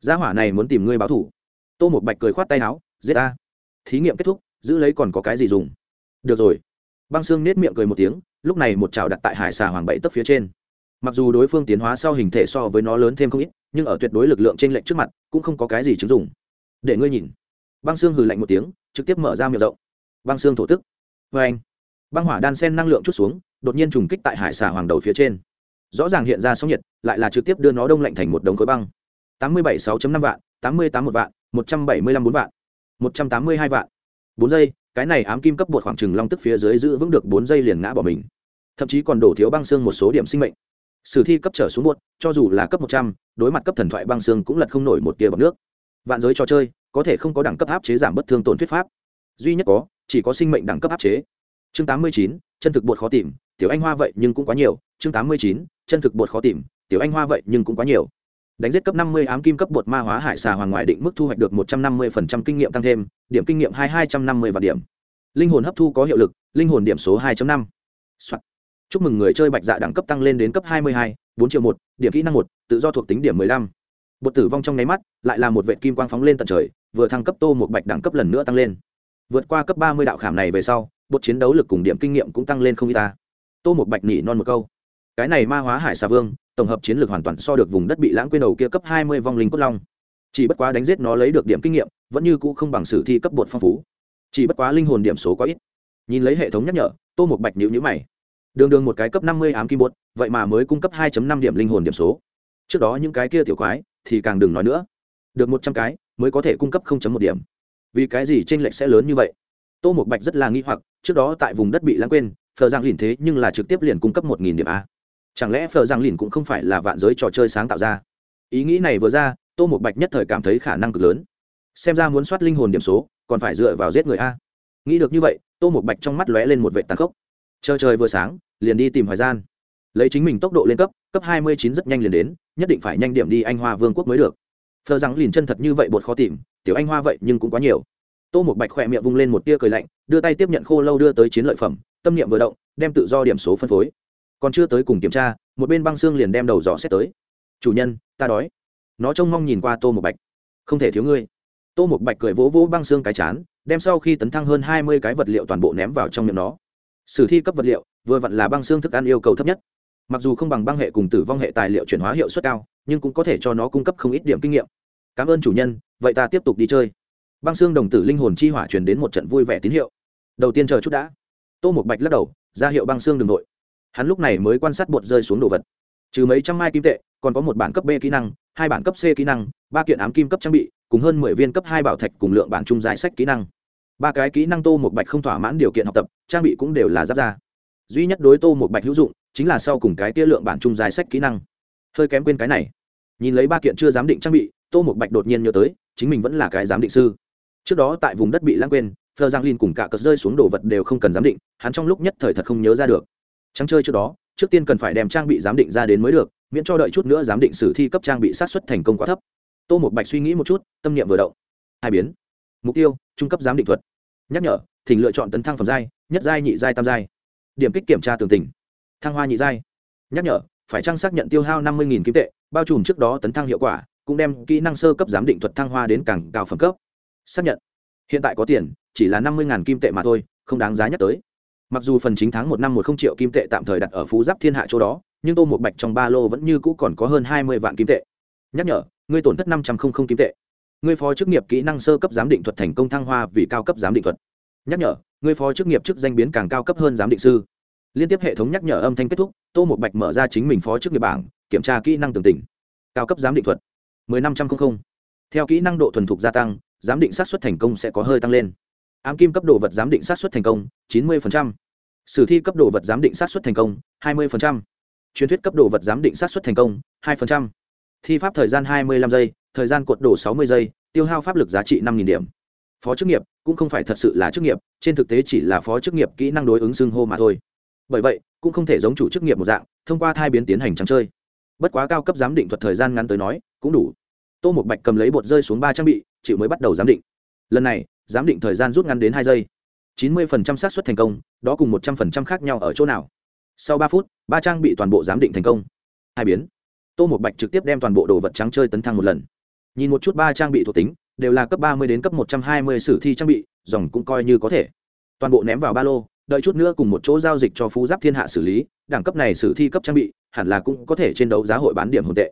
Gia hỏa này muốn tìm ngươi báo thủ. Tô một bạch cười khoát tay áo, giết ta. Thí nghiệm kết thúc, giữ lấy còn có cái gì dùng? Được rồi. Băng xương nết miệng cười một tiếng, lúc này một chảo đặt tại hải xà hoàng bảy tấp phía trên mặc dù đối phương tiến hóa sau hình thể so với nó lớn thêm không ít, nhưng ở tuyệt đối lực lượng t r ê n lệch trước mặt, cũng không có cái gì chứng dùng để ngươi nhìn. Băng xương hừ lạnh một tiếng, trực tiếp mở ra miệng rộng. Băng xương thổ tức. Vê anh, băng hỏa đan sen năng lượng chút xuống, đột nhiên trùng kích tại hải xà hoàng đầu phía trên. Rõ ràng hiện ra sóng nhiệt, lại là trực tiếp đưa nó đông lạnh thành một đống khối băng. Tám mươi bảy sáu năm vạn, tám mươi tám một vạn, một trăm bảy mươi năm bốn vạn, một trăm tám mươi hai vạn. Bốn giây, cái này ám kim cấp bột khoảng trừng long tức phía dưới giữ vững được bốn giây liền ngã bỏ mình. Thậm chí còn đổ thiếu băng xương một số điểm sinh mệnh sử thi cấp trở xuống một cho dù là cấp một trăm, đối mặt cấp thần thoại băng xương cũng lật không nổi một tia bọc nước. Vạn giới trò chơi, có thể không có đẳng cấp áp chế giảm bất thương tổn thuyết pháp. Duy nhất có, chỉ có sinh mệnh đẳng cấp áp chế. Chương tám mươi chín, chân thực bột khó tìm, tiểu anh hoa vậy nhưng cũng quá nhiều. Chương tám mươi chín, chân thực bột khó tìm, tiểu anh hoa vậy nhưng cũng quá nhiều. Đánh giết cấp năm mươi ám kim cấp bột ma hóa hải xà hoàng ngoại định mức thu hoạch được một trăm năm mươi phần trăm kinh nghiệm tăng thêm, điểm kinh nghiệm hai hai trăm năm mươi và điểm. Linh hồn hấp thu có hiệu lực, linh hồn điểm số 2 năm chúc mừng người chơi bạch dạ đẳng cấp tăng lên đến cấp 22, 4 triệu một điểm kỹ năng một tự do thuộc tính điểm 15. bột tử vong trong nháy mắt lại là một vệ kim quang phóng lên tận trời vừa thăng cấp tô một bạch đẳng cấp lần nữa tăng lên. Vượt qua cấp 30 đạo khảm này về sau bột chiến đấu lực cùng điểm kinh nghiệm cũng tăng lên không ít ta. Tô một bạch nhỉ non một câu. Cái này ma hóa hải xà vương tổng hợp chiến lược hoàn toàn so được vùng đất bị lãng quên đầu kia cấp 20 vong linh cốt long. Chỉ bất quá đánh giết nó lấy được điểm kinh nghiệm vẫn như cũ không bằng sử thi cấp bột phong phú. Chỉ bất quá linh hồn điểm số quá ít. Nhìn lấy hệ thống nhắc nhở tô một bạch nhíu nhíu mày đường đường một cái cấp năm mươi ám kim bột, vậy mà mới cung cấp 2 năm điểm linh hồn điểm số. Trước đó những cái kia tiểu quái, thì càng đừng nói nữa. Được một trăm cái, mới có thể cung cấp một điểm. Vì cái gì tranh lệch sẽ lớn như vậy? Tô một bạch rất là nghi hoặc, trước đó tại vùng đất bị lãng quên phờ giang lìn thế nhưng là trực tiếp liền cung cấp một nghìn điểm a. Chẳng lẽ phờ giang lìn cũng không phải là vạn giới trò chơi sáng tạo ra? Ý nghĩ này vừa ra, tô một bạch nhất thời cảm thấy khả năng cực lớn. Xem ra muốn soát linh hồn điểm số, còn phải dựa vào giết người a. Nghĩ được như vậy, tô một bạch trong mắt lóe lên một vệ tàn khốc chờ trời vừa sáng, liền đi tìm hoài gian. Lấy chính mình tốc độ lên cấp cấp hai mươi chín rất nhanh liền đến, nhất định phải nhanh điểm đi anh hoa vương quốc mới được. Phờ rằng liền chân thật như vậy bột khó tìm, tiểu anh hoa vậy nhưng cũng quá nhiều. Tô một bạch khỏe miệng vung lên một tia cười lạnh, đưa tay tiếp nhận khô lâu đưa tới chiến lợi phẩm, tâm niệm vừa động, đem tự do điểm số phân phối. Còn chưa tới cùng kiểm tra, một bên băng xương liền đem đầu dò xét tới. Chủ nhân, ta đói. Nó trông mong nhìn qua tô một bạch. Không thể thiếu ngươi. Tô một bạch cười vỗ vỗ băng xương cái chán, đem sau khi tấn thăng hơn hai mươi cái vật liệu toàn bộ ném vào trong miệng nó sử thi cấp vật liệu, vừa vặn là băng xương thức ăn yêu cầu thấp nhất. Mặc dù không bằng băng hệ cùng tử vong hệ tài liệu chuyển hóa hiệu suất cao, nhưng cũng có thể cho nó cung cấp không ít điểm kinh nghiệm. Cảm ơn chủ nhân, vậy ta tiếp tục đi chơi. Băng xương đồng tử linh hồn chi hỏa truyền đến một trận vui vẻ tín hiệu. Đầu tiên chờ chút đã. Tô một bạch lắc đầu, ra hiệu băng xương đ n g nội hắn lúc này mới quan sát bột rơi xuống đồ vật. Trừ mấy trăm mai kim tệ, còn có một bản cấp b kỹ năng, hai bản cấp c kỹ năng, ba kiện ám kim cấp trang bị, cùng hơn mười viên cấp hai bảo thạch cùng lượng bản trung giải sách kỹ năng ba cái kỹ năng tô một bạch không thỏa mãn điều kiện học tập, trang bị cũng đều là giáp ra duy nhất đối tô một bạch hữu dụng, chính là sau cùng cái tia lượng bản trung dài sách kỹ năng. Hơi kém quên cái này. Nhìn lấy ba kiện chưa giám định trang bị, tô một bạch đột nhiên nhớ tới, chính mình vẫn là cái giám định sư. Trước đó tại vùng đất bị lãng quên, phờ giang linh cùng cả cờ rơi xuống đồ vật đều không cần giám định, hắn trong lúc nhất thời thật không nhớ ra được. Trắng chơi trước đó, trước tiên cần phải đem trang bị giám định ra đến mới được, miễn cho đợi chút nữa giám định sử thi cấp trang bị sát xuất thành công quá thấp. Tô một bạch suy nghĩ một chút, tâm niệm vừa động. Hai biến mục tiêu, trung cấp giám định thuật. Nhắc nhở, thỉnh lựa chọn tấn thăng phẩm giai, nhất giai, nhị giai, tam giai. Điểm kích kiểm tra tường tình. Thăng hoa nhị giai. Nhắc nhở, phải trang xác nhận tiêu hao năm mươi kim tệ, bao trùm trước đó tấn thăng hiệu quả, cũng đem kỹ năng sơ cấp giám định thuật thăng hoa đến càng cao phẩm cấp. Xác nhận. Hiện tại có tiền, chỉ là năm mươi kim tệ mà thôi, không đáng giá nhắc tới. Mặc dù phần chính tháng một năm một không triệu kim tệ tạm thời đặt ở phú giáp thiên hạ chỗ đó, nhưng tô một bạch trong ba lô vẫn như cũ còn có hơn hai mươi vạn kim tệ. Nhắc nhở, ngươi tổn thất năm trăm linh kim tệ ngươi phó chức nghiệp kỹ năng sơ cấp giám định thuật thành công thăng hoa vì cao cấp giám định thuật. Nhắc nhở, ngươi phó chức nghiệp chức danh biến càng cao cấp hơn giám định sư. Liên tiếp hệ thống nhắc nhở âm thanh kết thúc, tô một bạch mở ra chính mình phó chức nghiệp bảng, kiểm tra kỹ năng tường tỉnh. Cao cấp giám định thuật, mười năm trăm linh theo kỹ năng độ thuần thục gia tăng, giám định sát xuất thành công sẽ có hơi tăng lên. Ám kim cấp đồ vật giám định sát xuất thành công, chín mươi sử thi cấp đồ vật giám định sát xuất thành công, hai mươi truyền thuyết cấp đồ vật giám định sát xuất thành công, hai thi pháp thời gian hai mươi năm giây thời gian cuộn đổ sáu mươi giây, tiêu hao pháp lực giá trị năm điểm. Phó chức nghiệp cũng không phải thật sự là chức nghiệp, trên thực tế chỉ là phó chức nghiệp kỹ năng đối ứng xưng hô mà thôi. Bởi vậy, cũng không thể giống chủ chức nghiệp một dạng, thông qua thai biến tiến hành trắng chơi. Bất quá cao cấp giám định thuật thời gian ngắn tới nói, cũng đủ. Tô một bạch cầm lấy bột rơi xuống ba trang bị, chịu mới bắt đầu giám định. Lần này, giám định thời gian rút ngắn đến hai giây. chín mươi xác suất thành công, đó cùng một trăm linh khác nhau ở chỗ nào? Sau ba phút, ba trang bị toàn bộ giám định thành công. Hai biến. Tô một bạch trực tiếp đem toàn bộ đồ vật trắng chơi tấn thăng một lần nhìn một chút ba trang bị thuộc tính, đều là cấp ba mươi đến cấp một trăm hai mươi sử thi trang bị, dòng cũng coi như có thể. Toàn bộ ném vào ba lô, đợi chút nữa cùng một chỗ giao dịch cho phú giáp thiên hạ xử lý, đẳng cấp này sử thi cấp trang bị, hẳn là cũng có thể trên đấu giá hội bán điểm hồn tệ.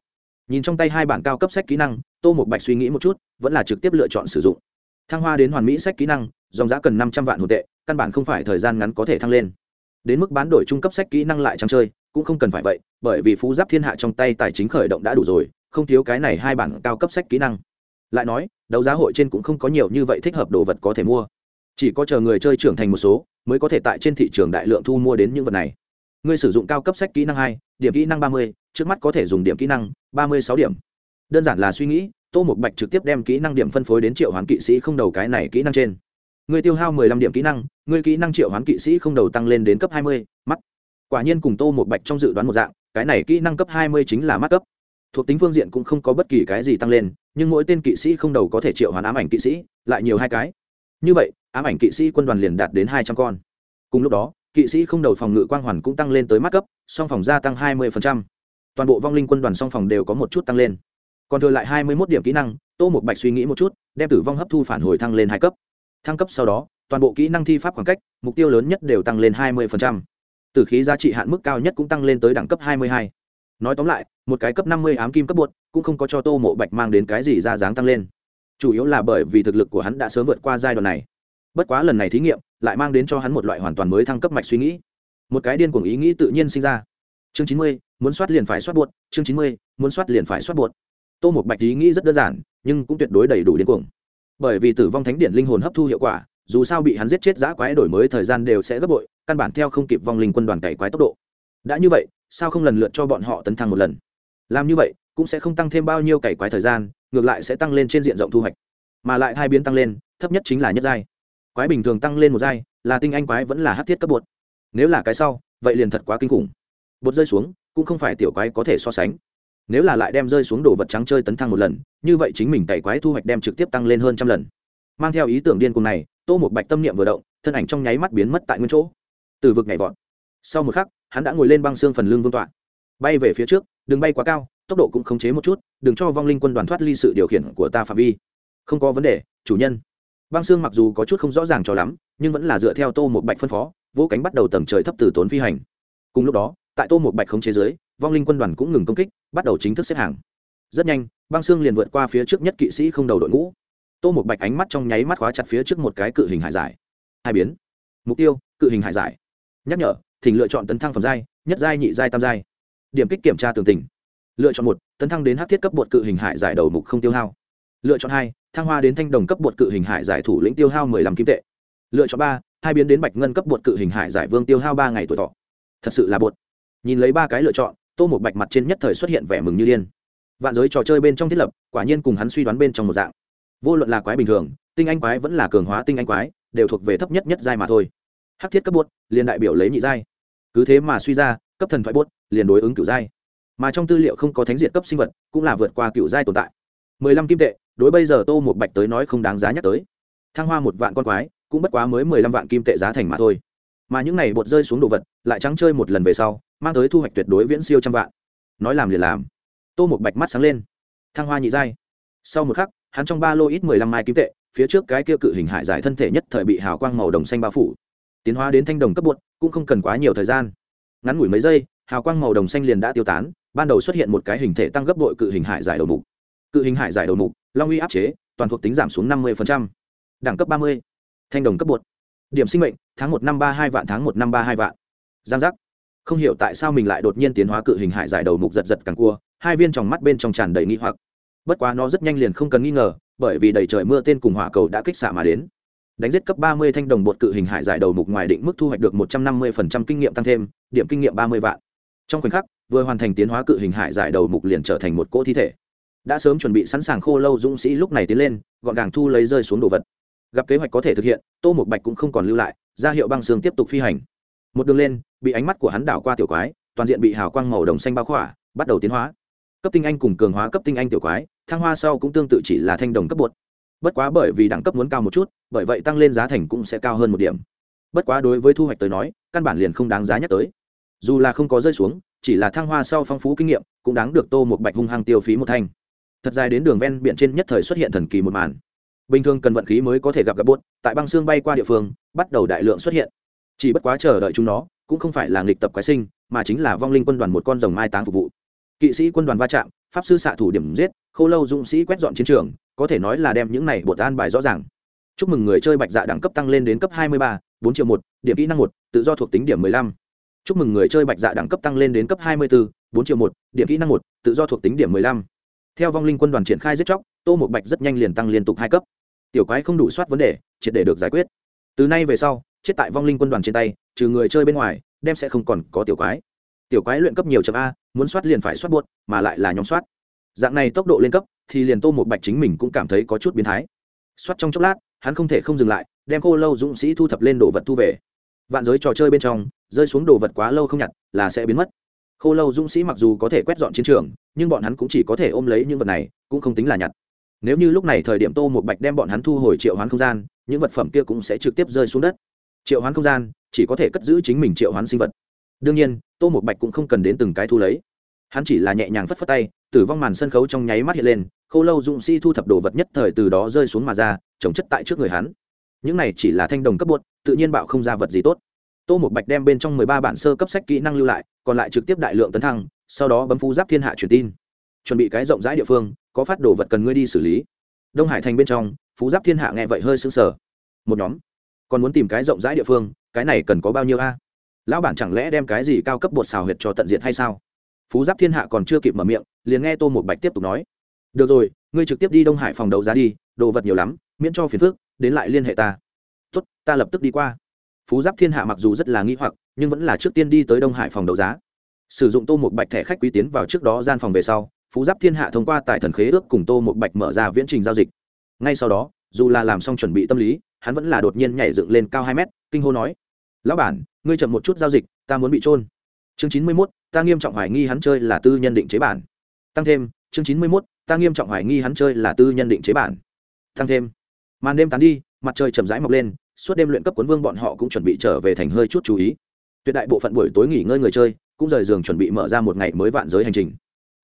Nhìn trong tay hai bản cao cấp sách kỹ năng, tô một bạch suy nghĩ một chút, vẫn là trực tiếp lựa chọn sử dụng. Thăng hoa đến hoàn mỹ sách kỹ năng, dòng giá cần năm trăm vạn hồn tệ, căn bản không phải thời gian ngắn có thể thăng lên. Đến mức bán đổi trung cấp sách kỹ năng lại trắng chơi, cũng không cần phải vậy, bởi vì phú giáp thiên hạ trong tay tài chính khởi động đã đủ rồi không thiếu cái này hai bản cao cấp sách kỹ năng. Lại nói, đấu giá hội trên cũng không có nhiều như vậy thích hợp đồ vật có thể mua. Chỉ có chờ người chơi trưởng thành một số, mới có thể tại trên thị trường đại lượng thu mua đến những vật này. Ngươi sử dụng cao cấp sách kỹ năng hai, điểm kỹ năng ba mươi, trước mắt có thể dùng điểm kỹ năng ba mươi sáu điểm. Đơn giản là suy nghĩ, tô một bạch trực tiếp đem kỹ năng điểm phân phối đến triệu hoán kỵ sĩ không đầu cái này kỹ năng trên. Ngươi tiêu hao mười lăm điểm kỹ năng ngươi kỹ năng triệu hoán kỵ sĩ không đầu tăng lên đến cấp hai mươi, mắt. Quả nhiên cùng tô một bạch trong dự đoán một dạng, cái này kỹ năng cấp hai mươi chính là mắt cấp thuộc tính phương diện cũng không có bất kỳ cái gì tăng lên, nhưng mỗi tên kỵ sĩ không đầu có thể triệu hoán ám ảnh kỵ sĩ, lại nhiều hai cái. Như vậy, ám ảnh kỵ sĩ quân đoàn liền đạt đến hai trăm con. Cùng lúc đó, kỵ sĩ không đầu phòng ngự quang hoàn cũng tăng lên tới mắt cấp, song phòng gia tăng hai mươi toàn bộ vong linh quân đoàn song phòng đều có một chút tăng lên. Còn thừa lại hai mươi một điểm kỹ năng, tô một bạch suy nghĩ một chút, đem tử vong hấp thu phản hồi thăng lên hai cấp. Thăng cấp sau đó, toàn bộ kỹ năng thi pháp khoảng cách, mục tiêu lớn nhất đều tăng lên hai mươi tử khí giá trị hạn mức cao nhất cũng tăng lên tới đẳng cấp hai mươi hai nói tóm lại, một cái cấp năm mươi ám kim cấp bột, cũng không có cho tô mộ bạch mang đến cái gì ra dáng tăng lên. Chủ yếu là bởi vì thực lực của hắn đã sớm vượt qua giai đoạn này. Bất quá lần này thí nghiệm, lại mang đến cho hắn một loại hoàn toàn mới thăng cấp mạch suy nghĩ. Một cái điên cuồng ý nghĩ tự nhiên sinh ra. Chương chín mươi, muốn soát liền phải soát buột chương chín mươi, muốn soát liền phải soát buột tô một bạch ý nghĩ rất đơn giản, nhưng cũng tuyệt đối đầy đủ điên cuồng. Bởi vì tử vong thánh điện linh hồn hấp thu hiệu quả, dù sao bị hắn giết chết giã quái đổi mới thời gian đều sẽ gấp bội, căn bản theo không kịp vong linh quân đoàn cày quái tốc độ. Đã như vậy sao không lần lượt cho bọn họ tấn thăng một lần? Làm như vậy, cũng sẽ không tăng thêm bao nhiêu cày quái thời gian, ngược lại sẽ tăng lên trên diện rộng thu hoạch. Mà lại hai biến tăng lên, thấp nhất chính là nhất giai. Quái bình thường tăng lên một giai, là tinh anh quái vẫn là hát thiết cấp bột. Nếu là cái sau, vậy liền thật quá kinh khủng. Bột rơi xuống, cũng không phải tiểu quái có thể so sánh. Nếu là lại đem rơi xuống đồ vật trắng chơi tấn thăng một lần, như vậy chính mình cày quái thu hoạch đem trực tiếp tăng lên hơn trăm lần. Mang theo ý tưởng điên cùng này, tô một bạch tâm niệm vừa động, thân ảnh trong nháy mắt biến mất tại nguyên chỗ. Từ vực nhảy vọt sau một khắc, hắn đã ngồi lên băng xương phần lưng vương tọa. Bay về phía trước, đừng bay quá cao, tốc độ cũng khống chế một chút, đừng cho vong linh quân đoàn thoát ly sự điều khiển của ta phạm vi. Không có vấn đề, chủ nhân. Băng xương mặc dù có chút không rõ ràng cho lắm, nhưng vẫn là dựa theo tô một bạch phân phó, vỗ cánh bắt đầu tầng trời thấp từ tốn phi hành. Cùng lúc đó, tại tô một bạch khống chế giới vong linh quân đoàn cũng ngừng công kích, bắt đầu chính thức xếp hàng. Rất nhanh, băng xương liền vượt qua phía trước nhất kỵ sĩ không đầu đội ngũ. Tô một bạch ánh mắt trong nháy mắt khóa chặt phía trước một cái cự hình hải giải. Hai biến. Mục tiêu, cự hình hải giải. Nhắc nhở thỉnh lựa chọn tấn thăng phẩm giai, nhất giai, nhị giai, tam giai. Điểm kích kiểm tra tường tình lựa chọn một, tấn thăng đến hát thiết cấp bột cự hình hải giải đầu mục không tiêu hao. Lựa chọn hai, thăng hoa đến thanh đồng cấp bột cự hình hải giải thủ lĩnh tiêu hao mười lăm kim tệ. Lựa chọn ba, hai biến đến bạch ngân cấp bột cự hình hải giải vương tiêu hao ba ngày tuổi thọ. Thật sự là bột. Nhìn lấy ba cái lựa chọn, tô một bạch mặt trên nhất thời xuất hiện vẻ mừng như điên. Vạn giới trò chơi bên trong thiết lập, quả nhiên cùng hắn suy đoán bên trong một dạng. Vô luận là quái bình thường, tinh anh quái vẫn là cường hóa tinh anh quái, đều thuộc về thấp nhất nhất giai mà thôi. Hắc thiết cấp bột, liền đại biểu lấy nhị giai cứ thế mà suy ra, cấp thần thoại bốt, liền đối ứng cựu giai. Mà trong tư liệu không có thánh diện cấp sinh vật, cũng là vượt qua cựu giai tồn tại. Mười lăm kim tệ, đối bây giờ tô một bạch tới nói không đáng giá nhắc tới. Thăng hoa một vạn con quái, cũng bất quá mới mười lăm vạn kim tệ giá thành mà thôi. Mà những này bột rơi xuống đồ vật, lại trắng chơi một lần về sau, mang tới thu hoạch tuyệt đối viễn siêu trăm vạn. Nói làm liền làm. Tô một bạch mắt sáng lên. Thăng hoa nhị giai. Sau một khắc, hắn trong ba lô ít mười lăm mai kim tệ, phía trước cái kia cự hình hại giải thân thể nhất thời bị hào quang màu đồng xanh bao phủ. Tiến hóa đến thanh đồng cấp bột cũng không cần quá nhiều thời gian. Ngắn ngủi mấy giây, hào quang màu đồng xanh liền đã tiêu tán, ban đầu xuất hiện một cái hình thể tăng gấp đội cự hình hải giải đầu mục. Cự hình hải giải đầu mục, long uy áp chế, toàn thuộc tính giảm xuống năm mươi đẳng cấp ba mươi, thanh đồng cấp bột. Điểm sinh mệnh, tháng một năm ba hai vạn, tháng một năm ba hai vạn. Giang giác. Không hiểu tại sao mình lại đột nhiên tiến hóa cự hình hải giải đầu mục giật giật càng cua, hai viên tròng mắt bên trong tràn đầy nghi hoặc. Bất quá nó rất nhanh liền không cần nghi ngờ, bởi vì đầy trời mưa tên cùng hỏa cầu đã kích xạ mà đến đánh giết cấp ba mươi thanh đồng bột cự hình hải giải đầu mục ngoài định mức thu hoạch được một trăm năm mươi phần trăm kinh nghiệm tăng thêm, điểm kinh nghiệm ba mươi vạn. Trong khoảnh khắc, vừa hoàn thành tiến hóa cự hình hải giải đầu mục liền trở thành một cỗ thi thể. Đã sớm chuẩn bị sẵn sàng khô lâu dũng sĩ lúc này tiến lên, gọn gàng thu lấy rơi xuống đồ vật. Gặp kế hoạch có thể thực hiện, tô một bạch cũng không còn lưu lại, ra hiệu băng xương tiếp tục phi hành. Một đường lên, bị ánh mắt của hắn đảo qua tiểu quái, toàn diện bị hào quang màu đồng xanh bao khỏa, bắt đầu tiến hóa. Cấp tinh anh cùng cường hóa cấp tinh anh tiểu quái, thăng hoa sau cũng tương tự chỉ là thanh đồng cấp bột bất quá bởi vì đẳng cấp muốn cao một chút, bởi vậy tăng lên giá thành cũng sẽ cao hơn một điểm. Bất quá đối với thu hoạch tới nói, căn bản liền không đáng giá nhắc tới. Dù là không có rơi xuống, chỉ là thăng hoa sau phong phú kinh nghiệm, cũng đáng được tô một bạch hung hăng tiêu phí một thanh. Thật dài đến đường ven biển trên nhất thời xuất hiện thần kỳ một màn. Bình thường cần vận khí mới có thể gặp gặp buốt, tại băng xương bay qua địa phương, bắt đầu đại lượng xuất hiện. Chỉ bất quá chờ đợi chúng nó, cũng không phải là nghịch tập quái sinh, mà chính là vong linh quân đoàn một con rồng mai táng phục vụ. Kỵ sĩ quân đoàn va chạm, pháp sư xạ thủ điểm giết khâu lâu dũng sĩ quét dọn chiến trường có thể nói là đem những này bột an bài rõ ràng. Chúc mừng người chơi bạch dạ đẳng cấp tăng lên đến cấp 23, 4 triệu một điểm kỹ năng một tự do thuộc tính điểm 15. chúc mừng người chơi bạch dạ đẳng cấp tăng lên đến cấp 24, 4 triệu một điểm kỹ năng một tự do thuộc tính điểm 15. theo vong linh quân đoàn triển khai giết chóc tô một bạch rất nhanh liền tăng liên tục hai cấp. Tiểu quái không đủ soát vấn đề triệt để được giải quyết. Từ nay về sau chết tại vong linh quân đoàn trên tay trừ người chơi bên ngoài đem sẽ không còn có tiểu quái. Tiểu quái luyện cấp nhiều chấm a muốn soát liền phải soát buốt mà lại là nhóm soát dạng này tốc độ lên cấp, thì liền tô một bạch chính mình cũng cảm thấy có chút biến thái. Soát trong chốc lát, hắn không thể không dừng lại, đem cô lâu dũng sĩ thu thập lên đồ vật thu về. Vạn giới trò chơi bên trong, rơi xuống đồ vật quá lâu không nhặt là sẽ biến mất. Khô lâu dũng sĩ mặc dù có thể quét dọn chiến trường, nhưng bọn hắn cũng chỉ có thể ôm lấy những vật này, cũng không tính là nhặt. Nếu như lúc này thời điểm tô một bạch đem bọn hắn thu hồi triệu hoán không gian, những vật phẩm kia cũng sẽ trực tiếp rơi xuống đất. Triệu hoán không gian, chỉ có thể cất giữ chính mình triệu hoán sinh vật. Đương nhiên, tô một bạch cũng không cần đến từng cái thu lấy. Hắn chỉ là nhẹ nhàng phất phất tay tử vong màn sân khấu trong nháy mắt hiện lên, khô lâu dụng si thu thập đồ vật nhất thời từ đó rơi xuống mà ra, chống chất tại trước người hắn. Những này chỉ là thanh đồng cấp bột, tự nhiên bạo không ra vật gì tốt. Tô một bạch đem bên trong mười ba bản sơ cấp sách kỹ năng lưu lại, còn lại trực tiếp đại lượng tấn thăng, sau đó bấm phú giáp thiên hạ truyền tin. Chuẩn bị cái rộng rãi địa phương, có phát đồ vật cần ngươi đi xử lý. Đông hải thành bên trong, phú giáp thiên hạ nghe vậy hơi sững sờ. Một nhóm. Còn muốn tìm cái rộng rãi địa phương, cái này cần có bao nhiêu a? Lão bản chẳng lẽ đem cái gì cao cấp bột xào huyệt cho tận diện hay sao? Phú giáp thiên hạ còn chưa kịp mở miệng liền nghe tô một bạch tiếp tục nói, được rồi, ngươi trực tiếp đi đông hải phòng đấu giá đi, đồ vật nhiều lắm, miễn cho phiền phước đến lại liên hệ ta. Tốt, ta lập tức đi qua. Phú giáp thiên hạ mặc dù rất là nghi hoặc, nhưng vẫn là trước tiên đi tới đông hải phòng đấu giá. Sử dụng tô một bạch thẻ khách quý tiến vào trước đó gian phòng về sau, phú giáp thiên hạ thông qua tài thần khế ước cùng tô một bạch mở ra viễn trình giao dịch. Ngay sau đó, dù là làm xong chuẩn bị tâm lý, hắn vẫn là đột nhiên nhảy dựng lên cao hai mét, kinh hô nói, lão bản, ngươi chậm một chút giao dịch, ta muốn bị trôn. Chương chín mươi mốt, ta nghiêm trọng hoài nghi hắn chơi là tư nhân định chế bản tăng thêm, chương chín mươi mốt, ta nghiêm trọng hoài nghi hắn chơi là tư nhân định chế bản. Tăng thêm. Màn đêm tán đi, mặt trời chậm rãi mọc lên, suốt đêm luyện cấp cuốn vương bọn họ cũng chuẩn bị trở về thành hơi chút chú ý. Tuyệt đại bộ phận buổi tối nghỉ ngơi người chơi, cũng rời giường chuẩn bị mở ra một ngày mới vạn giới hành trình.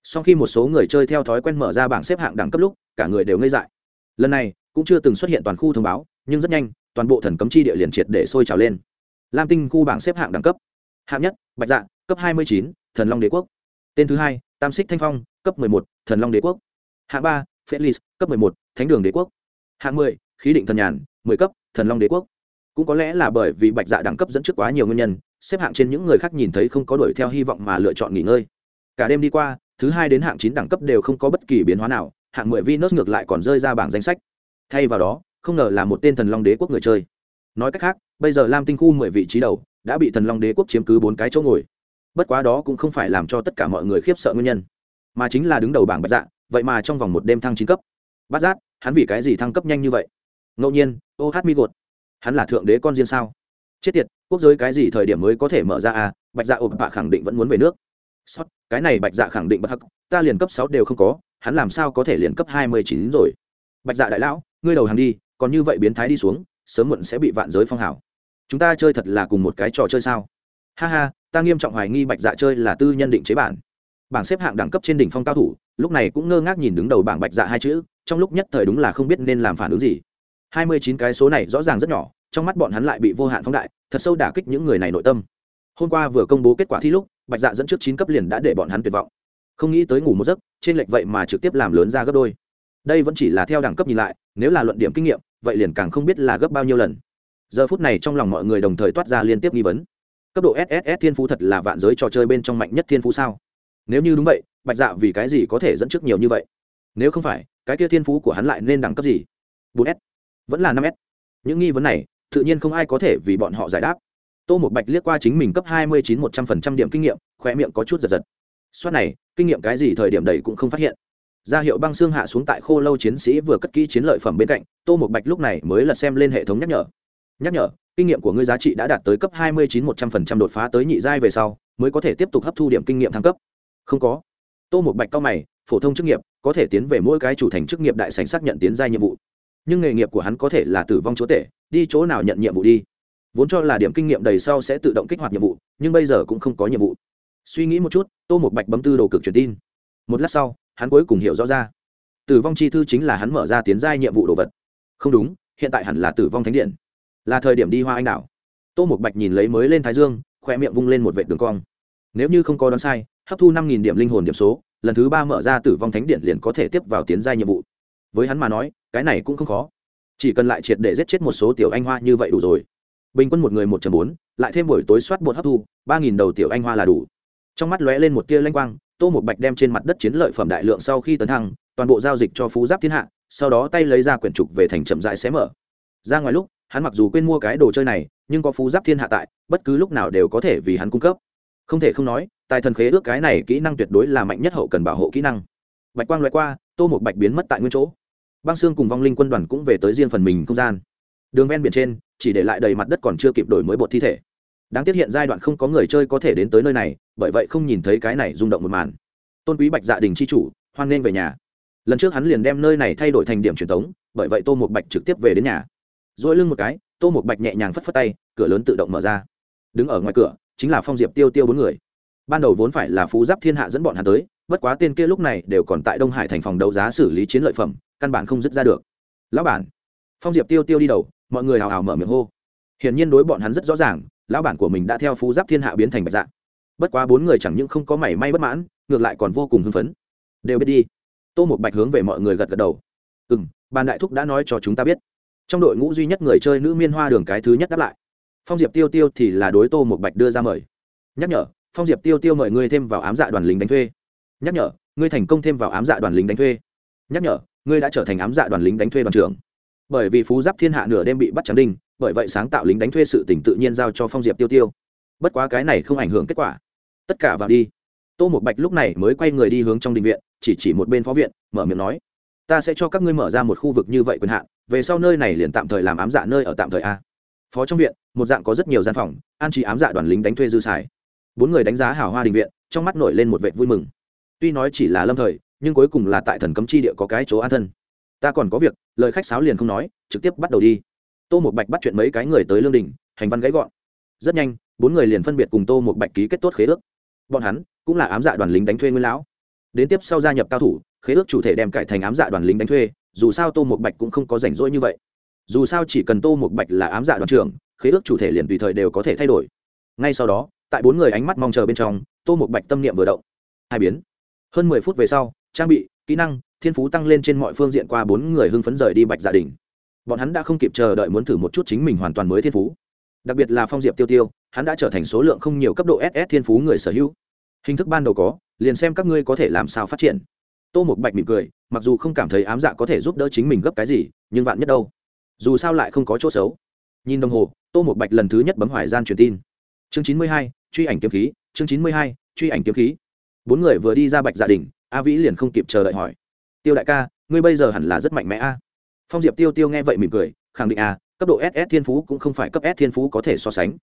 Sau khi một số người chơi theo thói quen mở ra bảng xếp hạng đẳng cấp lúc, cả người đều ngây dại. Lần này, cũng chưa từng xuất hiện toàn khu thông báo, nhưng rất nhanh, toàn bộ thần cấm chi địa liền triệt để sôi trào lên. Lam tinh khu bảng xếp hạng đẳng cấp. Hạng nhất, bạch dạ cấp hai mươi chín, thần long đế quốc. Tên thứ hai, tam xích thanh phong cấp một, thần long đế quốc. Hạng ba felix cấp một, thánh đường đế quốc. Hạng mười, khí định thần nhàn, mười cấp, thần long đế quốc. Cũng có lẽ là bởi vì bạch dạ đẳng cấp dẫn trước quá nhiều nguyên nhân, xếp hạng trên những người khác nhìn thấy không có đuổi theo hy vọng mà lựa chọn nghỉ ngơi. Cả đêm đi qua, thứ hai đến hạng chín đẳng cấp đều không có bất kỳ biến hóa nào, hạng mười Venus ngược lại còn rơi ra bảng danh sách. Thay vào đó, không ngờ là một tên thần long đế quốc người chơi. Nói cách khác, bây giờ lam tinh khu mười vị trí đầu đã bị thần long đế quốc chiếm cứ bốn cái chỗ ngồi. Bất quá đó cũng không phải làm cho tất cả mọi người khiếp sợ nguyên nhân mà chính là đứng đầu bảng bạch dạ vậy mà trong vòng một đêm thăng chín cấp. Bát giác, hắn vì cái gì thăng cấp nhanh như vậy? Ngẫu nhiên, ô hát mi gột. Hắn là thượng đế con riêng sao? Chết tiệt, quốc giới cái gì thời điểm mới có thể mở ra à? Bạch dạ ộp bạ khẳng định vẫn muốn về nước. Sót, cái này bạch dạ khẳng định bất hắc, ta liền cấp sáu đều không có, hắn làm sao có thể liền cấp hai mươi chín rồi? Bạch dạ đại lão, ngươi đầu hàng đi, còn như vậy biến thái đi xuống, sớm muộn sẽ bị vạn giới phong hảo chúng ta chơi thật là cùng một cái trò chơi sao? Ha ha, ta nghiêm trọng hoài nghi bạch dạ chơi là tư nhân định chế bản bảng xếp hạng đẳng cấp trên đỉnh phong cao thủ, lúc này cũng ngơ ngác nhìn đứng đầu bảng bạch dạ hai chữ, trong lúc nhất thời đúng là không biết nên làm phản ứng gì. Hai mươi chín cái số này rõ ràng rất nhỏ, trong mắt bọn hắn lại bị vô hạn phóng đại, thật sâu đả kích những người này nội tâm. Hôm qua vừa công bố kết quả thi lúc, bạch dạ dẫn trước chín cấp liền đã để bọn hắn tuyệt vọng. Không nghĩ tới ngủ một giấc, trên lệch vậy mà trực tiếp làm lớn ra gấp đôi. Đây vẫn chỉ là theo đẳng cấp nhìn lại, nếu là luận điểm kinh nghiệm, vậy liền càng không biết là gấp bao nhiêu lần. Giờ phút này trong lòng mọi người đồng thời toát ra liên tiếp nghi vấn. Cấp độ sss thiên phú thật là vạn giới trò chơi bên trong mạnh nhất thiên phú sao? Nếu như đúng vậy, bạch dạ vì cái gì có thể dẫn trước nhiều như vậy? Nếu không phải, cái kia thiên phú của hắn lại nên đẳng cấp gì? Bốn s. Vẫn là năm s. Những nghi vấn này, tự nhiên không ai có thể vì bọn họ giải đáp. Tô một bạch liếc qua chính mình cấp hai mươi chín một trăm phần trăm điểm kinh nghiệm khoe miệng có chút giật giật. Soát này, kinh nghiệm cái gì thời điểm đầy cũng không phát hiện. Ra hiệu băng xương hạ xuống tại khô lâu chiến sĩ vừa cất kỹ chiến lợi phẩm bên cạnh, tô một bạch lúc này mới lật xem lên hệ thống nhắc nhở. Nhắc nhở, kinh nghiệm của ngươi giá trị đã đạt tới cấp hai mươi chín một trăm phần trăm đột phá tới nhị giai về sau, mới có thể tiếp tục hấp thu điểm kinh nghiệm thăng cấp không có. Tô một bạch cao mày, phổ thông chức nghiệp, có thể tiến về mỗi cái chủ thành chức nghiệp đại sành xác nhận tiến ra nhiệm vụ. Nhưng nghề nghiệp của hắn có thể là tử vong chúa tể, đi chỗ nào nhận nhiệm vụ đi. Vốn cho là điểm kinh nghiệm đầy sau sẽ tự động kích hoạt nhiệm vụ, nhưng bây giờ cũng không có nhiệm vụ. Suy nghĩ một chút, tô một bạch bấm tư đồ cực truyền tin. Một lát sau, hắn cuối cùng hiểu rõ ra. Tử vong chi thư chính là hắn mở ra tiến giai nhiệm vụ đồ vật. Không đúng, hiện tại hẳn là tử vong thánh điện. Là thời điểm đi hoa anh đảo. Tô một bạch nhìn lấy mới lên thái dương khoe miệng vung lên một vệ đường cong. Nếu như không có đoán sai hấp thu năm nghìn điểm linh hồn điểm số, lần thứ ba mở ra tử vong thánh điện liền có thể tiếp vào tiến giai nhiệm vụ. Với hắn mà nói, cái này cũng không khó. Chỉ cần lại triệt để giết chết một số tiểu anh hoa như vậy đủ rồi. Bình quân một người một bốn, lại thêm buổi tối soát bột hấp thu, ba nghìn đầu tiểu anh hoa là đủ. Trong mắt lóe lên một tia lanh quang, tô một bạch đem trên mặt đất chiến lợi phẩm đại lượng sau khi tấn thăng, toàn bộ giao dịch cho phú giáp thiên hạ, sau đó tay lấy ra quyển trục về thành chậm dại xé mở. Ra ngoài lúc, hắn mặc dù quên mua cái đồ chơi này, nhưng có phú giáp thiên hạ tại, bất cứ lúc nào đều có thể vì hắn cung cấp. Không thể không nói tài thần khế ước cái này kỹ năng tuyệt đối là mạnh nhất hậu cần bảo hộ kỹ năng. Bạch quang loại qua, tô một bạch biến mất tại nguyên chỗ. Băng xương cùng vong linh quân đoàn cũng về tới riêng phần mình không gian. Đường ven biển trên, chỉ để lại đầy mặt đất còn chưa kịp đổi mới bột thi thể. Đáng tiếc hiện giai đoạn không có người chơi có thể đến tới nơi này, bởi vậy không nhìn thấy cái này rung động một màn. Tôn quý bạch dạ đình c h i chủ, hoan nghênh về nhà. Lần trước hắn liền đem nơi này thay đổi thành điểm truyền thống, bởi vậy tô một bạch trực tiếp về đến nhà. Dỗi lưng một cái, tô một bạch nhẹ nhàng phất phất tay, cửa lớn tự động mở ra. Đứng ở ngoài cửa, chính là phong diệp tiêu tiêu bốn người ban đầu vốn phải là phú giáp thiên hạ dẫn bọn hắn tới, bất quá tên kia lúc này đều còn tại đông hải thành phòng đấu giá xử lý chiến lợi phẩm, căn bản không dứt ra được. Lão bản, phong diệp tiêu tiêu đi đầu, mọi người hào hào mở miệng hô. Hiển nhiên đối bọn hắn rất rõ ràng, lão bản của mình đã theo phú giáp thiên hạ biến thành bạch dạng bất quá bốn người chẳng những không có mảy may bất mãn, ngược lại còn vô cùng hưng phấn. Đều biết đi. Tô một bạch hướng về mọi người gật gật đầu. Ừ m bàn đại thúc đã nói cho chúng ta biết. Trong đội ngũ duy nhất người chơi nữ miên hoa đường cái thứ nhất đáp lại. Phong diệp tiêu tiêu thì là đối tô một bạch đưa ra mời. Nhắc nhở phong diệp tiêu tiêu mời ngươi thêm vào ám dạ đoàn lính đánh thuê. Nhắc nhở, ngươi thành công thêm vào ám dạ đoàn lính đánh thuê. Nhắc nhở, ngươi đã trở thành ám dạ đoàn lính đánh thuê đoàn trưởng. Bởi vì phú giáp thiên hạ nửa đêm bị bắt trắng đinh, bởi vậy sáng tạo lính đánh thuê sự tỉnh tự nhiên giao cho phong diệp tiêu tiêu. Bất quá cái này không ảnh hưởng kết quả. Tất cả vào đi. Tô một bạch lúc này mới quay người đi hướng trong đình viện, chỉ chỉ một bên phó viện, mở miệng nói, ta sẽ cho các ngươi mở ra một khu vực như vậy quyền hạn, về sau nơi này liền tạm thời làm ám dạ nơi ở tạm thời a. Phó trong viện, một dạng có rất nhiều gian phòng, an trí ám dạ đoàn lính đánh thuê dư xài bốn người đánh giá hào hoa đình viện, trong mắt nổi lên một vệ vui mừng. Tuy nói chỉ là lâm thời, nhưng cuối cùng là tại thần cấm chi địa có cái chỗ an thân. Ta còn có việc, lời khách sáo liền không nói, trực tiếp bắt đầu đi. Tô một bạch bắt chuyện mấy cái người tới lương đình, hành văn gãy gọn. Rất nhanh, bốn người liền phân biệt cùng tô một bạch ký kết tốt khế ước. Bọn hắn cũng là ám dạ đoàn lính đánh thuê nguyên lão. Đến tiếp sau gia nhập cao thủ, khế ước chủ thể đem cải thành ám dạ đoàn lính đánh thuê, dù sao tô một bạch cũng không có rảnh rỗi như vậy. Dù sao chỉ cần tô một bạch là ám dạ đoàn trưởng, khế ước chủ thể liền tùy thời đều có thể thay đổi. Ngay sau đó tại bốn người ánh mắt mong chờ bên trong, tô một bạch tâm niệm vừa động. Hai biến. Hơn mười phút về sau, trang bị, kỹ năng, thiên phú tăng lên trên mọi phương diện qua bốn người hưng phấn rời đi bạch dạ gia đình bọn hắn đã không kịp chờ đợi muốn thử một chút chính mình hoàn toàn mới thiên phú. Đặc biệt là phong diệp tiêu tiêu, hắn đã trở thành số lượng không nhiều cấp độ ss thiên phú người sở hữu. Hình thức ban đầu có, liền xem các ngươi có thể làm sao phát triển. Tô một bạch mỉm cười, mặc dù không cảm thấy ám dạ có thể giúp đỡ chính mình gấp cái gì, nhưng vạn nhất đâu? Dù sao lại không có chỗ xấu. Nhìn đồng hồ, tô một bạch lần thứ nhất bấm hoài gian truyền tin. Chương chín mươi hai truy ảnh kiếm khí, chương chín mươi hai, truy ảnh kiếm khí. Bốn người vừa đi ra bạch dạ gia đình a vĩ liền không kịp chờ đợi hỏi, tiêu đại ca, ngươi bây giờ hẳn là rất mạnh mẽ a? Phong diệp tiêu tiêu nghe vậy mỉm cười, khẳng định a, cấp độ ss thiên phú cũng không phải cấp s thiên phú có thể so sánh.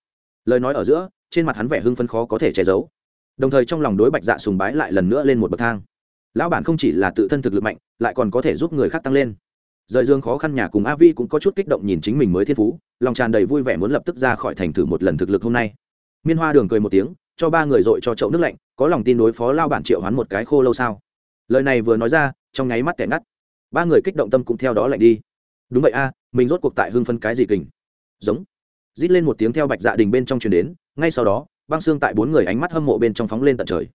Lời nói ở giữa, trên mặt hắn vẻ hưng phấn khó có thể che giấu. Đồng thời trong lòng đối bạch dạ sùng bái lại lần nữa lên một bậc thang. Lão bản không chỉ là tự thân thực lực mạnh, lại còn có thể giúp người khác tăng lên. Rời dương khó khăn nhà cùng a vi cũng có chút kích động nhìn chính mình mới thiên phú, lòng tràn đầy vui vẻ muốn lập tức ra khỏi thành thử một lần thực lực hôm nay miên hoa đường cười một tiếng, cho ba người dội cho chậu nước lạnh, có lòng tin đối phó lao bản triệu hoán một cái khô lâu sao? Lời này vừa nói ra, trong nháy mắt kẻ ngắt. Ba người kích động tâm cũng theo đó lạnh đi. Đúng vậy a, mình rốt cuộc tại hưng phân cái gì kình? Giống. Rít lên một tiếng theo bạch dạ đình bên trong truyền đến, ngay sau đó, băng xương tại bốn người ánh mắt hâm mộ bên trong phóng lên tận trời.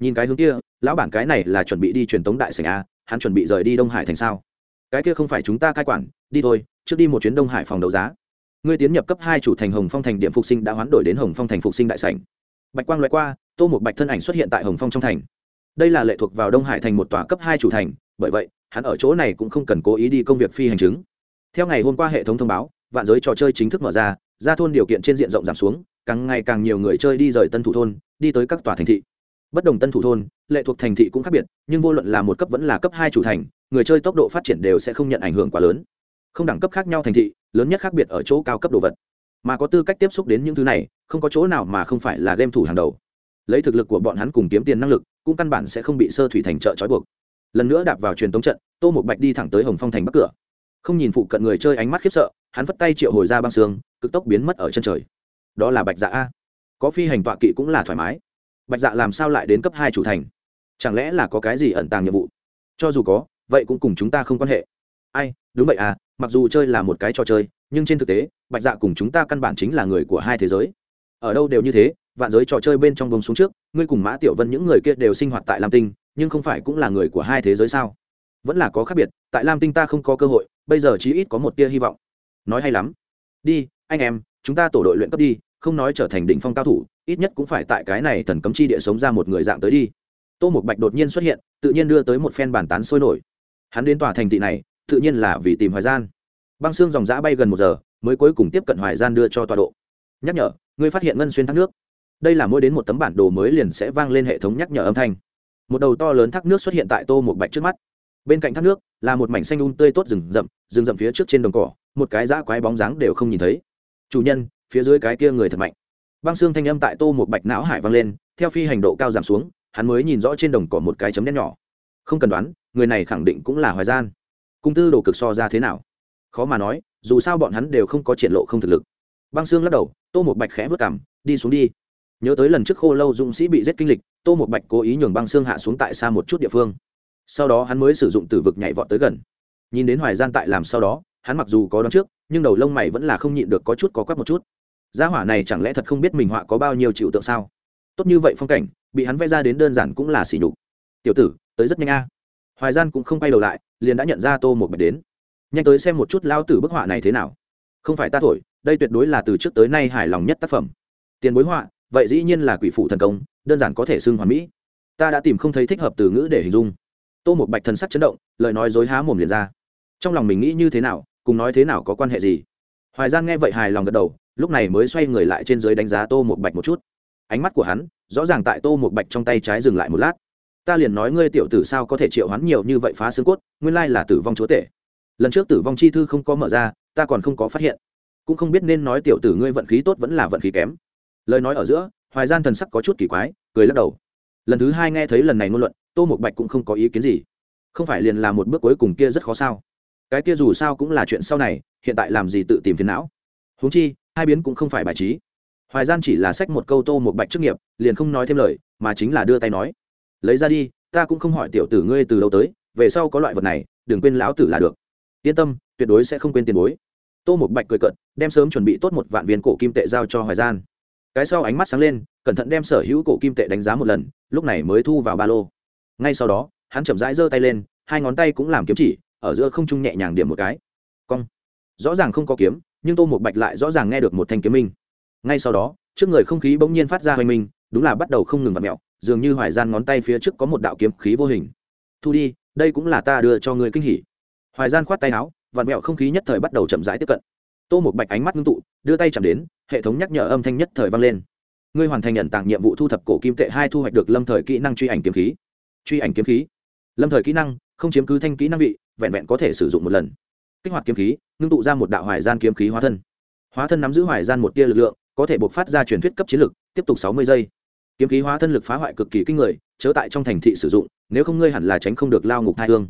Nhìn cái hướng kia, lão bản cái này là chuẩn bị đi truyền tống đại sảnh a, hắn chuẩn bị rời đi đông hải thành sao? Cái kia không phải chúng ta cai quản, đi thôi, trước đi một chuyến đông hải phòng đấu giá ngươi tiến nhập cấp hai chủ thành hồng phong thành điểm phục sinh đã hoán đổi đến hồng phong thành phục sinh đại sảnh. Bạch quang loại qua, tô một bạch thân ảnh xuất hiện tại hồng phong trong thành. Đây là lệ thuộc vào đông hải thành một tòa cấp hai chủ thành, bởi vậy, hắn ở chỗ này cũng không cần cố ý đi công việc phi hành chứng. Theo ngày hôm qua hệ thống thông báo, vạn giới trò chơi chính thức mở ra ra thôn điều kiện trên diện rộng giảm xuống, càng ngày càng nhiều người chơi đi rời tân thủ thôn, đi tới các tòa thành thị. Bất đồng tân thủ thôn, lệ thuộc thành thị cũng khác biệt, nhưng vô luận là một cấp vẫn là cấp hai chủ thành, người chơi tốc độ phát triển đều sẽ không nhận ảnh hưởng quá lớn. Không đẳng cấp khác nhau thành thị lớn nhất khác biệt ở chỗ cao cấp đồ vật. Mà có tư cách tiếp xúc đến những thứ này, không có chỗ nào mà không phải là game thủ hàng đầu. Lấy thực lực của bọn hắn cùng kiếm tiền năng lực, cũng căn bản sẽ không bị sơ thủy thành trợ trói buộc. Lần nữa đạp vào truyền tống trận, tô một bạch đi thẳng tới hồng phong thành bắc cửa. Không nhìn phụ cận người chơi ánh mắt khiếp sợ, hắn vất tay triệu hồi ra băng xương, cực tốc biến mất ở chân trời. Đó là bạch dạ a. Có phi hành tọa kỵ cũng là thoải mái. Bạch dạ làm sao lại đến cấp hai chủ thành? Chẳng lẽ là có cái gì ẩn tàng nhiệm vụ? Cho dù có, vậy cũng cùng chúng ta không quan hệ. Ai, đúng vậy à mặc dù chơi là một cái trò chơi nhưng trên thực tế, bạch dạ cùng chúng ta căn bản chính là người của hai thế giới. Ở đâu đều như thế, vạn giới trò chơi bên trong bông xuống trước, ngươi cùng mã tiểu vân những người kia đều sinh hoạt tại lam tinh, nhưng không phải cũng là người của hai thế giới sao? Vẫn là có khác biệt, tại lam tinh ta không có cơ hội, bây giờ chí ít có một tia hy vọng. Nói hay lắm. Đi, anh em, chúng ta tổ đội luyện cấp đi, không nói trở thành đỉnh phong cao thủ, ít nhất cũng phải tại cái này thần cấm chi địa sống ra một người dạng tới đi. Tô một bạch đột nhiên xuất hiện, tự nhiên đưa tới một phen bàn tán sôi nổi. Hắn đến tòa thành thị này, tự nhiên là vì tìm hoài gian băng xương dòng giã bay gần một giờ, mới cuối cùng tiếp cận hoài gian đưa cho tọa độ. Nhắc nhở, ngươi phát hiện ngân xuyên thác nước. Đây là mỗi đến một tấm bản đồ mới liền sẽ vang lên hệ thống nhắc nhở âm thanh. Một đầu to lớn thác nước xuất hiện tại tô một bạch trước mắt. Bên cạnh thác nước là một mảnh xanh un tươi tốt rừng rậm rừng rậm phía trước trên đồng cỏ, một cái dã quái bóng dáng đều không nhìn thấy. Chủ nhân, phía dưới cái kia người thật mạnh. Băng xương thanh âm tại tô một bạch não hải vang lên, theo phi hành độ cao giảm xuống, hắn mới nhìn rõ trên đồng cỏ một cái chấm đen nhỏ. Không cần đoán, người này khẳng định cũng là hoài gian. Cung tư đồ cực so ra thế nào? Khó mà nói, dù sao bọn hắn đều không có triển lộ không thực lực. Băng xương lắc đầu, tô một bạch khẽ vớt cảm đi xuống đi. Nhớ tới lần trước khô lâu dũng sĩ bị giết kinh lịch, tô một bạch cố ý nhường băng xương hạ xuống tại xa một chút địa phương. Sau đó hắn mới sử dụng tử vực nhảy vọt tới gần. Nhìn đến hoài gian tại làm sau đó, hắn mặc dù có đón trước, nhưng đầu lông mày vẫn là không nhịn được có chút có quắc một chút. Gia hỏa này chẳng lẽ thật không biết mình họa có bao nhiêu chịu tượng sao? Tốt như vậy phong cảnh, bị hắn vẽ ra đến đơn giản cũng là xỉ nhục. Tiểu tử, tới rất nhanh a. Hoài gian cũng không quay đầu lại, liền đã nhận ra tô một bạch đến nhanh tới xem một chút lao tử bức họa này thế nào. Không phải ta thổi, đây tuyệt đối là từ trước tới nay hài lòng nhất tác phẩm. Tiền bối họa, vậy dĩ nhiên là quỷ phụ thần công, đơn giản có thể xưng hoàn mỹ. Ta đã tìm không thấy thích hợp từ ngữ để hình dung. Tô một bạch thần sắc chấn động, lời nói dối há mồm liền ra. Trong lòng mình nghĩ như thế nào, cùng nói thế nào có quan hệ gì? Hoài gian nghe vậy hài lòng gật đầu, lúc này mới xoay người lại trên dưới đánh giá tô một bạch một chút. Ánh mắt của hắn, rõ ràng tại tô một bạch trong tay trái dừng lại một lát. Ta liền nói ngươi tiểu tử sao có thể triệu hắn nhiều như vậy phá xương cốt, nguyên lai là tử vong chúa tể lần trước tử vong chi thư không có mở ra, ta còn không có phát hiện. Cũng không biết nên nói tiểu tử ngươi vận khí tốt vẫn là vận khí kém. Lời nói ở giữa, hoài gian thần sắc có chút kỳ quái, cười lắc đầu. Lần thứ hai nghe thấy lần này ngôn luận, tô một bạch cũng không có ý kiến gì. Không phải liền là một bước cuối cùng kia rất khó sao? Cái kia dù sao cũng là chuyện sau này, hiện tại làm gì tự tìm phiền não? Huống chi, hai biến cũng không phải bài trí. Hoài gian chỉ là sách một câu tô một bạch trước nghiệp, liền không nói thêm lời, mà chính là đưa tay nói. Lấy ra đi, ta cũng không hỏi tiểu tử ngươi từ đâu tới, về sau có loại vật này, đừng quên lão tử là được yên tâm, tuyệt đối sẽ không quên tiền bối. Tô một bạch cười cận đem sớm chuẩn bị tốt một vạn viên cổ kim tệ giao cho hoài gian. Cái sau ánh mắt sáng lên, cẩn thận đem sở hữu cổ kim tệ đánh giá một lần, lúc này mới thu vào ba lô. Ngay sau đó, hắn chậm rãi giơ tay lên, hai ngón tay cũng làm kiếm chỉ, ở giữa không trung nhẹ nhàng điểm một cái. Cong. Rõ ràng không có kiếm, nhưng tô một bạch lại rõ ràng nghe được một thanh kiếm minh. Ngay sau đó, trước người không khí bỗng nhiên phát ra hoành minh, đúng là bắt đầu không ngừng vặt mẹo dường như hoài gian ngón tay phía trước có một đạo kiếm khí vô hình. Thu đi, đây cũng là ta đưa cho người kinh hỉ hoài gian khoát tay áo vạt mẹo không khí nhất thời bắt đầu chậm rãi tiếp cận. Tô một bạch ánh mắt ngưng tụ, đưa tay chạm đến, hệ thống nhắc nhở âm thanh nhất thời vang lên. Ngươi hoàn thành nhận tặng nhiệm vụ thu thập cổ kim tệ hai thu hoạch được lâm thời kỹ năng truy ảnh kiếm khí. Truy ảnh kiếm khí. Lâm thời kỹ năng, không chiếm cứ thanh kỹ năng vị, vẹn vẹn có thể sử dụng một lần. Kích hoạt kiếm khí, ngưng tụ ra một đạo hoài gian kiếm khí hóa thân. Hóa thân nắm giữ hoài gian một tia lực lượng, có thể buộc phát ra truyền thuyết cấp chiến lực, tiếp tục sáu mươi giây. Kiếm khí hóa thân lực phá hoại cực kỳ kinh người, chớ tại trong thành thị sử dụng, nếu không ngươi hẳn là tránh không được lao ngục thai hương.